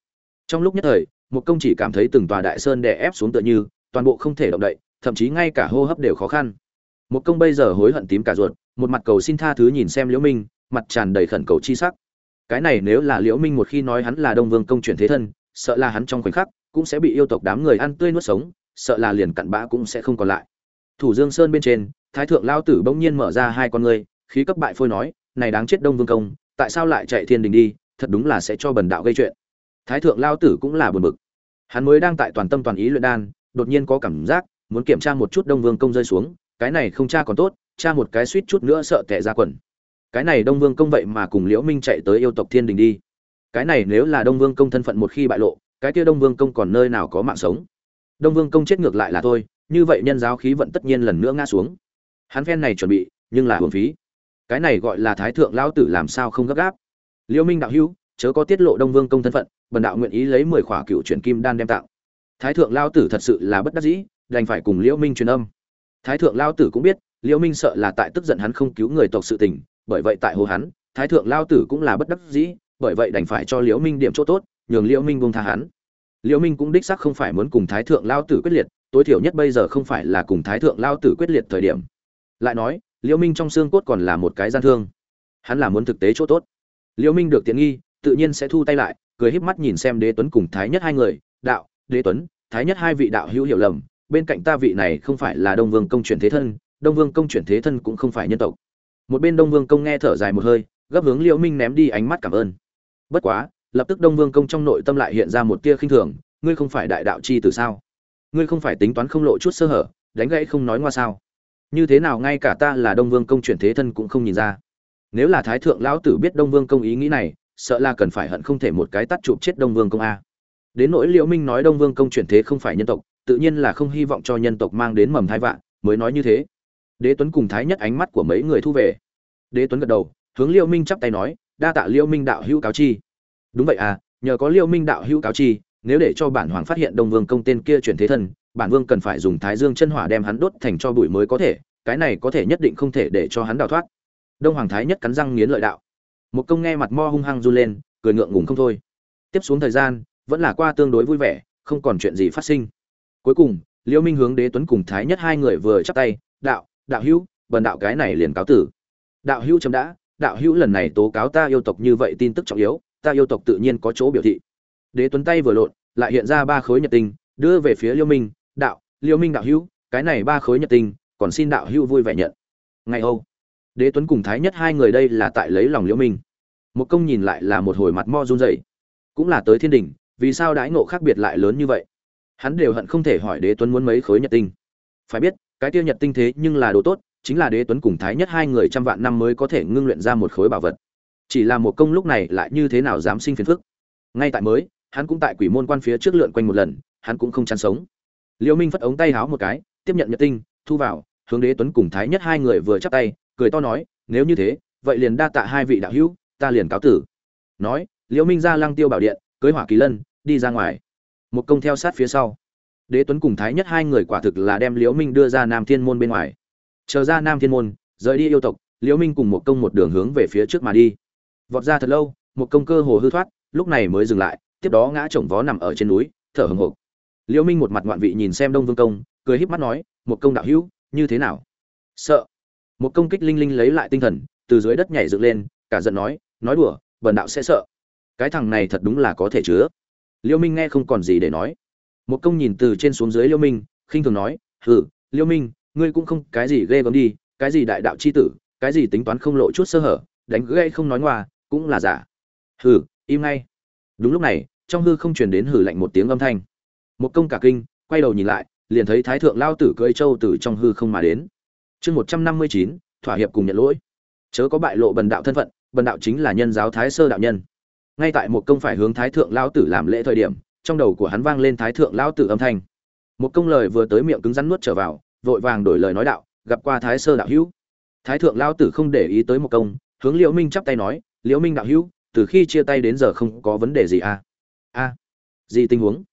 Trong lúc nhất thời, một công chỉ cảm thấy từng tòa đại sơn đè ép xuống tựa như, toàn bộ không thể động đậy, thậm chí ngay cả hô hấp đều khó khăn. Một công bây giờ hối hận tím cả ruột, một mặt cầu xin tha thứ nhìn xem liễu minh, mặt tràn đầy khẩn cầu chi sắc. Cái này nếu là liễu minh một khi nói hắn là đông vương công chuyển thế thân, sợ là hắn trong khoảnh khắc cũng sẽ bị yêu tộc đám người ăn tươi nuốt sống sợ là liền cặn bã cũng sẽ không còn lại. Thủ dương sơn bên trên, thái thượng lao tử bỗng nhiên mở ra hai con ngươi, khí cấp bại phôi nói, này đáng chết đông vương công, tại sao lại chạy thiên đình đi, thật đúng là sẽ cho bần đạo gây chuyện. Thái thượng lao tử cũng là buồn bực. Hắn mới đang tại toàn tâm toàn ý luyện đan, đột nhiên có cảm giác, muốn kiểm tra một chút đông vương công rơi xuống, cái này không tra còn tốt tra một cái suýt chút nữa sợ tệ ra quần. Cái này đông vương công vậy mà cùng liễu minh chạy tới yêu tộc thiên đình đi. Cái này nếu là đông vương công thân phận một khi bại lộ, cái kia đông vương công còn nơi nào có mạng sống? Đông vương công chết ngược lại là thôi, như vậy nhân giáo khí vận tất nhiên lần nữa ngã xuống. Hắn phen này chuẩn bị, nhưng là hưởng phí. Cái này gọi là thái thượng lao tử làm sao không gấp gáp? Liễu minh đạo hữu, chớ có tiết lộ đông vương công thân phận, bần đạo nguyện ý lấy mười khỏa cựu chuyển kim đan đem tặng. Thái thượng lao tử thật sự là bất đắc dĩ, đành phải cùng liễu minh truyền âm. Thái thượng lao tử cũng biết liễu minh sợ là tại tức giận hắn không cứu người tộc sự tình, bởi vậy tại hồ hắn, thái thượng lao tử cũng là bất đắc dĩ, bởi vậy đành phải cho liễu minh điểm chỗ tốt, nhường liễu minh buông tha hắn liễu minh cũng đích xác không phải muốn cùng thái thượng lao tử quyết liệt, tối thiểu nhất bây giờ không phải là cùng thái thượng lao tử quyết liệt thời điểm. Lại nói, liễu minh trong xương cốt còn là một cái gian thương. Hắn là muốn thực tế chỗ tốt. Liễu minh được tiện nghi, tự nhiên sẽ thu tay lại, cười híp mắt nhìn xem đế tuấn cùng thái nhất hai người. Đạo, đế tuấn, thái nhất hai vị đạo hữu hiểu lầm, bên cạnh ta vị này không phải là đông vương công chuyển thế thân, đông vương công chuyển thế thân cũng không phải nhân tộc. Một bên đông vương công nghe thở dài một hơi, gấp hướng liễu minh ném đi ánh mắt cảm ơn. Bất quá lập tức đông vương công trong nội tâm lại hiện ra một tia khinh thường, ngươi không phải đại đạo chi từ sao? Ngươi không phải tính toán không lộ chút sơ hở, đánh gãy không nói ngoa sao? Như thế nào ngay cả ta là đông vương công chuyển thế thân cũng không nhìn ra. Nếu là thái thượng lão tử biết đông vương công ý nghĩ này, sợ là cần phải hận không thể một cái tắt chụp chết đông vương công a. Đến nỗi liễu minh nói đông vương công chuyển thế không phải nhân tộc, tự nhiên là không hy vọng cho nhân tộc mang đến mầm thai vạn, mới nói như thế. Đế tuấn cùng thái nhất ánh mắt của mấy người thu về. Đế tuấn gật đầu, hướng liễu minh chắp tay nói, đa tạ liễu minh đạo hữu cáo chi đúng vậy à nhờ có liêu minh đạo hữu cáo chi, nếu để cho bản hoàng phát hiện đông vương công tên kia chuyển thế thân, bản vương cần phải dùng thái dương chân hỏa đem hắn đốt thành cho bụi mới có thể, cái này có thể nhất định không thể để cho hắn đào thoát. Đông hoàng thái nhất cắn răng nghiến lợi đạo. Một công nghe mặt mo hung hăng run lên, cười ngượng ngùng không thôi. Tiếp xuống thời gian, vẫn là qua tương đối vui vẻ, không còn chuyện gì phát sinh. Cuối cùng liễu minh hướng đế tuấn cùng thái nhất hai người vừa chắp tay, đạo đạo hữu, bần đạo cái này liền cáo tử. Đạo hữu chấm đã, đạo hữu lần này tố cáo ta yêu tộc như vậy tin tức trọng yếu ta yêu tộc tự nhiên có chỗ biểu thị. Đế tuấn tay vừa lộn, lại hiện ra ba khối nhật tinh, đưa về phía Liêu minh, đạo, Liêu minh đạo hữu, cái này ba khối nhật tinh, còn xin đạo hữu vui vẻ nhận. Ngày âu, đế tuấn cùng thái nhất hai người đây là tại lấy lòng liễu minh. Một công nhìn lại là một hồi mặt mo run rẩy. Cũng là tới thiên đình vì sao đãi ngộ khác biệt lại lớn như vậy? Hắn đều hận không thể hỏi đế tuấn muốn mấy khối nhật tinh. Phải biết, cái tiêu nhật tinh thế nhưng là đồ tốt, chính là đế tuấn cùng thái nhất hai người trăm vạn năm mới có thể ngưng luyện ra một khối bảo vật chỉ là một công lúc này lại như thế nào dám sinh phiền phức. Ngay tại mới, hắn cũng tại quỷ môn quan phía trước lượn quanh một lần, hắn cũng không chán sống. Liễu minh phất ống tay háo một cái, tiếp nhận nhật tinh, thu vào, hướng đế tuấn cùng thái nhất hai người vừa chắp tay, cười to nói, nếu như thế, vậy liền đa tạ hai vị đạo hữu, ta liền cáo tử. Nói liễu minh ra lăng tiêu bảo điện, cưới hỏa kỳ lân, đi ra ngoài. Một công theo sát phía sau. Đế tuấn cùng thái nhất hai người quả thực là đem liễu minh đưa ra nam thiên môn bên ngoài. Chờ ra nam thiên môn, rời đi yêu tộc liễu minh cùng một công một đường hướng về phía trước mà đi vọt ra thật lâu, một công cơ hồ hư thoát, lúc này mới dừng lại, tiếp đó ngã chồng vó nằm ở trên núi, thở hừng hực. Liễu minh một mặt ngoạn vị nhìn xem đông vương công, cười híp mắt nói, một công đạo hữu, như thế nào? Sợ. Một công kích linh linh lấy lại tinh thần, từ dưới đất nhảy dựng lên, cả giận nói nói đùa, bần đạo sẽ sợ. Cái thằng này thật đúng là có thể chứa. Liễu minh nghe không còn gì để nói. Một công nhìn từ trên xuống dưới Liễu minh, khinh thường nói, hừ Liễu minh, ngươi cũng không cái gì ghê gớm đi, cái gì đại đạo chi tử, cái gì tính toán không lộ chút sơ hở, đánh gãy không nói ngoa cũng là giả. Hừ, im ngay. Đúng lúc này, trong hư không truyền đến hử lạnh một tiếng âm thanh. Một công cả kinh, quay đầu nhìn lại, liền thấy thái thượng lao tử cưỡi châu từ trong hư không mà đến. Chương một trăm năm mươi chín, thỏa hiệp cùng nhận lỗi. Chớ có bại lộ bần đạo thân phận, bần đạo chính là nhân giáo thái sơ đạo nhân. Ngay tại một công phải hướng thái thượng lão tử làm lễ thời điểm, trong đầu của hắn vang lên thái thượng lão tử âm thanh. Một công lời vừa tới miệng cứng rắn nuốt trở vào, vội vàng đổi lời nói đạo, gặp qua thái sơ đạo hữu. Thái thượng lão tử không để ý tới một công, hướng liễu minh chắp tay nói liễu minh đạo hữu, từ khi chia tay đến giờ không có vấn đề gì à? A gì tình huống?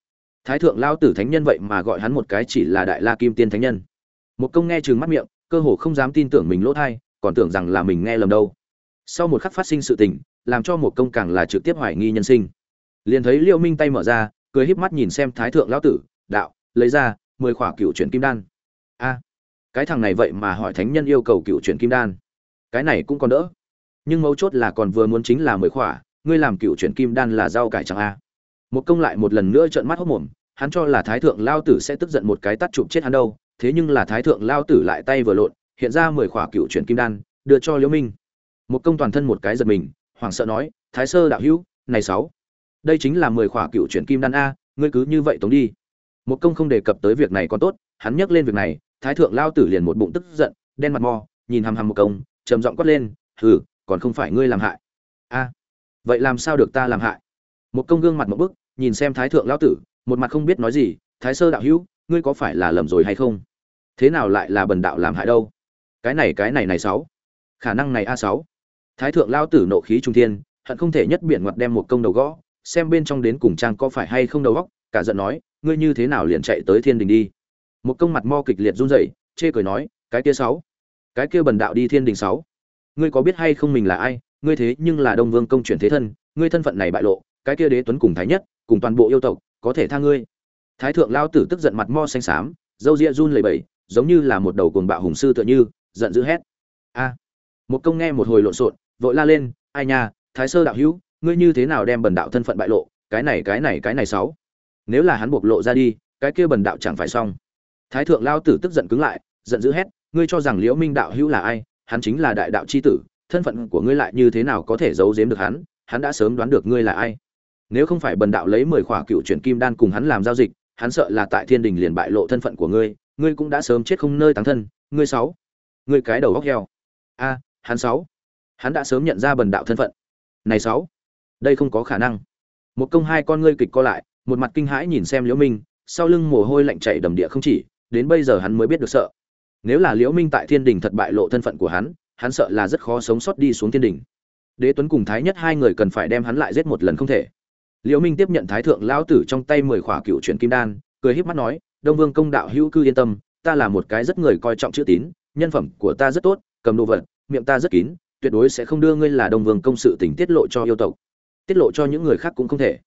Thái thượng lao tử thánh nhân vậy mà gọi hắn một cái chỉ là đại la kim tiên thánh nhân. Một công nghe chừng mắt miệng, cơ hồ không dám tin tưởng mình lỗ thai, còn tưởng rằng là mình nghe lầm đâu. Sau một khắc phát sinh sự tình, làm cho một công càng là trực tiếp hoài nghi nhân sinh. Liền thấy Liễu minh tay mở ra, cười híp mắt nhìn xem thái thượng lão tử, đạo, lấy ra, mười khỏa cựu chuyển kim đan. A cái thằng này vậy mà hỏi thánh nhân yêu cầu cựu chuyển kim đan. Cái này cũng còn đỡ nhưng mấu chốt là còn vừa muốn chính là mười khỏa, ngươi làm cựu chuyển kim đan là rau cải chẳng a. Một công lại một lần nữa trợn mắt hốc mồm, hắn cho là thái thượng lao tử sẽ tức giận một cái tắt chụp chết hắn đâu, thế nhưng là thái thượng lao tử lại tay vừa lộn, hiện ra mười khỏa cựu chuyển kim đan, đưa cho liễu minh. Một công toàn thân một cái giật mình, hoảng sợ nói, thái sơ đạo hữu, này sáu, đây chính là mười khỏa cựu chuyển kim đan a, ngươi cứ như vậy tống đi. Một công không đề cập tới việc này còn tốt, hắn nhắc lên việc này, thái thượng lao tử liền một bụng tức giận, đen mặt mò, nhìn hằm hằm một công, trầm giọng quát lên, hừ còn không phải ngươi làm hại. A, vậy làm sao được ta làm hại? Một công gương mặt một bức, nhìn xem thái thượng lão tử, một mặt không biết nói gì, thái sơ đạo hữu, ngươi có phải là lầm rồi hay không? Thế nào lại là bần đạo làm hại đâu? Cái này cái này này sáu. Khả năng này a sáu. Thái thượng lao tử nộ khí trung thiên, hận không thể nhất biện ngoặt đem một công đầu gõ, xem bên trong đến cùng trang có phải hay không đầu góc cả giận nói, ngươi như thế nào liền chạy tới thiên đình đi? Một công mặt mo kịch liệt run rẩy, chê cười nói, cái kia sáu, cái kia bần đạo đi thiên đình sáu ngươi có biết hay không mình là ai, ngươi thế nhưng là đông vương công chuyển thế thân, ngươi thân phận này bại lộ, cái kia đế tuấn cùng thái nhất, cùng toàn bộ yêu tộc, có thể tha ngươi. Thái thượng lao tử tức giận mặt mo xanh xám, dâu ria run lầy bẩy, giống như là một đầu cuồng bạo hùng sư tựa như, giận dữ hét. A. À, một công nghe một hồi lộn xộn, vội la lên, ai nha, thái sơ đạo hữu, ngươi như thế nào đem bần đạo thân phận bại lộ, cái này cái này cái này sáu. Nếu là hắn buộc lộ ra đi, cái kia bần đạo chẳng phải xong. Thái thượng lao tử tức giận cứng lại, giận dữ hét, ngươi cho rằng liễu minh đạo hữu là ai hắn chính là đại đạo chi tử, thân phận của ngươi lại như thế nào có thể giấu giếm được hắn hắn đã sớm đoán được ngươi là ai. Nếu không phải bần đạo lấy mười khỏa cựu chuyển kim đan cùng hắn làm giao dịch, hắn sợ là tại thiên đình liền bại lộ thân phận của ngươi ngươi cũng đã sớm chết không nơi táng thân. Ngươi sáu, ngươi cái đầu góc heo. A, hắn sáu, hắn đã sớm nhận ra bần đạo thân phận. Này sáu, đây không có khả năng. Một công hai con ngươi kịch co lại, một mặt kinh hãi nhìn xem liễu minh, sau lưng mồ hôi lạnh chảy đầm địa không chỉ, đến bây giờ hắn mới biết được sợ nếu là liễu minh tại thiên đình thật bại lộ thân phận của hắn hắn sợ là rất khó sống sót đi xuống thiên đình. Đế tuấn cùng thái nhất hai người cần phải đem hắn lại giết một lần không thể. Liễu minh tiếp nhận thái thượng lão tử trong tay mười khỏa cựu truyền kim đan, cười híp mắt nói, đông vương công đạo hữu cư yên tâm, ta là một cái rất người coi trọng chữ tín, nhân phẩm của ta rất tốt, cầm đồ vật, miệng ta rất kín, tuyệt đối sẽ không đưa ngươi là đông vương công sự tình tiết lộ cho yêu tộc, tiết lộ cho những người khác cũng không thể.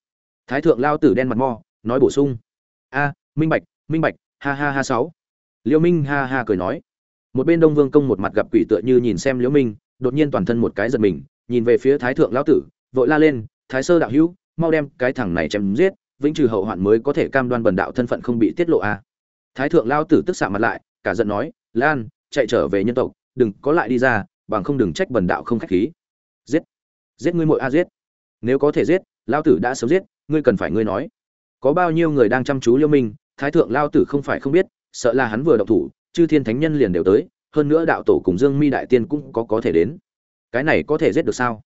Thái thượng lao tử đen mặt mo, nói bổ sung, a, minh bạch minh bạch, ha ha ha sáu liễu minh ha ha cười nói. Một bên đông vương công một mặt gặp quỷ tựa như nhìn xem liễu minh, đột nhiên toàn thân một cái giật mình, nhìn về phía thái thượng lão tử, vội la lên, thái sơ đạo hữu, mau đem cái thằng này chém giết, vĩnh trừ hậu hoạn mới có thể cam đoan bần đạo thân phận không bị tiết lộ a thái thượng Lão tử tức xạ mặt lại, cả giận nói, lan, chạy trở về nhân tộc, đừng có lại đi ra, bằng không đừng trách bần đạo không khách khí. Giết giết ngươi muội a, giết. Nếu có thể giết, Lão tử đã sớm giết, ngươi cần phải ngươi nói. Có bao nhiêu người đang chăm chú Liễu minh, thái thượng lao tử không phải không biết sợ là hắn vừa động thủ, chư thiên thánh nhân liền đều tới, hơn nữa đạo tổ cùng dương mi đại tiên cũng có có thể đến. Cái này có thể giết được sao?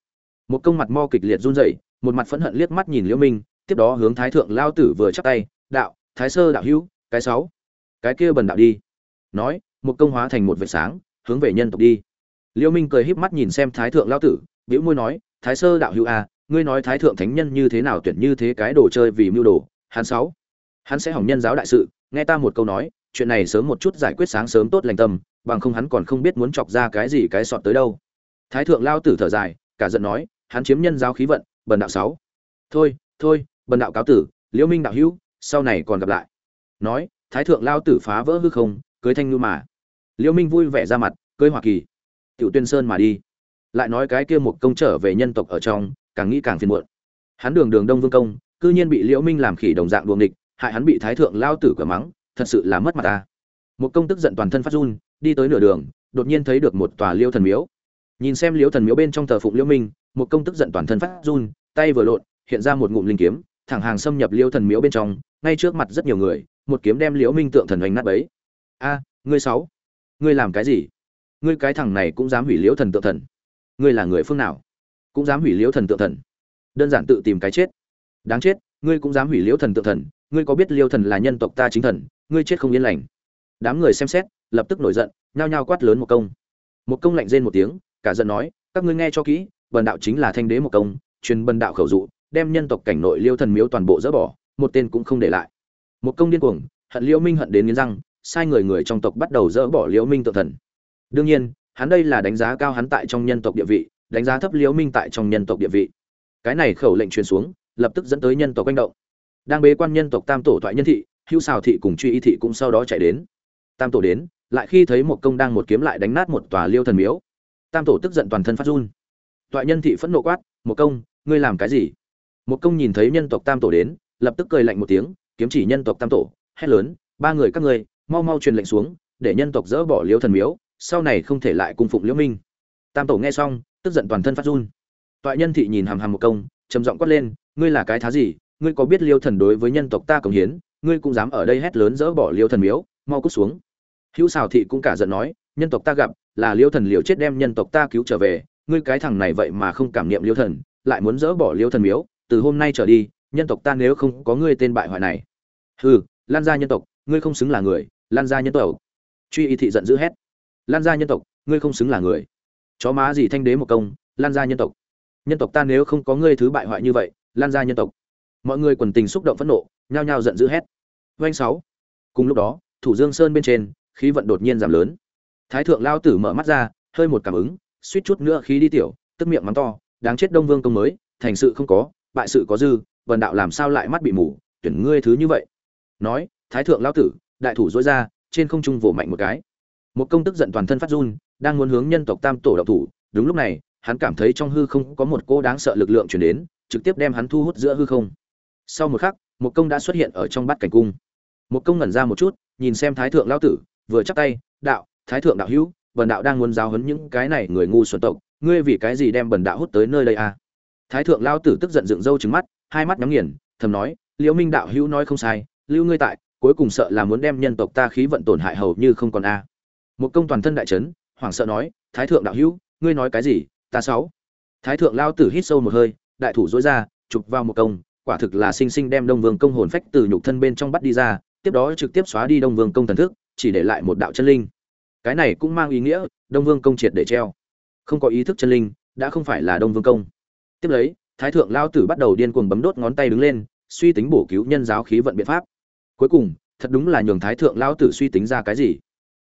Một công mặt mo kịch liệt run rẩy, một mặt phẫn hận liếc mắt nhìn liễu minh, tiếp đó hướng thái thượng lao tử vừa chắp tay, đạo, thái sơ đạo hữu, cái sáu, cái kia bần đạo đi. Nói, một công hóa thành một vệt sáng, hướng về nhân tộc đi. Liễu minh cười híp mắt nhìn xem thái thượng lao tử, bĩu môi nói, thái sơ đạo hữu à ngươi nói thái thượng thánh nhân như thế nào tuyển như thế cái đồ chơi vì mưu đồ, hắn sáu, hắn sẽ hỏng nhân giáo đại sự, nghe ta một câu nói chuyện này sớm một chút giải quyết sáng sớm tốt lành tâm, bằng không hắn còn không biết muốn chọc ra cái gì cái sọt tới đâu. Thái thượng lao tử thở dài, cả giận nói, hắn chiếm nhân giáo khí vận, bần đạo sáu. Thôi thôi, bần đạo cáo tử, liễu minh đạo hữu, sau này còn gặp lại. Nói, thái thượng lao tử phá vỡ hư không, cưới thanh ngư mà. Liễu minh vui vẻ ra mặt, cưới hoa kỳ. Tiểu tuyên sơn mà đi. Lại nói cái kia một công trở về nhân tộc ở trong, càng nghĩ càng phiền muộn. Hắn đường đường đông vương công, cư nhiên bị liễu minh làm khỉ đồng dạng đuồng địch, hại hắn bị thái thượng lao tử cửa mắng thật sự là mất mặt ta. Một công tức giận toàn thân phát run, đi tới nửa đường, đột nhiên thấy được một tòa liêu thần miếu. Nhìn xem liêu thần miếu bên trong thờ phụng liêu minh, một công tức giận toàn thân phát run, tay vừa lộn, hiện ra một ngụm linh kiếm, thẳng hàng xâm nhập liêu thần miếu bên trong, ngay trước mặt rất nhiều người, một kiếm đem liễu minh tượng thần hoành nát bấy. A, ngươi sáu, ngươi làm cái gì? Ngươi cái thằng này cũng dám hủy liễu thần tượng thần. Ngươi là người phương nào? Cũng dám hủy liễu thần tượng thần. Đơn giản tự tìm cái chết. Đáng chết ngươi cũng dám hủy liễu thần tượng thần, ngươi có biết liêu thần là nhân tộc ta chính thần, ngươi chết không yên lành. Đám người xem xét, lập tức nổi giận, nhao nhao quát lớn một công. Một công lạnh rên một tiếng, cả giận nói, các ngươi nghe cho kỹ, bần đạo chính là thanh đế một công, truyền bần đạo khẩu dụ, đem nhân tộc cảnh nội liêu thần miếu toàn bộ dỡ bỏ, một tên cũng không để lại. Một công điên cuồng, hận liễu minh hận đến nghiến răng, sai người người trong tộc bắt đầu dỡ bỏ liễu minh tự thần. Đương nhiên, hắn đây là đánh giá cao hắn tại trong nhân tộc địa vị, đánh giá thấp liễu minh tại trong nhân tộc địa vị. Cái này khẩu lệnh truyền xuống lập tức dẫn tới nhân tộc quanh động. Đang bế quan nhân tộc tam tổ thoại nhân thị, hữu xào thị cùng truy y thị cũng sau đó chạy đến. Tam tổ đến, lại khi thấy một công đang một kiếm lại đánh nát một tòa liêu thần miếu, tam tổ tức giận toàn thân phát run. Thoại nhân thị phẫn nộ quát, một công, ngươi làm cái gì? Một công nhìn thấy nhân tộc tam tổ đến, lập tức cười lạnh một tiếng, kiếm chỉ nhân tộc tam tổ, hét lớn, ba người các ngươi, mau mau truyền lệnh xuống, để nhân tộc dỡ bỏ liêu thần miếu, sau này không thể lại cung phụng liễu minh. Tam tổ nghe xong, tức giận toàn thân phát run. Toại nhân thị nhìn hàm hàm một công trầm giọng quát lên, ngươi là cái thá gì? Ngươi có biết liêu thần đối với nhân tộc ta cống hiến? Ngươi cũng dám ở đây hét lớn dỡ bỏ liêu thần miếu, mau cút xuống. Hữu xào thị cũng cả giận nói, nhân tộc ta gặp, là liêu thần liều chết đem nhân tộc ta cứu trở về. Ngươi cái thằng này vậy mà không cảm niệm liêu thần, lại muốn dỡ bỏ liêu thần miếu, từ hôm nay trở đi, nhân tộc ta nếu không có ngươi tên bại hoại này. Hừ, lan gia nhân tộc, ngươi không xứng là người, lan gia nhân tộc. Truy y thị giận dữ hét. Lan gia nhân tộc, ngươi không xứng là người. Chó má gì thanh đế một công, lan gia nhân tộc nhân tộc ta nếu không có ngươi thứ bại hoại như vậy, lan ra nhân tộc. Mọi người quần tình xúc động phẫn nộ, nhao nhao giận dữ hét. Doanh sáu. Cùng lúc đó, thủ dương sơn bên trên, khí vận đột nhiên giảm lớn. Thái thượng lao tử mở mắt ra, hơi một cảm ứng, suýt chút nữa khí đi tiểu, tức miệng mắng to, đáng chết đông vương công mới, thành sự không có, bại sự có dư, vần đạo làm sao lại mắt bị mù, tuyển ngươi thứ như vậy. Nói, thái thượng lao tử, đại thủ dối ra, trên không trung vỗ mạnh một cái. Một công tức giận toàn thân phát run, đang muốn hướng nhân tộc tam tổ độc thủ, đúng lúc này hắn cảm thấy trong hư không có một cô đáng sợ lực lượng chuyển đến, trực tiếp đem hắn thu hút giữa hư không sau một khắc, một công đã xuất hiện ở trong bát cảnh cung một công ngẩn ra một chút, nhìn xem thái thượng lao tử, vừa chắp tay, đạo, thái thượng đạo hữu, bần đạo đang muốn giáo hấn những cái này người ngu xuẩn tộc, ngươi vì cái gì đem bần đạo hút tới nơi đây à? thái thượng lao tử tức giận dựng râu trứng mắt, hai mắt nhắm nghiền, thầm nói, liễu minh đạo hữu nói không sai, lưu ngươi tại, cuối cùng sợ là muốn đem nhân tộc ta khí vận tổn hại hầu như không còn a à. một công toàn thân đại chấn, hoảng sợ nói, thái thượng đạo hữu, ngươi nói cái gì ta sáu. Thái thượng lao tử hít sâu một hơi, đại thủ dối ra, chụp vào một công quả thực là sinh sinh đem đông vương công hồn phách từ nhục thân bên trong bắt đi ra, tiếp đó trực tiếp xóa đi đông vương công thần thức, chỉ để lại một đạo chân linh. Cái này cũng mang ý nghĩa, đông vương công triệt để treo. Không có ý thức chân linh, đã không phải là đông vương công. Tiếp lấy, thái thượng lao tử bắt đầu điên cuồng bấm đốt ngón tay đứng lên, suy tính bổ cứu nhân giáo khí vận biện pháp. Cuối cùng, thật đúng là nhường thái thượng lao tử suy tính ra cái gì?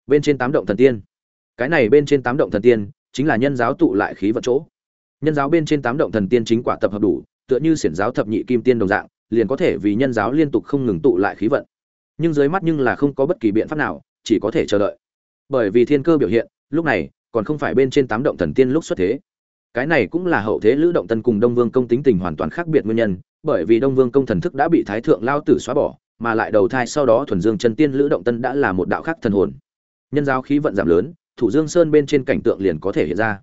Bên trên tám động thần tiên. Cái này bên trên tám động thần tiên chính là nhân giáo tụ lại khí vận chỗ. Nhân giáo bên trên tám động thần tiên chính quả tập hợp đủ, tựa như xiển giáo thập nhị kim tiên đồng dạng, liền có thể vì nhân giáo liên tục không ngừng tụ lại khí vận. Nhưng dưới mắt nhưng là không có bất kỳ biện pháp nào, chỉ có thể chờ đợi. Bởi vì thiên cơ biểu hiện, lúc này, còn không phải bên trên tám động thần tiên lúc xuất thế. Cái này cũng là hậu thế lữ động tân cùng đông vương công tính tình hoàn toàn khác biệt nguyên nhân, bởi vì đông vương công thần thức đã bị thái thượng lao tử xóa bỏ, mà lại đầu thai sau đó thuần dương chân tiên lữ động tân đã là một đạo khác thần hồn. Nhân giáo khí vận giảm lớn thủ dương sơn bên trên cảnh tượng liền có thể hiện ra.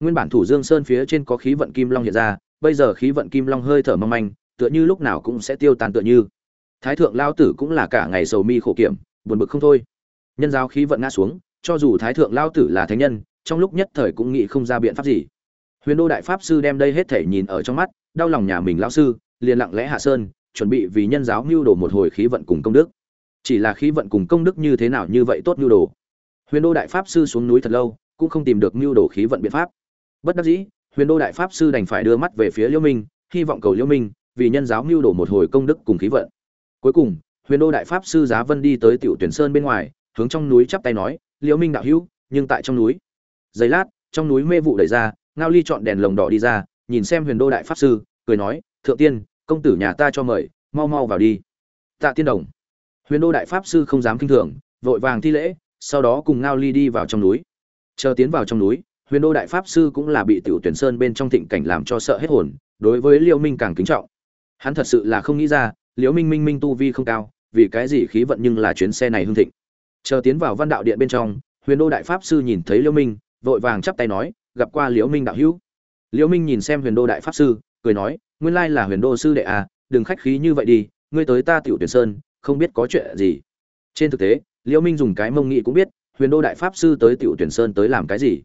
Nguyên bản thủ dương sơn phía trên có khí vận kim long hiện ra, bây giờ khí vận kim long hơi thở mong manh, tựa như lúc nào cũng sẽ tiêu tan tựa như. Thái thượng lao tử cũng là cả ngày sầu mi khổ kiểm, buồn bực không thôi. Nhân giáo khí vận ngã xuống, cho dù thái thượng lao tử là thánh nhân, trong lúc nhất thời cũng nghĩ không ra biện pháp gì. Huyền đô đại pháp sư đem đây hết thể nhìn ở trong mắt, đau lòng nhà mình lao sư, liền lặng lẽ hạ sơn, chuẩn bị vì nhân giáo mưu đồ một hồi khí vận cùng công đức. Chỉ là khí vận cùng công đức như thế nào như vậy tốt mưu đồ huyền đô đại pháp sư xuống núi thật lâu, cũng không tìm được mưu đồ khí vận biện pháp. Bất đắc dĩ, huyền đô đại pháp sư đành phải đưa mắt về phía liễu minh, hy vọng cầu liễu minh, vì nhân giáo mưu đồ một hồi công đức cùng khí vận. Cuối cùng, huyền đô đại pháp sư giá vân đi tới tiểu tuyển sơn bên ngoài, hướng trong núi chắp tay nói liễu minh đạo hữu, nhưng tại trong núi. Giây lát, trong núi mê vụ đẩy ra, ngao ly chọn đèn lồng đỏ đi ra, nhìn xem huyền đô đại pháp sư, cười nói, thượng tiên, công tử nhà ta cho mời, mau mau vào đi. Tạ tiên đồng. Huyền đô đại pháp sư không dám kinh thường, vội vàng thi lễ sau đó cùng ngao ly đi vào trong núi. Chờ tiến vào trong núi, huyền đô đại pháp sư cũng là bị tiểu tuyển sơn bên trong thịnh cảnh làm cho sợ hết hồn, đối với liêu minh càng kính trọng. Hắn thật sự là không nghĩ ra, liễu minh minh minh tu vi không cao, vì cái gì khí vận nhưng là chuyến xe này hưng thịnh. Chờ tiến vào văn đạo điện bên trong, huyền đô đại pháp sư nhìn thấy liễu minh, vội vàng chắp tay nói, gặp qua liễu minh đạo hữu. Liễu minh nhìn xem huyền đô đại pháp sư, cười nói, nguyên lai là huyền đô sư đệ à đừng khách khí như vậy đi, ngươi tới ta tiểu tuyển sơn, không biết có chuyện gì. Trên thực tế liễu minh dùng cái mông nghị cũng biết, huyền đô đại pháp sư tới tiểu tuyển sơn tới làm cái gì.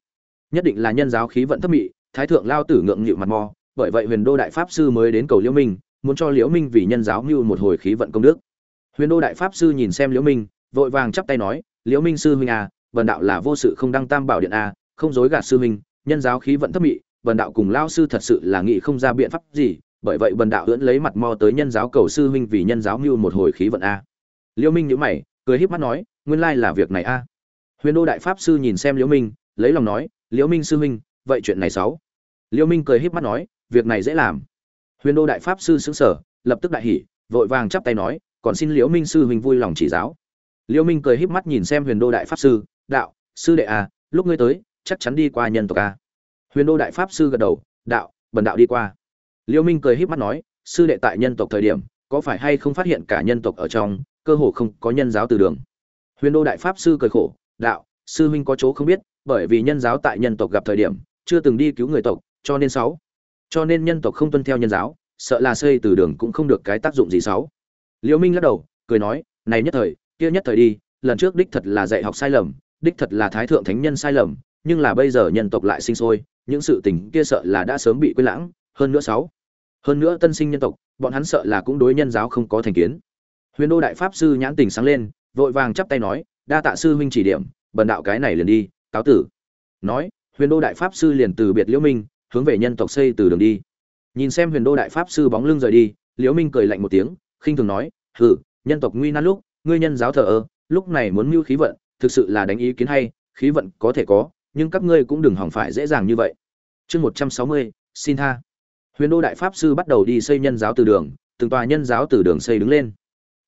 Nhất định là nhân giáo khí vận thấp mị, thái thượng lao tử ngượng nghịu mặt mò, bởi vậy huyền đô đại pháp sư mới đến cầu liễu minh, muốn cho liễu minh vì nhân giáo mưu một hồi khí vận công đức. Huyền đô đại pháp sư nhìn xem liễu minh, vội vàng chắp tay nói liễu minh sư huynh à vần đạo là vô sự không đăng tam bảo điện à không dối gạt sư huynh, nhân giáo khí vận thấp mị bần đạo cùng lao sư thật sự là nghị không ra biện pháp gì, bởi vậy bần đạo ưỡn lấy mặt mò tới nhân giáo cầu sư huynh vì nhân giáo mưu một hồi khí vận à. a liễu minh nhíu mày cười híp mắt nói nguyên lai là việc này a. Huyền đô đại pháp sư nhìn xem liễu minh lấy lòng nói liễu minh sư huynh vậy chuyện này xấu. Liễu minh cười híp mắt nói việc này dễ làm. Huyền đô đại pháp sư sững sờ lập tức đại hỉ vội vàng chắp tay nói còn xin liễu minh sư huynh vui lòng chỉ giáo. Liễu minh cười híp mắt nhìn xem huyền đô đại pháp sư đạo sư đệ à, lúc ngươi tới chắc chắn đi qua nhân tộc a huyền đô đại pháp sư gật đầu đạo bần đạo đi qua. Liễu minh cười híp mắt nói sư đệ tại nhân tộc thời điểm có phải hay không phát hiện cả nhân tộc ở trong cơ hồ không có nhân giáo từ đường. Huyền đô đại pháp sư cười khổ, đạo, sư huynh có chỗ không biết, bởi vì nhân giáo tại nhân tộc gặp thời điểm, chưa từng đi cứu người tộc, cho nên sáu. Cho nên nhân tộc không tuân theo nhân giáo, sợ là xây từ đường cũng không được cái tác dụng gì sáu. Liễu minh lắc đầu, cười nói, này nhất thời, kia nhất thời đi, lần trước đích thật là dạy học sai lầm, đích thật là thái thượng thánh nhân sai lầm, nhưng là bây giờ nhân tộc lại sinh sôi, những sự tình kia sợ là đã sớm bị quên lãng, hơn nữa sáu. Hơn nữa tân sinh nhân tộc, bọn hắn sợ là cũng đối nhân giáo không có thành kiến huyền đô đại pháp sư nhãn tình sáng lên, vội vàng chắp tay nói, đa tạ sư huynh chỉ điểm, bần đạo cái này liền đi, cáo tử. Nói, huyền đô đại pháp sư liền từ biệt liễu minh, hướng về nhân tộc xây từ đường đi. Nhìn xem huyền đô đại pháp sư bóng lưng rời đi, liễu minh cười lạnh một tiếng, khinh thường nói, hừ, nhân tộc nguy nan lúc, ngươi nhân giáo thờ ơ, lúc này muốn mưu khí vận, thực sự là đánh ý kiến hay, khí vận có thể có, nhưng các ngươi cũng đừng hỏng phải dễ dàng như vậy. Chương một trăm sáu mươi, xin tha. Huyền đô đại pháp sư bắt đầu đi xây nhân giáo từ đường, từng tòa nhân giáo từ đường xây đứng lên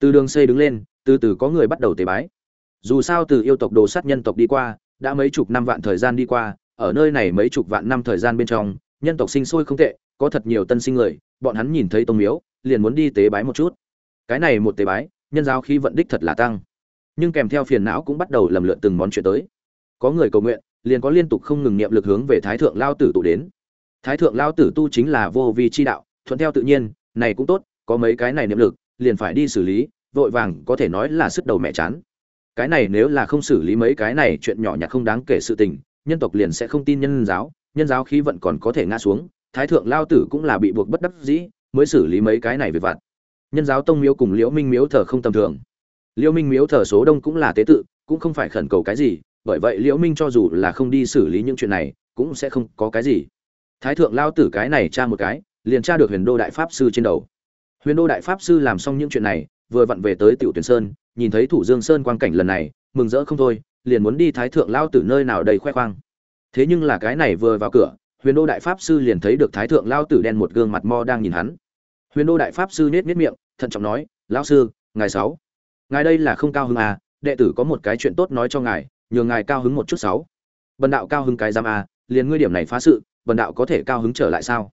từ đường xây đứng lên, từ từ có người bắt đầu tế bái. Dù sao từ yêu tộc đồ sát nhân tộc đi qua, đã mấy chục năm vạn thời gian đi qua, ở nơi này mấy chục vạn năm thời gian bên trong, nhân tộc sinh sôi không tệ, có thật nhiều tân sinh người, bọn hắn nhìn thấy tông miếu, liền muốn đi tế bái một chút. Cái này một tế bái, nhân giáo khí vận đích thật là tăng. Nhưng kèm theo phiền não cũng bắt đầu lầm lượn từng món chuyện tới. Có người cầu nguyện, liền có liên tục không ngừng niệm lực hướng về thái thượng lao tử tụ đến. Thái thượng lao tử tu chính là vô vi chi đạo, thuận theo tự nhiên, này cũng tốt, có mấy cái này niệm lực liền phải đi xử lý, vội vàng có thể nói là sức đầu mẹ chán. Cái này nếu là không xử lý mấy cái này chuyện nhỏ nhặt không đáng kể sự tình, nhân tộc liền sẽ không tin nhân giáo nhân giáo khí vận còn có thể ngã xuống, thái thượng lao tử cũng là bị buộc bất đắc dĩ, mới xử lý mấy cái này về vặt. Nhân giáo tông miếu cùng liễu minh miếu thờ không tầm thường. Liễu minh miếu thờ số đông cũng là tế tự, cũng không phải khẩn cầu cái gì, bởi vậy liễu minh cho dù là không đi xử lý những chuyện này, cũng sẽ không có cái gì. Thái thượng lao tử cái này tra một cái, liền tra được huyền đô đại pháp sư trên đầu huyền đô đại pháp sư làm xong những chuyện này, vừa vặn về tới tiểu tuyển sơn, nhìn thấy thủ dương sơn quang cảnh lần này, mừng rỡ không thôi, liền muốn đi thái thượng lao tử nơi nào đầy khoe khoang. Thế nhưng là cái này vừa vào cửa, huyền đô đại pháp sư liền thấy được thái thượng lao tử đen một gương mặt mo đang nhìn hắn. Huyền đô đại pháp sư nết nết miệng, thận trọng nói, lão sư, ngài sáu, ngài đây là không cao hứng à đệ tử có một cái chuyện tốt nói cho ngài nhường ngài cao hứng một chút sáu. Bần đạo cao hứng cái giam à liền ngươi điểm này phá sự, bần đạo có thể cao hứng trở lại sao?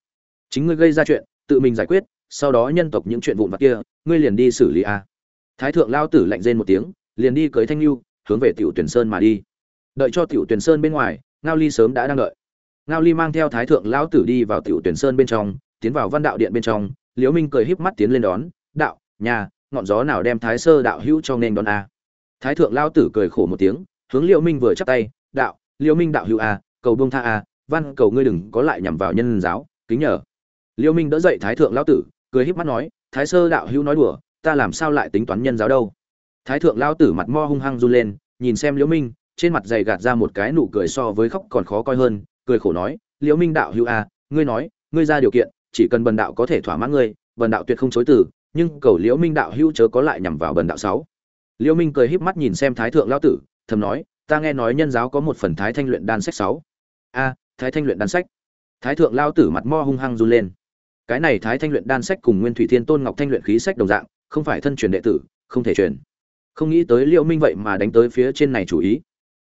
Chính ngươi gây ra chuyện, tự mình giải quyết sau đó nhân tộc những chuyện vụn vặt kia, ngươi liền đi xử lý à thái thượng lao tử lạnh rên một tiếng, liền đi cưới thanh lưu hướng về tiểu tuyển sơn mà đi. Đợi cho tiểu tuyển sơn bên ngoài, ngao ly sớm đã đang đợi. Ngao ly mang theo thái thượng lão tử đi vào tiểu tuyển sơn bên trong, tiến vào văn đạo điện bên trong, liễu minh cười híp mắt tiến lên đón, đạo, nhà, ngọn gió nào đem thái sơ đạo hữu cho nên đón a? Thái thượng lão tử cười khổ một tiếng, hướng liễu minh vừa chắp tay, đạo, liễu minh đạo hữu a, cầu buông tha a, văn cầu ngươi đừng có lại nhằm vào nhân giáo, kính nhờ. Liễu minh đỡ dậy thái thượng lão tử cười híp mắt nói thái sơ đạo hữu nói đùa ta làm sao lại tính toán nhân giáo đâu? Thái thượng lão tử mặt mo hung hăng run lên nhìn xem liễu minh trên mặt dày gạt ra một cái nụ cười so với khóc còn khó coi hơn cười khổ nói liễu minh đạo hữu à, ngươi nói ngươi ra điều kiện chỉ cần bần đạo có thể thỏa mãn ngươi bần đạo tuyệt không chối từ nhưng cầu liễu minh đạo hữu chớ có lại nhằm vào bần đạo sáu. Liễu minh cười híp mắt nhìn xem thái thượng lão tử thầm nói ta nghe nói nhân giáo có một phần thái thanh luyện đan sách sáu. A thái thanh luyện đan sách. Thái thượng lão tử mặt mo hung hăng run lên cái này thái thanh luyện đan sách cùng nguyên thủy thiên tôn ngọc thanh luyện khí sách đồng dạng, không phải thân truyền đệ tử, không thể truyền. Không nghĩ tới liễu minh vậy mà đánh tới phía trên này chủ ý.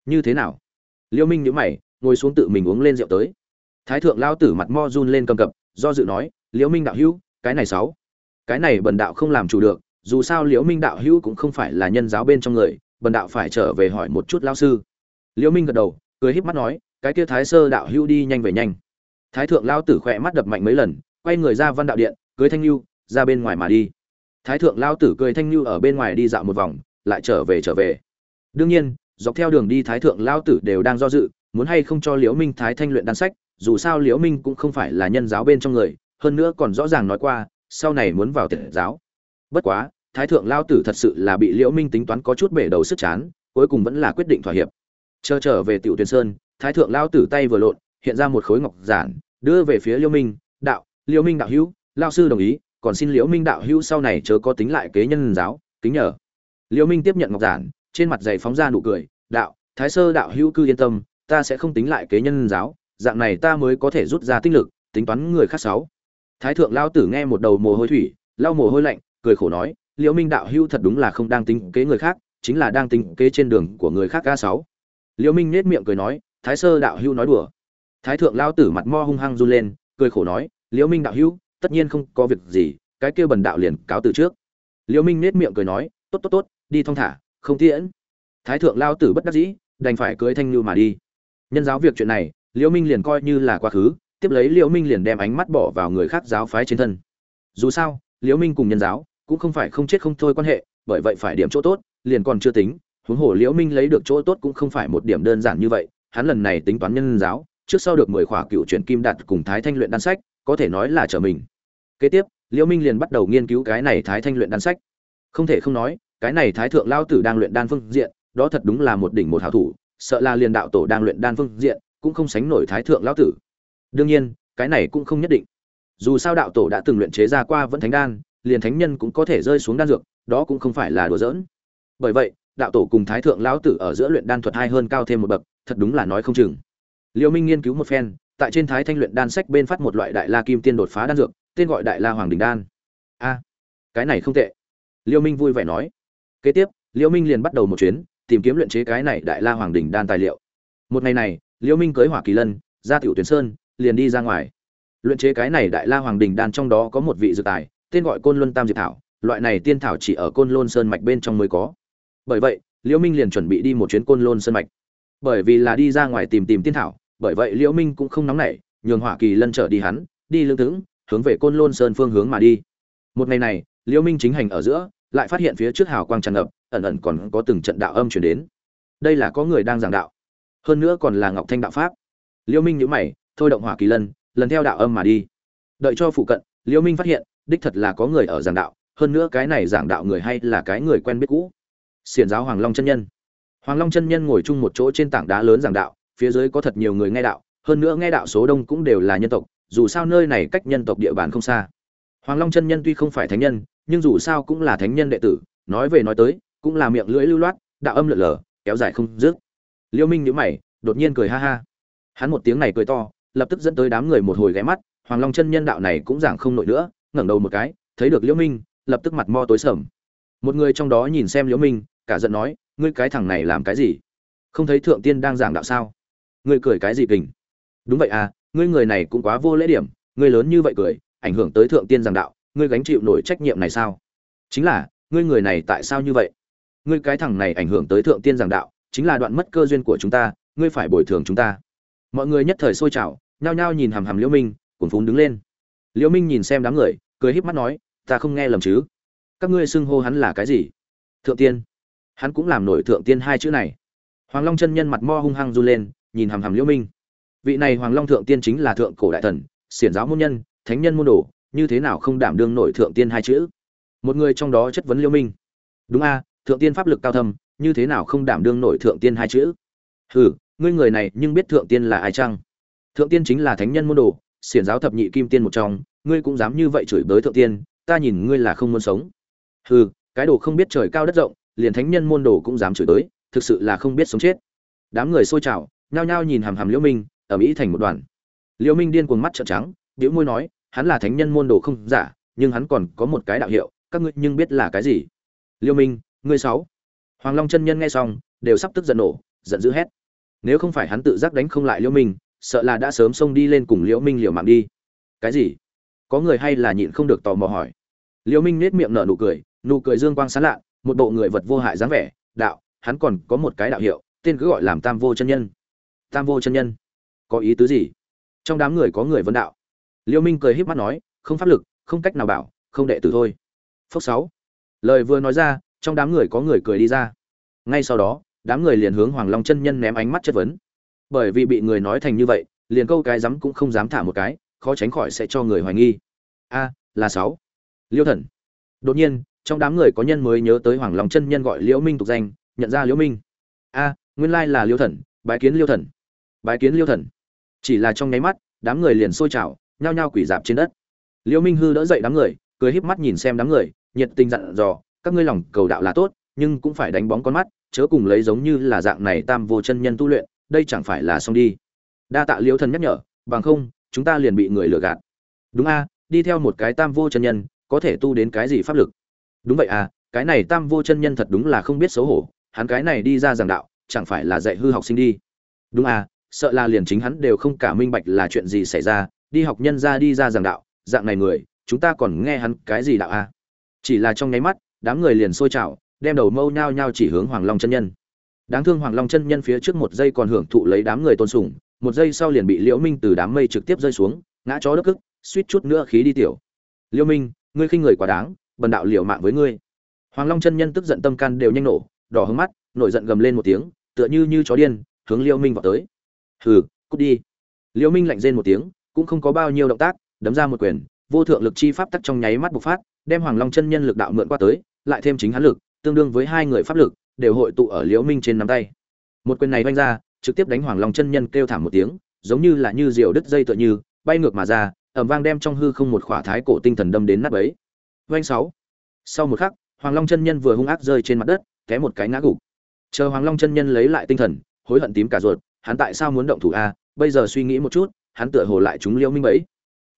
Như thế nào? Liễu minh nhíu mày, ngồi xuống tự mình uống lên rượu tới. Thái thượng lao tử mặt mo run lên cầm cập, do dự nói, liễu minh đạo hữu, cái này sáu, cái này bần đạo không làm chủ được, dù sao liễu minh đạo hữu cũng không phải là nhân giáo bên trong người, bần đạo phải trở về hỏi một chút lao sư. Liễu minh gật đầu, cười híp mắt nói, cái kia thái sơ đạo hữu đi nhanh về nhanh. Thái thượng lao tử khỏe mắt đập mạnh mấy lần quay người ra văn đạo điện, cưới thanh lưu ra bên ngoài mà đi. Thái thượng lao tử cười thanh lưu ở bên ngoài đi dạo một vòng, lại trở về trở về. Đương nhiên, dọc theo đường đi thái thượng lao tử đều đang do dự, muốn hay không cho liễu minh thái thanh luyện đan sách, dù sao liễu minh cũng không phải là nhân giáo bên trong người, hơn nữa còn rõ ràng nói qua, sau này muốn vào tiệt giáo. Bất quá, thái thượng lao tử thật sự là bị liễu minh tính toán có chút bể đầu sức chán, cuối cùng vẫn là quyết định thỏa hiệp. Chờ trở về tiểu tuyên sơn, thái thượng lao tử tay vừa lộn, hiện ra một khối ngọc giản, đưa về phía liễu minh liễu minh đạo hữu lao sư đồng ý, còn xin liễu minh đạo hữu sau này chớ có tính lại kế nhân giáo, kính nhờ. Liễu minh tiếp nhận ngọc giản, trên mặt dày phóng ra nụ cười, đạo, thái sơ đạo hữu cư yên tâm, ta sẽ không tính lại kế nhân giáo, dạng này ta mới có thể rút ra tinh lực, tính toán người khác sáu. Thái thượng lao tử nghe một đầu mồ hôi thủy, lau mồ hôi lạnh, cười khổ nói, liễu minh đạo hữu thật đúng là không đang tính kế người khác, chính là đang tính kế trên đường của người khác ca sáu. Liễu minh nét miệng cười nói, thái sơ đạo hữu nói đùa. Thái thượng lao tử mặt mo hung hăng run lên, cười khổ nói liễu minh đạo hữu, tất nhiên không có việc gì, cái kia bần đạo liền cáo từ trước. Liễu minh nết miệng cười nói, tốt tốt tốt, đi thong thả, không tiễn. Thái thượng lao tử bất đắc dĩ, đành phải cưới thanh lưu mà đi. Nhân giáo việc chuyện này, liễu minh liền coi như là quá khứ, tiếp lấy liễu minh liền đem ánh mắt bỏ vào người khác giáo phái trên thân. Dù sao, liễu minh cùng nhân giáo cũng không phải không chết không thôi quan hệ, bởi vậy phải điểm chỗ tốt, liền còn chưa tính, huống hồ liễu minh lấy được chỗ tốt cũng không phải một điểm đơn giản như vậy, hắn lần này tính toán nhân giáo, trước sau được mười khỏa cựu truyền kim đạt cùng thái thanh luyện đan sách có thể nói là trở mình. Kế tiếp, liễu minh liền bắt đầu nghiên cứu cái này thái thanh luyện đan sách. Không thể không nói, cái này thái thượng lao tử đang luyện đan phương diện, đó thật đúng là một đỉnh một hảo thủ, sợ là liền đạo tổ đang luyện đan phương diện cũng không sánh nổi thái thượng lão tử. Đương nhiên, cái này cũng không nhất định. Dù sao đạo tổ đã từng luyện chế ra qua vẫn thánh đan, liền thánh nhân cũng có thể rơi xuống đan dược, đó cũng không phải là đùa giỡn. Bởi vậy, đạo tổ cùng thái thượng lão tử ở giữa luyện đan thuật hai hơn cao thêm một bậc, thật đúng là nói không chừng. Liêu minh nghiên cứu một phen tại trên thái thanh luyện đan sách bên phát một loại đại la kim tiên đột phá đan dược, tên gọi đại la hoàng đình đan. A, cái này không tệ. Liêu minh vui vẻ nói. Kế tiếp, liêu minh liền bắt đầu một chuyến, tìm kiếm luyện chế cái này đại la hoàng đình đan tài liệu. Một ngày này, liêu minh cưới hỏa kỳ lân, ra tiểu tuyển sơn, liền đi ra ngoài. Luyện chế cái này đại la hoàng đình đan trong đó có một vị dược tài, tên gọi côn luân tam diệp thảo, loại này tiên thảo chỉ ở côn lôn sơn mạch bên trong mới có. Bởi vậy liễu minh liền chuẩn bị đi một chuyến côn lôn sơn mạch. Bởi vì là đi ra ngoài tìm tìm tiên thảo bởi vậy liễu minh cũng không nóng nảy, nhường hỏa kỳ lân trở đi hắn, đi lương tướng hướng về côn lôn sơn phương hướng mà đi. Một ngày này, liễu minh chính hành ở giữa, lại phát hiện phía trước hào quang tràn ngập, ẩn ẩn còn có từng trận đạo âm truyền đến. Đây là có người đang giảng đạo, hơn nữa còn là ngọc thanh đạo pháp. Liễu minh nhíu mày, thôi động hỏa kỳ lân, lần theo đạo âm mà đi. Đợi cho phụ cận, liễu minh phát hiện, đích thật là có người ở giảng đạo, hơn nữa cái này giảng đạo người hay là cái người quen biết cũ. Xiển giáo hoàng long chân nhân. Hoàng long chân nhân ngồi chung một chỗ trên tảng đá lớn giảng đạo phía dưới có thật nhiều người nghe đạo, hơn nữa nghe đạo số đông cũng đều là nhân tộc, dù sao nơi này cách nhân tộc địa bàn không xa. Hoàng long chân nhân tuy không phải thánh nhân, nhưng dù sao cũng là thánh nhân đệ tử, nói về nói tới, cũng là miệng lưỡi lưu loát, đạo âm lượn lờ, kéo dài không dứt. Liêu minh nhíu mày, đột nhiên cười ha ha. Hắn một tiếng này cười to, lập tức dẫn tới đám người một hồi ghé mắt, hoàng long chân nhân đạo này cũng giảng không nổi nữa, ngẩng đầu một cái, thấy được liễu minh, lập tức mặt mo tối sầm. Một người trong đó nhìn xem liễu minh, cả giận nói, ngươi cái thằng này làm cái gì? Không thấy thượng tiên đang giảng đạo sao? Ngươi cười cái gì kình? Đúng vậy à ngươi người này cũng quá vô lễ điểm, ngươi lớn như vậy cười, ảnh hưởng tới thượng tiên giảng đạo, ngươi gánh chịu nổi trách nhiệm này sao? Chính là, ngươi người này tại sao như vậy? Ngươi cái thằng này ảnh hưởng tới thượng tiên giảng đạo, chính là đoạn mất cơ duyên của chúng ta, ngươi phải bồi thường chúng ta. Mọi người nhất thời sôi trào, nhao nhao nhìn hàm hàm liễu minh, cuồng phún đứng lên. Liễu minh nhìn xem đám người, cười híp mắt nói, ta không nghe lầm chứ? Các ngươi xưng hô hắn là cái gì? Thượng tiên. Hắn cũng làm nổi thượng tiên hai chữ này. Hoàng long chân nhân mặt mo hung hăng run lên nhìn hàm hàm liễu minh. Vị này hoàng long thượng tiên chính là thượng cổ đại thần, xiển giáo môn nhân, thánh nhân môn đồ, như thế nào không đảm đương nổi thượng tiên hai chữ? Một người trong đó chất vấn liễu minh. Đúng a, thượng tiên pháp lực cao thâm, như thế nào không đảm đương nổi thượng tiên hai chữ? Hừ, ngươi người này nhưng biết thượng tiên là ai chăng? Thượng tiên chính là thánh nhân môn đồ, xiển giáo thập nhị kim tiên một trong, ngươi cũng dám như vậy chửi bới thượng tiên, ta nhìn ngươi là không muốn sống. Hừ, cái đồ không biết trời cao đất rộng, liền thánh nhân môn đồ cũng dám chửi tới thực sự là không biết sống chết. Đám người xôi trào nhao nhao nhìn hàm hàm liễu minh, ở mỹ thành một đoàn. Liễu minh điên cuồng mắt trợn trắng, bĩu môi nói, hắn là thánh nhân môn đồ không giả, nhưng hắn còn có một cái đạo hiệu, các ngươi nhưng biết là cái gì? Liễu minh, ngươi sáu. Hoàng long chân nhân nghe xong, đều sắp tức giận nổ, giận dữ hét. Nếu không phải hắn tự giác đánh không lại liễu minh, sợ là đã sớm xông đi lên cùng liễu minh liều mạng đi. Cái gì? Có người hay là nhịn không được tò mò hỏi. Liễu minh nét miệng nở nụ cười nụ cười dương quang sáng lạ, một bộ người vật vô hại dáng vẻ, đạo, hắn còn có một cái đạo hiệu, tên cứ gọi làm tam vô chân nhân tam vô chân nhân. Có ý tứ gì? Trong đám người có người vấn đạo. Liễu minh cười híp mắt nói, không pháp lực, không cách nào bảo, không đệ tử thôi. Phốc sáu. Lời vừa nói ra, trong đám người có người cười đi ra. Ngay sau đó, đám người liền hướng hoàng long chân nhân ném ánh mắt chất vấn. Bởi vì bị người nói thành như vậy, liền câu cái dám cũng không dám thả một cái, khó tránh khỏi sẽ cho người hoài nghi. A, là sáu. Liêu thần. Đột nhiên, trong đám người có nhân mới nhớ tới hoàng long chân nhân gọi liễu minh tục danh, nhận ra liễu minh. A, nguyên lai là liêu thần, bái kiến liêu thần bái kiến liêu thần. Chỉ là trong nháy mắt, đám người liền sôi trào, nhao nhao quỷ dạp trên đất. Liêu minh hư đỡ dậy đám người, cười híp mắt nhìn xem đám người, nhiệt tình dặn dò, các ngươi lòng cầu đạo là tốt, nhưng cũng phải đánh bóng con mắt, chớ cùng lấy giống như là dạng này tam vô chân nhân tu luyện, đây chẳng phải là xong đi. Đa tạ liêu thần nhắc nhở, bằng không, chúng ta liền bị người lừa gạt. Đúng a, đi theo một cái tam vô chân nhân, có thể tu đến cái gì pháp lực? Đúng vậy à cái này tam vô chân nhân thật đúng là không biết xấu hổ, hắn cái này đi ra giảng đạo, chẳng phải là dạy hư học sinh đi. Đúng à sợ là liền chính hắn đều không cả minh bạch là chuyện gì xảy ra, đi học nhân ra đi ra giảng đạo, dạng này người, chúng ta còn nghe hắn cái gì đạo à chỉ là trong nháy mắt, đám người liền sôi trào, đem đầu mâu nhao nhao chỉ hướng hoàng long chân nhân. Đáng thương hoàng long chân nhân phía trước một giây còn hưởng thụ lấy đám người tôn sùng, một giây sau liền bị liễu minh từ đám mây trực tiếp rơi xuống, ngã chó đất cức, suýt chút nữa khí đi tiểu. Liễu minh, ngươi khinh người quá đáng, bần đạo liều mạng với ngươi. Hoàng long chân nhân tức giận tâm can đều nhanh nổ, đỏ hướng mắt, nổi giận gầm lên một tiếng, tựa như như chó điên, hướng liễu minh vào tới hừ, cút đi. Liễu minh lạnh rên một tiếng, cũng không có bao nhiêu động tác, đấm ra một quyền, vô thượng lực chi pháp tắc trong nháy mắt bộc phát, đem hoàng long chân nhân lực đạo mượn qua tới, lại thêm chính hắn lực, tương đương với hai người pháp lực, đều hội tụ ở liễu minh trên nắm tay. Một quyền này vung ra, trực tiếp đánh hoàng long chân nhân kêu thảm một tiếng, giống như là như diều đứt dây tựa như, bay ngược mà ra, ầm vang đem trong hư không một khỏa thái cổ tinh thần đâm đến nát bấy. Vanh sáu. Sau một khắc, hoàng long chân nhân vừa hung ác rơi trên mặt đất, té một cái ngã gục. Chờ hoàng long chân nhân lấy lại tinh thần, hối hận tím cả ruột hắn tại sao muốn động thủ a bây giờ suy nghĩ một chút, hắn tựa hồ lại chúng liễu minh bẫy.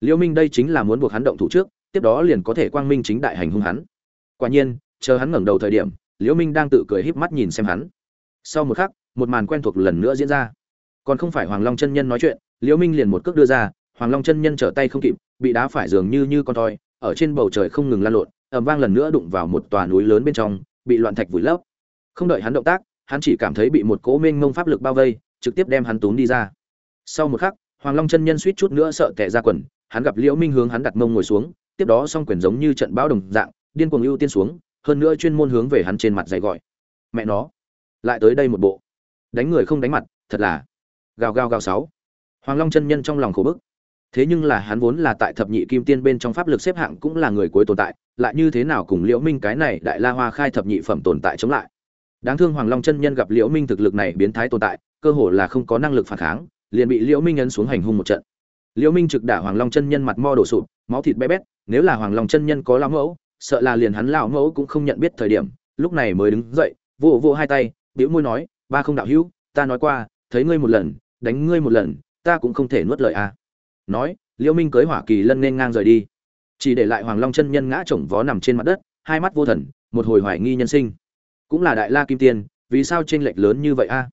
Liễu minh đây chính là muốn buộc hắn động thủ trước, tiếp đó liền có thể quang minh chính đại hành hung hắn. Quả nhiên, chờ hắn ngẩng đầu thời điểm liễu minh đang tự cười híp mắt nhìn xem hắn. Sau một khắc, một màn quen thuộc lần nữa diễn ra. Còn không phải hoàng long chân nhân nói chuyện liễu minh liền một cước đưa ra, hoàng long chân nhân trở tay không kịp, bị đá phải dường như như con toi ở trên bầu trời không ngừng lan lộn, ầm vang lần nữa đụng vào một tòa núi lớn bên trong, bị loạn thạch vùi lấp. Không đợi hắn động tác, hắn chỉ cảm thấy bị một cỗ mênh mông pháp lực bao vây trực tiếp đem hắn túm đi ra. Sau một khắc, hoàng long chân nhân suýt chút nữa sợ tệ ra quần, hắn gặp liễu minh hướng hắn đặt mông ngồi xuống, tiếp đó song quyền giống như trận bão đồng dạng, điên cuồng ưu tiên xuống, hơn nữa chuyên môn hướng về hắn trên mặt dày gọi. Mẹ nó, lại tới đây một bộ. Đánh người không đánh mặt, thật là gào gào gào sáu. Hoàng long chân nhân trong lòng khổ bức. Thế nhưng là hắn vốn là tại thập nhị kim tiên bên trong pháp lực xếp hạng cũng là người cuối tồn tại, lại như thế nào cùng liễu minh cái này đại la hoa khai thập nhị phẩm tồn tại chống lại? Đáng thương hoàng long chân nhân gặp liễu minh thực lực này biến thái tồn tại cơ hồ là không có năng lực phản kháng, liền bị liễu minh ấn xuống hành hung một trận. Liễu minh trực đả hoàng long chân nhân mặt mo đổ sụp, máu thịt bé bét, nếu là hoàng long chân nhân có lão mẫu, sợ là liền hắn lão mẫu cũng không nhận biết thời điểm, lúc này mới đứng dậy vỗ vỗ hai tay, bĩu môi nói, ba không đạo hữu, ta nói qua, thấy ngươi một lần, đánh ngươi một lần, ta cũng không thể nuốt lời a à. nói, liễu minh cưới hỏa kỳ lân nên ngang rời đi. Chỉ để lại hoàng long chân nhân ngã chồng vó nằm trên mặt đất, hai mắt vô thần, một hồi hoài nghi nhân sinh. Cũng là đại la kim tiên, vì sao chênh lệch lớn như vậy a?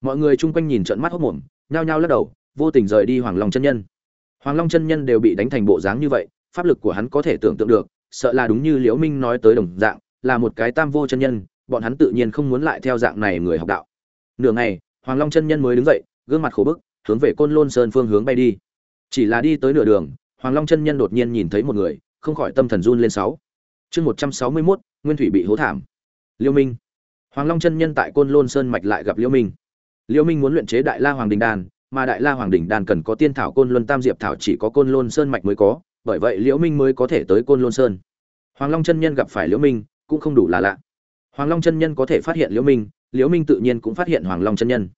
Mọi người chung quanh nhìn trận mắt hốt mồm, nhao nhao lắc đầu, vô tình rời đi hoàng long chân nhân. Hoàng long chân nhân đều bị đánh thành bộ dáng như vậy, pháp lực của hắn có thể tưởng tượng được, sợ là đúng như liễu minh nói tới đồng dạng, là một cái tam vô chân nhân, bọn hắn tự nhiên không muốn lại theo dạng này người học đạo. Nửa ngày, hoàng long chân nhân mới đứng dậy, gương mặt khổ bức, hướng về côn lôn sơn phương hướng bay đi. Chỉ là đi tới nửa đường, hoàng long chân nhân đột nhiên nhìn thấy một người, không khỏi tâm thần run lên sáu. Chương một trăm sáu mươi mốt, nguyên thủy bị hố thảm. Liêu minh. Hoàng long chân nhân tại côn lôn sơn mạch lại gặp liêu minh. Liễu minh muốn luyện chế đại la hoàng đình đan, mà đại la hoàng đình đan cần có tiên thảo côn luân, tam diệp thảo chỉ có côn lôn sơn mạch mới có, bởi vậy liễu minh mới có thể tới côn lôn sơn. Hoàng long chân nhân gặp phải liễu minh, cũng không đủ là lạ. Hoàng long chân nhân có thể phát hiện liễu minh liễu minh tự nhiên cũng phát hiện hoàng long chân nhân.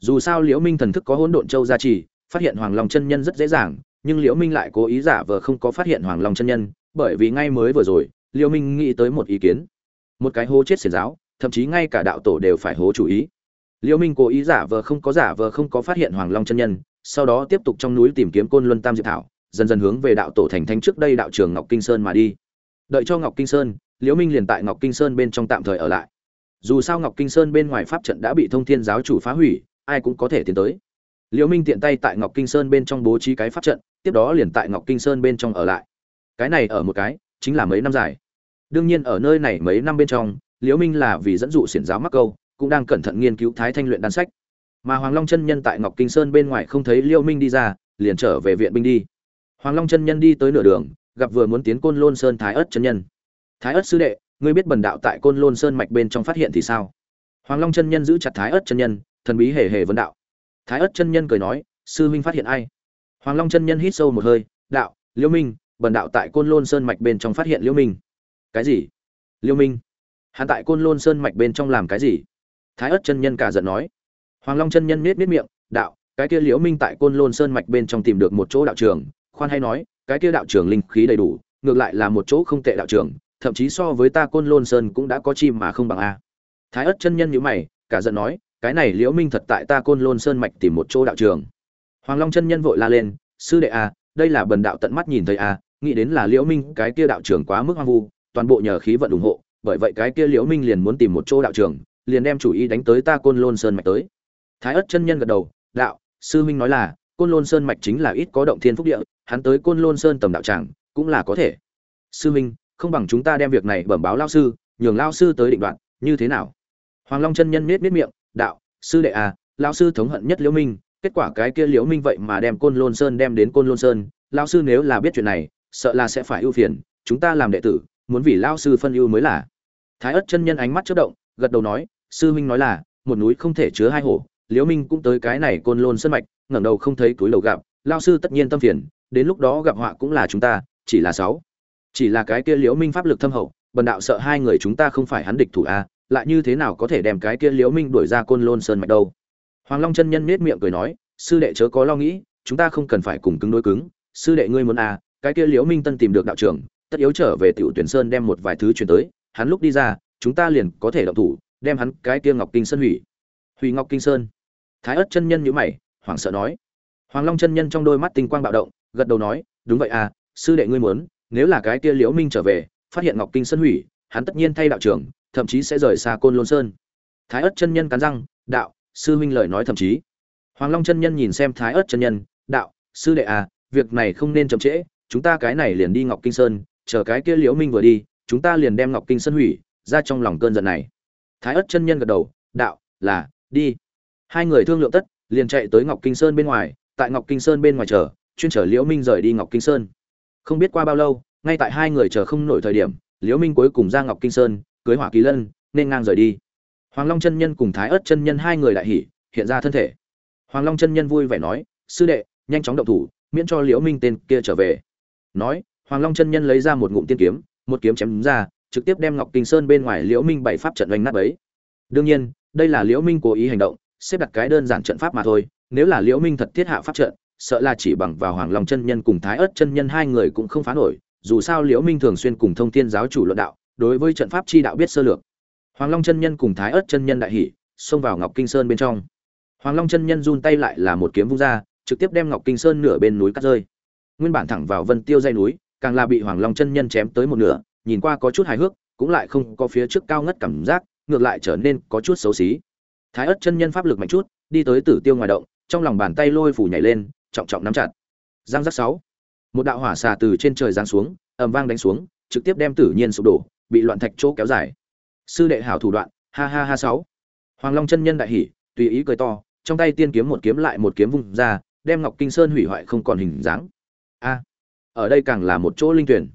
Dù sao liễu minh thần thức có hỗn độn châu gia trì, phát hiện hoàng long chân nhân rất dễ dàng, nhưng liễu minh lại cố ý giả vờ không có phát hiện hoàng long chân nhân, bởi vì ngay mới vừa rồi liễu minh nghĩ tới một ý kiến. Một cái hố chết xiển giáo, thậm chí ngay cả đạo tổ đều phải hố chủ ý liễu minh cố ý giả vờ không có giả vờ không có phát hiện hoàng long chân nhân, sau đó tiếp tục trong núi tìm kiếm côn luân tam diệp thảo, dần dần hướng về đạo tổ thành thánh trước đây đạo trường ngọc kinh sơn mà đi. Đợi cho ngọc kinh sơn liễu minh liền tại ngọc kinh sơn bên trong tạm thời ở lại. Dù sao ngọc kinh sơn bên ngoài pháp trận đã bị thông thiên giáo chủ phá hủy, ai cũng có thể tiến tới. Liễu minh tiện tay tại ngọc kinh sơn bên trong bố trí cái pháp trận, tiếp đó liền tại ngọc kinh sơn bên trong ở lại. Cái này ở một cái, chính là mấy năm dài. Đương nhiên ở nơi này mấy năm bên trong liễu minh là vì dẫn dụ xiển giáo mắc câu cũng đang cẩn thận nghiên cứu thái thanh luyện đan sách. Mà hoàng long chân nhân tại ngọc kinh sơn bên ngoài không thấy Liêu minh đi ra, liền trở về viện binh đi. Hoàng long chân nhân đi tới nửa đường, gặp vừa muốn tiến côn lôn sơn thái ất chân nhân. Thái ất sư đệ, ngươi biết bần đạo tại côn lôn sơn mạch bên trong phát hiện thì sao? Hoàng long chân nhân giữ chặt thái ất chân nhân, thần bí hề hề vấn đạo. Thái ất chân nhân cười nói, sư huynh phát hiện ai? Hoàng long chân nhân hít sâu một hơi, đạo, Liêu minh, bần đạo tại côn lôn sơn mạch bên trong phát hiện Liêu minh. Cái gì? Liêu minh. Hắn tại côn lôn sơn mạch bên trong làm cái gì? Thái ất chân nhân cả giận nói. Hoàng long chân nhân nết nết miệng, đạo, cái kia liễu minh tại côn lôn sơn mạch bên trong tìm được một chỗ đạo trường, khoan hay nói, cái kia đạo trường linh khí đầy đủ, ngược lại là một chỗ không tệ đạo trường, thậm chí so với ta côn lôn sơn cũng đã có chim mà không bằng a. Thái ất chân nhân nhíu mày, cả giận nói, cái này liễu minh thật tại ta côn lôn sơn mạch tìm một chỗ đạo trường. Hoàng long chân nhân vội la lên, sư đệ a, đây là bần đạo tận mắt nhìn thấy a, nghĩ đến là liễu minh, cái kia đạo trường quá mức hoang vu, toàn bộ nhờ khí vận ủng hộ, bởi vậy cái kia liễu minh liền muốn tìm một chỗ đạo trường liền đem chủ ý đánh tới ta côn lôn sơn mạch tới. Thái ất chân nhân gật đầu, đạo, sư minh nói là, côn lôn sơn mạch chính là ít có động thiên phúc địa, hắn tới côn lôn sơn tầm đạo tràng, cũng là có thể. Sư minh không bằng chúng ta đem việc này bẩm báo lao sư, nhường lao sư tới định đoạn như thế nào? Hoàng long chân nhân miết miết miệng, đạo, sư đệ à lao sư thống hận nhất liễu minh, kết quả cái kia liễu minh vậy mà đem côn lôn sơn đem đến côn lôn sơn lao sư nếu là biết chuyện này, sợ là sẽ phải ưu phiền, chúng ta làm đệ tử, muốn vì lao sư phân ưu mới là. Thái ất chân nhân ánh mắt chớp động gật đầu nói, sư minh nói là, một núi không thể chứa hai hổ, liễu minh cũng tới cái này côn lôn sơn mạch, ngẩng đầu không thấy túi lầu gặp, lao sư tất nhiên tâm phiền, đến lúc đó gặp họa cũng là chúng ta, chỉ là sáu. Chỉ là cái kia liễu minh pháp lực thâm hậu, bần đạo sợ hai người chúng ta không phải hắn địch thủ a, lại như thế nào có thể đem cái kia liễu minh đuổi ra côn lôn sơn mạch đâu? Hoàng long chân nhân nết miệng cười nói, sư đệ chớ có lo nghĩ, chúng ta không cần phải cùng cứng đối cứng, sư đệ ngươi muốn a, cái kia liễu minh tân tìm được đạo trưởng, tất yếu trở về tiểu tuyển sơn đem một vài thứ truyền tới, hắn lúc đi ra chúng ta liền có thể động thủ, đem hắn cái kia ngọc kinh sơn hủy. Hủy ngọc kinh sơn? Thái ất chân nhân nhữ mày, hoảng sợ nói. Hoàng long chân nhân trong đôi mắt tinh quang bạo động, gật đầu nói, đúng vậy à sư đệ ngươi muốn, nếu là cái kia liễu minh trở về, phát hiện ngọc kinh sơn hủy, hắn tất nhiên thay đạo trưởng, thậm chí sẽ rời xa côn lôn sơn. Thái ất chân nhân cắn răng, đạo, sư huynh lời nói thậm chí. Hoàng long chân nhân nhìn xem thái ất chân nhân, đạo, sư đệ à việc này không nên chậm trễ, chúng ta cái này liền đi ngọc kinh sơn, chờ cái kia liễu minh vừa đi, chúng ta liền đem ngọc kinh sơn hủy ra trong lòng cơn giận này. Thái ất chân nhân gật đầu, đạo, là, đi. Hai người thương lượng tất, liền chạy tới ngọc kinh sơn bên ngoài, tại ngọc kinh sơn bên ngoài chờ, chuyên chở liễu minh rời đi ngọc kinh sơn. Không biết qua bao lâu, ngay tại hai người chờ không nổi thời điểm, liễu minh cuối cùng ra ngọc kinh sơn, cưới hỏa kỳ lân, nên ngang rời đi. Hoàng long chân nhân cùng thái ớt chân nhân hai người lại hỉ, hiện ra thân thể. Hoàng long chân nhân vui vẻ nói, sư đệ, nhanh chóng động thủ, miễn cho liễu minh tên kia trở về. Nói, hoàng long chân nhân lấy ra một ngụm tiên kiếm, một kiếm chém ra trực tiếp đem ngọc kinh sơn bên ngoài liễu minh bảy pháp trận đánh nát ấy đương nhiên, đây là liễu minh cố ý hành động, xếp đặt cái đơn giản trận pháp mà thôi, nếu là liễu minh thật thiết hạ pháp trận, sợ là chỉ bằng vào hoàng long chân nhân cùng thái ất chân nhân hai người cũng không phá nổi, dù sao liễu minh thường xuyên cùng thông thiên giáo chủ luận đạo, đối với trận pháp chi đạo biết sơ lược. Hoàng long chân nhân cùng thái ất chân nhân đại hỉ, xông vào ngọc kinh sơn bên trong. Hoàng long chân nhân run tay lại là một kiếm vung ra, trực tiếp đem ngọc kinh sơn nửa bên núi cắt rơi. Nguyên bản thẳng vào vân tiêu dây núi, càng là bị hoàng long chân nhân chém tới một nửa nhìn qua có chút hài hước, cũng lại không có phía trước cao ngất cảm giác, ngược lại trở nên có chút xấu xí. Thái ớt chân nhân pháp lực mạnh chút, đi tới tử tiêu ngoài động, trong lòng bàn tay lôi phủ nhảy lên, trọng trọng nắm chặt. Giang giác sáu. Một đạo hỏa xà từ trên trời giáng xuống, ầm vang đánh xuống, trực tiếp đem tử nhiên sụp đổ, bị loạn thạch chỗ kéo dài. Sư đệ hảo thủ đoạn, ha ha ha sáu. Hoàng long chân nhân đại hỉ, tùy ý cười to, trong tay tiên kiếm một kiếm lại một kiếm vung ra, đem ngọc kinh sơn hủy hoại không còn hình dáng. A, ở đây càng là một chỗ linh tuyển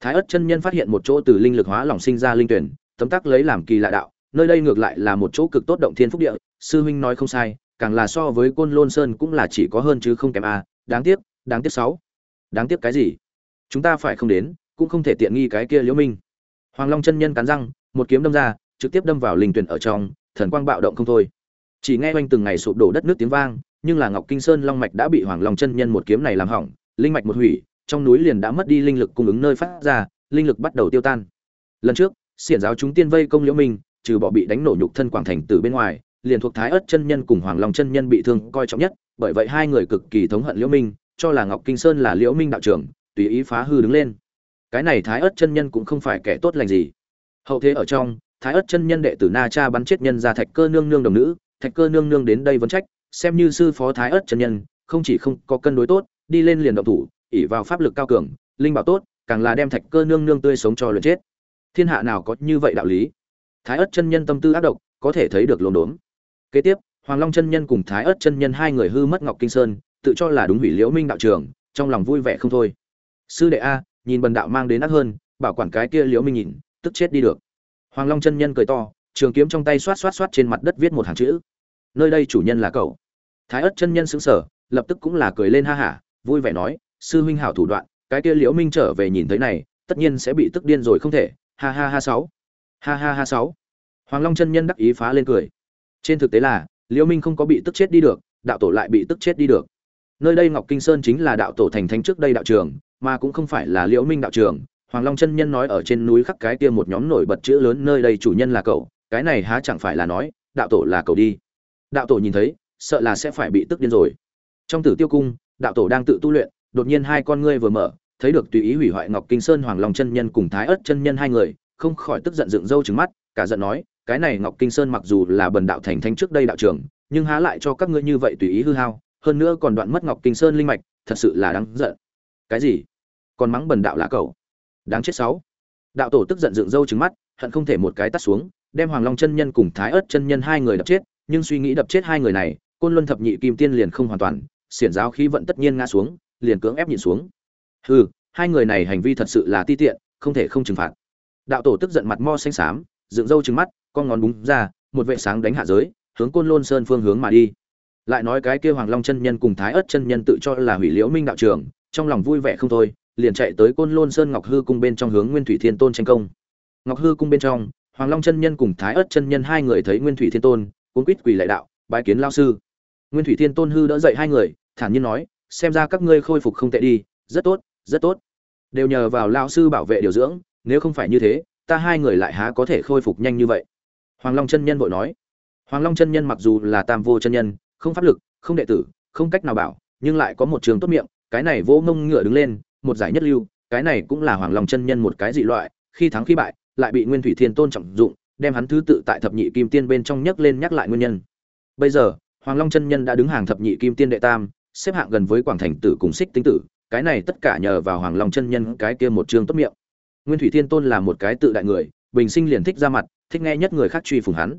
thái ất chân nhân phát hiện một chỗ từ linh lực hóa lỏng sinh ra linh tuyển, tấm tắc lấy làm kỳ lạ đạo, nơi đây ngược lại là một chỗ cực tốt động thiên phúc địa, sư huynh nói không sai, càng là so với côn lôn sơn cũng là chỉ có hơn chứ không kém a, đáng tiếc đáng tiếc sáu. Đáng tiếc cái gì? Chúng ta phải không đến, cũng không thể tiện nghi cái kia liễu minh. Hoàng long chân nhân cắn răng, một kiếm đâm ra, trực tiếp đâm vào linh tuyển ở trong, thần quang bạo động không thôi. Chỉ nghe oanh từng ngày sụp đổ đất nước tiếng vang, nhưng là ngọc kinh sơn long mạch đã bị hoàng long chân nhân một kiếm này làm hỏng, linh mạch một hủy trong núi liền đã mất đi linh lực cung ứng nơi phát ra, linh lực bắt đầu tiêu tan. Lần trước, xiển giáo chúng tiên vây công liễu minh, trừ bỏ bị đánh nổ nhục thân quảng thành từ bên ngoài, liền thuộc thái ất chân nhân cùng hoàng long chân nhân bị thương coi trọng nhất, bởi vậy hai người cực kỳ thống hận liễu minh, cho là ngọc kinh sơn là liễu minh đạo trưởng, tùy ý phá hư đứng lên. Cái này thái ất chân nhân cũng không phải kẻ tốt lành gì. Hậu thế ở trong, thái ất chân nhân đệ tử na cha bắn chết nhân ra thạch cơ nương nương đồng nữ, thạch cơ nương nương đến đây vấn trách, xem như sư phó thái ất chân nhân, không chỉ không có cân đối tốt, đi lên liền động thủ ỉ vào pháp lực cao cường linh bảo tốt càng là đem thạch cơ nương nương tươi sống cho luyện chết. Thiên hạ nào có như vậy đạo lý? Thái ất chân nhân tâm tư ác độc có thể thấy được luồn đốn. Kế tiếp hoàng long chân nhân cùng thái ất chân nhân hai người hư mất ngọc kinh sơn tự cho là đúng hủy liễu minh đạo trưởng, trong lòng vui vẻ không thôi. Sư đệ a nhìn bần đạo mang đến ác hơn bảo quản cái kia liễu minh nhìn tức chết đi được. Hoàng long chân nhân cười to trường kiếm trong tay xoát xoát xoát trên mặt đất viết một hàng chữ. Nơi đây chủ nhân là cậu. Thái ất chân nhân sững sờ lập tức cũng là cười lên ha hả vui vẻ nói sư huynh hảo thủ đoạn, cái kia liễu minh trở về nhìn thấy này, tất nhiên sẽ bị tức điên rồi không thể. Ha ha ha sáu. Ha ha ha sáu. Hoàng long chân nhân đắc ý phá lên cười. Trên thực tế là, liễu minh không có bị tức chết đi được, đạo tổ lại bị tức chết đi được. Nơi đây ngọc kinh sơn chính là đạo tổ thành thánh trước đây đạo trường, mà cũng không phải là liễu minh đạo trường. Hoàng long chân nhân nói ở trên núi khắc cái kia một nhóm nổi bật chữ lớn nơi đây chủ nhân là cậu, cái này há chẳng phải là nói, đạo tổ là cậu đi. Đạo tổ nhìn thấy, sợ là sẽ phải bị tức điên rồi. Trong tử tiêu cung, đạo tổ đang tự tu luyện đột nhiên hai con ngươi vừa mở, thấy được tùy ý hủy hoại ngọc kinh sơn hoàng long chân nhân cùng thái ớt chân nhân hai người, không khỏi tức giận dựng râu trừng mắt, cả giận nói, cái này ngọc kinh sơn mặc dù là bần đạo thành thanh trước đây đạo trưởng, nhưng há lại cho các ngươi như vậy tùy ý hư hao, hơn nữa còn đoạn mất ngọc kinh sơn linh mạch, thật sự là đáng giận. Cái gì? Còn mắng bần đạo là cậu? Đáng chết sáu. Đạo tổ tức giận dựng râu trừng mắt, hận không thể một cái tắt xuống, đem hoàng long chân nhân cùng thái ớt chân nhân hai người đập chết, nhưng suy nghĩ đập chết hai người này, côn luân thập nhị kim tiên liền không hoàn toàn, xiển giáo khí vận tất nhiên ngã xuống liền cưỡng ép nhìn xuống. Hừ hai người này hành vi thật sự là ti tiện không thể không trừng phạt. Đạo tổ tức giận mặt mo xanh xám dựng râu trừng mắt con ngón búng ra một vệ sáng đánh hạ giới hướng côn lôn sơn phương hướng mà đi. Lại nói cái kia hoàng long chân nhân cùng thái ớt chân nhân tự cho là hủy liễu minh đạo trưởng, trong lòng vui vẻ không thôi liền chạy tới côn lôn sơn ngọc hư cung bên trong hướng nguyên thủy thiên tôn tranh công. Ngọc hư cung bên trong hoàng long chân nhân cùng thái ớt chân nhân hai người thấy nguyên thủy thiên tôn cuốn quýt quỳ lại đạo bái kiến lao sư. Nguyên thủy thiên tôn hư đỡ dậy hai người thản nhiên nói xem ra các ngươi khôi phục không tệ đi, rất tốt rất tốt. Đều nhờ vào lao sư bảo vệ điều dưỡng, nếu không phải như thế, ta hai người lại há có thể khôi phục nhanh như vậy? Hoàng long chân nhân vội nói. Hoàng long chân nhân mặc dù là tam vô chân nhân, không pháp lực, không đệ tử, không cách nào bảo, nhưng lại có một trường tốt miệng, cái này vô ngông ngựa đứng lên, một giải nhất lưu, cái này cũng là hoàng long chân nhân một cái dị loại, khi thắng khi bại, lại bị nguyên thủy thiên tôn trọng dụng, đem hắn thứ tự tại thập nhị kim tiên bên trong nhắc lên nhắc lại nguyên nhân. Bây giờ, hoàng long chân nhân đã đứng hàng thập nhị kim tiên đệ tam xếp hạng gần với quảng thành tử cùng xích tinh tử, cái này tất cả nhờ vào hoàng long chân nhân cái kia một chương tốt miệng. Nguyên thủy thiên tôn là một cái tự đại người, bình sinh liền thích ra mặt, thích nghe nhất người khác truy phùng hắn.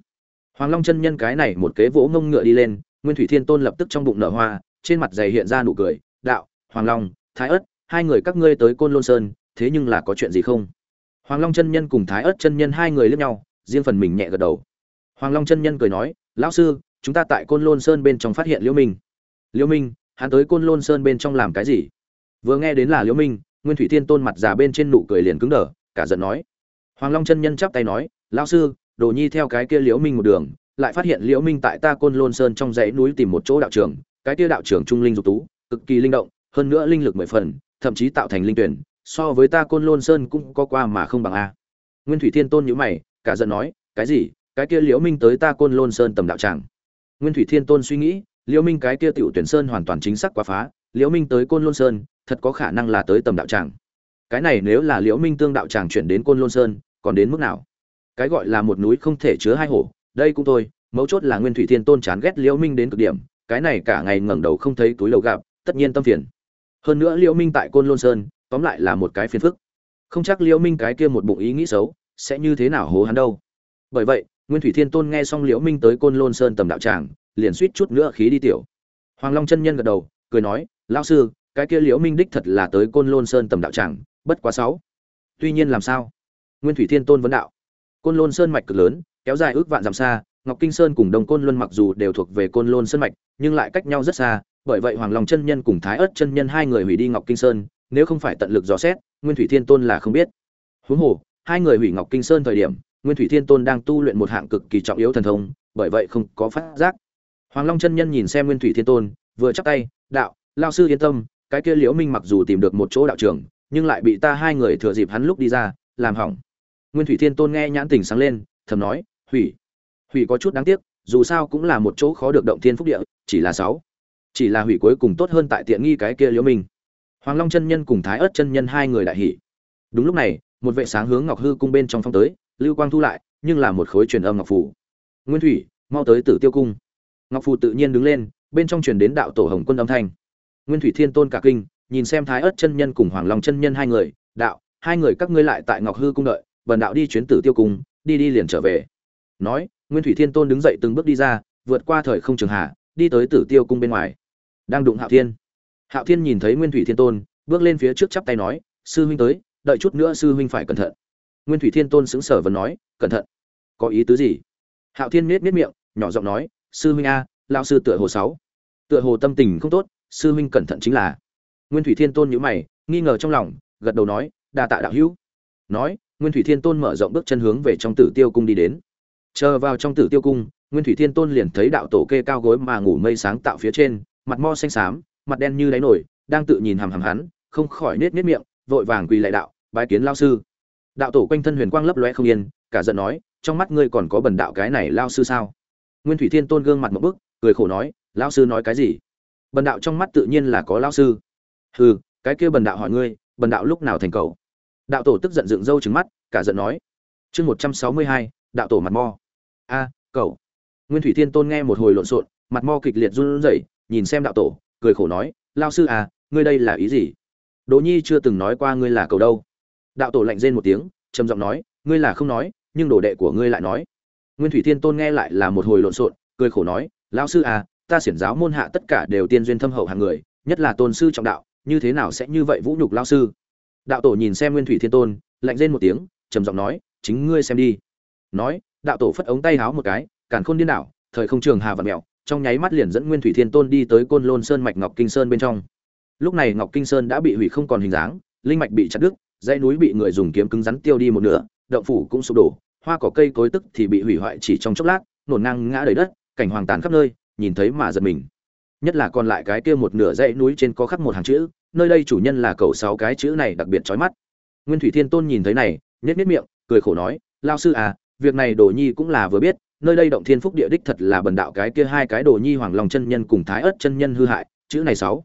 Hoàng long chân nhân cái này một kế vỗ ngông ngựa đi lên, nguyên thủy thiên tôn lập tức trong bụng nở hoa, trên mặt dày hiện ra nụ cười, đạo, hoàng long, thái ất, hai người các ngươi tới côn lôn sơn, thế nhưng là có chuyện gì không? Hoàng long chân nhân cùng thái ất chân nhân hai người liếc nhau, riêng phần mình nhẹ gật đầu. Hoàng long chân nhân cười nói, lão sư, chúng ta tại côn lôn sơn bên trong phát hiện liễu minh. Liễu minh hắn tới côn lôn sơn bên trong làm cái gì? Vừa nghe đến là liễu minh, nguyên thủy thiên tôn mặt già bên trên nụ cười liền cứng đờ, cả giận nói. Hoàng long chân nhân chắp tay nói, lão sư, đồ nhi theo cái kia liễu minh một đường, lại phát hiện liễu minh tại ta côn lôn sơn trong dãy núi tìm một chỗ đạo trường, cái kia đạo trường trung linh dục tú, cực kỳ linh động, hơn nữa linh lực mười phần, thậm chí tạo thành linh tuyển, so với ta côn lôn sơn cũng có qua mà không bằng a. Nguyên thủy thiên tôn nhíu mày, cả giận nói, cái gì? Cái kia liễu minh tới ta côn lôn sơn tầm đạo tràng? Nguyên thủy thiên tôn suy nghĩ liễu minh cái kia tiểu tuyển sơn hoàn toàn chính xác quá phá, liễu minh tới côn lôn sơn, thật có khả năng là tới tầm đạo tràng. Cái này nếu là liễu minh tương đạo tràng chuyển đến côn lôn sơn, còn đến mức nào? Cái gọi là một núi không thể chứa hai hổ, đây cũng thôi, mấu chốt là nguyên thủy thiên tôn chán ghét liễu minh đến cực điểm, cái này cả ngày ngẩng đầu không thấy túi lầu gặp, tất nhiên tâm phiền. Hơn nữa liễu minh tại côn lôn sơn, tóm lại là một cái phiền phức. Không chắc liễu minh cái kia một bụng ý nghĩ xấu, sẽ như thế nào hố hắn đâu. Bởi vậy, nguyên thủy thiên tôn nghe xong liễu minh tới côn lôn sơn tầm đạo tràng liền suýt chút nữa khí đi tiểu. Hoàng long chân nhân gật đầu, cười nói, lão sư, cái kia liễu minh đích thật là tới côn lôn sơn tầm đạo tràng bất quá sáu. Tuy nhiên làm sao? Nguyên thủy thiên tôn vấn đạo. Côn lôn sơn mạch cực lớn, kéo dài ước vạn dặm xa, ngọc kinh sơn cùng đồng côn luân mặc dù đều thuộc về côn lôn sơn mạch, nhưng lại cách nhau rất xa, bởi vậy hoàng long chân nhân cùng thái ớt chân nhân hai người hủy đi ngọc kinh sơn, nếu không phải tận lực dò xét, nguyên thủy thiên tôn là không biết. Huống hồ, hai người hủy ngọc kinh sơn thời điểm, nguyên thủy thiên tôn đang tu luyện một hạng cực kỳ trọng yếu thần thông, bởi vậy không có phát giác hoàng long chân nhân nhìn xem nguyên thủy thiên tôn, vừa chắp tay, đạo, Lão sư yên tâm, cái kia liễu minh mặc dù tìm được một chỗ đạo trường, nhưng lại bị ta hai người thừa dịp hắn lúc đi ra, làm hỏng. Nguyên thủy thiên tôn nghe nhãn tình sáng lên, thầm nói, hủy hủy có chút đáng tiếc, dù sao cũng là một chỗ khó được động thiên phúc địa, chỉ là sáu, chỉ là hủy cuối cùng tốt hơn tại tiện nghi cái kia liễu minh. Hoàng long chân nhân cùng thái Ức chân nhân hai người đại hỉ. Đúng lúc này, một vệ sáng hướng ngọc hư cung bên trong phong tới, lưu quang thu lại, nhưng là một khối truyền âm ngọc phủ. Nguyên thủy, mau tới tử tiêu cung ngọc phù tự nhiên đứng lên, bên trong truyền đến đạo tổ hồng quân âm thanh. Nguyên thủy thiên tôn cả kinh, nhìn xem thái ớt chân nhân cùng hoàng long chân nhân hai người, đạo, hai người các ngươi lại tại ngọc hư cung đợi, bần đạo đi chuyến tử tiêu cung, đi đi liền trở về. Nói, nguyên thủy thiên tôn đứng dậy từng bước đi ra, vượt qua thời không trường hạ, đi tới tử tiêu cung bên ngoài. Đang đụng hạo thiên. Hạo thiên nhìn thấy nguyên thủy thiên tôn, bước lên phía trước chắp tay nói, sư huynh tới, đợi chút nữa sư huynh phải cẩn thận. Nguyên thủy thiên tôn xứng sở và nói, cẩn thận? Có ý tứ gì? Hạo thiên miết miết miệng, nhỏ giọng nói sư huynh a lao sư tựa hồ sáu. Tựa hồ tâm tình không tốt, sư huynh cẩn thận chính là. Nguyên thủy thiên tôn nhíu mày, nghi ngờ trong lòng, gật đầu nói, đa tạ đạo hữu. Nói, nguyên thủy thiên tôn mở rộng bước chân hướng về trong tử tiêu cung đi đến. Chờ vào trong tử tiêu cung, nguyên thủy thiên tôn liền thấy đạo tổ kê cao gối mà ngủ mây sáng tạo phía trên, mặt mo xanh xám, mặt đen như đáy nổi, đang tự nhìn hằm hằm hắn, không khỏi nết nết miệng, vội vàng quỳ lại đạo, bái kiến lao sư. Đạo tổ quanh thân huyền quang lấp loe không yên, cả giận nói, trong mắt ngươi còn có bần đạo cái này lao sư sao? Nguyên thủy thiên tôn gương mặt một bức, cười khổ nói lao sư nói cái gì? Bần đạo trong mắt tự nhiên là có lao sư. Hừ, cái kia bần đạo hỏi ngươi, bần đạo lúc nào thành cầu đạo tổ tức giận dựng râu trứng mắt, cả giận nói, chương một trăm sáu mươi hai, đạo tổ mặt mo. A cầu nguyên thủy thiên tôn nghe một hồi lộn xộn, mặt mo kịch liệt run rẩy, nhìn xem đạo tổ, cười khổ nói lao sư à ngươi đây là ý gì? Đỗ nhi chưa từng nói qua ngươi là cầu đâu. Đạo tổ lạnh rên một tiếng, trầm giọng nói, ngươi là không nói, nhưng đồ đệ của ngươi lại nói nguyên thủy thiên tôn nghe lại là một hồi lộn xộn, cười khổ nói, lão sư à ta xiển giáo môn hạ tất cả đều tiên duyên thâm hậu hàng người, nhất là tôn sư trọng đạo, như thế nào sẽ như vậy vũ nhục lão sư? Đạo tổ nhìn xem nguyên thủy thiên tôn, lạnh rên một tiếng, trầm giọng nói, chính ngươi xem đi. Nói, đạo tổ phất ống tay háo một cái, càn khôn điên đảo, thời không trường hà và mèo trong nháy mắt liền dẫn nguyên thủy thiên tôn đi tới côn lôn sơn mạch ngọc kinh sơn bên trong. Lúc này ngọc kinh sơn đã bị hủy không còn hình dáng, linh mạch bị chặt đứt, dãy núi bị người dùng kiếm cứng rắn tiêu đi một nửa, động phủ cũng sụp đổ hoa cỏ cây cối tức thì bị hủy hoại chỉ trong chốc lát, nổn ngang ngã đầy đất, cảnh hoàng tàn khắp nơi, nhìn thấy mà giật mình. Nhất là còn lại cái kia một nửa dãy núi trên có khắc một hàng chữ, nơi đây chủ nhân là cầu sáu cái chữ này đặc biệt chói mắt. Nguyên thủy thiên tôn nhìn thấy này, nhếch nhếch miệng, cười khổ nói, lao sư à việc này đồ nhi cũng là vừa biết, nơi đây động thiên phúc địa đích thật là bần đạo cái kia hai cái đồ nhi hoàng long chân nhân cùng thái ớt chân nhân hư hại, chữ này sáu.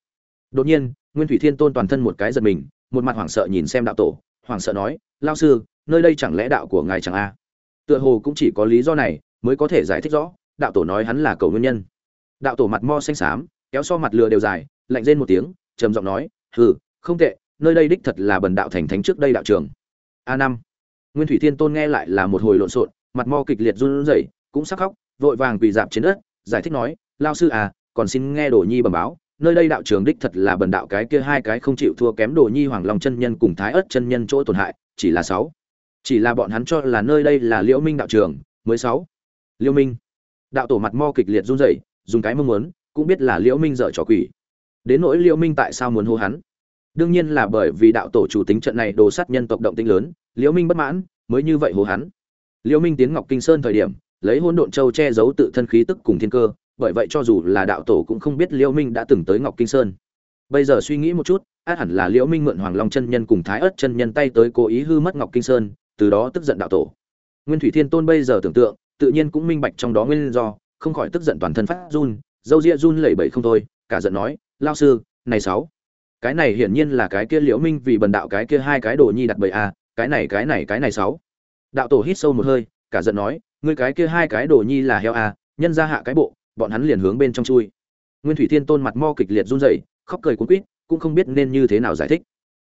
Đột nhiên, nguyên thủy thiên tôn toàn thân một cái giật mình, một mặt hoảng sợ nhìn xem đạo tổ, hoảng sợ nói, lao sư, nơi đây chẳng lẽ đạo của ngài chẳng a? Tựa hồ cũng chỉ có lý do này mới có thể giải thích rõ, đạo tổ nói hắn là cầu nguyên nhân. Đạo tổ mặt mo xanh xám, kéo so mặt lừa đều dài, lạnh rên một tiếng, trầm giọng nói, hừ, không tệ, nơi đây đích thật là bần đạo thành thánh trước đây đạo trường. A năm. Nguyên thủy thiên tôn nghe lại là một hồi lộn xộn, mặt mo kịch liệt run rẩy, cũng sắc khóc, vội vàng quỳ dạp trên đất, giải thích nói, lao sư à còn xin nghe đồ nhi bẩm báo, nơi đây đạo trường đích thật là bần đạo cái kia hai cái không chịu thua kém đồ nhi hoàng long chân nhân cùng thái ớt chân nhân chỗ tổn hại, chỉ là sáu chỉ là bọn hắn cho là nơi đây là liễu minh đạo trường, mới sáu. Liễu minh. Đạo tổ mặt mo kịch liệt run rẩy, dùng cái mong muốn, cũng biết là liễu minh dở trò quỷ. Đến nỗi liễu minh tại sao muốn hô hắn? Đương nhiên là bởi vì đạo tổ chủ tính trận này đồ sát nhân tộc động tinh lớn, liễu minh bất mãn, mới như vậy hô hắn. Liễu minh tiến ngọc kinh sơn thời điểm, lấy hỗn độn châu che giấu tự thân khí tức cùng thiên cơ, bởi vậy cho dù là đạo tổ cũng không biết liễu minh đã từng tới ngọc kinh sơn. Bây giờ suy nghĩ một chút át hẳn là liễu minh mượn hoàng long chân nhân cùng thái ất chân nhân tay tới cố ý hư mất ngọc kinh sơn từ đó tức giận đạo tổ. Nguyên thủy thiên tôn bây giờ tưởng tượng, tự nhiên cũng minh bạch trong đó nguyên do, không khỏi tức giận toàn thân phát run, dâu ria run lẩy bẩy không thôi, cả giận nói lao sư, này sáu, cái này hiển nhiên là cái kia liễu minh vì bần đạo cái kia hai cái đồ nhi đặt bậy a à, cái này cái này cái này sáu. Đạo tổ hít sâu một hơi, cả giận nói, ngươi cái kia hai cái đồ nhi là heo a nhân ra hạ cái bộ, bọn hắn liền hướng bên trong chui. Nguyên thủy thiên tôn mặt mo kịch liệt run rẩy, khóc cười cuốn quýt, cũng không biết nên như thế nào giải thích.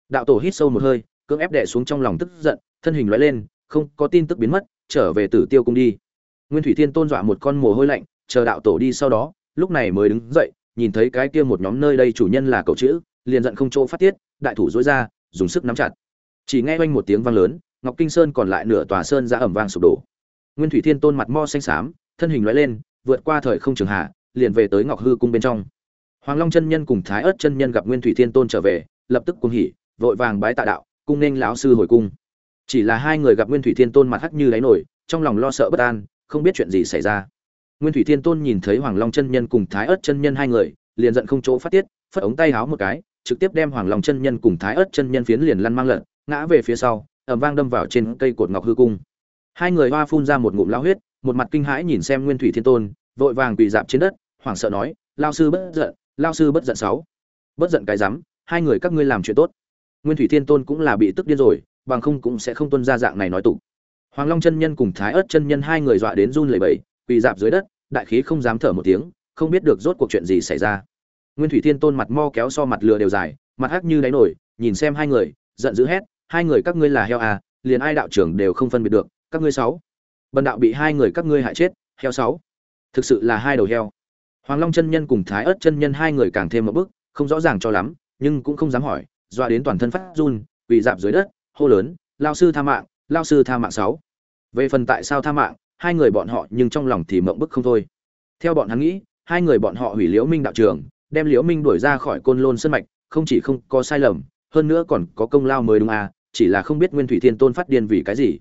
Đạo tổ hít sâu một hơi cưỡng ép đè xuống trong lòng tức giận, thân hình lóe lên, không có tin tức biến mất, trở về tử tiêu cung đi. Nguyên thủy thiên tôn dọa một con mồ hôi lạnh, chờ đạo tổ đi sau đó, lúc này mới đứng dậy, nhìn thấy cái kia một nhóm nơi đây chủ nhân là cậu chữ, liền giận không chỗ phát tiết, đại thủ duỗi ra, dùng sức nắm chặt. Chỉ nghe oanh một tiếng vang lớn, ngọc kinh sơn còn lại nửa tòa sơn ra ẩm vang sụp đổ. Nguyên thủy thiên tôn mặt mo xanh xám, thân hình lóe lên, vượt qua thời không trường hạ, liền về tới ngọc hư cung bên trong. Hoàng long chân nhân cùng thái Ức chân nhân gặp nguyên thủy thiên tôn trở về, lập tức cuồng hỉ, vội vàng bái tạ đạo cung nên lão sư hồi cung. Chỉ là hai người gặp nguyên thủy thiên tôn mặt hắc như đáy nổi, trong lòng lo sợ bất an, không biết chuyện gì xảy ra. Nguyên thủy thiên tôn nhìn thấy hoàng long chân nhân cùng thái ớt chân nhân hai người, liền giận không chỗ phát tiết, phất ống tay háo một cái, trực tiếp đem hoàng long chân nhân cùng thái ớt chân nhân phiến liền lăn mang lật ngã về phía sau ẩm vang đâm vào trên cây cột ngọc hư cung. Hai người hoa phun ra một ngụm lao huyết, một mặt kinh hãi nhìn xem nguyên thủy thiên tôn, vội vàng quỳ dạp trên đất, hoảng sợ nói, lao sư bất giận, lao sư bất giận sáu. Bất giận cái rắm, hai người các ngươi làm chuyện tốt nguyên thủy thiên tôn cũng là bị tức điên rồi, bằng không cũng sẽ không tuân ra dạng này nói tục. Hoàng long chân nhân cùng thái ớt chân nhân hai người dọa đến run lẩy bẩy, quỳ dạp dưới đất, đại khí không dám thở một tiếng, không biết được rốt cuộc chuyện gì xảy ra. Nguyên thủy thiên tôn mặt mo kéo so mặt lừa đều dài, mặt hắc như đáy nổi, nhìn xem hai người, giận dữ hét, hai người các ngươi là heo à liền ai đạo trưởng đều không phân biệt được, các ngươi sáu. Bần đạo bị hai người các ngươi hại chết, heo sáu. Thực sự là hai đầu heo. Hoàng long chân nhân cùng thái ớt chân nhân hai người càng thêm một bước, không rõ ràng cho lắm, nhưng cũng không dám hỏi dọa đến toàn thân phát run, quỳ dạp dưới đất, hô lớn, lao sư tha mạng, lao sư tha mạng sáu. Về phần tại sao tha mạng, hai người bọn họ nhưng trong lòng thì mộng bức không thôi. Theo bọn hắn nghĩ, hai người bọn họ hủy liễu minh đạo trường, đem liễu minh đuổi ra khỏi côn lôn sân mạch, không chỉ không có sai lầm, hơn nữa còn có công lao mới đúng à chỉ là không biết nguyên thủy thiên tôn phát điên vì cái gì.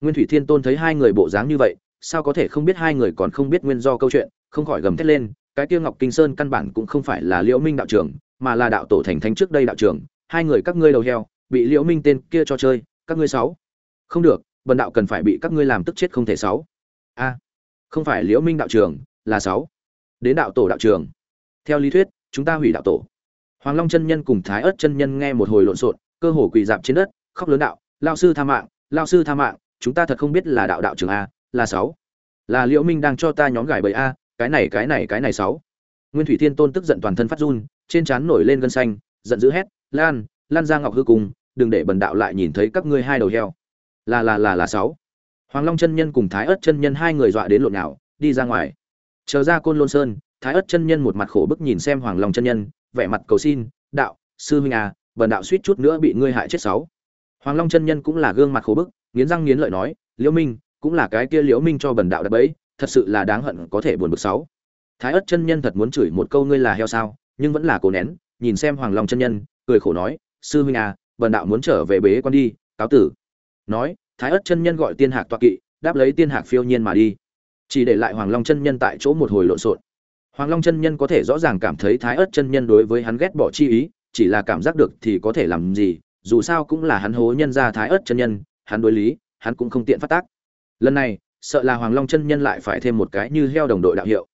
Nguyên thủy thiên tôn thấy hai người bộ dáng như vậy, sao có thể không biết hai người còn không biết nguyên do câu chuyện, không khỏi gầm thét lên, cái kia ngọc kinh sơn căn bản cũng không phải là liễu minh đạo trưởng mà là đạo tổ thành thánh trước đây đạo trưởng hai người các ngươi đầu heo, bị liễu minh tên kia cho chơi, các ngươi sáu. Không được, bần đạo cần phải bị các ngươi làm tức chết không thể sáu. A, không phải liễu minh đạo trưởng, là sáu. Đến đạo tổ đạo trưởng. Theo lý thuyết, chúng ta hủy đạo tổ. Hoàng long chân nhân cùng thái ớt chân nhân nghe một hồi lộn xộn, cơ hồ quỳ dạp trên đất, khóc lớn đạo lao sư tha mạng lao sư tha mạng, chúng ta thật không biết là đạo đạo trưởng a, là sáu. Là liễu minh đang cho ta nhóm gài bẫy a, cái này cái này cái này sáu. Nguyên thủy thiên tôn tức giận toàn thân phát run, trên trán nổi lên gân xanh, giận dữ hét lan lan ra ngọc hư cùng, đừng để bần đạo lại nhìn thấy các ngươi hai đầu heo. Là là là là sáu. Hoàng long chân nhân cùng thái ớt chân nhân hai người dọa đến lộn nào đi ra ngoài. Chờ ra côn lôn sơn, thái ớt chân nhân một mặt khổ bức nhìn xem hoàng long chân nhân, vẻ mặt cầu xin, đạo, sư huynh à bần đạo suýt chút nữa bị ngươi hại chết sáu. Hoàng long chân nhân cũng là gương mặt khổ bức, nghiến răng nghiến lợi nói, liễu minh, cũng là cái kia liễu minh cho bần đạo đập bấy thật sự là đáng hận có thể buồn bực sáu. Thái ớt chân nhân thật muốn chửi một câu ngươi là heo sao? nhưng vẫn là cố nén, nhìn xem hoàng long chân nhân cười khổ nói, sư huynh à bần đạo muốn trở về bế quan đi, cáo tử. Nói, thái ất chân nhân gọi tiên hạc toa kỵ, đáp lấy tiên hạc phiêu nhiên mà đi. Chỉ để lại hoàng long chân nhân tại chỗ một hồi lộn xộn. Hoàng long chân nhân có thể rõ ràng cảm thấy thái ất chân nhân đối với hắn ghét bỏ chi ý, chỉ là cảm giác được thì có thể làm gì, dù sao cũng là hắn hố nhân ra thái ớt chân nhân, hắn đối lý, hắn cũng không tiện phát tác. Lần này, sợ là hoàng long chân nhân lại phải thêm một cái như heo đồng đội đạo hiệu.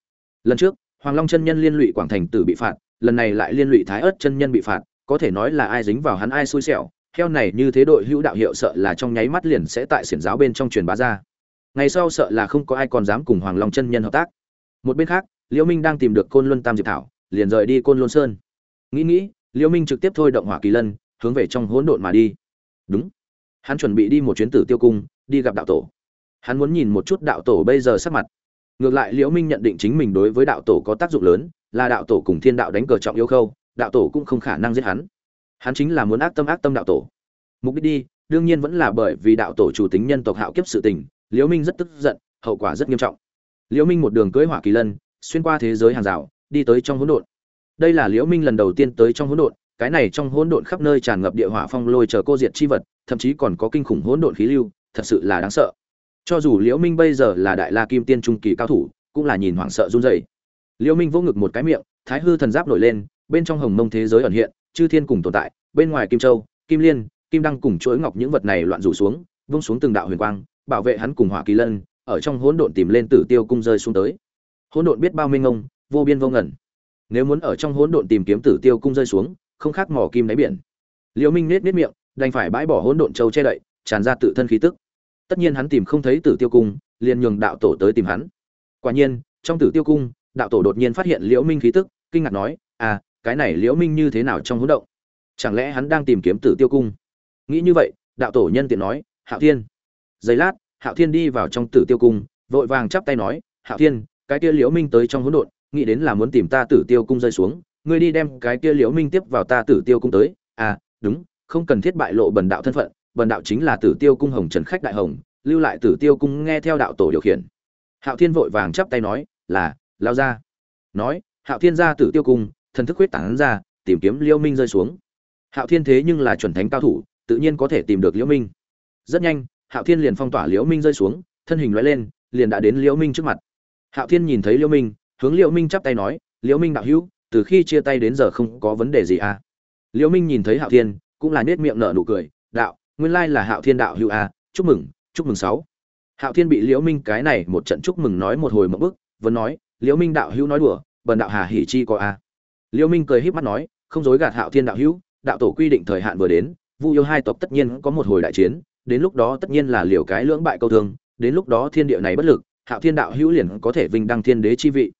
Lần trước, hoàng long chân nhân liên lụy quảng thành tử bị phạt, lần này lại liên lụy thái ớt chân nhân bị phạt có thể nói là ai dính vào hắn ai xui xẻo, heo này như thế đội hữu đạo hiệu sợ là trong nháy mắt liền sẽ tại xiển giáo bên trong truyền bá ra. Ngày sau sợ là không có ai còn dám cùng hoàng long chân nhân hợp tác. Một bên khác, liễu minh đang tìm được côn luân tam diệp thảo, liền rời đi côn luân sơn. Nghĩ nghĩ, liễu minh trực tiếp thôi động hỏa kỳ lân, hướng về trong hỗn độn mà đi. Đúng. Hắn chuẩn bị đi một chuyến tử tiêu cung, đi gặp đạo tổ. Hắn muốn nhìn một chút đạo tổ bây giờ sắc mặt. Ngược lại liễu minh nhận định chính mình đối với đạo tổ có tác dụng lớn, là đạo tổ cùng thiên đạo đánh cờ trọng yêu khâu đạo tổ cũng không khả năng giết hắn. Hắn chính là muốn ác tâm ác tâm đạo tổ. Mục đích đi, đương nhiên vẫn là bởi vì đạo tổ chủ tính nhân tộc hạo kiếp sự tình, liễu minh rất tức giận, hậu quả rất nghiêm trọng. Liễu minh một đường cưỡi hỏa kỳ lân, xuyên qua thế giới hàng rào, đi tới trong hỗn độn. Đây là liễu minh lần đầu tiên tới trong hỗn độn, cái này trong hỗn độn khắp nơi tràn ngập địa hỏa phong lôi chờ cô diệt chi vật, thậm chí còn có kinh khủng hỗn độn khí lưu, thật sự là đáng sợ. Cho dù liễu minh bây giờ là đại la kim tiên trung kỳ cao thủ, cũng là nhìn hoảng sợ run rẩy. Liễu minh vỗ ngực một cái miệng, thái hư thần giáp nổi lên bên trong hồng mông thế giới ẩn hiện, chư thiên cùng tồn tại, bên ngoài kim châu, kim liên, kim đăng cùng chuỗi ngọc những vật này loạn rủ xuống, vung xuống từng đạo huyền quang, bảo vệ hắn cùng hỏa kỳ lân, ở trong hỗn độn tìm lên tử tiêu cung rơi xuống tới. Hỗn độn biết bao minh ông vô biên vô ngẩn nếu muốn ở trong hỗn độn tìm kiếm tử tiêu cung rơi xuống, không khác mỏ kim đáy biển. Liễu minh nết nết miệng, đành phải bãi bỏ hỗn độn châu che đậy, tràn ra tự thân khí tức. Tất nhiên hắn tìm không thấy tử tiêu cung, liền nhường đạo tổ tới tìm hắn. Quả nhiên, trong tử tiêu cung, đạo tổ đột nhiên phát hiện liễu minh khí tức, kinh ngạc nói à cái này liễu minh như thế nào trong hỗn động? Chẳng lẽ hắn đang tìm kiếm tử tiêu cung? Nghĩ như vậy, đạo tổ nhân tiện nói, hạo thiên. Giây lát, hạo thiên đi vào trong tử tiêu cung, vội vàng chắp tay nói, hạo thiên, cái kia liễu minh tới trong hỗn độn, nghĩ đến là muốn tìm ta tử tiêu cung rơi xuống, ngươi đi đem cái kia liễu minh tiếp vào ta tử tiêu cung tới. À đúng, không cần thiết bại lộ bần đạo thân phận, bần đạo chính là tử tiêu cung hồng trần khách đại hồng, lưu lại tử tiêu cung nghe theo đạo tổ điều khiển. Hạo thiên vội vàng chắp tay nói, là, lao ra. Nói, hạo thiên ra tử tiêu cung thần thức huyết tán ra, tìm kiếm liễu minh rơi xuống. Hạo thiên thế nhưng là chuẩn thánh cao thủ, tự nhiên có thể tìm được liễu minh. Rất nhanh, hạo thiên liền phong tỏa liễu minh rơi xuống, thân hình lóe lên, liền đã đến liễu minh trước mặt. Hạo thiên nhìn thấy liễu minh, hướng liễu minh chắp tay nói liễu minh đạo hữu, từ khi chia tay đến giờ không có vấn đề gì à? Liễu minh nhìn thấy hạo thiên, cũng là nét miệng nở nụ cười, đạo, nguyên lai là hạo thiên đạo hữu à chúc mừng chúc mừng sáu. Hạo thiên bị liễu minh cái này một trận chúc mừng nói một hồi một bức vẫn nói liễu minh đạo hữu nói đùa, bần đạo hà hỉ chi có à? Liễu minh cười híp mắt nói, không dối gạt hạo thiên đạo hữu, đạo tổ quy định thời hạn vừa đến, vu yêu hai tộc tất nhiên có một hồi đại chiến, đến lúc đó tất nhiên là liều cái lưỡng bại câu thương, đến lúc đó thiên địa này bất lực, hạo thiên đạo hữu liền có thể vinh đăng thiên đế chi vị.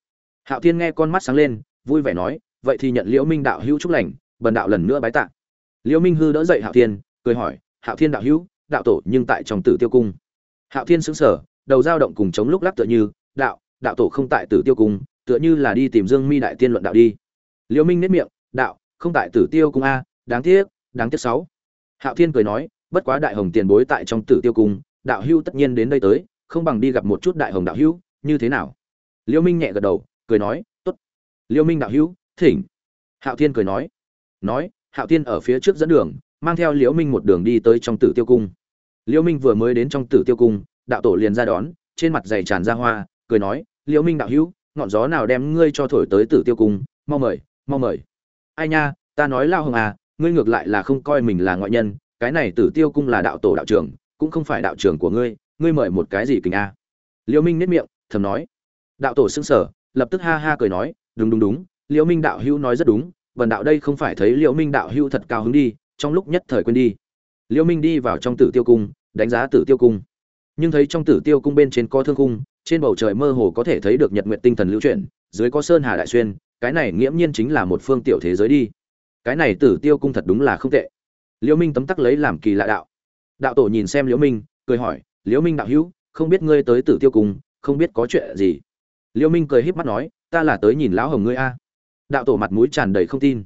Hạo thiên nghe con mắt sáng lên, vui vẻ nói, vậy thì nhận liễu minh đạo hữu chúc lành, bần đạo lần nữa bái tạ. Liễu minh hư đỡ dậy hạo thiên, cười hỏi, hạo thiên đạo hữu, đạo tổ nhưng tại trong tử tiêu cung. Hạo thiên sững sờ, đầu dao động cùng chống lúc lắc tựa như, đạo đạo tổ không tại tử tiêu cung, tựa như là đi tìm dương mi đại tiên luận đạo đi liễu minh nét miệng đạo không tại tử tiêu cung a đáng tiếc đáng tiếc sáu. Hạo thiên cười nói bất quá đại hồng tiền bối tại trong tử tiêu cung đạo hưu tất nhiên đến đây tới không bằng đi gặp một chút đại hồng đạo hưu, như thế nào? Liễu minh nhẹ gật đầu cười nói tốt. Liễu minh đạo hưu, thỉnh. Hạo thiên cười nói nói hạo thiên ở phía trước dẫn đường mang theo liễu minh một đường đi tới trong tử tiêu cung. Liễu minh vừa mới đến trong tử tiêu cung đạo tổ liền ra đón trên mặt dày tràn ra hoa cười nói liễu minh đạo hưu, ngọn gió nào đem ngươi cho thổi tới tử tiêu cung mau mời mau mời. Ai nha, ta nói lao hồng à ngươi ngược lại là không coi mình là ngoại nhân, cái này tử tiêu cung là đạo tổ đạo trưởng, cũng không phải đạo trưởng của ngươi ngươi mời một cái gì kình a? Liễu minh nết miệng, thầm nói. Đạo tổ sững sờ, lập tức ha ha cười nói, đúng đúng đúng, liễu minh đạo hữu nói rất đúng, vần đạo đây không phải thấy liễu minh đạo hữu thật cao hứng đi, trong lúc nhất thời quên đi. Liễu minh đi vào trong tử tiêu cung, đánh giá tử tiêu cung. Nhưng thấy trong tử tiêu cung bên trên có thương cung trên bầu trời mơ hồ có thể thấy được nhật nguyện tinh thần lưu chuyển, dưới có sơn hà đại xuyên cái này nghiễm nhiên chính là một phương tiểu thế giới đi. Cái này tử tiêu cung thật đúng là không tệ. Liễu minh tấm tắc lấy làm kỳ lạ đạo. Đạo tổ nhìn xem liễu minh, cười hỏi, liễu minh đạo hữu, không biết ngươi tới tử tiêu cung, không biết có chuyện gì? Liễu minh cười híp mắt nói, ta là tới nhìn lão hồng ngươi a. Đạo tổ mặt mũi tràn đầy không tin.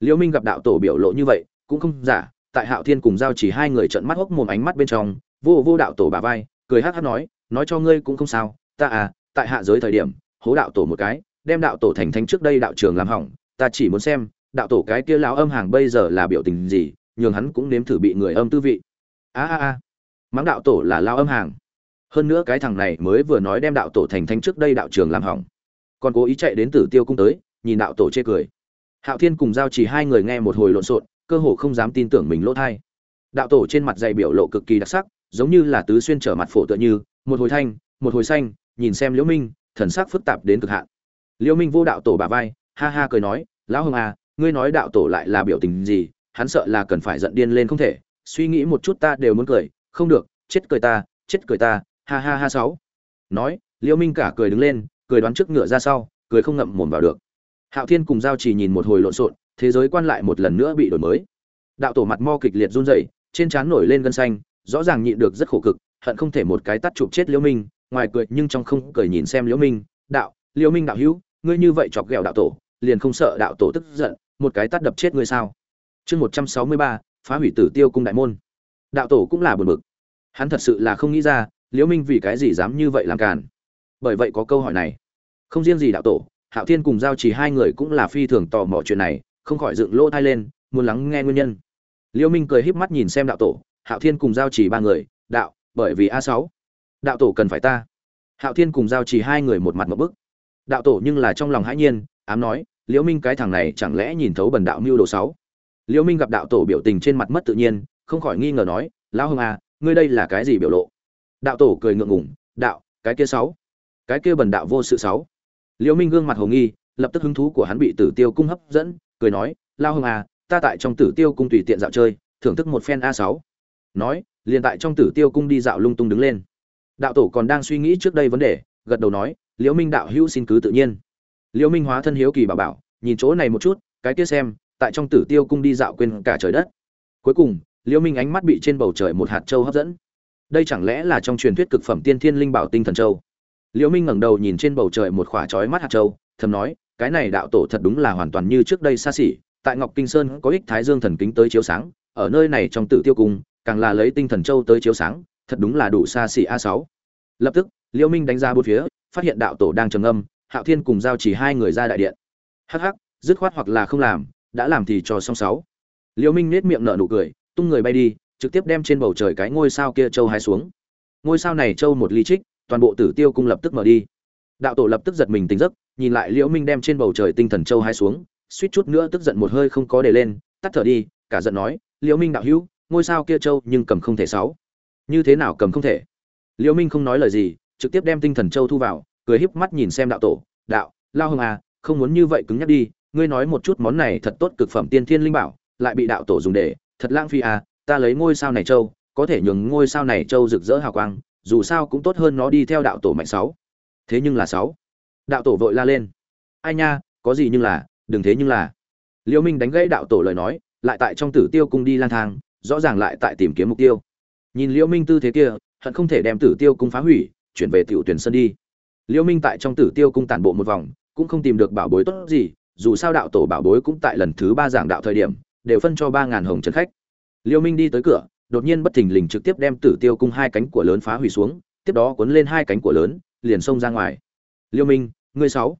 Liễu minh gặp đạo tổ biểu lộ như vậy, cũng không giả, tại hạo thiên cùng giao chỉ hai người trợn mắt hốc mồm ánh mắt bên trong, vô vô đạo tổ bà vai, cười hắc hắc nói nói cho ngươi cũng không sao, ta à tại hạ giới thời điểm, hố đạo tổ một cái đem đạo tổ thành thánh trước đây đạo trường làm hỏng, ta chỉ muốn xem, đạo tổ cái kia lão âm hàng bây giờ là biểu tình gì, nhường hắn cũng nếm thử bị người âm tư vị. A a a, mắng đạo tổ là lao âm hàng. Hơn nữa cái thằng này mới vừa nói đem đạo tổ thành thánh trước đây đạo trường làm hỏng. Còn cố ý chạy đến tử tiêu cung tới, nhìn đạo tổ chê cười. Hạo thiên cùng giao chỉ hai người nghe một hồi lộn xộn, cơ hồ không dám tin tưởng mình lỗ thai. Đạo tổ trên mặt dày biểu lộ cực kỳ đặc sắc, giống như là tứ xuyên trở mặt phổ tựa như, một hồi thanh, một hồi xanh, nhìn xem liễu minh, thần sắc phức tạp đến cực hạn. Liêu minh vô đạo tổ bà vai, ha ha cười nói, lão hồng à ngươi nói đạo tổ lại là biểu tình gì? Hắn sợ là cần phải giận điên lên không thể. Suy nghĩ một chút ta đều muốn cười. Không được, chết cười ta, chết cười ta, ha ha ha sáu. Nói, Liêu minh cả cười đứng lên, cười đoán trước ngựa ra sau, cười không ngậm mồm vào được. Hạo thiên cùng giao chỉ nhìn một hồi lộn xộn, thế giới quan lại một lần nữa bị đổi mới. Đạo tổ mặt mo kịch liệt run rẩy, trên trán nổi lên gân xanh, rõ ràng nhịn được rất khổ cực, hận không thể một cái tắt chụp chết liễu minh, ngoài cười nhưng trong không cười nhìn xem liễu minh, đạo liễu minh đạo hữu ngươi như vậy chọc ghẹo đạo tổ, liền không sợ đạo tổ tức giận, một cái tát đập chết ngươi sao? Chương một trăm sáu mươi ba, phá hủy tử tiêu cung đại môn. Đạo tổ cũng là buồn bực. Hắn thật sự là không nghĩ ra, liễu minh vì cái gì dám như vậy làm càn. Bởi vậy có câu hỏi này. Không riêng gì đạo tổ, hạo thiên cùng giao chỉ hai người cũng là phi thường tò mò chuyện này, không khỏi dựng lỗ tai lên, muốn lắng nghe nguyên nhân. Liễu minh cười híp mắt nhìn xem đạo tổ, hạo thiên cùng giao chỉ ba người, đạo, bởi vì a sáu, đạo tổ cần phải ta. Hạo thiên cùng giao chỉ hai người một mặt ngộp bức đạo tổ nhưng là trong lòng hãi nhiên, ám nói, liễu minh cái thằng này chẳng lẽ nhìn thấu bần đạo mưu đồ sáu? Liễu minh gặp đạo tổ biểu tình trên mặt mất tự nhiên, không khỏi nghi ngờ nói, lão hưng à ngươi đây là cái gì biểu lộ? Đạo tổ cười ngượng ngùng, đạo, cái kia sáu, cái kia bần đạo vô sự sáu. Liễu minh gương mặt hồ nghi, lập tức hứng thú của hắn bị tử tiêu cung hấp dẫn, cười nói lao hưng à ta tại trong tử tiêu cung tùy tiện dạo chơi, thưởng thức một phen a sáu. Nói, liền tại trong tử tiêu cung đi dạo lung tung đứng lên. Đạo tổ còn đang suy nghĩ trước đây vấn đề, gật đầu nói liễu minh đạo hữu xin cứ tự nhiên. Liễu minh hóa thân hiếu kỳ bảo bảo, nhìn chỗ này một chút, cái kia xem, tại trong tử tiêu cung đi dạo quên cả trời đất. Cuối cùng, liễu minh ánh mắt bị trên bầu trời một hạt châu hấp dẫn. Đây chẳng lẽ là trong truyền thuyết cực phẩm tiên thiên linh bảo tinh thần châu? Liễu minh ngẩng đầu nhìn trên bầu trời một khỏa chói mắt hạt châu, thầm nói, cái này đạo tổ thật đúng là hoàn toàn như trước đây xa xỉ, tại ngọc kinh sơn có ích thái dương thần kính tới chiếu sáng, ở nơi này trong tử tiêu cung, càng là lấy tinh thần châu tới chiếu sáng, thật đúng là đủ xa xỉ a sáu. Lập tức, liễu minh đánh ra bốn phía phát hiện đạo tổ đang trầm âm hạo thiên cùng giao chỉ hai người ra đại điện. Hắc hắc, dứt khoát hoặc là không làm, đã làm thì cho xong sáu. Liễu minh nét miệng nở nụ cười, tung người bay đi, trực tiếp đem trên bầu trời cái ngôi sao kia châu hai xuống. Ngôi sao này châu một ly trích, toàn bộ tử tiêu cung lập tức mở đi. Đạo tổ lập tức giật mình tỉnh giấc, nhìn lại liễu minh đem trên bầu trời tinh thần châu hai xuống, suýt chút nữa tức giận một hơi không có để lên, tắt thở đi, cả giận nói, liễu minh đạo hữu, ngôi sao kia châu nhưng cầm không thể sáu. Như thế nào cầm không thể? Liễu minh không nói lời gì trực tiếp đem tinh thần châu thu vào, cười híp mắt nhìn xem đạo tổ, đạo, lao hưng à không muốn như vậy cứng nhắc đi, ngươi nói một chút món này thật tốt cực phẩm tiên thiên linh bảo, lại bị đạo tổ dùng để, thật lãng phí à ta lấy ngôi sao này châu, có thể nhường ngôi sao này châu rực rỡ hào quang, dù sao cũng tốt hơn nó đi theo đạo tổ mạnh sáu. Thế nhưng là sáu. Đạo tổ vội la lên, ai nha, có gì nhưng là, đừng thế nhưng là. Liêu minh đánh gãy đạo tổ lời nói, lại tại trong tử tiêu cung đi lang thang, rõ ràng lại tại tìm kiếm mục tiêu. Nhìn liễu minh tư thế kia, hận không thể đem tử tiêu cung phá hủy chuyển về tiểu tuyển sân đi. Liêu minh tại trong tử tiêu cung tản bộ một vòng, cũng không tìm được bảo bối tốt gì, dù sao đạo tổ bảo bối cũng tại lần thứ ba giảng đạo thời điểm, đều phân cho ba ngàn hồng trần khách. Liêu minh đi tới cửa, đột nhiên bất thình lình trực tiếp đem tử tiêu cung hai cánh của lớn phá hủy xuống, tiếp đó cuốn lên hai cánh của lớn, liền xông ra ngoài. Liêu minh, ngươi sáu.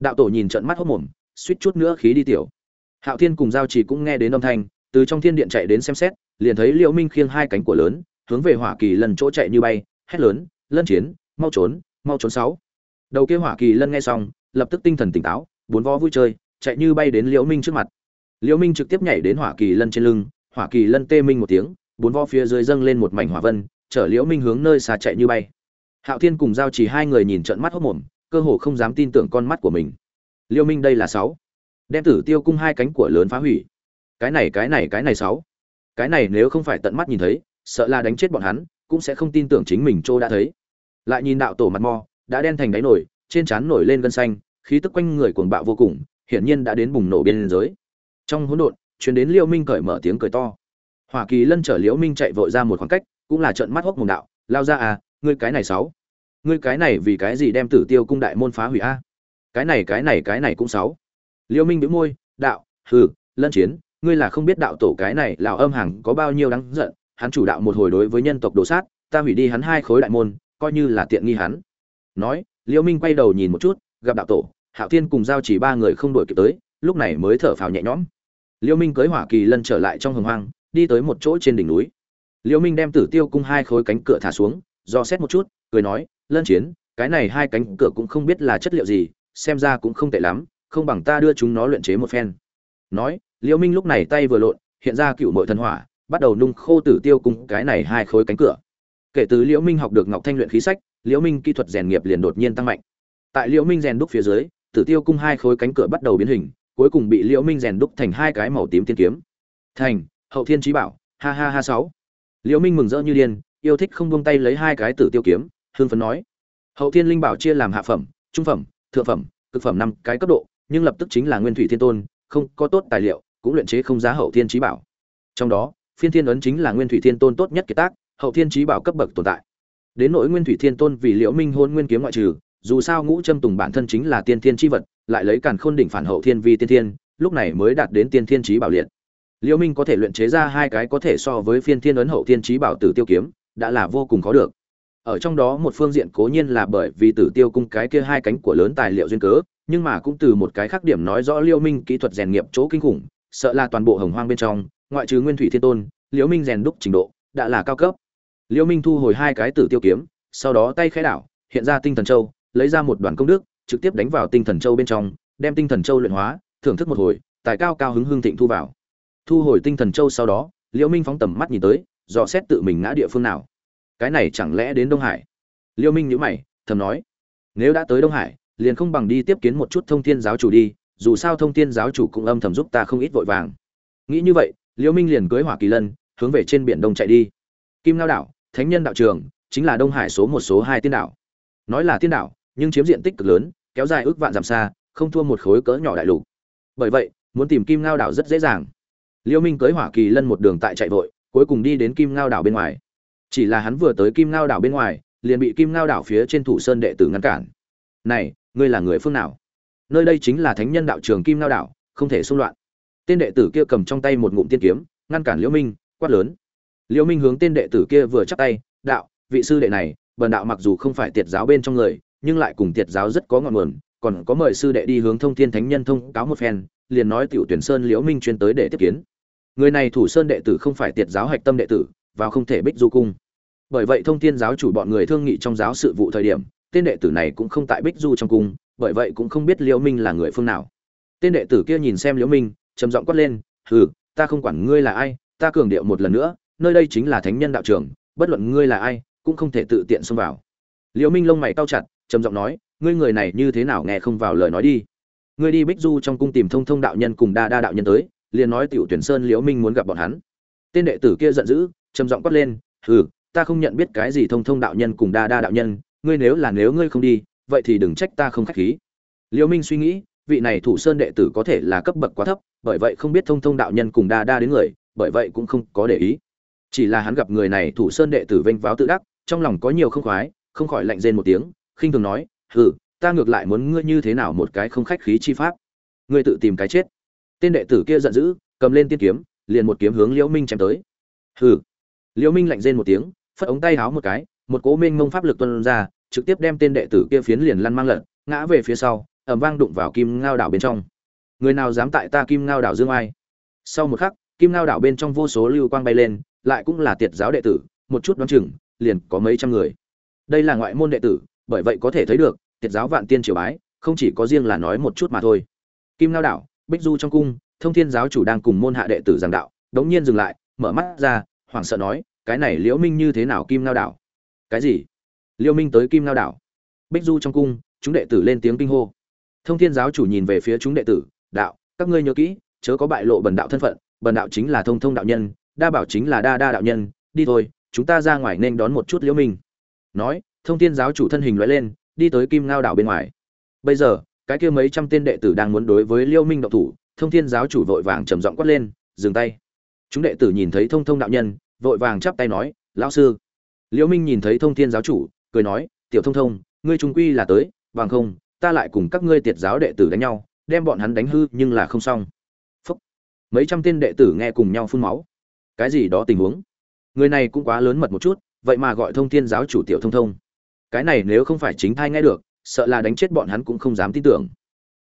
Đạo tổ nhìn trận mắt hốt mồm, suýt chút nữa khí đi tiểu. Hạo thiên cùng giao chỉ cũng nghe đến âm thanh, từ trong thiên điện chạy đến xem xét, liền thấy liêu minh khiêng hai cánh của lớn, hướng về hỏa kỳ lần chỗ chạy như bay, hét lớn lân chiến, mau trốn mau trốn sáu. Đầu kia hỏa kỳ lân nghe xong, lập tức tinh thần tỉnh táo, bốn vó vui chơi, chạy như bay đến liễu minh trước mặt. Liễu minh trực tiếp nhảy đến hỏa kỳ lân trên lưng, hỏa kỳ lân tê minh một tiếng, bốn vó phía dưới dâng lên một mảnh hỏa vân, chở liễu minh hướng nơi xa chạy như bay. Hạo thiên cùng giao chỉ hai người nhìn trợn mắt hốc mồm, cơ hồ không dám tin tưởng con mắt của mình. Liễu minh đây là sáu. Đem tử tiêu cung hai cánh của lớn phá hủy. Cái này cái này cái này sáu. Cái này nếu không phải tận mắt nhìn thấy, sợ là đánh chết bọn hắn, cũng sẽ không tin tưởng chính mình trô đã thấy lại nhìn đạo tổ mặt mò đã đen thành đáy nổi trên trán nổi lên gân xanh, khí tức quanh người cuồng bạo vô cùng, hiển nhiên đã đến bùng nổ biên giới. Trong hỗn độn, truyền đến liêu minh cởi mở tiếng cười to. Hoa kỳ lân chở liễu minh chạy vội ra một khoảng cách, cũng là trợn mắt hốc mồm đạo, lao ra à ngươi cái này sáu. Ngươi cái này vì cái gì đem tử tiêu cung đại môn phá hủy a? Cái này cái này cái này cũng sáu. Liễu minh bĩu môi, đạo, hừ, lân chiến, ngươi là không biết đạo tổ cái này lão âm hàng có bao nhiêu đáng giận, hắn chủ đạo một hồi đối với nhân tộc đồ sát, ta hủy đi hắn hai khối đại môn coi như là tiện nghi hắn. Nói, liễu minh quay đầu nhìn một chút, gặp đạo tổ, hạo thiên cùng giao chỉ ba người không đuổi kịp tới, lúc này mới thở phào nhẹ nhõm. Liễu minh cưới hỏa kỳ lân trở lại trong hồng hoang, đi tới một chỗ trên đỉnh núi. Liễu minh đem tử tiêu cung hai khối cánh cửa thả xuống, do xét một chút, cười nói, lân chiến, cái này hai cánh cửa cũng không biết là chất liệu gì, xem ra cũng không tệ lắm, không bằng ta đưa chúng nó luyện chế một phen. Nói, liễu minh lúc này tay vừa lộn, hiện ra cựu mội thần hỏa, bắt đầu nung khô tử tiêu cung cái này hai khối cánh cửa kể từ liễu minh học được ngọc thanh luyện khí sách, liễu minh kỹ thuật rèn nghiệp liền đột nhiên tăng mạnh. Tại liễu minh rèn đúc phía dưới, tử tiêu cung hai khối cánh cửa bắt đầu biến hình, cuối cùng bị liễu minh rèn đúc thành hai cái màu tím tiên kiếm. Thành, hậu thiên trí bảo, ha ha ha sáu. Liễu minh mừng rỡ như điên, yêu thích không buông tay lấy hai cái tử tiêu kiếm hương phấn nói. Hậu thiên linh bảo chia làm hạ phẩm, trung phẩm, thượng phẩm, cực phẩm năm cái cấp độ, nhưng lập tức chính là nguyên thủy thiên tôn, không có tốt tài liệu, cũng luyện chế không giá hậu thiên trí bảo. Trong đó, phiên thiên ấn chính là nguyên thủy thiên tôn tốt nhất kiệt tác hậu thiên trí bảo cấp bậc tồn tại. Đến nỗi nguyên thủy thiên tôn vì liễu minh hôn nguyên kiếm ngoại trừ, dù sao ngũ trâm tùng bản thân chính là tiên thiên chi vật, lại lấy càn khôn đỉnh phản hậu thiên vi tiên thiên, lúc này mới đạt đến tiên thiên trí bảo liệt. Liễu minh có thể luyện chế ra hai cái có thể so với phiên thiên ấn hậu thiên trí bảo tử tiêu kiếm, đã là vô cùng khó được. Ở trong đó một phương diện cố nhiên là bởi vì tử tiêu cung cái kia hai cánh của lớn tài liệu duyên cớ, nhưng mà cũng từ một cái khác điểm nói rõ liễu minh kỹ thuật rèn nghiệp chỗ kinh khủng, sợ là toàn bộ hồng hoang bên trong, ngoại trừ nguyên thủy thiên tôn, liễu minh rèn đúc trình độ, đã là cao cấp liễu minh thu hồi hai cái tử tiêu kiếm, sau đó tay khẽ đảo, hiện ra tinh thần châu, lấy ra một đoàn công đức, trực tiếp đánh vào tinh thần châu bên trong, đem tinh thần châu luyện hóa, thưởng thức một hồi, tài cao cao hứng hương thịnh thu vào. Thu hồi tinh thần châu sau đó liễu minh phóng tầm mắt nhìn tới, dò xét tự mình ngã địa phương nào. Cái này chẳng lẽ đến đông hải? Liễu minh nhíu mày, thầm nói, nếu đã tới đông hải, liền không bằng đi tiếp kiến một chút thông thiên giáo chủ đi, dù sao thông thiên giáo chủ cũng âm thầm giúp ta không ít vội vàng. Nghĩ như vậy liễu minh liền cưới hỏa kỳ lân, hướng về trên biển đông chạy đi. Kim lao đảo thánh nhân đạo trường, chính là đông hải số một số hai tiên đảo. Nói là tiên đảo, nhưng chiếm diện tích cực lớn, kéo dài ước vạn dặm xa, không thua một khối cỡ nhỏ đại lục. Bởi vậy, muốn tìm kim ngao đảo rất dễ dàng. Liêu minh cưới hỏa kỳ lân một đường tại chạy vội, cuối cùng đi đến kim ngao đảo bên ngoài. Chỉ là hắn vừa tới kim ngao đảo bên ngoài, liền bị kim ngao đảo phía trên thủ sơn đệ tử ngăn cản. Này, ngươi là người phương nào? Nơi đây chính là thánh nhân đạo trường kim ngao đảo, không thể xung loạn. Tên đệ tử kia cầm trong tay một ngụm tiên kiếm, ngăn cản liễu minh, quát lớn liễu minh hướng tên đệ tử kia vừa chắp tay, đạo, vị sư đệ này, bần đạo mặc dù không phải tiệt giáo bên trong người, nhưng lại cùng tiệt giáo rất có ngọn nguồn, còn có mời sư đệ đi hướng thông thiên thánh nhân thông cáo một phen, liền nói tiểu tuyển sơn liễu minh chuyên tới để tiếp kiến. Người này thủ sơn đệ tử không phải tiệt giáo hạch tâm đệ tử và không thể bích du cung. Bởi vậy thông thiên giáo chủ bọn người thương nghị trong giáo sự vụ thời điểm, tên đệ tử này cũng không tại bích du trong cung, bởi vậy cũng không biết liễu minh là người phương nào. Tên đệ tử kia nhìn xem liễu minh, trầm giọng quát lên, hừ, ta không quản ngươi là ai, ta cường điệu một lần nữa nơi đây chính là thánh nhân đạo trường, bất luận ngươi là ai, cũng không thể tự tiện xông vào. Liễu minh lông mày cau chặt, trầm giọng nói, ngươi người này như thế nào nghe không vào lời nói đi. Ngươi đi bích du trong cung tìm thông thông đạo nhân cùng đa đa đạo nhân tới, liền nói tiểu tuyển sơn liễu minh muốn gặp bọn hắn. Tên đệ tử kia giận dữ, trầm giọng quát lên, hừ, ta không nhận biết cái gì thông thông đạo nhân cùng đa đa đạo nhân, ngươi nếu là nếu ngươi không đi, vậy thì đừng trách ta không khách khí. Liễu minh suy nghĩ, vị này thủ sơn đệ tử có thể là cấp bậc quá thấp, bởi vậy không biết thông thông đạo nhân cùng đa đa đến người, bởi vậy cũng không có để ý chỉ là hắn gặp người này thủ sơn đệ tử vênh váo tự đắc, trong lòng có nhiều không khoái, không khỏi lạnh rên một tiếng, khinh thường nói, hừ, ta ngược lại muốn ngươi như thế nào một cái không khách khí chi pháp. Ngươi tự tìm cái chết. Tên đệ tử kia giận dữ, cầm lên tiên kiếm, liền một kiếm hướng liễu minh chém tới. Hừ. Liễu minh lạnh rên một tiếng, phất ống tay háo một cái, một cố minh ngông pháp lực tuôn ra, trực tiếp đem tên đệ tử kia phiến liền lăn mang lật, ngã về phía sau, ầm vang đụng vào kim ngao đảo bên trong. Người nào dám tại ta kim ngao đảo dương ai? Sau một khắc, kim ngao đảo bên trong vô số lưu quang bay lên lại cũng là tiệt giáo đệ tử, một chút đoán chừng, liền có mấy trăm người. Đây là ngoại môn đệ tử, bởi vậy có thể thấy được, tiệt giáo vạn tiên triều bái, không chỉ có riêng là nói một chút mà thôi. Kim lao đảo, bích du trong cung, thông thiên giáo chủ đang cùng môn hạ đệ tử giảng đạo, đống nhiên dừng lại, mở mắt ra, hoảng sợ nói, cái này liễu minh như thế nào kim lao đảo? Cái gì? Liễu minh tới kim lao đảo. Bích du trong cung, chúng đệ tử lên tiếng kinh hô. Thông thiên giáo chủ nhìn về phía chúng đệ tử, đạo, các ngươi nhớ kỹ, chớ có bại lộ bần đạo thân phận, bần đạo chính là thông thông đạo nhân đa bảo chính là đa đa đạo nhân, đi thôi, chúng ta ra ngoài nên đón một chút liễu minh. Nói, thông thiên giáo chủ thân hình lóe lên, đi tới kim ngao đảo bên ngoài. Bây giờ, cái kia mấy trăm tên đệ tử đang muốn đối với liễu minh động thủ, thông thiên giáo chủ vội vàng trầm giọng quát lên, dừng tay. Chúng đệ tử nhìn thấy thông thông đạo nhân, vội vàng chắp tay nói, lão sư. Liễu minh nhìn thấy thông thiên giáo chủ, cười nói, tiểu thông thông, ngươi trung quy là tới, bằng không, ta lại cùng các ngươi tiệt giáo đệ tử đánh nhau, đem bọn hắn đánh hư nhưng là không xong. Phúc. mấy trăm tên đệ tử nghe cùng nhau phun máu cái gì đó tình huống. Người này cũng quá lớn mật một chút, vậy mà gọi thông thiên giáo chủ tiểu thông thông. Cái này nếu không phải chính thai nghe được, sợ là đánh chết bọn hắn cũng không dám tin tưởng.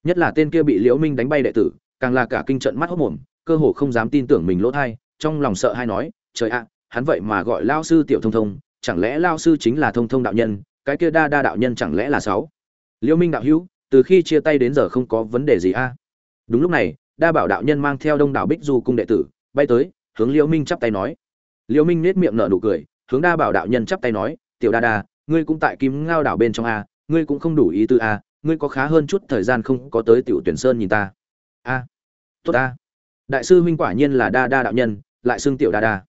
Nhất là tên kia bị liễu minh đánh bay đệ tử, càng là cả kinh trận mắt hốc mồm, cơ hồ không dám tin tưởng mình lỗ thai, trong lòng sợ hay nói, trời ạ, hắn vậy mà gọi lao sư tiểu thông thông, chẳng lẽ lao sư chính là thông thông đạo nhân, cái kia đa đa đạo nhân chẳng lẽ là sáu? Liễu minh đạo hữu, từ khi chia tay đến giờ không có vấn đề gì a. Đúng lúc này, đa bảo đạo nhân mang theo đông đảo bích du cung đệ tử, bay tới hướng liễu minh chắp tay nói. Liễu minh nét miệng nở nụ cười, hướng đa bảo đạo nhân chắp tay nói, tiểu đa đa, ngươi cũng tại kim ngao đảo bên trong a, ngươi cũng không đủ ý tư a, ngươi có khá hơn chút thời gian không có tới tiểu tuyển sơn nhìn ta. A, tốt a đại sư huynh quả nhiên là đa đa đạo nhân, lại xưng tiểu đa đa.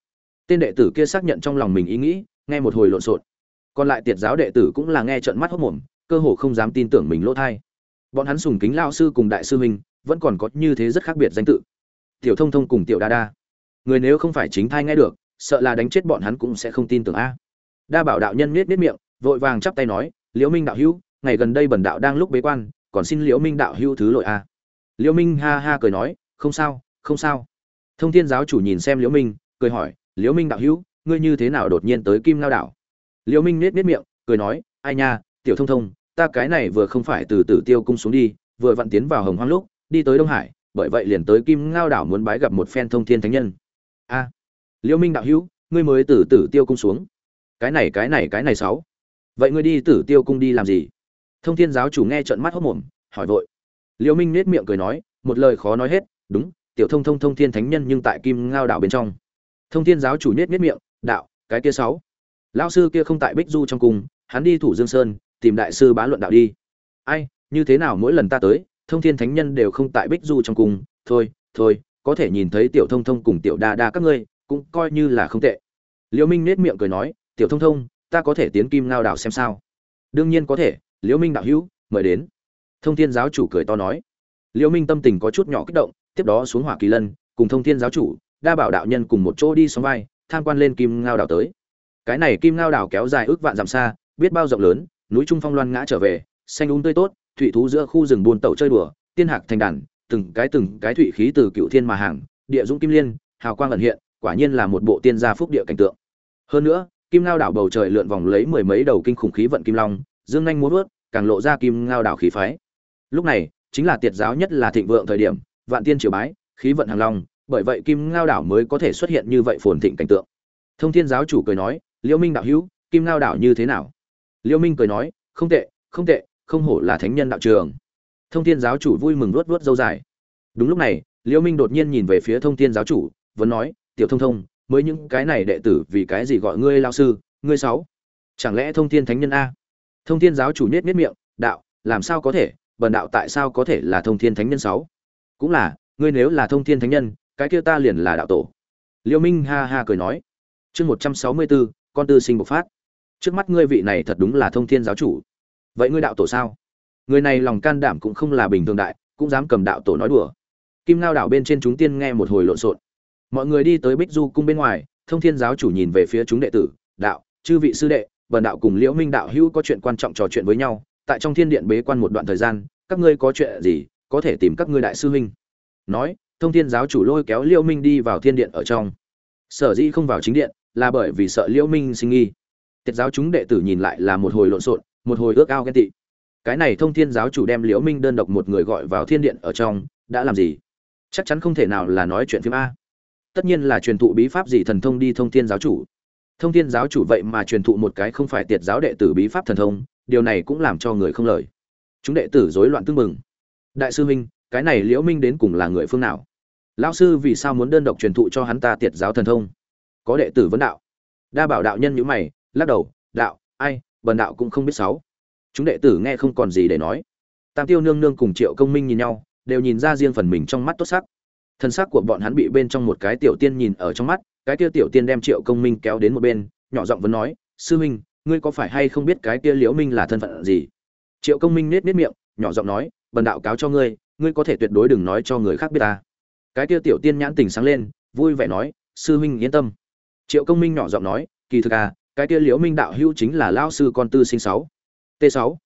Tên đệ tử kia xác nhận trong lòng mình ý nghĩ, nghe một hồi lộn xộn. Còn lại tiệt giáo đệ tử cũng là nghe trợn mắt hốc mồm, cơ hồ không dám tin tưởng mình lỗ thai. Bọn hắn sùng kính lao sư cùng đại sư huynh, vẫn còn có như thế rất khác biệt danh tự. Tiểu thông thông cùng tiểu đa đa người nếu không phải chính thai nghe được, sợ là đánh chết bọn hắn cũng sẽ không tin tưởng a. Đa bảo đạo nhân miết miết miệng, vội vàng chắp tay nói, liễu minh đạo hữu, ngày gần đây bần đạo đang lúc bế quan, còn xin liễu minh đạo hữu thứ lỗi a. Liễu minh ha ha cười nói, không sao không sao. Thông thiên giáo chủ nhìn xem liễu minh, cười hỏi, liễu minh đạo hữu, ngươi như thế nào đột nhiên tới kim lao đảo? Liễu minh nết nết miệng, cười nói, ai nha, tiểu thông thông, ta cái này vừa không phải từ tử tiêu cung xuống đi, vừa vặn tiến vào hồng hoang lúc, đi tới đông hải, bởi vậy liền tới kim ngao đảo muốn bái gặp một phen thông thiên thánh nhân a. Liễu minh đạo hữu, ngươi mới từ tử tiêu cung xuống. Cái này cái này cái này sáu. Vậy ngươi đi tử tiêu cung đi làm gì? Thông thiên giáo chủ nghe trợn mắt hốt mồm, hỏi vội. Liễu minh nết miệng cười nói, một lời khó nói hết, đúng, tiểu thông thông thông thiên thánh nhân nhưng tại kim ngao đảo bên trong. Thông thiên giáo chủ nết nết miệng, đạo, cái kia sáu. Lão sư kia không tại bích du trong cung, hắn đi thủ dương sơn, tìm đại sư bá luận đạo đi. Ai, như thế nào mỗi lần ta tới, thông thiên thánh nhân đều không tại bích du trong cung. Thôi thôi có thể nhìn thấy tiểu thông thông cùng tiểu đa đa các ngươi, cũng coi như là không tệ. Liễu minh nết miệng cười nói, tiểu thông thông, ta có thể tiến kim ngao đảo xem sao? Đương nhiên có thể, liễu minh đạo hữu, mời đến. Thông thiên giáo chủ cười to nói. Liễu minh tâm tình có chút nhỏ kích động, tiếp đó xuống hỏa kỳ lân, cùng thông thiên giáo chủ, đa bảo đạo nhân cùng một chỗ đi xóm vai, tham quan lên kim ngao đảo tới. Cái này kim ngao đảo kéo dài ước vạn dặm xa, biết bao rộng lớn, núi trung phong loan ngã trở về, xanh úng tươi tốt thụy thú giữa khu rừng buôn tẩu chơi đùa, tiên hạc thành đàn từng cái từng cái thủy khí từ cựu thiên mà hàng, địa dũng kim liên, hào quang ẩn hiện, quả nhiên là một bộ tiên gia phúc địa cảnh tượng. Hơn nữa, kim ngao đảo bầu trời lượn vòng lấy mười mấy đầu kinh khủng khí vận kim long, dương nhanh muốn vớt, càng lộ ra kim ngao đảo khí phái. Lúc này, chính là tiệt giáo nhất là thịnh vượng thời điểm, vạn tiên triều bái, khí vận hàng long, bởi vậy kim ngao đảo mới có thể xuất hiện như vậy phồn thịnh cảnh tượng. Thông thiên giáo chủ cười nói liễu minh đạo hữu, kim ngao đảo như thế nào? Liễu minh cười nói, không tệ không tệ, không hổ là thánh nhân đạo trường thông thiên giáo chủ vui mừng luốt luốt dâu dài. Đúng lúc này, liễu minh đột nhiên nhìn về phía thông thiên giáo chủ, vẫn nói, tiểu thông thông, mới những cái này đệ tử vì cái gì gọi ngươi lao sư, ngươi sáu? Chẳng lẽ thông thiên thánh nhân a? Thông thiên giáo chủ nhếch nhếch miệng, đạo, làm sao có thể? Bần đạo tại sao có thể là thông thiên thánh nhân sáu? Cũng là, ngươi nếu là thông thiên thánh nhân, cái kia ta liền là đạo tổ. Liêu minh ha ha cười nói, chương một trăm sáu mươi bốn con tư sinh bộc phát. Trước mắt ngươi vị này thật đúng là thông thiên giáo chủ. Vậy ngươi đạo tổ sao? Người này lòng can đảm cũng không là bình thường đại, cũng dám cầm đạo tổ nói đùa. Kim lao đảo bên trên chúng tiên nghe một hồi lộn xộn. Mọi người đi tới bích du cung bên ngoài, thông thiên giáo chủ nhìn về phía chúng đệ tử, đạo, chư vị sư đệ, bần đạo cùng liễu minh đạo hữu có chuyện quan trọng trò chuyện với nhau. Tại trong thiên điện bế quan một đoạn thời gian, các ngươi có chuyện gì, có thể tìm các ngươi đại sư huynh. Nói, thông thiên giáo chủ lôi kéo liễu minh đi vào thiên điện ở trong. Sở dĩ không vào chính điện, là bởi vì sợ liễu minh sinh nghi. Tiết giáo chúng đệ tử nhìn lại là một hồi lộn xộn, một hồi ước ao ghen tị cái này thông thiên giáo chủ đem liễu minh đơn độc một người gọi vào thiên điện ở trong, đã làm gì? Chắc chắn không thể nào là nói chuyện phim a. Tất nhiên là truyền thụ bí pháp gì thần thông đi thông thiên giáo chủ. Thông thiên giáo chủ vậy mà truyền thụ một cái không phải tiệt giáo đệ tử bí pháp thần thông, điều này cũng làm cho người không lời. Chúng đệ tử rối loạn tương mừng đại sư minh, cái này liễu minh đến cùng là người phương nào? Lão sư vì sao muốn đơn độc truyền thụ cho hắn ta tiệt giáo thần thông? Có đệ tử vấn đạo. Đa bảo đạo nhân nhữ mày, lắc đầu, đạo, ai, bần đạo cũng không biết sáu chúng đệ tử nghe không còn gì để nói. Tam tiêu nương nương cùng triệu công minh nhìn nhau, đều nhìn ra riêng phần mình trong mắt tốt sắc. Thân xác của bọn hắn bị bên trong một cái tiểu tiên nhìn ở trong mắt, cái kia tiểu tiên đem triệu công minh kéo đến một bên, nhỏ giọng vẫn nói, sư huynh ngươi có phải hay không biết cái kia liễu minh là thân phận gì? Triệu công minh nết nết miệng, nhỏ giọng nói, bần đạo cáo cho ngươi ngươi có thể tuyệt đối đừng nói cho người khác biết ta. Cái kia tiểu tiên nhãn tình sáng lên, vui vẻ nói, sư huynh yên tâm. Triệu công minh nhỏ giọng nói, kỳ thực à cái kia liễu minh đạo hữu chính là lao sư con tư sinh sáu t sáu.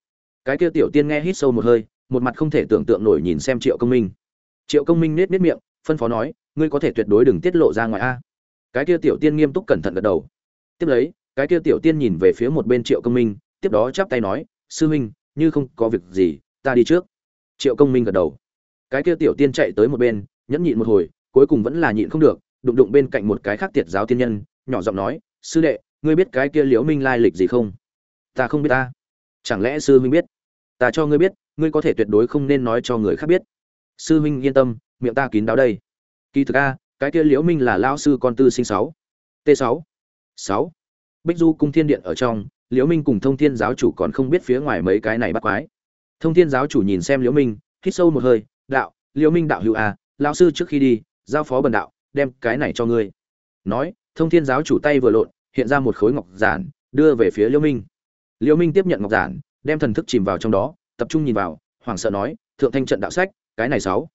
Cái kia tiểu tiên nghe hít sâu một hơi, một mặt không thể tưởng tượng nổi nhìn xem triệu công minh. Triệu công minh nết nết miệng, phân phó nói, ngươi có thể tuyệt đối đừng tiết lộ ra ngoài a. Cái kia tiểu tiên nghiêm túc cẩn thận gật đầu. Tiếp lấy, cái kia tiểu tiên nhìn về phía một bên triệu công minh, tiếp đó chắp tay nói, sư huynh, như không có việc gì, ta đi trước. Triệu công minh gật đầu. Cái kia tiểu tiên chạy tới một bên, nhẫn nhịn một hồi, cuối cùng vẫn là nhịn không được, đụng đụng bên cạnh một cái khác tiệt giáo tiên nhân, nhỏ giọng nói, sư đệ, ngươi biết cái kia liễu minh lai lịch gì không? Ta không biết ta chẳng lẽ sư huynh biết? Ta cho ngươi biết, ngươi có thể tuyệt đối không nên nói cho người khác biết. Sư huynh yên tâm, miệng ta kín đáo đây. Kỳ thực a, cái kia liễu minh là lão sư con tư sinh sáu. T sáu. Sáu. Bích du cung thiên điện ở trong, liễu minh cùng thông thiên giáo chủ còn không biết phía ngoài mấy cái này bắt quái. Thông thiên giáo chủ nhìn xem liễu minh, hít sâu một hơi, đạo, liễu minh đạo hữu a, lão sư trước khi đi, giao phó bần đạo, đem cái này cho ngươi. Nói, thông thiên giáo chủ tay vừa lộn, hiện ra một khối ngọc giản, đưa về phía liễu minh liễu minh tiếp nhận ngọc giản, đem thần thức chìm vào trong đó, tập trung nhìn vào, hoảng sợ nói, thượng thanh trận đạo sách, cái này sáu.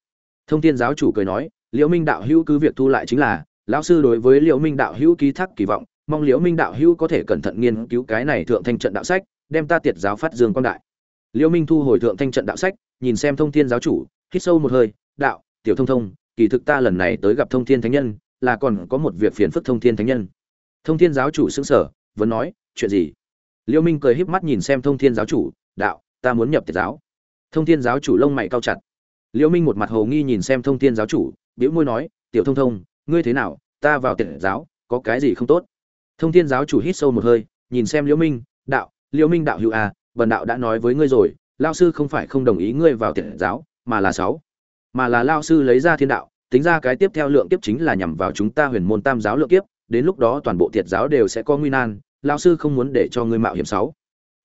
Thông thiên giáo chủ cười nói, liễu minh đạo hữu cứ việc thu lại chính là, lão sư đối với liễu minh đạo hữu ký thác kỳ vọng, mong liễu minh đạo hữu có thể cẩn thận nghiên cứu cái này thượng thanh trận đạo sách, đem ta tiệt giáo phát dương quang đại. Liễu minh thu hồi thượng thanh trận đạo sách, nhìn xem thông thiên giáo chủ, hít sâu một hơi, đạo, tiểu thông thông, kỳ thực ta lần này tới gặp thông thiên thánh nhân, là còn có một việc phiền phức thông thiên thánh nhân. Thông thiên giáo chủ sững sờ, vẫn nói, chuyện gì? Liễu minh cười híp mắt nhìn xem thông thiên giáo chủ, đạo, ta muốn nhập tiệt giáo. Thông thiên giáo chủ lông mày cao chặt. Liễu minh một mặt hồ nghi nhìn xem thông thiên giáo chủ, bĩu môi nói, tiểu thông thông, ngươi thế nào? Ta vào tiệt giáo, có cái gì không tốt? Thông thiên giáo chủ hít sâu một hơi, nhìn xem liễu minh, đạo liễu minh đạo hữu à bần đạo đã nói với ngươi rồi lao sư không phải không đồng ý ngươi vào tiệt giáo, mà là sáu, mà là lao sư lấy ra thiên đạo, tính ra cái tiếp theo lượng kiếp chính là nhằm vào chúng ta huyền môn tam giáo lượng kiếp, đến lúc đó toàn bộ tiệt giáo đều sẽ có nguy nan lao sư không muốn để cho ngươi mạo hiểm sáu.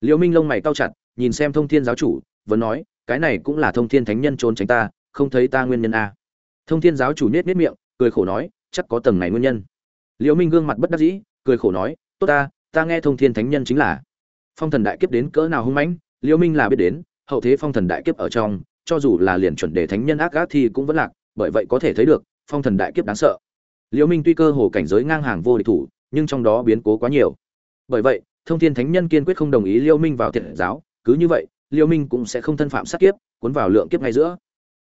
Liễu minh lông mày cau chặt, nhìn xem thông thiên giáo chủ, vẫn nói, cái này cũng là thông thiên thánh nhân trốn tránh ta, không thấy ta nguyên nhân a à. thông thiên giáo chủ nết nết miệng, cười khổ nói, chắc có tầng này nguyên nhân. Liễu minh gương mặt bất đắc dĩ, cười khổ nói, tốt ta ta nghe thông thiên thánh nhân chính là. Phong thần đại kiếp đến cỡ nào hung mãnh, liễu minh là biết đến, hậu thế phong thần đại kiếp ở trong, cho dù là liền chuẩn đề thánh nhân ác ác thì cũng vẫn lạc, bởi vậy có thể thấy được, phong thần đại kiếp đáng sợ. Liễu minh tuy cơ hồ cảnh giới ngang hàng vô địch thủ, nhưng trong đó biến cố quá nhiều bởi vậy, thông thiên thánh nhân kiên quyết không đồng ý liêu minh vào thiện giáo, cứ như vậy, liêu minh cũng sẽ không thân phạm sát kiếp, cuốn vào lượng kiếp ngay giữa.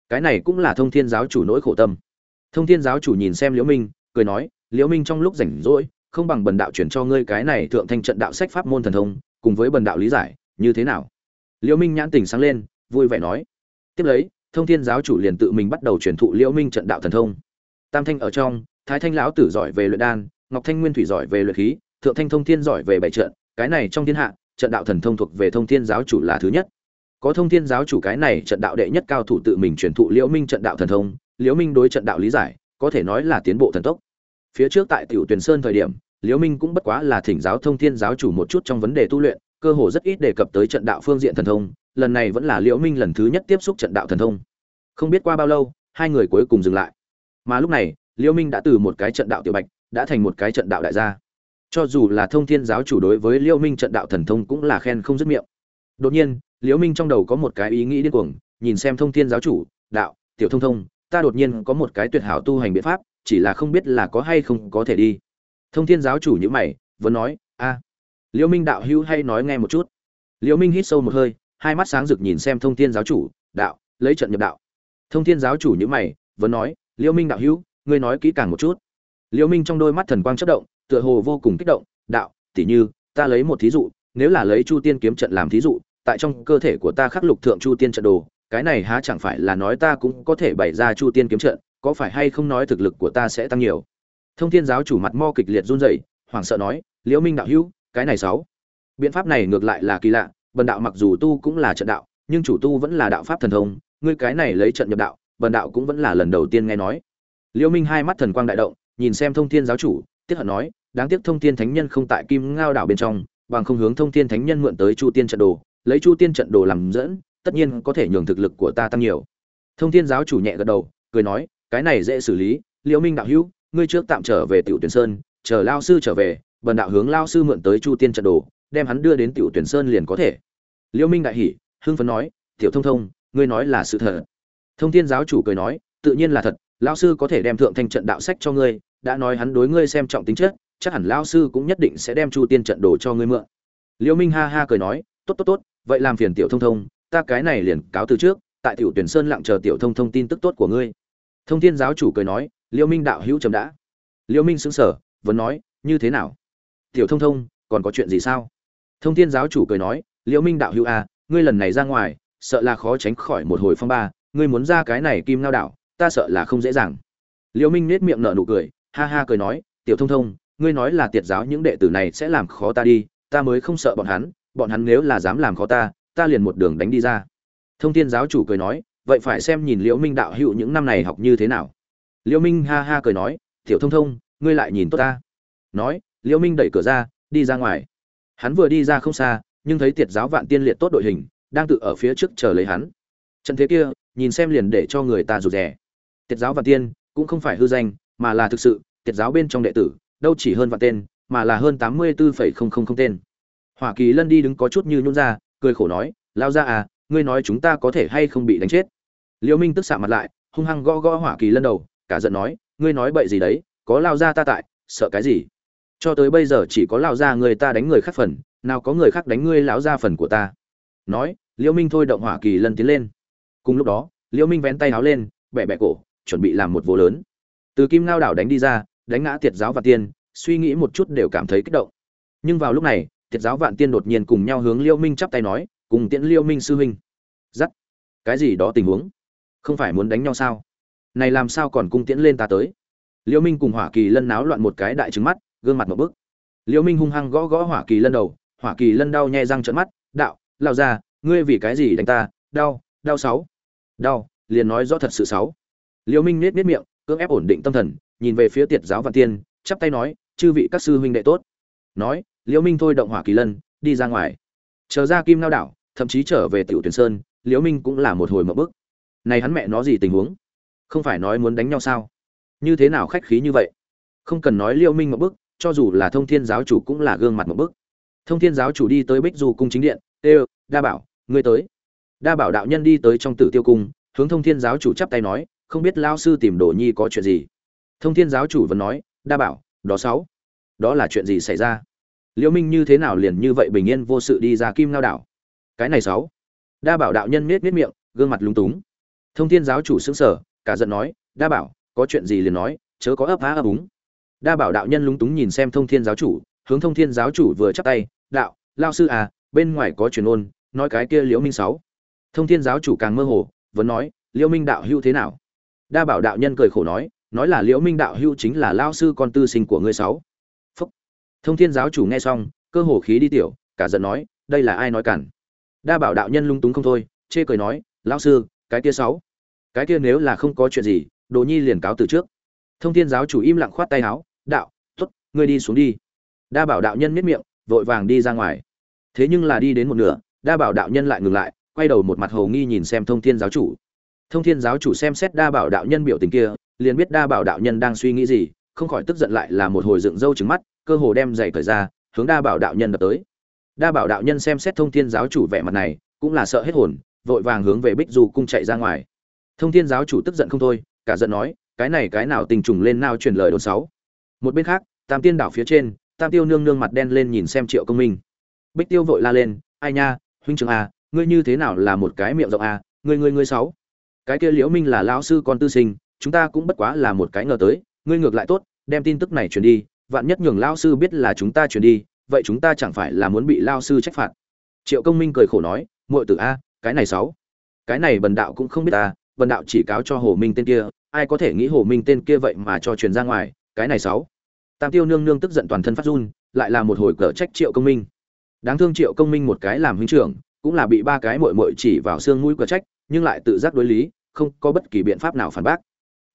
Cái này cũng là thông thiên giáo chủ nỗi khổ tâm. Thông thiên giáo chủ nhìn xem liêu minh, cười nói, liêu minh trong lúc rảnh rỗi, không bằng bần đạo chuyển cho ngươi cái này thượng thanh trận đạo sách pháp môn thần thông, cùng với bần đạo lý giải, như thế nào? Liêu minh nhãn tình sáng lên, vui vẻ nói, tiếp lấy, thông thiên giáo chủ liền tự mình bắt đầu truyền thụ liêu minh trận đạo thần thông. Tam thanh ở trong, thái thanh lão tử giỏi về luyện đan, ngọc thanh nguyên thủy giỏi về luyện khí thượng thanh thông thiên giỏi về bảy trận, cái này trong thiên hạ, trận đạo thần thông thuộc về thông thiên giáo chủ là thứ nhất. Có thông thiên giáo chủ cái này trận đạo đệ nhất cao thủ tự mình truyền thụ liễu minh trận đạo thần thông, liễu minh đối trận đạo lý giải, có thể nói là tiến bộ thần tốc. Phía trước tại tiểu tuyền sơn thời điểm, liễu minh cũng bất quá là thỉnh giáo thông thiên giáo chủ một chút trong vấn đề tu luyện, cơ hồ rất ít đề cập tới trận đạo phương diện thần thông, lần này vẫn là liễu minh lần thứ nhất tiếp xúc trận đạo thần thông. Không biết qua bao lâu, hai người cuối cùng dừng lại. Mà lúc này, liễu minh đã từ một cái trận đạo tiểu bạch, đã thành một cái trận đạo đại gia cho dù là thông thiên giáo chủ đối với liễu minh trận đạo thần thông cũng là khen không dứt miệng. Đột nhiên, liễu minh trong đầu có một cái ý nghĩ điên cuồng, nhìn xem thông thiên giáo chủ, đạo, tiểu thông thông, ta đột nhiên có một cái tuyệt hảo tu hành biện pháp, chỉ là không biết là có hay không có thể đi. Thông thiên giáo chủ như mày, vẫn nói, a. Liễu minh đạo hữu hay nói nghe một chút. Liễu minh hít sâu một hơi, hai mắt sáng rực nhìn xem thông thiên giáo chủ, đạo, lấy trận nhập đạo. Thông thiên giáo chủ như mày, vẫn nói, liễu minh đạo hữu, ngươi nói kỹ càng một chút. Liễu minh trong đôi mắt thần quang chớp động tựa hồ vô cùng kích động, đạo tỷ như, ta lấy một thí dụ, nếu là lấy chu tiên kiếm trận làm thí dụ, tại trong cơ thể của ta khắc lục thượng chu tiên trận đồ, cái này há chẳng phải là nói ta cũng có thể bày ra chu tiên kiếm trận, có phải hay không nói thực lực của ta sẽ tăng nhiều? Thông thiên giáo chủ mặt mo kịch liệt run rẩy, hoảng sợ nói, liễu minh đạo hữu, cái này sáu. Biện pháp này ngược lại là kỳ lạ, bần đạo mặc dù tu cũng là trận đạo, nhưng chủ tu vẫn là đạo pháp thần thông, ngươi cái này lấy trận nhập đạo, bần đạo cũng vẫn là lần đầu tiên nghe nói. Liễu minh hai mắt thần quang đại động, nhìn xem thông thiên giáo chủ, tiếc hận nói đáng tiếc thông thiên thánh nhân không tại kim ngao đảo bên trong, bằng không hướng thông thiên thánh nhân mượn tới chu tiên trận đồ, lấy chu tiên trận đồ làm dẫn, tất nhiên có thể nhường thực lực của ta tăng nhiều. Thông thiên giáo chủ nhẹ gật đầu, cười nói, cái này dễ xử lý, liễu minh đạo hữu, ngươi trước tạm trở về tiểu tuyển sơn, chờ lao sư trở về, bần đạo hướng lao sư mượn tới chu tiên trận đồ, đem hắn đưa đến tiểu tuyển sơn liền có thể. Liễu minh đại hỉ, hưng phấn nói, tiểu thông thông, ngươi nói là sự thật. Thông thiên giáo chủ cười nói, tự nhiên là thật, lao sư có thể đem thượng thanh trận đạo sách cho ngươi, đã nói hắn đối ngươi xem trọng tính chất chắc hẳn lão sư cũng nhất định sẽ đem chu tiên trận đồ cho ngươi mượn. Liễu minh ha ha cười nói tốt tốt tốt vậy làm phiền tiểu thông thông ta cái này liền cáo từ trước tại tiểu tuyển sơn lặng chờ tiểu thông thông tin tức tốt của ngươi. Thông thiên giáo chủ cười nói liễu minh đạo hữu chấm đã. Liễu minh sững sờ vẫn nói như thế nào? Tiểu thông thông còn có chuyện gì sao? Thông thiên giáo chủ cười nói liễu minh đạo hữu à, ngươi lần này ra ngoài sợ là khó tránh khỏi một hồi phong ba ngươi muốn ra cái này kim ngao đảo ta sợ là không dễ dàng. Liễu minh nét miệng nở nụ cười ha ha cười nói tiểu thông thông ngươi nói là tiệt giáo những đệ tử này sẽ làm khó ta đi, ta mới không sợ bọn hắn bọn hắn nếu là dám làm khó ta ta liền một đường đánh đi ra. Thông thiên giáo chủ cười nói, vậy phải xem nhìn liễu minh đạo hữu những năm này học như thế nào. Liễu minh ha ha cười nói, tiểu thông thông, ngươi lại nhìn tốt ta. Nói, liễu minh đẩy cửa ra, đi ra ngoài. Hắn vừa đi ra không xa, nhưng thấy tiệt giáo vạn tiên liệt tốt đội hình, đang tự ở phía trước chờ lấy hắn. Trận thế kia, nhìn xem liền để cho người ta rụt rè. Tiệt giáo vạn tiên, cũng không phải hư danh, mà là thực sự, tiệt giáo bên trong đệ tử đâu chỉ hơn vạn tên, mà là hơn tám mươi bốn tên. Hỏa kỳ lân đi đứng có chút như nhún ra, cười khổ nói, lao ra à ngươi nói chúng ta có thể hay không bị đánh chết? Liễu minh tức xạ mặt lại, hung hăng gõ gõ hỏa kỳ lân đầu, cả giận nói, ngươi nói bậy gì đấy, có lao ra ta tại, sợ cái gì? Cho tới bây giờ chỉ có lao ra người ta đánh người khác phần, nào có người khác đánh ngươi lão ra phần của ta. Nói, liễu minh thôi động hỏa kỳ lân tiến lên. Cùng lúc đó, liễu minh vén tay háo lên, bẻ bẻ cổ, chuẩn bị làm một vô lớn. Từ kim ngao đảo đánh đi ra đánh ngã tiệt giáo và tiên, suy nghĩ một chút đều cảm thấy kích động. Nhưng vào lúc này, tiệt giáo vạn tiên đột nhiên cùng nhau hướng liêu minh chắp tay nói, cùng tiễn liêu minh sư huynh. Dắt cái gì đó tình huống? Không phải muốn đánh nhau sao? Này làm sao còn cung tiễn lên ta tới? Liêu minh cùng hỏa kỳ lân náo loạn một cái đại trứng mắt, gương mặt một bức. Liêu minh hung hăng gõ gõ hỏa kỳ lân đầu, hỏa kỳ lân đau nhè răng trợn mắt, đạo lao ra ngươi vì cái gì đánh ta? Đau đau sáu. Đau, liền nói rõ thật sự sáu. Liêu minh nết nết miệng, cưỡng ép ổn định tâm thần nhìn về phía tiệt giáo văn tiên, chắp tay nói, chư vị các sư huynh đệ tốt. Nói, liễu minh thôi động hỏa kỳ lân, đi ra ngoài. Chờ ra kim lao đảo, thậm chí trở về tiểu tuyển sơn, liễu minh cũng là một hồi một bức. Này hắn mẹ nó gì tình huống? Không phải nói muốn đánh nhau sao? Như thế nào khách khí như vậy? Không cần nói liễu minh một bức, cho dù là thông thiên giáo chủ cũng là gương mặt một bức. Thông thiên giáo chủ đi tới bích du cung chính điện, ê, đa bảo, ngươi tới. Đa bảo đạo nhân đi tới trong tử tiêu cung, hướng thông thiên giáo chủ chắp tay nói, không biết lao sư tìm đồ nhi có chuyện gì? Thông thiên giáo chủ vẫn nói, đa bảo, đó sáu. Đó là chuyện gì xảy ra? Liễu minh như thế nào liền như vậy bình yên vô sự đi ra kim ngao đảo? Cái này sáu. Đa bảo đạo nhân miết miết miệng, gương mặt lúng túng. Thông thiên giáo chủ sững sờ, cả giận nói, đa bảo, có chuyện gì liền nói, chớ có ấp há ấp úng. Đa bảo đạo nhân lúng túng nhìn xem thông thiên giáo chủ, hướng thông thiên giáo chủ vừa chắp tay, đạo, lao sư à bên ngoài có truyền ôn, nói cái kia liễu minh sáu. Thông thiên giáo chủ càng mơ hồ, vẫn nói, liễu minh đạo hưu thế nào? Đa bảo đạo nhân cười khổ nói nói là liễu minh đạo hưu chính là lao sư con tư sinh của ngươi sáu. Phúc. Thông thiên giáo chủ nghe xong, cơ hồ khí đi tiểu, cả giận nói, đây là ai nói cản? Đa bảo đạo nhân lung túng không thôi, chê cười nói lao sư, cái kia sáu. Cái kia nếu là không có chuyện gì, đồ nhi liền cáo từ trước. Thông thiên giáo chủ im lặng khoát tay áo, đạo t ố t ngươi đi xuống đi. Đa bảo đạo nhân miết miệng, vội vàng đi ra ngoài. Thế nhưng là đi đến một nửa, đa bảo đạo nhân lại ngừng lại, quay đầu một mặt hồ nghi nhìn xem thông thiên giáo chủ thông thiên giáo chủ xem xét đa bảo đạo nhân biểu tình kia, liền biết đa bảo đạo nhân đang suy nghĩ gì, không khỏi tức giận lại là một hồi dựng râu trứng mắt, cơ hồ đem giày cởi ra, hướng đa bảo đạo nhân đập tới. Đa bảo đạo nhân xem xét thông thiên giáo chủ vẻ mặt này, cũng là sợ hết hồn, vội vàng hướng về bích du cung chạy ra ngoài. Thông thiên giáo chủ tức giận không thôi, cả giận nói, cái này cái nào tình trùng lên nào truyền lời đồn sáu một bên khác, tam tiên đảo phía trên, tam tiêu nương nương mặt đen lên nhìn xem triệu công minh. Bích tiêu vội la lên, ai nha, huynh trưởng a ngươi như thế nào là một cái miệng rộng a ngươi ngươi ngươi sáu cái kia liễu minh là lão sư con tư sinh, chúng ta cũng bất quá là một cái ngờ tới, ngươi ngược lại tốt, đem tin tức này truyền đi, vạn nhất nhường lão sư biết là chúng ta truyền đi, vậy chúng ta chẳng phải là muốn bị Lão sư trách phạt? Triệu công minh cười khổ nói, muội tử a, cái này sáu, cái này bần đạo cũng không biết ta, bần đạo chỉ cáo cho hồ minh tên kia, ai có thể nghĩ hồ minh tên kia vậy mà cho truyền ra ngoài, cái này sáu. Tam tiêu nương nương tức giận toàn thân phát run, lại là một hồi cờ trách triệu công minh. Đáng thương triệu công minh một cái làm huynh trưởng, cũng là bị ba cái mội mội chỉ vào xương mũi quả trách nhưng lại tự giác đối lý, không có bất kỳ biện pháp nào phản bác.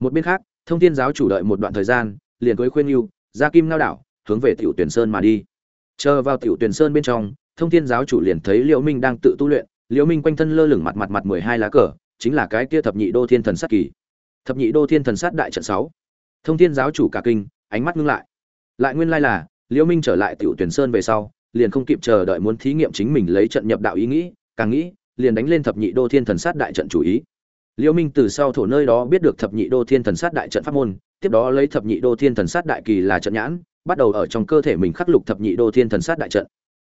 Một bên khác, thông thiên giáo chủ đợi một đoạn thời gian, liền cưới khuyên yêu ra kim lao đảo, hướng về tiểu tuyển sơn mà đi. Chờ vào tiểu tuyển sơn bên trong, thông thiên giáo chủ liền thấy liễu minh đang tự tu luyện. Liễu minh quanh thân lơ lửng mặt mặt mặt mười hai lá cờ, chính là cái kia thập nhị đô thiên thần sát kỳ. Thập nhị đô thiên thần sát đại trận sáu. Thông thiên giáo chủ cả kinh, ánh mắt ngưng lại. Lại nguyên lai là, liễu minh trở lại tiểu tuyển sơn về sau, liền không kịp chờ đợi muốn thí nghiệm chính mình lấy trận nhập đạo ý nghĩ, càng nghĩ liền đánh lên thập nhị đô thiên thần sát đại trận chủ ý. Liễu minh từ sau thổ nơi đó biết được thập nhị đô thiên thần sát đại trận pháp môn, tiếp đó lấy thập nhị đô thiên thần sát đại kỳ là trận nhãn, bắt đầu ở trong cơ thể mình khắc lục thập nhị đô thiên thần sát đại trận.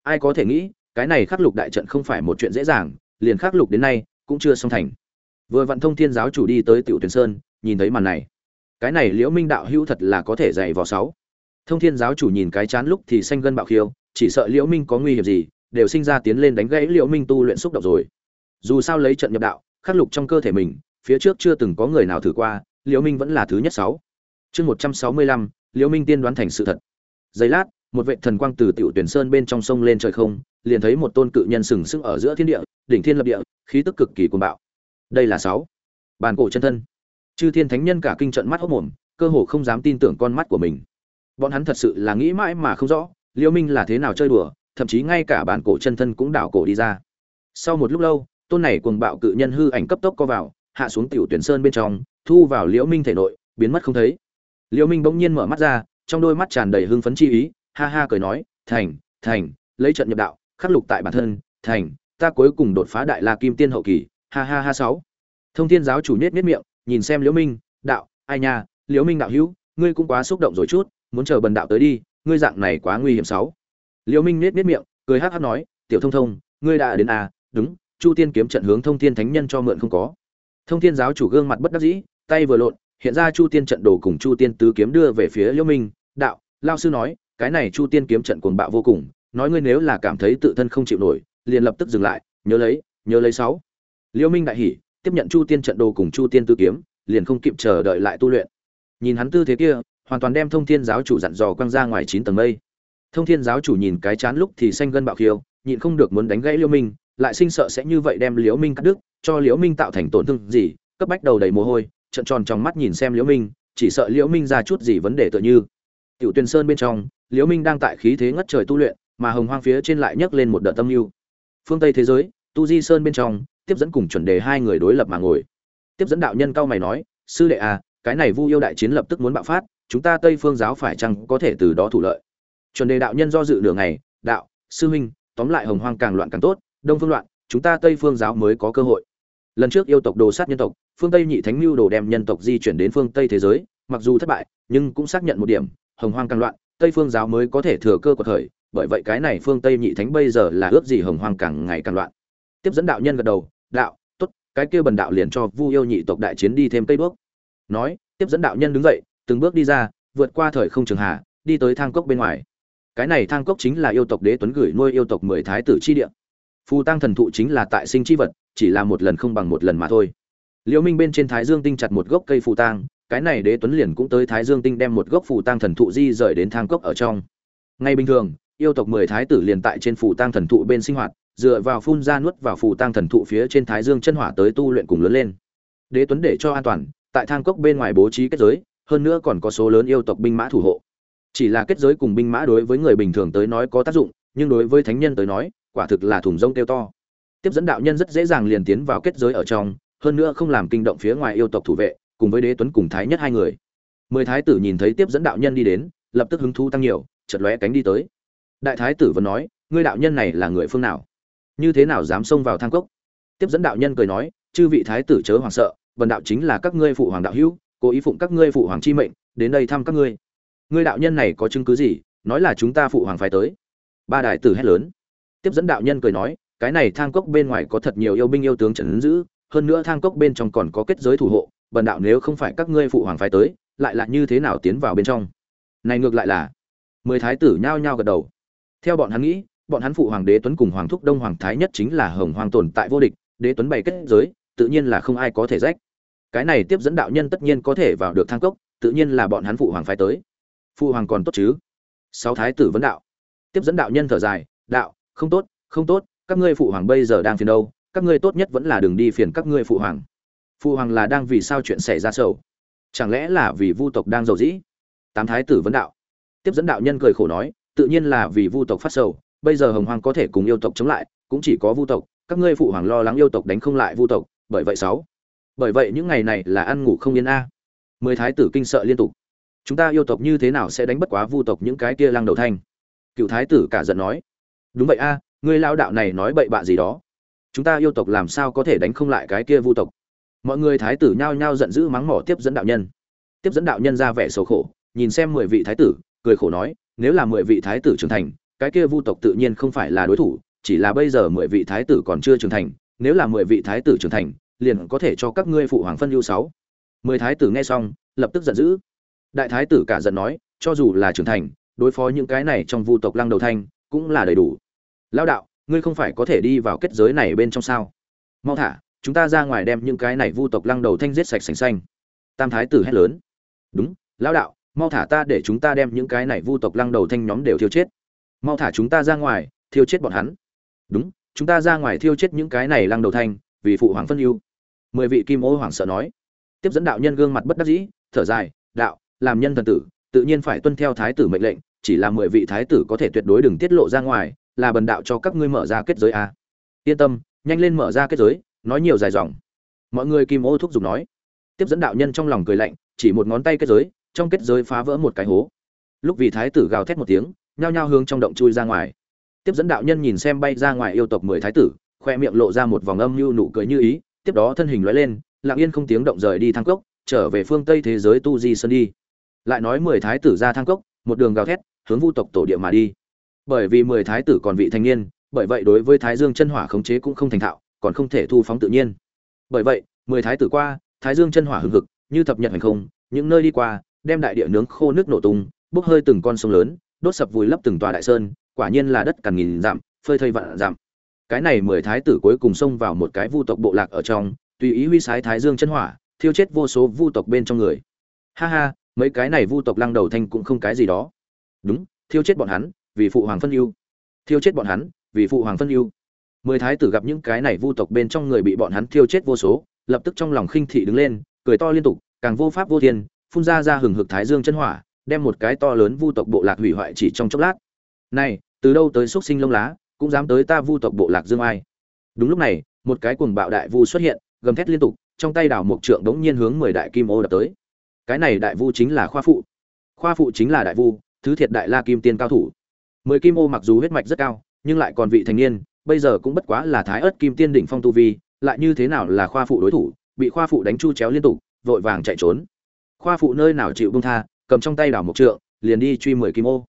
Ai có thể nghĩ, cái này khắc lục đại trận không phải một chuyện dễ dàng, liền khắc lục đến nay cũng chưa xong thành. Vừa vận thông thiên giáo chủ đi tới tiểu tuyển sơn, nhìn thấy màn này. Cái này liễu minh đạo hữu thật là có thể dạy vò sáu. Thông thiên giáo chủ nhìn cái chán lúc thì xanh gân bạo khiêu, chỉ sợ liễu minh có nguy hiểm gì đều sinh ra tiến lên đánh gãy liễu minh tu luyện xúc động rồi. Dù sao lấy trận nhập đạo, khắc lục trong cơ thể mình, phía trước chưa từng có người nào thử qua, liễu minh vẫn là thứ nhất sáu. Chương một trăm sáu mươi lăm, liễu minh tiên đoán thành sự thật. Giây lát, một vệ thần quang từ tiểu tuyển sơn bên trong sông lên trời không, liền thấy một tôn cự nhân sừng sững ở giữa thiên địa, đỉnh thiên lập địa, khí tức cực kỳ cuồng bạo. Đây là sáu. Bàn cổ chân thân. Chư thiên thánh nhân cả kinh trận mắt hốc mồm, cơ hồ không dám tin tưởng con mắt của mình. Bọn hắn thật sự là nghĩ mãi mà không rõ, liễu minh là thế nào chơi đùa thậm chí ngay cả bản cổ chân thân cũng đảo cổ đi ra. Sau một lúc lâu, tôn này cuồng bạo cự nhân hư ảnh cấp tốc co vào, hạ xuống tiểu tuyển sơn bên trong, thu vào liễu minh thể nội, biến mất không thấy. Liễu minh bỗng nhiên mở mắt ra, trong đôi mắt tràn đầy hưng phấn chi ý, ha ha cười nói, thành thành, lấy trận nhập đạo, khắc lục tại bản thân, thành, ta cuối cùng đột phá đại la kim tiên hậu kỳ, ha ha ha sáu. Thông thiên giáo chủ nết nết miệng, nhìn xem liễu minh, đạo, ai nha, liễu minh đạo hữu, ngươi cũng quá xúc động rồi chút, muốn chờ bần đạo tới đi, ngươi dạng này quá nguy hiểm sáu liễu minh nết nết miệng, cười hắc hắc nói, tiểu thông thông, ngươi đã đến à? Đúng, chu tiên kiếm trận hướng thông thiên thánh nhân cho mượn không có. Thông thiên giáo chủ gương mặt bất đắc dĩ, tay vừa lộn, hiện ra chu tiên trận đồ cùng chu tiên tứ kiếm đưa về phía liễu minh. Đạo lao sư nói, cái này chu tiên kiếm trận cuồng bạo vô cùng, nói ngươi nếu là cảm thấy tự thân không chịu nổi, liền lập tức dừng lại, nhớ lấy nhớ lấy sáu. Liễu minh đại hỉ, tiếp nhận chu tiên trận đồ cùng chu tiên tứ kiếm, liền không kịp chờ đợi lại tu luyện. Nhìn hắn tư thế kia, hoàn toàn đem thông thiên giáo chủ dặn dò quăng ra ngoài chín tầng mây thông thiên giáo chủ nhìn cái chán lúc thì xanh gân bạo khiêu, nhịn không được muốn đánh gãy liễu minh, lại sinh sợ sẽ như vậy đem liễu minh cắt đứt, cho liễu minh tạo thành tổn thương gì, cấp bách đầu đầy mồ hôi, trợn tròn trong mắt nhìn xem liễu minh, chỉ sợ liễu minh ra chút gì vấn đề tựa như. Tiểu tuyên sơn bên trong, liễu minh đang tại khí thế ngất trời tu luyện, mà hồng hoang phía trên lại nhấc lên một đợt tâm lưu. Phương tây thế giới, tu di sơn bên trong, tiếp dẫn cùng chuẩn đề hai người đối lập mà ngồi. Tiếp dẫn đạo nhân cao mày nói, sư đệ à cái này vu yêu đại chiến lập tức muốn bạo phát, chúng ta tây phương giáo phải chăng có thể từ đó thủ lợi? Chuẩn đề đạo nhân do dự nửa ngày, đạo, sư huynh, tóm lại hồng hoang càng loạn càng tốt, đông phương loạn, chúng ta tây phương giáo mới có cơ hội. Lần trước yêu tộc đồ sát nhân tộc, phương tây nhị thánh mưu đồ đem nhân tộc di chuyển đến phương tây thế giới, mặc dù thất bại, nhưng cũng xác nhận một điểm, hồng hoang càng loạn, tây phương giáo mới có thể thừa cơ của thời bởi vậy cái này phương tây nhị thánh bây giờ là ước gì hồng hoang càng ngày càng loạn. Tiếp dẫn đạo nhân gật đầu, đạo, tốt, cái kia bần đạo liền cho vu yêu nhị tộc đại chiến đi thêm cây bước. Nói, tiếp dẫn đạo nhân đứng dậy, từng bước đi ra, vượt qua thời không trường hà, đi tới thang cốc bên ngoài cái này thang cốc chính là yêu tộc đế tuấn gửi nuôi yêu tộc mười thái tử chi địa. Phù tăng thần thụ chính là tại sinh chi vật, chỉ là một lần không bằng một lần mà thôi. Liễu minh bên trên thái dương tinh chặt một gốc cây phù tang, cái này đế tuấn liền cũng tới thái dương tinh đem một gốc phù tang thần thụ di rời đến thang cốc ở trong. Ngay bình thường, yêu tộc mười thái tử liền tại trên phù tang thần thụ bên sinh hoạt, dựa vào phun ra nuốt vào phù tang thần thụ phía trên thái dương chân hỏa tới tu luyện cùng lớn lên. Đế tuấn để cho an toàn, tại thang cốc bên ngoài bố trí kết giới, hơn nữa còn có số lớn yêu tộc binh mã thủ hộ chỉ là kết giới cùng binh mã đối với người bình thường tới nói có tác dụng, nhưng đối với thánh nhân tới nói, quả thực là thùng rông kêu to. Tiếp dẫn đạo nhân rất dễ dàng liền tiến vào kết giới ở trong, hơn nữa không làm kinh động phía ngoài yêu tộc thủ vệ, cùng với đế tuấn cùng thái nhất hai người. Mười thái tử nhìn thấy tiếp dẫn đạo nhân đi đến, lập tức hứng thú tăng nhiều chật lóe cánh đi tới. Đại thái tử vẫn nói, ngươi đạo nhân này là người phương nào? Như thế nào dám xông vào thang cốc? Tiếp dẫn đạo nhân cười nói, chư vị thái tử chớ hoảng sợ vần đạo chính là các ngươi phụ hoàng đạo hữu, cố ý phụng các ngươi phụ hoàng chi mệnh, đến đây thăm các ngươi ngươi đạo nhân này có chứng cứ gì, nói là chúng ta phụ hoàng phải tới. Ba đại tử hét lớn. Tiếp dẫn đạo nhân cười nói, cái này thang cốc bên ngoài có thật nhiều yêu binh yêu tướng trần ứng giữ, hơn nữa thang cốc bên trong còn có kết giới thủ hộ, bần đạo nếu không phải các ngươi phụ hoàng phái tới, lại là như thế nào tiến vào bên trong? Này ngược lại là, mười thái tử nhao nhao gật đầu. Theo bọn hắn nghĩ, bọn hắn phụ hoàng đế tuấn cùng hoàng thúc đông hoàng thái nhất chính là hồng hoàng tồn tại vô địch, đế tuấn bày kết giới, tự nhiên là không ai có thể rách. Cái này tiếp dẫn đạo nhân tất nhiên có thể vào được thang cốc, tự nhiên là bọn hắn phụ hoàng phái tới phụ hoàng còn tốt chứ? Sáu thái tử vấn đạo. Tiếp dẫn đạo nhân thở dài, đạo, không tốt không tốt, các ngươi phụ hoàng bây giờ đang phiền đâu, các ngươi tốt nhất vẫn là đường đi phiền các ngươi phụ hoàng. Phụ hoàng là đang vì sao chuyện xảy ra sầu? Chẳng lẽ là vì vu tộc đang giàu dĩ? Tám thái tử vấn đạo. Tiếp dẫn đạo nhân cười khổ nói, tự nhiên là vì vu tộc phát sầu, bây giờ hồng hoàng có thể cùng yêu tộc chống lại, cũng chỉ có vu tộc, các ngươi phụ hoàng lo lắng yêu tộc đánh không lại vu tộc, bởi vậy sáu. Bởi vậy những ngày này là ăn ngủ không yên a. Mười thái tử kinh sợ liên tục chúng ta yêu tộc như thế nào sẽ đánh bất quá vu tộc những cái kia lăng đầu thanh? Cựu thái tử cả giận nói. Đúng vậy a người lao đạo này nói bậy bạ gì đó. Chúng ta yêu tộc làm sao có thể đánh không lại cái kia vu tộc? Mọi người thái tử nhao nhao giận dữ mắng mỏ tiếp dẫn đạo nhân. Tiếp dẫn đạo nhân ra vẻ xấu khổ, nhìn xem mười vị thái tử, cười khổ nói, nếu là mười vị thái tử trưởng thành, cái kia vu tộc tự nhiên không phải là đối thủ, chỉ là bây giờ mười vị thái tử còn chưa trưởng thành, nếu là mười vị thái tử trưởng thành, liền có thể cho các ngươi phụ hoàng phân lưu sáu. Mười thái tử nghe xong, lập tức giận dữ đại thái tử cả giận nói, cho dù là trưởng thành, đối phó những cái này trong vu tộc lăng đầu thanh cũng là đầy đủ. Lao đạo, ngươi không phải có thể đi vào kết giới này bên trong sao? Mau thả, chúng ta ra ngoài đem những cái này vu tộc lăng đầu thanh giết sạch sành xanh. Tam thái tử hét lớn. Đúng lao đạo, mau thả ta để chúng ta đem những cái này vu tộc lăng đầu thanh nhóm đều thiêu chết. Mau thả chúng ta ra ngoài, thiêu chết bọn hắn. Đúng, chúng ta ra ngoài thiêu chết những cái này lăng đầu thanh, vì phụ hoàng phân ưu. Mười vị kim ô hoàng sợ nói. Tiếp dẫn đạo nhân gương mặt bất đắc dĩ, thở dài, đạo làm nhân thần tử, tự nhiên phải tuân theo thái tử mệnh lệnh, chỉ là mười vị thái tử có thể tuyệt đối đừng tiết lộ ra ngoài, là bần đạo cho các ngươi mở ra kết giới a. Yên tâm, nhanh lên mở ra kết giới, nói nhiều dài dòng. Mọi người kim ô thúc giục nói. Tiếp dẫn đạo nhân trong lòng cười lạnh, chỉ một ngón tay kết giới, trong kết giới phá vỡ một cái hố. Lúc vị thái tử gào thét một tiếng, nhao nhao hướng trong động chui ra ngoài. Tiếp dẫn đạo nhân nhìn xem bay ra ngoài yêu tộc mười thái tử, khoe miệng lộ ra một vòng âm mưu nụ cười như ý, tiếp đó thân hình lóe lên, lặng yên không tiếng động rời đi thang cốc, trở về phương tây thế giới tu di sơn đi lại nói mười thái tử ra thang cốc, một đường gào thét, hướng vu tộc tổ địa mà đi. Bởi vì mười thái tử còn vị thanh niên, bởi vậy đối với thái dương chân hỏa khống chế cũng không thành thạo, còn không thể thu phóng tự nhiên. Bởi vậy, mười thái tử qua, thái dương chân hỏa hừng hực, như thập nhật hành không, những nơi đi qua, đem đại địa nướng khô nước nổ tung, bốc hơi từng con sông lớn, đốt sập vùi lấp từng tòa đại sơn, quả nhiên là đất cằn nghìn dặm, phơi thây vạn dặm. Cái này mười thái tử cuối cùng xông vào một cái vu tộc bộ lạc ở trong, tùy ý huy sái thái dương chân hỏa, thiêu chết vô số vu tộc bên trong người. Ha ha mấy cái này vu tộc lăng đầu thanh cũng không cái gì đó. Đúng, thiêu chết bọn hắn, vì phụ hoàng phân ưu. Thiêu chết bọn hắn, vì phụ hoàng phân ưu. Mười thái tử gặp những cái này vu tộc bên trong người bị bọn hắn thiêu chết vô số, lập tức trong lòng khinh thị đứng lên, cười to liên tục, càng vô pháp vô thiên, phun ra ra hừng hực thái dương chân hỏa, đem một cái to lớn vu tộc bộ lạc hủy hoại chỉ trong chốc lát. Này, từ đâu tới xúc sinh lông lá, cũng dám tới ta vu tộc bộ lạc dương ai? Đúng lúc này, một cái cuồng bạo đại vu xuất hiện, gầm thét liên tục, trong tay đảo một trượng đống nhiên hướng mười đại kim ô đập tới cái này đại vu chính là khoa phụ. Khoa phụ chính là đại vu, thứ thiệt đại la kim tiên cao thủ. Mười kim ô mặc dù huyết mạch rất cao, nhưng lại còn vị thành niên, bây giờ cũng bất quá là thái ớt kim tiên đỉnh phong tu vi, lại như thế nào là khoa phụ đối thủ, bị khoa phụ đánh chu chéo liên tục, vội vàng chạy trốn. Khoa phụ nơi nào chịu bông tha, cầm trong tay đảo một trượng, liền đi truy mười kim ô.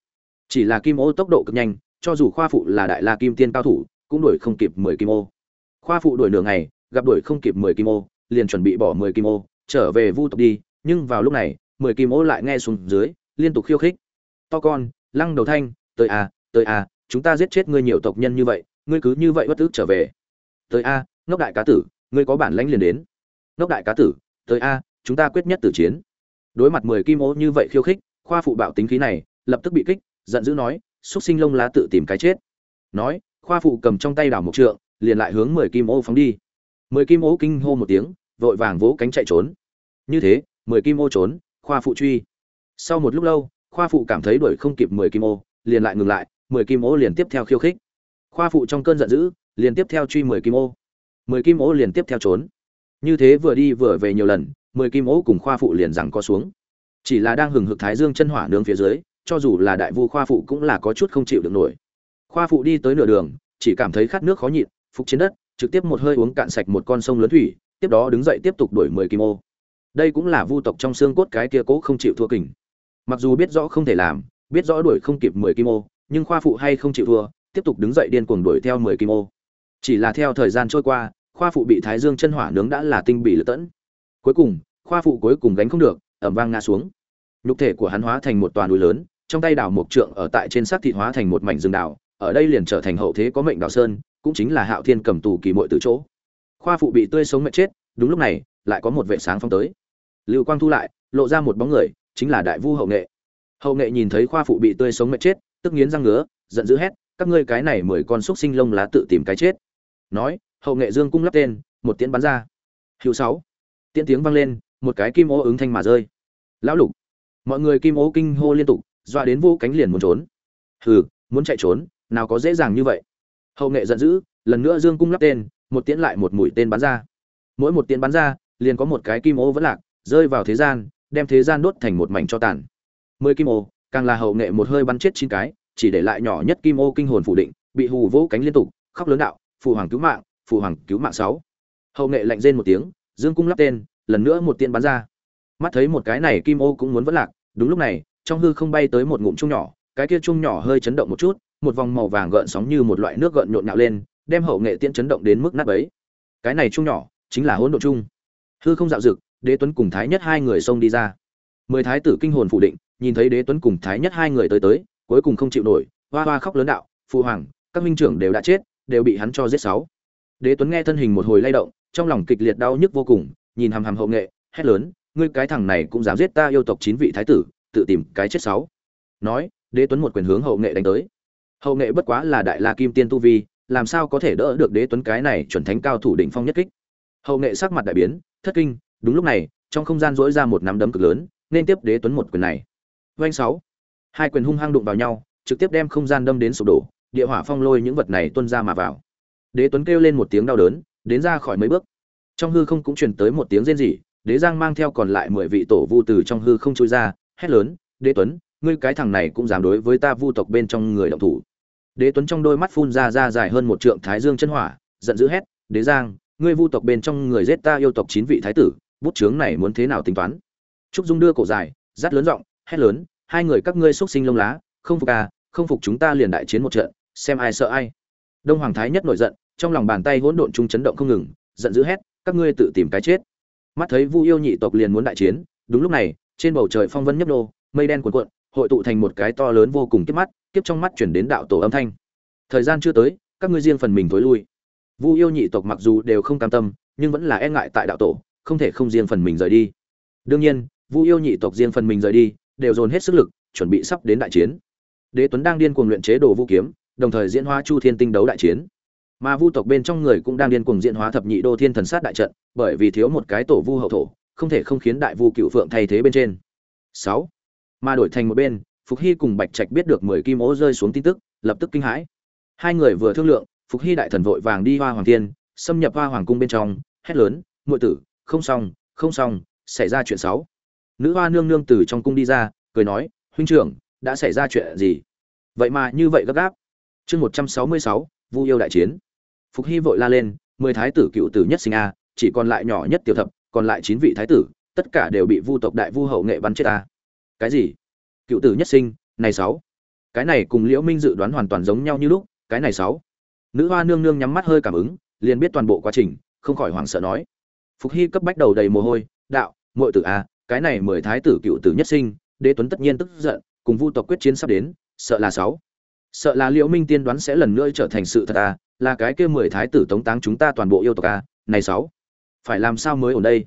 Chỉ là kim ô tốc độ cực nhanh, cho dù khoa phụ là đại la kim tiên cao thủ, cũng đuổi không kịp mười kim ô. Khoa phụ đuổi nửa ngày, gặp đuổi không kịp mười kim ô, liền chuẩn bị bỏ mười kim ô, trở về vu tộc đi nhưng vào lúc này, mười kim ô lại nghe xuống dưới, liên tục khiêu khích. To con, lăng đầu thanh, tới a tới a chúng ta giết chết ngươi nhiều tộc nhân như vậy, ngươi cứ như vậy bất tức trở về. Tới a ngốc đại cá tử, ngươi có bản lãnh liền đến. Ngốc đại cá tử, tới a chúng ta quyết nhất tử chiến. Đối mặt mười kim ô như vậy khiêu khích, khoa phụ bạo tính khí này, lập tức bị kích, giận dữ nói, xúc sinh lông lá tự tìm cái chết. Nói, khoa phụ cầm trong tay đảo một trượng, liền lại hướng mười kim ô phóng đi. Mười kim ô kinh hô một tiếng, vội vàng vỗ cánh chạy trốn. Như thế mười kim ô trốn, khoa phụ truy. Sau một lúc lâu, khoa phụ cảm thấy đuổi không kịp mười kim ô, liền lại ngừng lại, mười kim ô liền tiếp theo khiêu khích. Khoa phụ trong cơn giận dữ, liền tiếp theo truy mười kim ô. Mười kim ô liền tiếp theo trốn. Như thế vừa đi vừa về nhiều lần, mười kim ô cùng khoa phụ liền rằng co xuống. Chỉ là đang hừng hực thái dương chân hỏa nướng phía dưới, cho dù là đại vu khoa phụ cũng là có chút không chịu được nổi. Khoa phụ đi tới nửa đường, chỉ cảm thấy khát nước khó nhịn, phục trên đất, trực tiếp một hơi uống cạn sạch một con sông lớn thủy, tiếp đó đứng dậy tiếp tục đuổi mười kim ô đây cũng là vu tộc trong xương cốt cái kia cố không chịu thua kình. Mặc dù biết rõ không thể làm, biết rõ đuổi không kịp mười kim ô, nhưng khoa phụ hay không chịu thua, tiếp tục đứng dậy điên cuồng đuổi theo mười kim ô. Chỉ là theo thời gian trôi qua, khoa phụ bị thái dương chân hỏa nướng đã là tinh bị lật tẫn. Cuối cùng, khoa phụ cuối cùng gánh không được ẩm vang ngã xuống. Nhục thể của hắn hóa thành một toàn núi lớn, trong tay đảo mộc trượng ở tại trên xác thịt hóa thành một mảnh rừng đảo ở đây liền trở thành hậu thế có mệnh đảo sơn, cũng chính là hạo thiên cầm tù kỳ mội từ chỗ. Khoa phụ bị tươi sống mệt chết, đúng lúc này, lại có một vệ sáng phong tới lưu quang thu lại, lộ ra một bóng người, chính là đại vu hậu nghệ. Hậu nghệ nhìn thấy khoa phụ bị tươi sống mệt chết, tức nghiến răng ngứa, giận dữ hét, các ngươi cái này mười con xúc sinh lông lá tự tìm cái chết. Nói, hậu nghệ dương cung lắp tên, một tiễn bắn ra. Hữu sáu. Tiễn tiếng vang lên, một cái kim ô ứng thanh mà rơi. Lão lục. Mọi người kim ô kinh hô liên tục, dọa đến vô cánh liền muốn trốn. Hừ, muốn chạy trốn, nào có dễ dàng như vậy. Hậu nghệ giận dữ, lần nữa dương cung lắp tên, một tiễn lại một mũi tên bắn ra. Mỗi một tiễn bắn ra, liền có một cái kim ô vẫn lạc rơi vào thế gian, đem thế gian đốt thành một mảnh cho tàn. Mười kim ô, càng là hậu nghệ một hơi bắn chết chín cái, chỉ để lại nhỏ nhất kim ô kinh hồn phủ định, bị hù vỗ cánh liên tục, khóc lớn đạo, phụ hoàng cứu mạng, phụ hoàng cứu mạng sáu. Hậu nghệ lạnh rên một tiếng, dương cung lắp tên, lần nữa một tiên bắn ra. Mắt thấy một cái này kim ô cũng muốn vẫn lạc, đúng lúc này, trong hư không bay tới một ngụm chung nhỏ, cái kia chung nhỏ hơi chấn động một chút, một vòng màu vàng gợn sóng như một loại nước gợn nhộn nhạo lên, đem hậu nghệ tiên chấn động đến mức nát bấy. Cái này chung nhỏ, chính là hỗn độn chung. Hư không dạo dực đế tuấn cùng thái nhất hai người xông đi ra. Mười thái tử kinh hồn phủ định, nhìn thấy đế tuấn cùng thái nhất hai người tới tới, cuối cùng không chịu nổi, hoa hoa khóc lớn đạo phụ hoàng, các minh trưởng đều đã chết, đều bị hắn cho giết sáu. Đế tuấn nghe thân hình một hồi lay động, trong lòng kịch liệt đau nhức vô cùng, nhìn hàm hàm hậu nghệ, hét lớn, ngươi cái thằng này cũng dám giết ta yêu tộc chín vị thái tử, tự tìm cái chết sáu. Nói, đế tuấn một quyền hướng hậu nghệ đánh tới. Hậu nghệ bất quá là đại la kim tiên tu vi, làm sao có thể đỡ được đế tuấn cái này chuẩn thánh cao thủ đỉnh phong nhất kích? Hậu nghệ sắc mặt đại biến, thất kinh đúng lúc này, trong không gian dỗi ra một nắm đấm cực lớn, nên tiếp đế tuấn một quyền này. Doanh sáu. Hai quyền hung hăng đụng vào nhau, trực tiếp đem không gian đâm đến sụp đổ, địa hỏa phong lôi những vật này tuôn ra mà vào. Đế tuấn kêu lên một tiếng đau đớn, đến ra khỏi mấy bước. Trong hư không cũng truyền tới một tiếng rên rỉ, đế giang mang theo còn lại mười vị tổ vu từ trong hư không trôi ra, hét lớn, đế tuấn, ngươi cái thằng này cũng dám đối với ta vu tộc bên trong người động thủ. Đế tuấn trong đôi mắt phun ra ra dài hơn một trượng thái dương chân hỏa, giận dữ hét, đế giang, ngươi vu tộc bên trong người giết ta yêu tộc chín vị thái tử bút chướng này muốn thế nào tính toán? Trúc dung đưa cổ dài, rát lớn giọng, hét lớn, hai người các ngươi xuất sinh lông lá, không phục à không phục chúng ta liền đại chiến một trận, xem ai sợ ai. Đông hoàng thái nhất nổi giận, trong lòng bàn tay hỗn độn trung chấn động không ngừng, giận dữ hét, các ngươi tự tìm cái chết. Mắt thấy vu yêu nhị tộc liền muốn đại chiến, đúng lúc này, trên bầu trời phong vân nhấp đô mây đen cuộn cuộn, hội tụ thành một cái to lớn vô cùng kiếp mắt, kiếp trong mắt chuyển đến đạo tổ âm thanh. Thời gian chưa tới, các ngươi riêng phần mình thối lui. Vu yêu nhị tộc mặc dù đều không cam tâm, nhưng vẫn là e ngại tại đạo tổ không thể không riêng phần mình rời đi. Đương nhiên, vu yêu nhị tộc riêng phần mình rời đi, đều dồn hết sức lực, chuẩn bị sắp đến đại chiến. Đế tuấn đang điên cuồng luyện chế đồ vũ kiếm, đồng thời diễn hóa chu thiên tinh đấu đại chiến. Mà vu tộc bên trong người cũng đang điên cuồng diễn hóa thập nhị đô thiên thần sát đại trận, bởi vì thiếu một cái tổ vu hậu thổ, không thể không khiến đại vu cựu phượng thay thế bên trên. Sáu. Mà đổi thành một bên, phục hy cùng bạch trạch biết được mười kim ố rơi xuống tin tức, lập tức kinh hãi. Hai người vừa thương lượng, phục hy đại thần vội vàng đi hoa hoàng thiên, xâm nhập hoa hoàng cung bên trong, hét lớn, muội tử không xong không xong, xảy ra chuyện xấu. Nữ hoa nương nương từ trong cung đi ra, cười nói, huynh trưởng, đã xảy ra chuyện gì? Vậy mà như vậy gấp gáp. Chương một trăm sáu mươi sáu, vu yêu đại chiến. Phục hy vội la lên, mười thái tử cựu tử nhất sinh a, chỉ còn lại nhỏ nhất tiểu thập, còn lại chín vị thái tử, tất cả đều bị vu tộc đại vu hậu nghệ bắn chết à? cái gì? Cựu tử nhất sinh, này sáu. Cái này cùng liễu minh dự đoán hoàn toàn giống nhau như lúc, cái này sáu. Nữ hoa nương nương nhắm mắt hơi cảm ứng, liền biết toàn bộ quá trình, không khỏi hoảng sợ nói phục hy cấp bách đầu đầy mồ hôi đạo muội tử à, cái này mười thái tử cựu tử nhất sinh đế tuấn tất nhiên tức giận cùng vu tộc quyết chiến sắp đến sợ là sáu. Sợ là liễu minh tiên đoán sẽ lần nữa trở thành sự thật à là cái kia mười thái tử tống táng chúng ta toàn bộ yêu tộc à này sáu. Phải làm sao mới ở đây?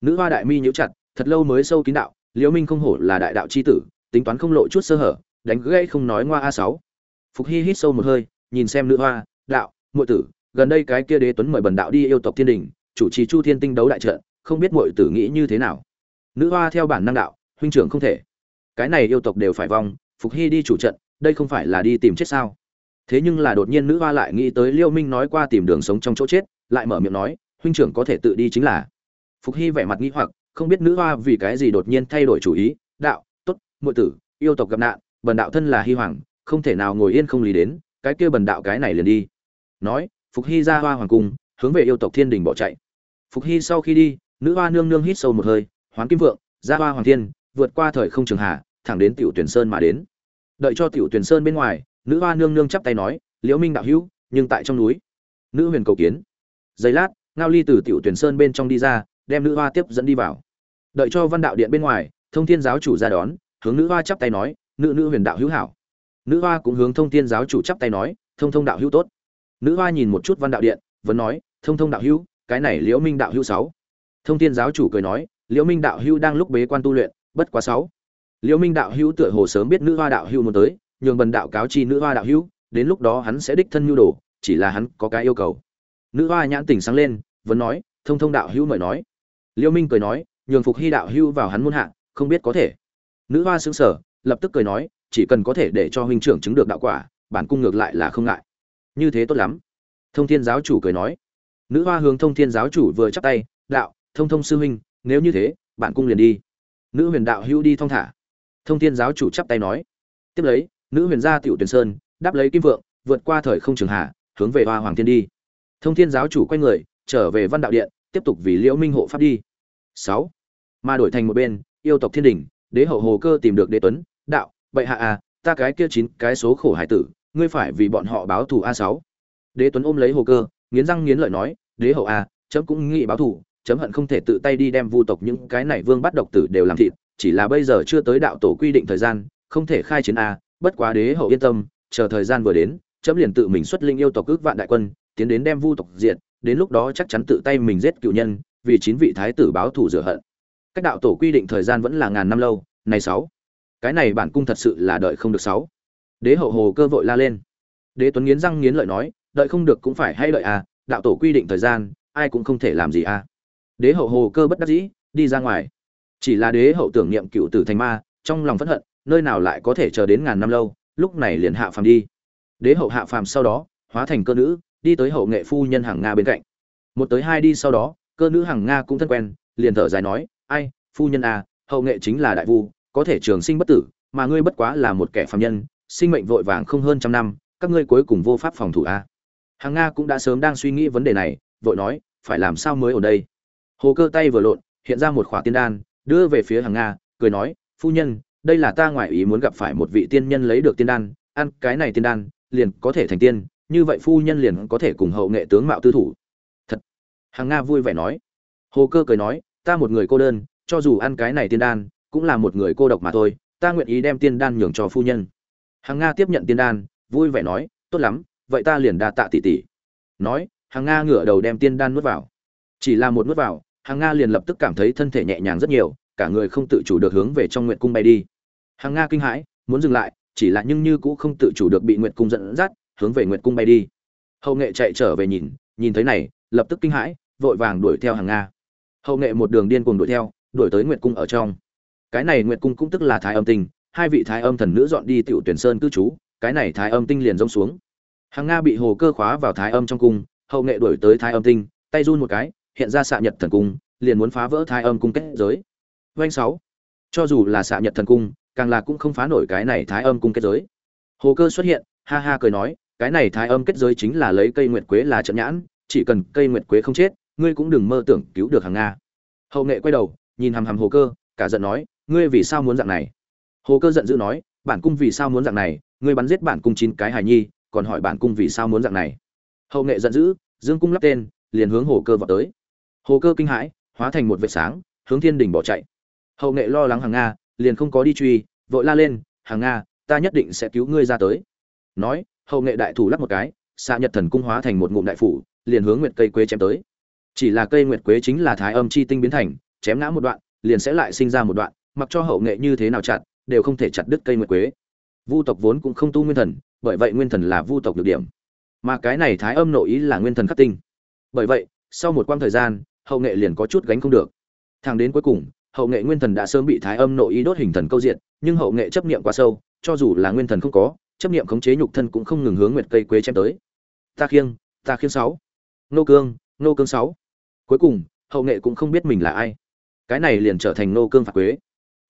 Nữ hoa đại mi nhíu chặt thật lâu mới sâu kín đạo liễu minh không hổ là đại đạo chi tử tính toán không lộ chút sơ hở đánh gãy không nói ngoa a sáu. Phục hy hít sâu một hơi nhìn xem nữ hoa đạo muội tử gần đây cái kia đế tuấn mời bần đạo đi yêu tộc thiên đình chủ trì chu thiên tinh đấu đại trận, không biết muội tử nghĩ như thế nào. Nữ hoa theo bản năng đạo, huynh trưởng không thể. Cái này yêu tộc đều phải vong, phục hy đi chủ trận, đây không phải là đi tìm chết sao? Thế nhưng là đột nhiên nữ hoa lại nghĩ tới liêu minh nói qua tìm đường sống trong chỗ chết, lại mở miệng nói, huynh trưởng có thể tự đi chính là. Phục hy vẻ mặt nghĩ hoặc, không biết nữ hoa vì cái gì đột nhiên thay đổi chủ ý, đạo, tốt, muội tử, yêu tộc gặp nạn, bần đạo thân là hy hoàng, không thể nào ngồi yên không lý đến, cái kia bần đạo cái này liền đi. Nói, phục hy ra hoa hoàng cung, hướng về yêu tộc thiên đình bỏ chạy phục hy sau khi đi, nữ hoa nương nương hít sâu một hơi, hoán kim vượng ra hoa hoàng thiên, vượt qua thời không trường hạ, thẳng đến tiểu tuyển sơn mà đến. Đợi cho tiểu tuyển sơn bên ngoài, nữ hoa nương nương chắp tay nói, liễu minh đạo hữu, nhưng tại trong núi. Nữ huyền cầu kiến. Giây lát, ngao ly từ tiểu tuyển sơn bên trong đi ra, đem nữ hoa tiếp dẫn đi vào. Đợi cho văn đạo điện bên ngoài, thông thiên giáo chủ ra đón, hướng nữ hoa chắp tay nói, nữ nữ huyền đạo hữu hảo. Nữ hoa cũng hướng thông thiên giáo chủ chắp tay nói, thông thông đạo hữu tốt. Nữ hoa nhìn một chút văn đạo điện, vẫn nói, thông thông đạo hữu cái này liễu minh đạo hữu sáu. Thông thiên giáo chủ cười nói, liễu minh đạo hữu đang lúc bế quan tu luyện, bất quá sáu. Liễu minh đạo hữu tựa hồ sớm biết nữ hoa đạo hữu muốn tới, nhường bần đạo cáo chi nữ hoa đạo hữu, đến lúc đó hắn sẽ đích thân nhu đồ, chỉ là hắn có cái yêu cầu. Nữ hoa nhãn tỉnh sáng lên, vẫn nói, thông thông đạo hữu mời nói. Liễu minh cười nói, nhường phục hy đạo hữu vào hắn muôn hạ, không biết có thể. Nữ hoa sững sờ, lập tức cười nói, chỉ cần có thể để cho huynh trưởng chứng được đạo quả, bản cung ngược lại là không ngại. Như thế tốt lắm. Thông thiên giáo chủ cười nói nữ hoa hướng thông thiên giáo chủ vừa chắp tay, đạo, thông thông sư huynh, nếu như thế, bạn cung liền đi. Nữ huyền đạo hữu đi thong thả. Thông thiên giáo chủ chắp tay nói. Tiếp lấy, nữ huyền gia tiểu tuyển sơn, đáp lấy kim vượng, vượt qua thời không trường hạ, hướng về hoa hoàng thiên đi. Thông thiên giáo chủ quay người, trở về văn đạo điện, tiếp tục vì liễu minh hộ pháp đi. Sáu. Mà đổi thành một bên, yêu tộc thiên đình, đế hậu hồ cơ tìm được đế tuấn, đạo, bệ hạ à ta cái kia chín cái số khổ hải tử, ngươi phải vì bọn họ báo thù a sáu. Đế tuấn ôm lấy hồ cơ nghiến răng nghiến lợi nói, đế hậu à chấm cũng nghĩ báo thù, chấm hận không thể tự tay đi đem vu tộc những cái này vương bắt độc tử đều làm thịt, chỉ là bây giờ chưa tới đạo tổ quy định thời gian, không thể khai chiến a bất quá đế hậu yên tâm, chờ thời gian vừa đến, chấm liền tự mình xuất linh yêu tộc ước vạn đại quân, tiến đến đem vu tộc diện đến lúc đó chắc chắn tự tay mình giết cựu nhân, vì chín vị thái tử báo thù rửa hận. Cách đạo tổ quy định thời gian vẫn là ngàn năm lâu này sáu. Cái này bản cung thật sự là đợi không được sáu. Đế hậu hồ cơ vội la lên. Đế tuấn nghiến răng nghiến lợi nói đợi không được cũng phải hay đợi à đạo tổ quy định thời gian, ai cũng không thể làm gì à. Đế hậu hồ cơ bất đắc dĩ, đi ra ngoài. Chỉ là đế hậu tưởng niệm cựu tử thành ma, trong lòng phẫn hận, nơi nào lại có thể chờ đến ngàn năm lâu, lúc này liền hạ phàm đi. Đế hậu hạ phàm sau đó, hóa thành cơ nữ, đi tới hậu nghệ phu nhân hàng nga bên cạnh. Một tới hai đi sau đó, cơ nữ hàng nga cũng thân quen, liền thở dài nói, ai, phu nhân à hậu nghệ chính là đại vu, có thể trường sinh bất tử, mà ngươi bất quá là một kẻ phàm nhân, sinh mệnh vội vàng không hơn trăm năm, các ngươi cuối cùng vô pháp phòng thủ a à hàng nga cũng đã sớm đang suy nghĩ vấn đề này, vội nói, phải làm sao mới ở đây? Hồ cơ tay vừa lộn, hiện ra một khỏa tiên đan, đưa về phía hàng nga, cười nói, phu nhân, đây là ta ngoại ý muốn gặp phải một vị tiên nhân lấy được tiên đan, ăn cái này tiên đan, liền có thể thành tiên, như vậy phu nhân liền có thể cùng hậu nghệ tướng mạo tư thủ. Thật. Hàng nga vui vẻ nói. Hồ cơ cười nói, ta một người cô đơn, cho dù ăn cái này tiên đan, cũng là một người cô độc mà thôi, ta nguyện ý đem tiên đan nhường cho phu nhân. Hàng nga tiếp nhận tiên đan, vui vẻ nói, tốt lắm vậy ta liền đa tạ tỷ tỷ. Nói, hàng nga ngửa đầu đem tiên đan nuốt vào. Chỉ là một nuốt vào, hàng nga liền lập tức cảm thấy thân thể nhẹ nhàng rất nhiều, cả người không tự chủ được hướng về trong nguyệt cung bay đi. Hàng nga kinh hãi, muốn dừng lại, chỉ là nhưng như cũng không tự chủ được bị nguyệt cung dẫn dắt, hướng về nguyệt cung bay đi. Hậu nghệ chạy trở về nhìn nhìn thấy này, lập tức kinh hãi, vội vàng đuổi theo hàng nga. Hậu nghệ một đường điên cuồng đuổi theo, đuổi tới nguyệt cung ở trong. Cái này nguyệt cung cũng tức là thái âm tinh, hai vị thái âm thần nữ dọn đi tiểu tuyển sơn cư trú, cái này thái âm tinh liền rông xuống hàng nga bị hồ cơ khóa vào thái âm trong cung, hậu nghệ đuổi tới thái âm tinh, tay run một cái, hiện ra xạ nhật thần cung, liền muốn phá vỡ thái âm cung kết giới. Doanh sáu. Cho dù là xạ nhật thần cung, càng là cũng không phá nổi cái này thái âm cung kết giới. Hồ cơ xuất hiện, ha ha cười nói, cái này thái âm kết giới chính là lấy cây nguyệt quế là trận nhãn, chỉ cần cây nguyệt quế không chết, ngươi cũng đừng mơ tưởng cứu được hàng nga. Hậu nghệ quay đầu, nhìn hằm hằm hồ cơ, cả giận nói, ngươi vì sao muốn dạng này? Hồ cơ giận dữ nói, bản cung vì sao muốn dạng này, ngươi bắn giết bản cung chín cái hài nhi còn hỏi bản cung vì sao muốn dạng này. Hậu nghệ giận dữ, dương cung lắp tên, liền hướng hồ cơ vào tới. Hồ cơ kinh hãi, hóa thành một vệt sáng, hướng thiên đình bỏ chạy. Hậu nghệ lo lắng hàng nga, liền không có đi truy, vội la lên, hàng nga, ta nhất định sẽ cứu ngươi ra tới. Nói, hậu nghệ đại thủ lắp một cái, xạ nhật thần cung hóa thành một ngụm đại phủ, liền hướng nguyệt cây quế chém tới. Chỉ là cây nguyệt quế chính là thái âm chi tinh biến thành, chém ngã một đoạn, liền sẽ lại sinh ra một đoạn, mặc cho hậu nghệ như thế nào chặt, đều không thể chặt đứt cây nguyệt quế. Vu tộc vốn cũng không tu nguyên thần bởi vậy nguyên thần là vu tộc được điểm. Mà cái này thái âm nội ý là nguyên thần khắc tinh. Bởi vậy, sau một quãng thời gian, hậu nghệ liền có chút gánh không được. Thang đến cuối cùng, hậu nghệ nguyên thần đã sớm bị thái âm nội ý đốt hình thần câu diện nhưng hậu nghệ chấp niệm quá sâu, cho dù là nguyên thần không có, chấp niệm khống chế nhục thân cũng không ngừng hướng nguyệt cây quế chém tới. Ta khiêng ta khiêng sáu. Nô cương nô cương sáu. Cuối cùng, hậu nghệ cũng không biết mình là ai. Cái này liền trở thành nô cương phạt quế.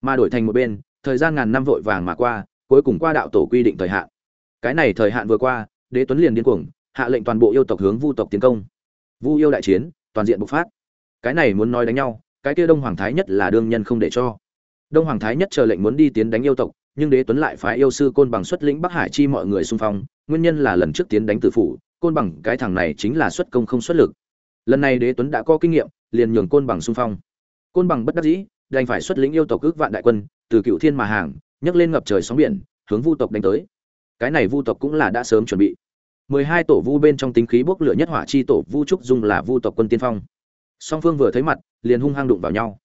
Mà đổi thành một bên, thời gian ngàn năm vội vàng mà qua, cuối cùng qua đạo tổ quy định thời hạn cái này thời hạn vừa qua, đế tuấn liền điên cuồng, hạ lệnh toàn bộ yêu tộc hướng vu tộc tiến công. Vu yêu đại chiến, toàn diện bộc phát. Cái này muốn nói đánh nhau, cái kia đông hoàng thái nhất là đương nhân không để cho. Đông hoàng thái nhất chờ lệnh muốn đi tiến đánh yêu tộc, nhưng đế tuấn lại phái yêu sư côn bằng xuất lĩnh bắc hải chi mọi người xung phong, nguyên nhân là lần trước tiến đánh tử phủ, côn bằng, cái thằng này chính là xuất công không xuất lực. Lần này đế tuấn đã có kinh nghiệm, liền nhường côn bằng xung phong. Côn bằng bất đắc dĩ, đành phải xuất lĩnh yêu tộc ước vạn đại quân, từ cựu thiên mà hàng, nhấc lên ngập trời sóng biển, hướng vu tộc đánh tới cái này vu tộc cũng là đã sớm chuẩn bị. Mười hai tổ vu bên trong tính khí bốc lửa nhất hỏa chi tổ vu trúc dung là vu tộc quân tiên phong. Song phương vừa thấy mặt, liền hung hăng đụng vào nhau.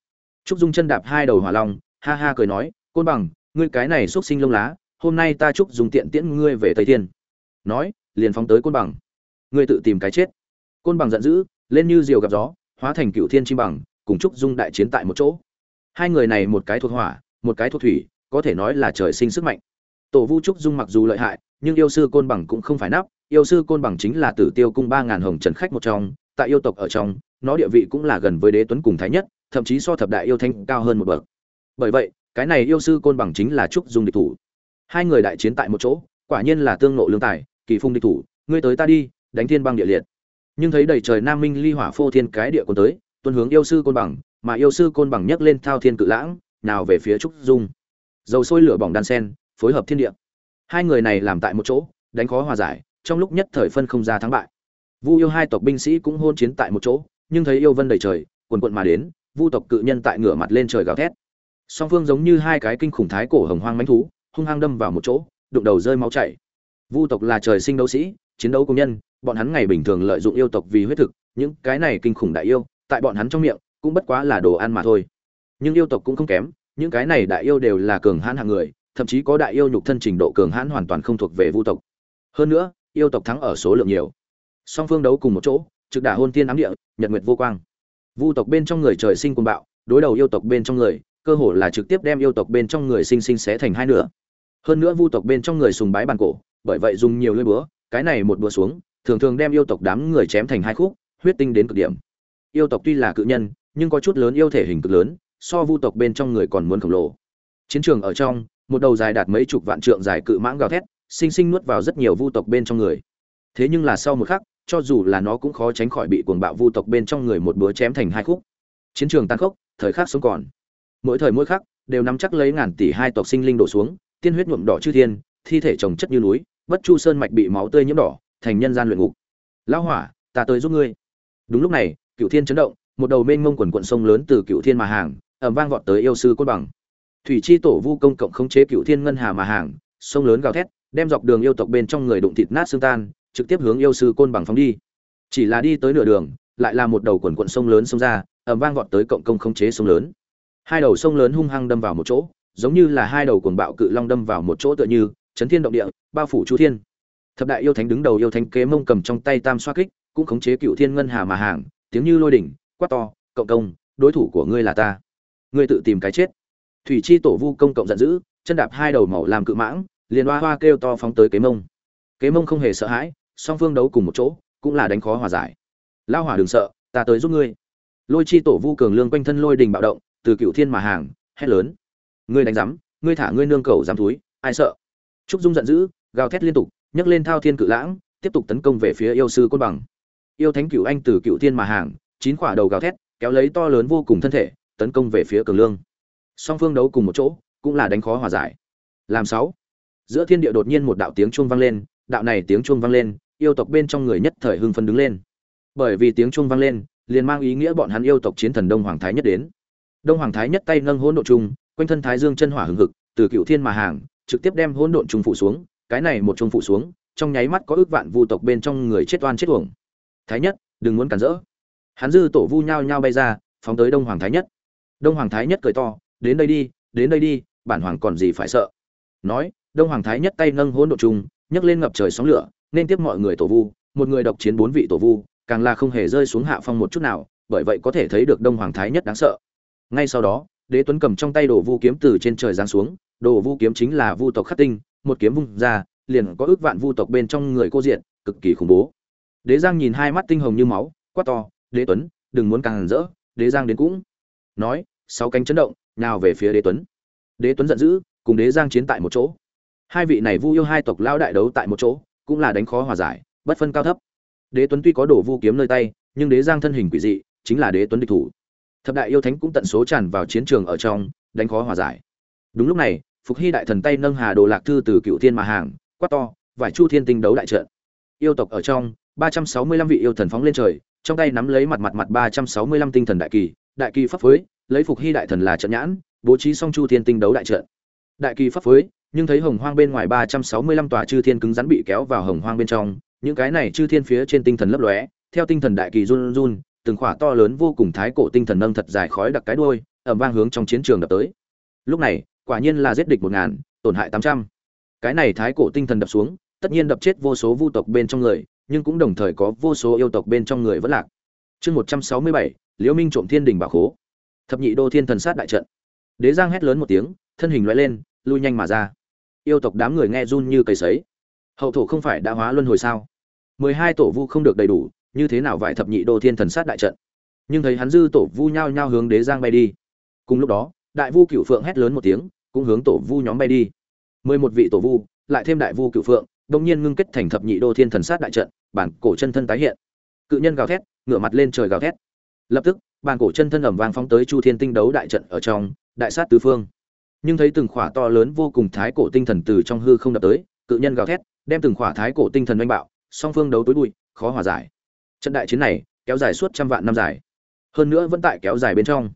Trúc dung chân đạp hai đầu hỏa long, ha ha cười nói, côn bằng, ngươi cái này xúc sinh lông lá, hôm nay ta trúc dùng tiện tiễn ngươi về tây thiên. Nói, liền phóng tới côn bằng. Ngươi tự tìm cái chết. Côn bằng giận dữ, lên như diều gặp gió, hóa thành cựu thiên chim bằng, cùng trúc dung đại chiến tại một chỗ. Hai người này một cái thuộc hỏa, một cái thuộc thủy, có thể nói là trời sinh sức mạnh tổ vu trúc dung mặc dù lợi hại, nhưng yêu sư côn bằng cũng không phải nắp, yêu sư côn bằng chính là tử tiêu cung ba ngàn hồng trần khách một trong, tại yêu tộc ở trong, nó địa vị cũng là gần với đế tuấn cùng thái nhất, thậm chí so thập đại yêu thanh cao hơn một bậc. Bởi vậy, cái này yêu sư côn bằng chính là trúc dung địch thủ. Hai người đại chiến tại một chỗ, quả nhiên là tương nộ lương tài, kỳ phung địch thủ, ngươi tới ta đi, đánh thiên băng địa liệt. Nhưng thấy đầy trời nam minh ly hỏa phô thiên cái địa còn tới, tuân hướng yêu sư côn bằng, mà yêu sư côn bằng nhấc lên thao thiên cự lãng, nào về phía trúc dung. Dầu sôi lửa bỏng đan sen phối hợp thiên địa. Hai người này làm tại một chỗ, đánh khó hòa giải, trong lúc nhất thời phân không ra thắng bại. Vu yêu hai tộc binh sĩ cũng hôn chiến tại một chỗ, nhưng thấy yêu vân đầy trời, quần quận mà đến, vu tộc cự nhân tại ngửa mặt lên trời gào thét. Song phương giống như hai cái kinh khủng thái cổ hồng hoang mãnh thú, hung hăng đâm vào một chỗ, đụng đầu rơi máu chảy. Vu tộc là trời sinh đấu sĩ, chiến đấu công nhân, bọn hắn ngày bình thường lợi dụng yêu tộc vì huyết thực, những cái này kinh khủng đại yêu, tại bọn hắn trong miệng, cũng bất quá là đồ ăn mà thôi. Nhưng yêu tộc cũng không kém, những cái này đại yêu đều là cường hãn hạng người thậm chí có đại yêu nhục thân trình độ cường hãn hoàn toàn không thuộc về vu tộc. Hơn nữa, yêu tộc thắng ở số lượng nhiều. Song phương đấu cùng một chỗ, trực đả hôn tiên ám địa, nhật nguyệt vô quang. Vu tộc bên trong người trời sinh cuồng bạo, đối đầu yêu tộc bên trong người, cơ hồ là trực tiếp đem yêu tộc bên trong người sinh sinh xé thành hai nửa. Hơn nữa vu tộc bên trong người sùng bái bàn cổ, bởi vậy dùng nhiều lưỡi búa, cái này một búa xuống, thường thường đem yêu tộc đám người chém thành hai khúc, huyết tinh đến cực điểm. Yêu tộc tuy là cự nhân, nhưng có chút lớn yêu thể hình cực lớn, so vu tộc bên trong người còn muốn khổng lồ. Chiến trường ở trong một đầu dài đạt mấy chục vạn trượng dài cự mãng gào thét, sinh sinh nuốt vào rất nhiều vu tộc bên trong người. Thế nhưng là sau một khắc, cho dù là nó cũng khó tránh khỏi bị cuồng bạo vu tộc bên trong người một búa chém thành hai khúc. Chiến trường tan khốc, thời khắc sống còn. Mỗi thời mỗi khắc, đều nắm chắc lấy ngàn tỷ hai tộc sinh linh đổ xuống, tiên huyết nhuộm đỏ chư thiên, thi thể chồng chất như núi, bất chu sơn mạch bị máu tươi nhiễm đỏ, thành nhân gian luyện ngục. Lão hỏa, ta tới giúp ngươi. Đúng lúc này cựu thiên chấn động, một đầu mênh mông quần quần sông lớn từ cựu thiên mà hàng, ầm vang vọt tới yêu sư cốt bằng thủy chi tổ vu công cộng khống chế cựu thiên ngân hà mà hàng, sông lớn gào thét, đem dọc đường yêu tộc bên trong người đụng thịt nát xương tan, trực tiếp hướng yêu sư côn bằng phóng đi. Chỉ là đi tới nửa đường, lại là một đầu quần quận sông lớn sông ra ẩm vang vọt tới cộng công khống chế sông lớn. Hai đầu sông lớn hung hăng đâm vào một chỗ, giống như là hai đầu cuồng bạo cự long đâm vào một chỗ tựa như, chấn thiên động địa, bao phủ chu thiên. Thập đại yêu thánh đứng đầu yêu thánh kế mông cầm trong tay tam xoa kích, cũng khống chế cựu thiên ngân hà mà hàng, tiếng như lôi đỉnh, quát to, cộng công, đối thủ của ngươi là ta. Ngươi tự tìm cái chết thủy chi tổ vu công cộng giận dữ, chân đạp hai đầu màu làm cự mãng, liền hoa hoa kêu to phóng tới kế mông. Kế mông không hề sợ hãi, song phương đấu cùng một chỗ, cũng là đánh khó hòa giải. Lao hỏa đừng sợ, ta tới giúp ngươi. Lôi chi tổ vu cường lương quanh thân lôi đình bạo động, từ cựu thiên mà hàng, hét lớn. Ngươi đánh rắm ngươi thả ngươi nương cầu dám túi ai sợ? Trúc dung giận dữ, gào thét liên tục, nhấc lên thao thiên cự lãng, tiếp tục tấn công về phía yêu sư côn bằng. Yêu thánh cựu anh từ cựu thiên mà hàng, chín quả đầu gào thét, kéo lấy to lớn vô cùng thân thể, tấn công về phía cường lương song phương đấu cùng một chỗ, cũng là đánh khó hòa giải. Làm sáu. Giữa thiên địa đột nhiên một đạo tiếng chuông vang lên, đạo này tiếng chuông vang lên, yêu tộc bên trong người nhất thời hưng phấn đứng lên. Bởi vì tiếng chuông vang lên, liền mang ý nghĩa bọn hắn yêu tộc chiến thần đông hoàng thái nhất đến. Đông hoàng thái nhất tay nâng hỗn độn trung quanh thân thái dương chân hỏa hừng hực, từ cựu thiên mà hàng, trực tiếp đem hỗn độn trung phủ xuống, cái này một trung phủ xuống, trong nháy mắt có ước vạn vu tộc bên trong người chết oan chết uổng. Thái nhất, đừng muốn cản rỡ. Hắn dư tổ vu nhao nhao bay ra, phóng tới đông hoàng thái nhất. Đông hoàng thái nhất cười to đến đây đi, đến đây đi, bản hoàng còn gì phải sợ. Nói, đông hoàng thái nhất tay nâng hỗn độn trung nhấc lên ngập trời sóng lửa, nên tiếp mọi người tổ vu, một người độc chiến bốn vị tổ vu, càng là không hề rơi xuống hạ phong một chút nào, bởi vậy có thể thấy được đông hoàng thái nhất đáng sợ. Ngay sau đó, đế tuấn cầm trong tay đồ vu kiếm từ trên trời giáng xuống, đồ vu kiếm chính là vu tộc khắc tinh, một kiếm vung ra, liền có ước vạn vu tộc bên trong người cô diện, cực kỳ khủng bố. Đế giang nhìn hai mắt tinh hồng như máu, quát to, đế tuấn, đừng muốn càng rỡ, đế giang đến cũng. Nói, sáu cánh chấn động nào về phía đế tuấn. Đế tuấn giận dữ, cùng đế giang chiến tại một chỗ. Hai vị này vu yêu hai tộc lao đại đấu tại một chỗ, cũng là đánh khó hòa giải, bất phân cao thấp. Đế tuấn tuy có đổ vu kiếm nơi tay, nhưng đế giang thân hình quỷ dị, chính là đế tuấn địch thủ. Thập đại yêu thánh cũng tận số tràn vào chiến trường ở trong, đánh khó hòa giải. Đúng lúc này, phục hy đại thần tay nâng hà đồ lạc thư từ cựu thiên mà hàng, quát to, vải chu thiên tinh đấu đại trận. Yêu tộc ở trong, ba trăm sáu mươi lăm vị yêu thần phóng lên trời, trong tay nắm lấy mặt mặt mặt ba trăm sáu mươi lăm tinh thần đại kỳ đại kỳ pháp phối, lấy phục hy đại thần là trận nhãn, bố trí song chu thiên tinh đấu đại trận. Đại kỳ pháp phối, nhưng thấy hồng hoang bên ngoài ba trăm sáu mươi lăm tòa chư thiên cứng rắn bị kéo vào hồng hoang bên trong, những cái này chư thiên phía trên tinh thần lấp lóe, theo tinh thần đại kỳ run run, từng khỏa to lớn vô cùng thái cổ tinh thần nâng thật dài khói đặc cái đuôi ẩm vang hướng trong chiến trường đập tới. Lúc này, quả nhiên là giết địch một ngàn, tổn hại tám trăm. Cái này thái cổ tinh thần đập xuống, tất nhiên đập chết vô số vu tộc bên trong người, nhưng cũng đồng thời có vô số yêu tộc bên trong người vẫn lạc. Chương một trăm sáu mươi bảy liễu minh trộm thiên đình bảo khố. Thập nhị đô thiên thần sát đại trận. Đế giang hét lớn một tiếng, thân hình loại lên, lui nhanh mà ra. Yêu tộc đám người nghe run như cầy sấy. Hậu thổ không phải đã hóa luân hồi sao? Mười hai tổ vu không được đầy đủ, như thế nào vải thập nhị đô thiên thần sát đại trận? Nhưng thấy hắn dư tổ vu nhao nhao hướng đế giang bay đi. Cùng lúc đó, đại vu cửu phượng hét lớn một tiếng, cũng hướng tổ vu nhóm bay đi. Mười một vị tổ vu, lại thêm đại vu cửu phượng đông nhiên ngưng kết thành thập nhị đô thiên thần sát đại trận, bản cổ chân thân tái hiện. Cự nhân gào thét, ngửa mặt lên trời gào thét lập tức, bàn cổ chân thân ẩm vang phóng tới chu thiên tinh đấu đại trận ở trong, đại sát tứ phương. Nhưng thấy từng khỏa to lớn vô cùng thái cổ tinh thần từ trong hư không đập tới, cự nhân gào thét, đem từng khỏa thái cổ tinh thần oanh bạo, song phương đấu tối bụi, khó hòa giải. Trận đại chiến này, kéo dài suốt trăm vạn năm dài. Hơn nữa vẫn tại kéo dài bên trong.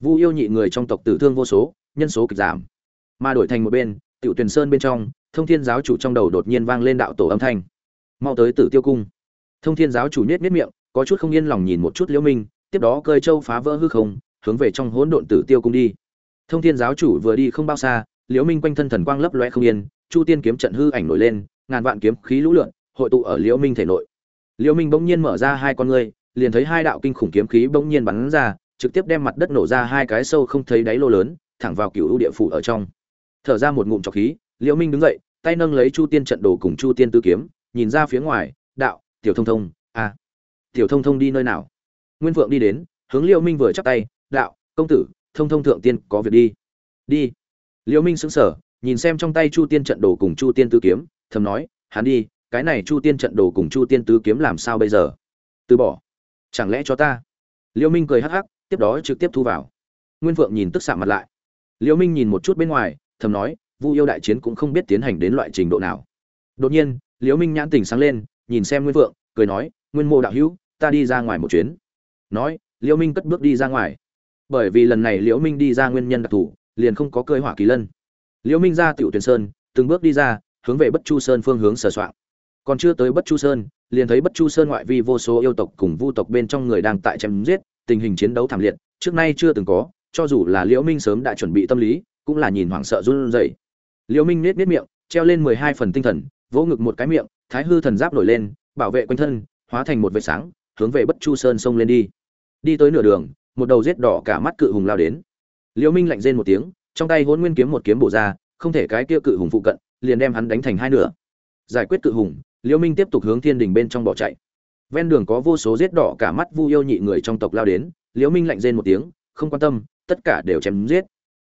Vu yêu nhị người trong tộc tử thương vô số, nhân số kịch giảm. Mà đổi thành một bên, tiểu tuyền sơn bên trong, thông thiên giáo chủ trong đầu đột nhiên vang lên đạo tổ âm thanh. Mau tới tử tiêu cung. Thông thiên giáo chủ nhét miết miệng, có chút không yên lòng nhìn một chút liễu minh tiếp đó cơi châu phá vỡ hư không hướng về trong hỗn độn tử tiêu cung đi. Thông thiên giáo chủ vừa đi không bao xa liễu minh quanh thân thần quang lấp loe không yên chu tiên kiếm trận hư ảnh nổi lên ngàn vạn kiếm khí lũ lượn hội tụ ở liễu minh thể nội. Liễu minh bỗng nhiên mở ra hai con ngươi liền thấy hai đạo kinh khủng kiếm khí bỗng nhiên bắn ra trực tiếp đem mặt đất nổ ra hai cái sâu không thấy đáy lô lớn thẳng vào cựu địa phủ ở trong. Thở ra một ngụm trọc khí liễu minh đứng dậy tay nâng lấy chu tiên trận đồ cùng chu tiên tư kiếm nhìn ra phía ngoài đạo tiểu thông thông a à, tiểu thông thông đi nơi nào? Nguyên vượng đi đến, hướng Liêu minh vừa chắp tay, đạo, công tử, thông thông thượng tiên, có việc đi. Đi. Liêu minh sững sờ, nhìn xem trong tay chu tiên trận đồ cùng chu tiên tứ kiếm, thầm nói, hắn đi, cái này chu tiên trận đồ cùng chu tiên tứ kiếm làm sao bây giờ? Từ bỏ. Chẳng lẽ cho ta? Liêu minh cười hắc hắc, tiếp đó trực tiếp thu vào. Nguyên vượng nhìn tức xạ mặt lại. Liêu minh nhìn một chút bên ngoài, thầm nói, vu yêu đại chiến cũng không biết tiến hành đến loại trình độ nào. Đột nhiên, Liêu minh nhãn tình sáng lên, nhìn xem nguyên vượng cười nói, nguyên mô đạo hữu, ta đi ra ngoài một chuyến nói, liễu minh cất bước đi ra ngoài. Bởi vì lần này liễu minh đi ra nguyên nhân đặc thù, liền không có cơi hỏa kỳ lân. Liễu minh ra tiểu tuyển sơn, từng bước đi ra, hướng về bất chu sơn phương hướng sờ soạn còn chưa tới bất chu sơn, liền thấy bất chu sơn ngoại vi vô số yêu tộc cùng vu tộc bên trong người đang tại chém giết, tình hình chiến đấu thảm liệt, trước nay chưa từng có, cho dù là liễu minh sớm đã chuẩn bị tâm lý, cũng là nhìn hoảng sợ run rẩy. Liễu minh nết nết miệng, treo lên mười hai phần tinh thần, vỗ ngực một cái miệng, thái hư thần giáp nổi lên, bảo vệ quanh thân, hóa thành một vệt sáng, hướng về bất chu sơn sông lên đi đi tới nửa đường, một đầu rết đỏ cả mắt cự hùng lao đến. Liễu minh lạnh rên một tiếng, trong tay hôn nguyên kiếm một kiếm bổ ra, không thể cái kia cự hùng phụ cận, liền đem hắn đánh thành hai nửa. Giải quyết cự hùng liễu minh tiếp tục hướng thiên đình bên trong bỏ chạy. Ven đường có vô số giết đỏ cả mắt vu yêu nhị người trong tộc lao đến liễu minh lạnh rên một tiếng, không quan tâm, tất cả đều chém giết.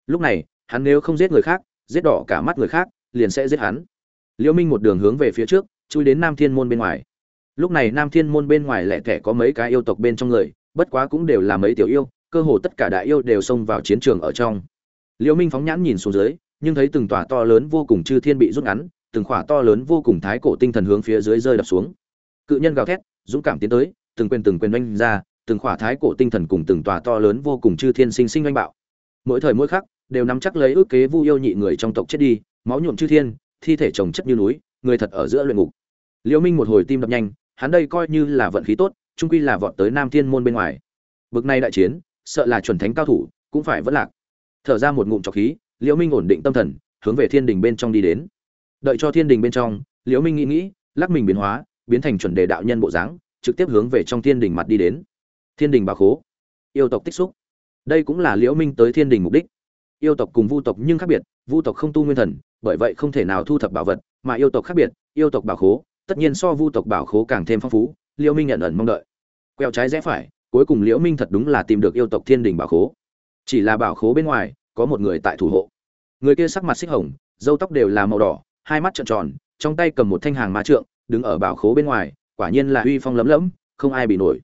Lúc này, hắn nếu không giết người khác, giết đỏ cả mắt người khác, liền sẽ giết hắn. Liễu minh một đường hướng về phía trước, chui đến nam thiên môn bên ngoài. Lúc này nam thiên môn bên ngoài lẻ thẻ có mấy cái yêu tộc bên trong người bất quá cũng đều là mấy tiểu yêu, cơ hồ tất cả đại yêu đều xông vào chiến trường ở trong. Liễu minh phóng nhãn nhìn xuống dưới, nhưng thấy từng tòa to lớn vô cùng chư thiên bị rút ngắn, từng khỏa to lớn vô cùng thái cổ tinh thần hướng phía dưới rơi đập xuống. Cự nhân gào thét, dũng cảm tiến tới, từng quyền từng quyền đánh ra, từng khỏa thái cổ tinh thần cùng từng tòa to lớn vô cùng chư thiên sinh sinh oanh bạo. Mỗi thời mỗi khắc, đều nắm chắc lấy ước kế vu yêu nhị người trong tộc chết đi, máu nhuộm chư thiên, thi thể chồng chất như núi, người thật ở giữa luyện ngục. Liễu minh một hồi tim đập nhanh, hắn đây coi như là vận khí tốt trung quy là vọt tới nam thiên môn bên ngoài. Bực này đại chiến, sợ là chuẩn thánh cao thủ, cũng phải vẫn lạc. Thở ra một ngụm trọc khí, liễu minh ổn định tâm thần, hướng về thiên đình bên trong đi đến. Đợi cho thiên đình bên trong, liễu minh nghĩ nghĩ, lắc mình biến hóa, biến thành chuẩn đề đạo nhân bộ dáng, trực tiếp hướng về trong thiên đình mặt đi đến. Thiên đình bà khố. Yêu tộc tích xúc. Đây cũng là liễu minh tới thiên đình mục đích. Yêu tộc cùng vu tộc nhưng khác biệt, vu tộc không tu nguyên thần, bởi vậy không thể nào thu thập bảo vật, mà yêu tộc khác biệt, yêu tộc bảo khố, tất nhiên so vu tộc bảo khố càng thêm phong phú liễu minh nhận ẩn mong đợi. Quẹo trái rẽ phải, cuối cùng liễu minh thật đúng là tìm được yêu tộc thiên đình bảo khố. Chỉ là bảo khố bên ngoài, có một người tại thủ hộ. Người kia sắc mặt xích hồng, râu tóc đều là màu đỏ, hai mắt trợn tròn, trong tay cầm một thanh hàng ma trượng, đứng ở bảo khố bên ngoài, quả nhiên là uy phong lấm lẫm, không ai bị nổi.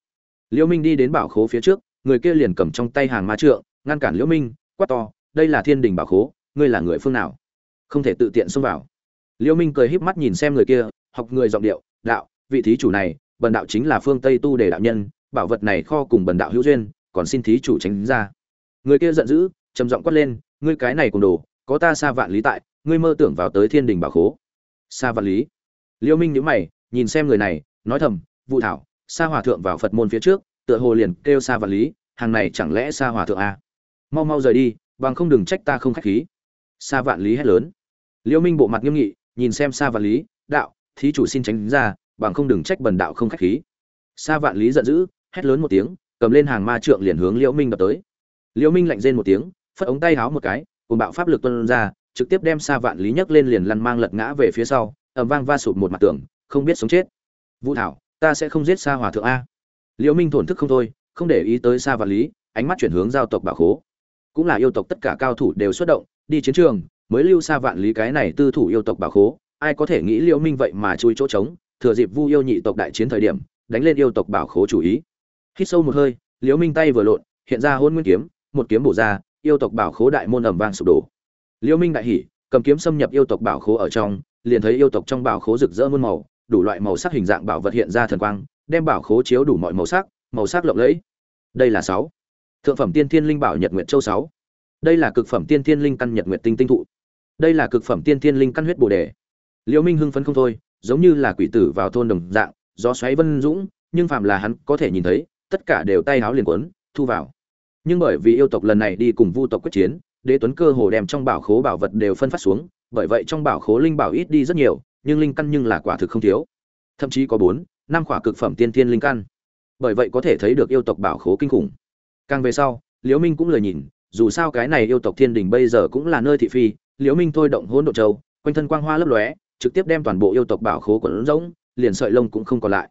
Liễu minh đi đến bảo khố phía trước, người kia liền cầm trong tay hàng ma trượng, ngăn cản liễu minh, quát to, đây là thiên đình bảo khố, ngươi là người phương nào? Không thể tự tiện xông vào. Liễu minh cười híp mắt nhìn xem người kia, học người giọng điệu, đạo, vị thí chủ này bần đạo chính là phương tây tu để đạo nhân, bảo vật này kho cùng bần đạo hữu duyên, còn xin thí chủ tránh ra. Người kia giận dữ, trầm giọng quát lên, ngươi cái này cùng đồ, có ta xa vạn lý tại, ngươi mơ tưởng vào tới thiên đình bảo khố. Xa vạn lý. Liêu minh nhíu mày, nhìn xem người này, nói thầm vụ thảo xa hòa thượng vào phật môn phía trước, tựa hồ liền kêu xa vạn lý, hàng này chẳng lẽ xa hòa thượng à? mau mau rời đi, bằng không đừng trách ta không khách khí. Xa vạn lý hét lớn. Liêu minh bộ mặt nghiêm nghị, nhìn xem xa vạn lý, đạo, thí chủ xin tránh ra bằng không đừng trách bần đạo không khách khí. Sa vạn lý giận dữ, hét lớn một tiếng, cầm lên hàng ma trượng liền hướng liễu minh đập tới. Liễu minh lạnh rên một tiếng, phất ống tay háo một cái, cùng bạo pháp lực tuôn ra, trực tiếp đem sa vạn lý nhấc lên liền lăn mang lật ngã về phía sau, ầm vang va sụp một mặt tường, không biết sống chết. Vũ thảo, ta sẽ không giết sa hòa thượng a. Liễu minh thổn thức không thôi, không để ý tới sa vạn lý, ánh mắt chuyển hướng giao tộc bảo khố. Cũng là yêu tộc tất cả cao thủ đều xuất động, đi chiến trường, mới lưu sa vạn lý cái này tư thủ yêu tộc bảo khố. Ai có thể nghĩ liễu minh vậy mà chui chỗ trống? Thừa dịp vu yêu nhị tộc đại chiến thời điểm, đánh lên yêu tộc bảo khố chủ ý. Hít sâu một hơi, liễu minh tay vừa lộn, hiện ra hôn nguyên kiếm, một kiếm bổ ra, yêu tộc bảo khố đại môn ầm vang sụp đổ. Liễu minh đại hỉ, cầm kiếm xâm nhập yêu tộc bảo khố ở trong, liền thấy yêu tộc trong bảo khố rực rỡ muôn màu, đủ loại màu sắc hình dạng bảo vật hiện ra thần quang, đem bảo khố chiếu đủ mọi màu sắc màu sắc lộng lẫy. Đây là sáu. Thượng phẩm tiên thiên linh bảo nhật nguyệt châu sáu. Đây là cực phẩm tiên thiên linh căn nhật nguyệt tinh tinh thụ. Đây là cực phẩm tiên thiên linh căn huyết bồ đề. Liễu minh hưng phấn không thôi giống như là quỷ tử vào thôn đồng dạng, gió xoáy vân dũng, nhưng phạm là hắn có thể nhìn thấy, tất cả đều tay háo liền quấn, thu vào. Nhưng bởi vì yêu tộc lần này đi cùng vu tộc quyết chiến, đế tuấn cơ hồ đem trong bảo khố bảo vật đều phân phát xuống, bởi vậy trong bảo khố linh bảo ít đi rất nhiều, nhưng linh căn nhưng là quả thực không thiếu. Thậm chí có bốn, năm khỏa cực phẩm tiên thiên linh căn. Bởi vậy có thể thấy được yêu tộc bảo khố kinh khủng. Càng về sau, liễu minh cũng lời nhìn, dù sao cái này yêu tộc thiên đình bây giờ cũng là nơi thị phi, liễu minh thôi động hỗn độ châu, quanh thân quang hoa lấp lóe trực tiếp đem toàn bộ yêu tộc bảo khố của lũ rỗng, liền sợi lông cũng không còn lại.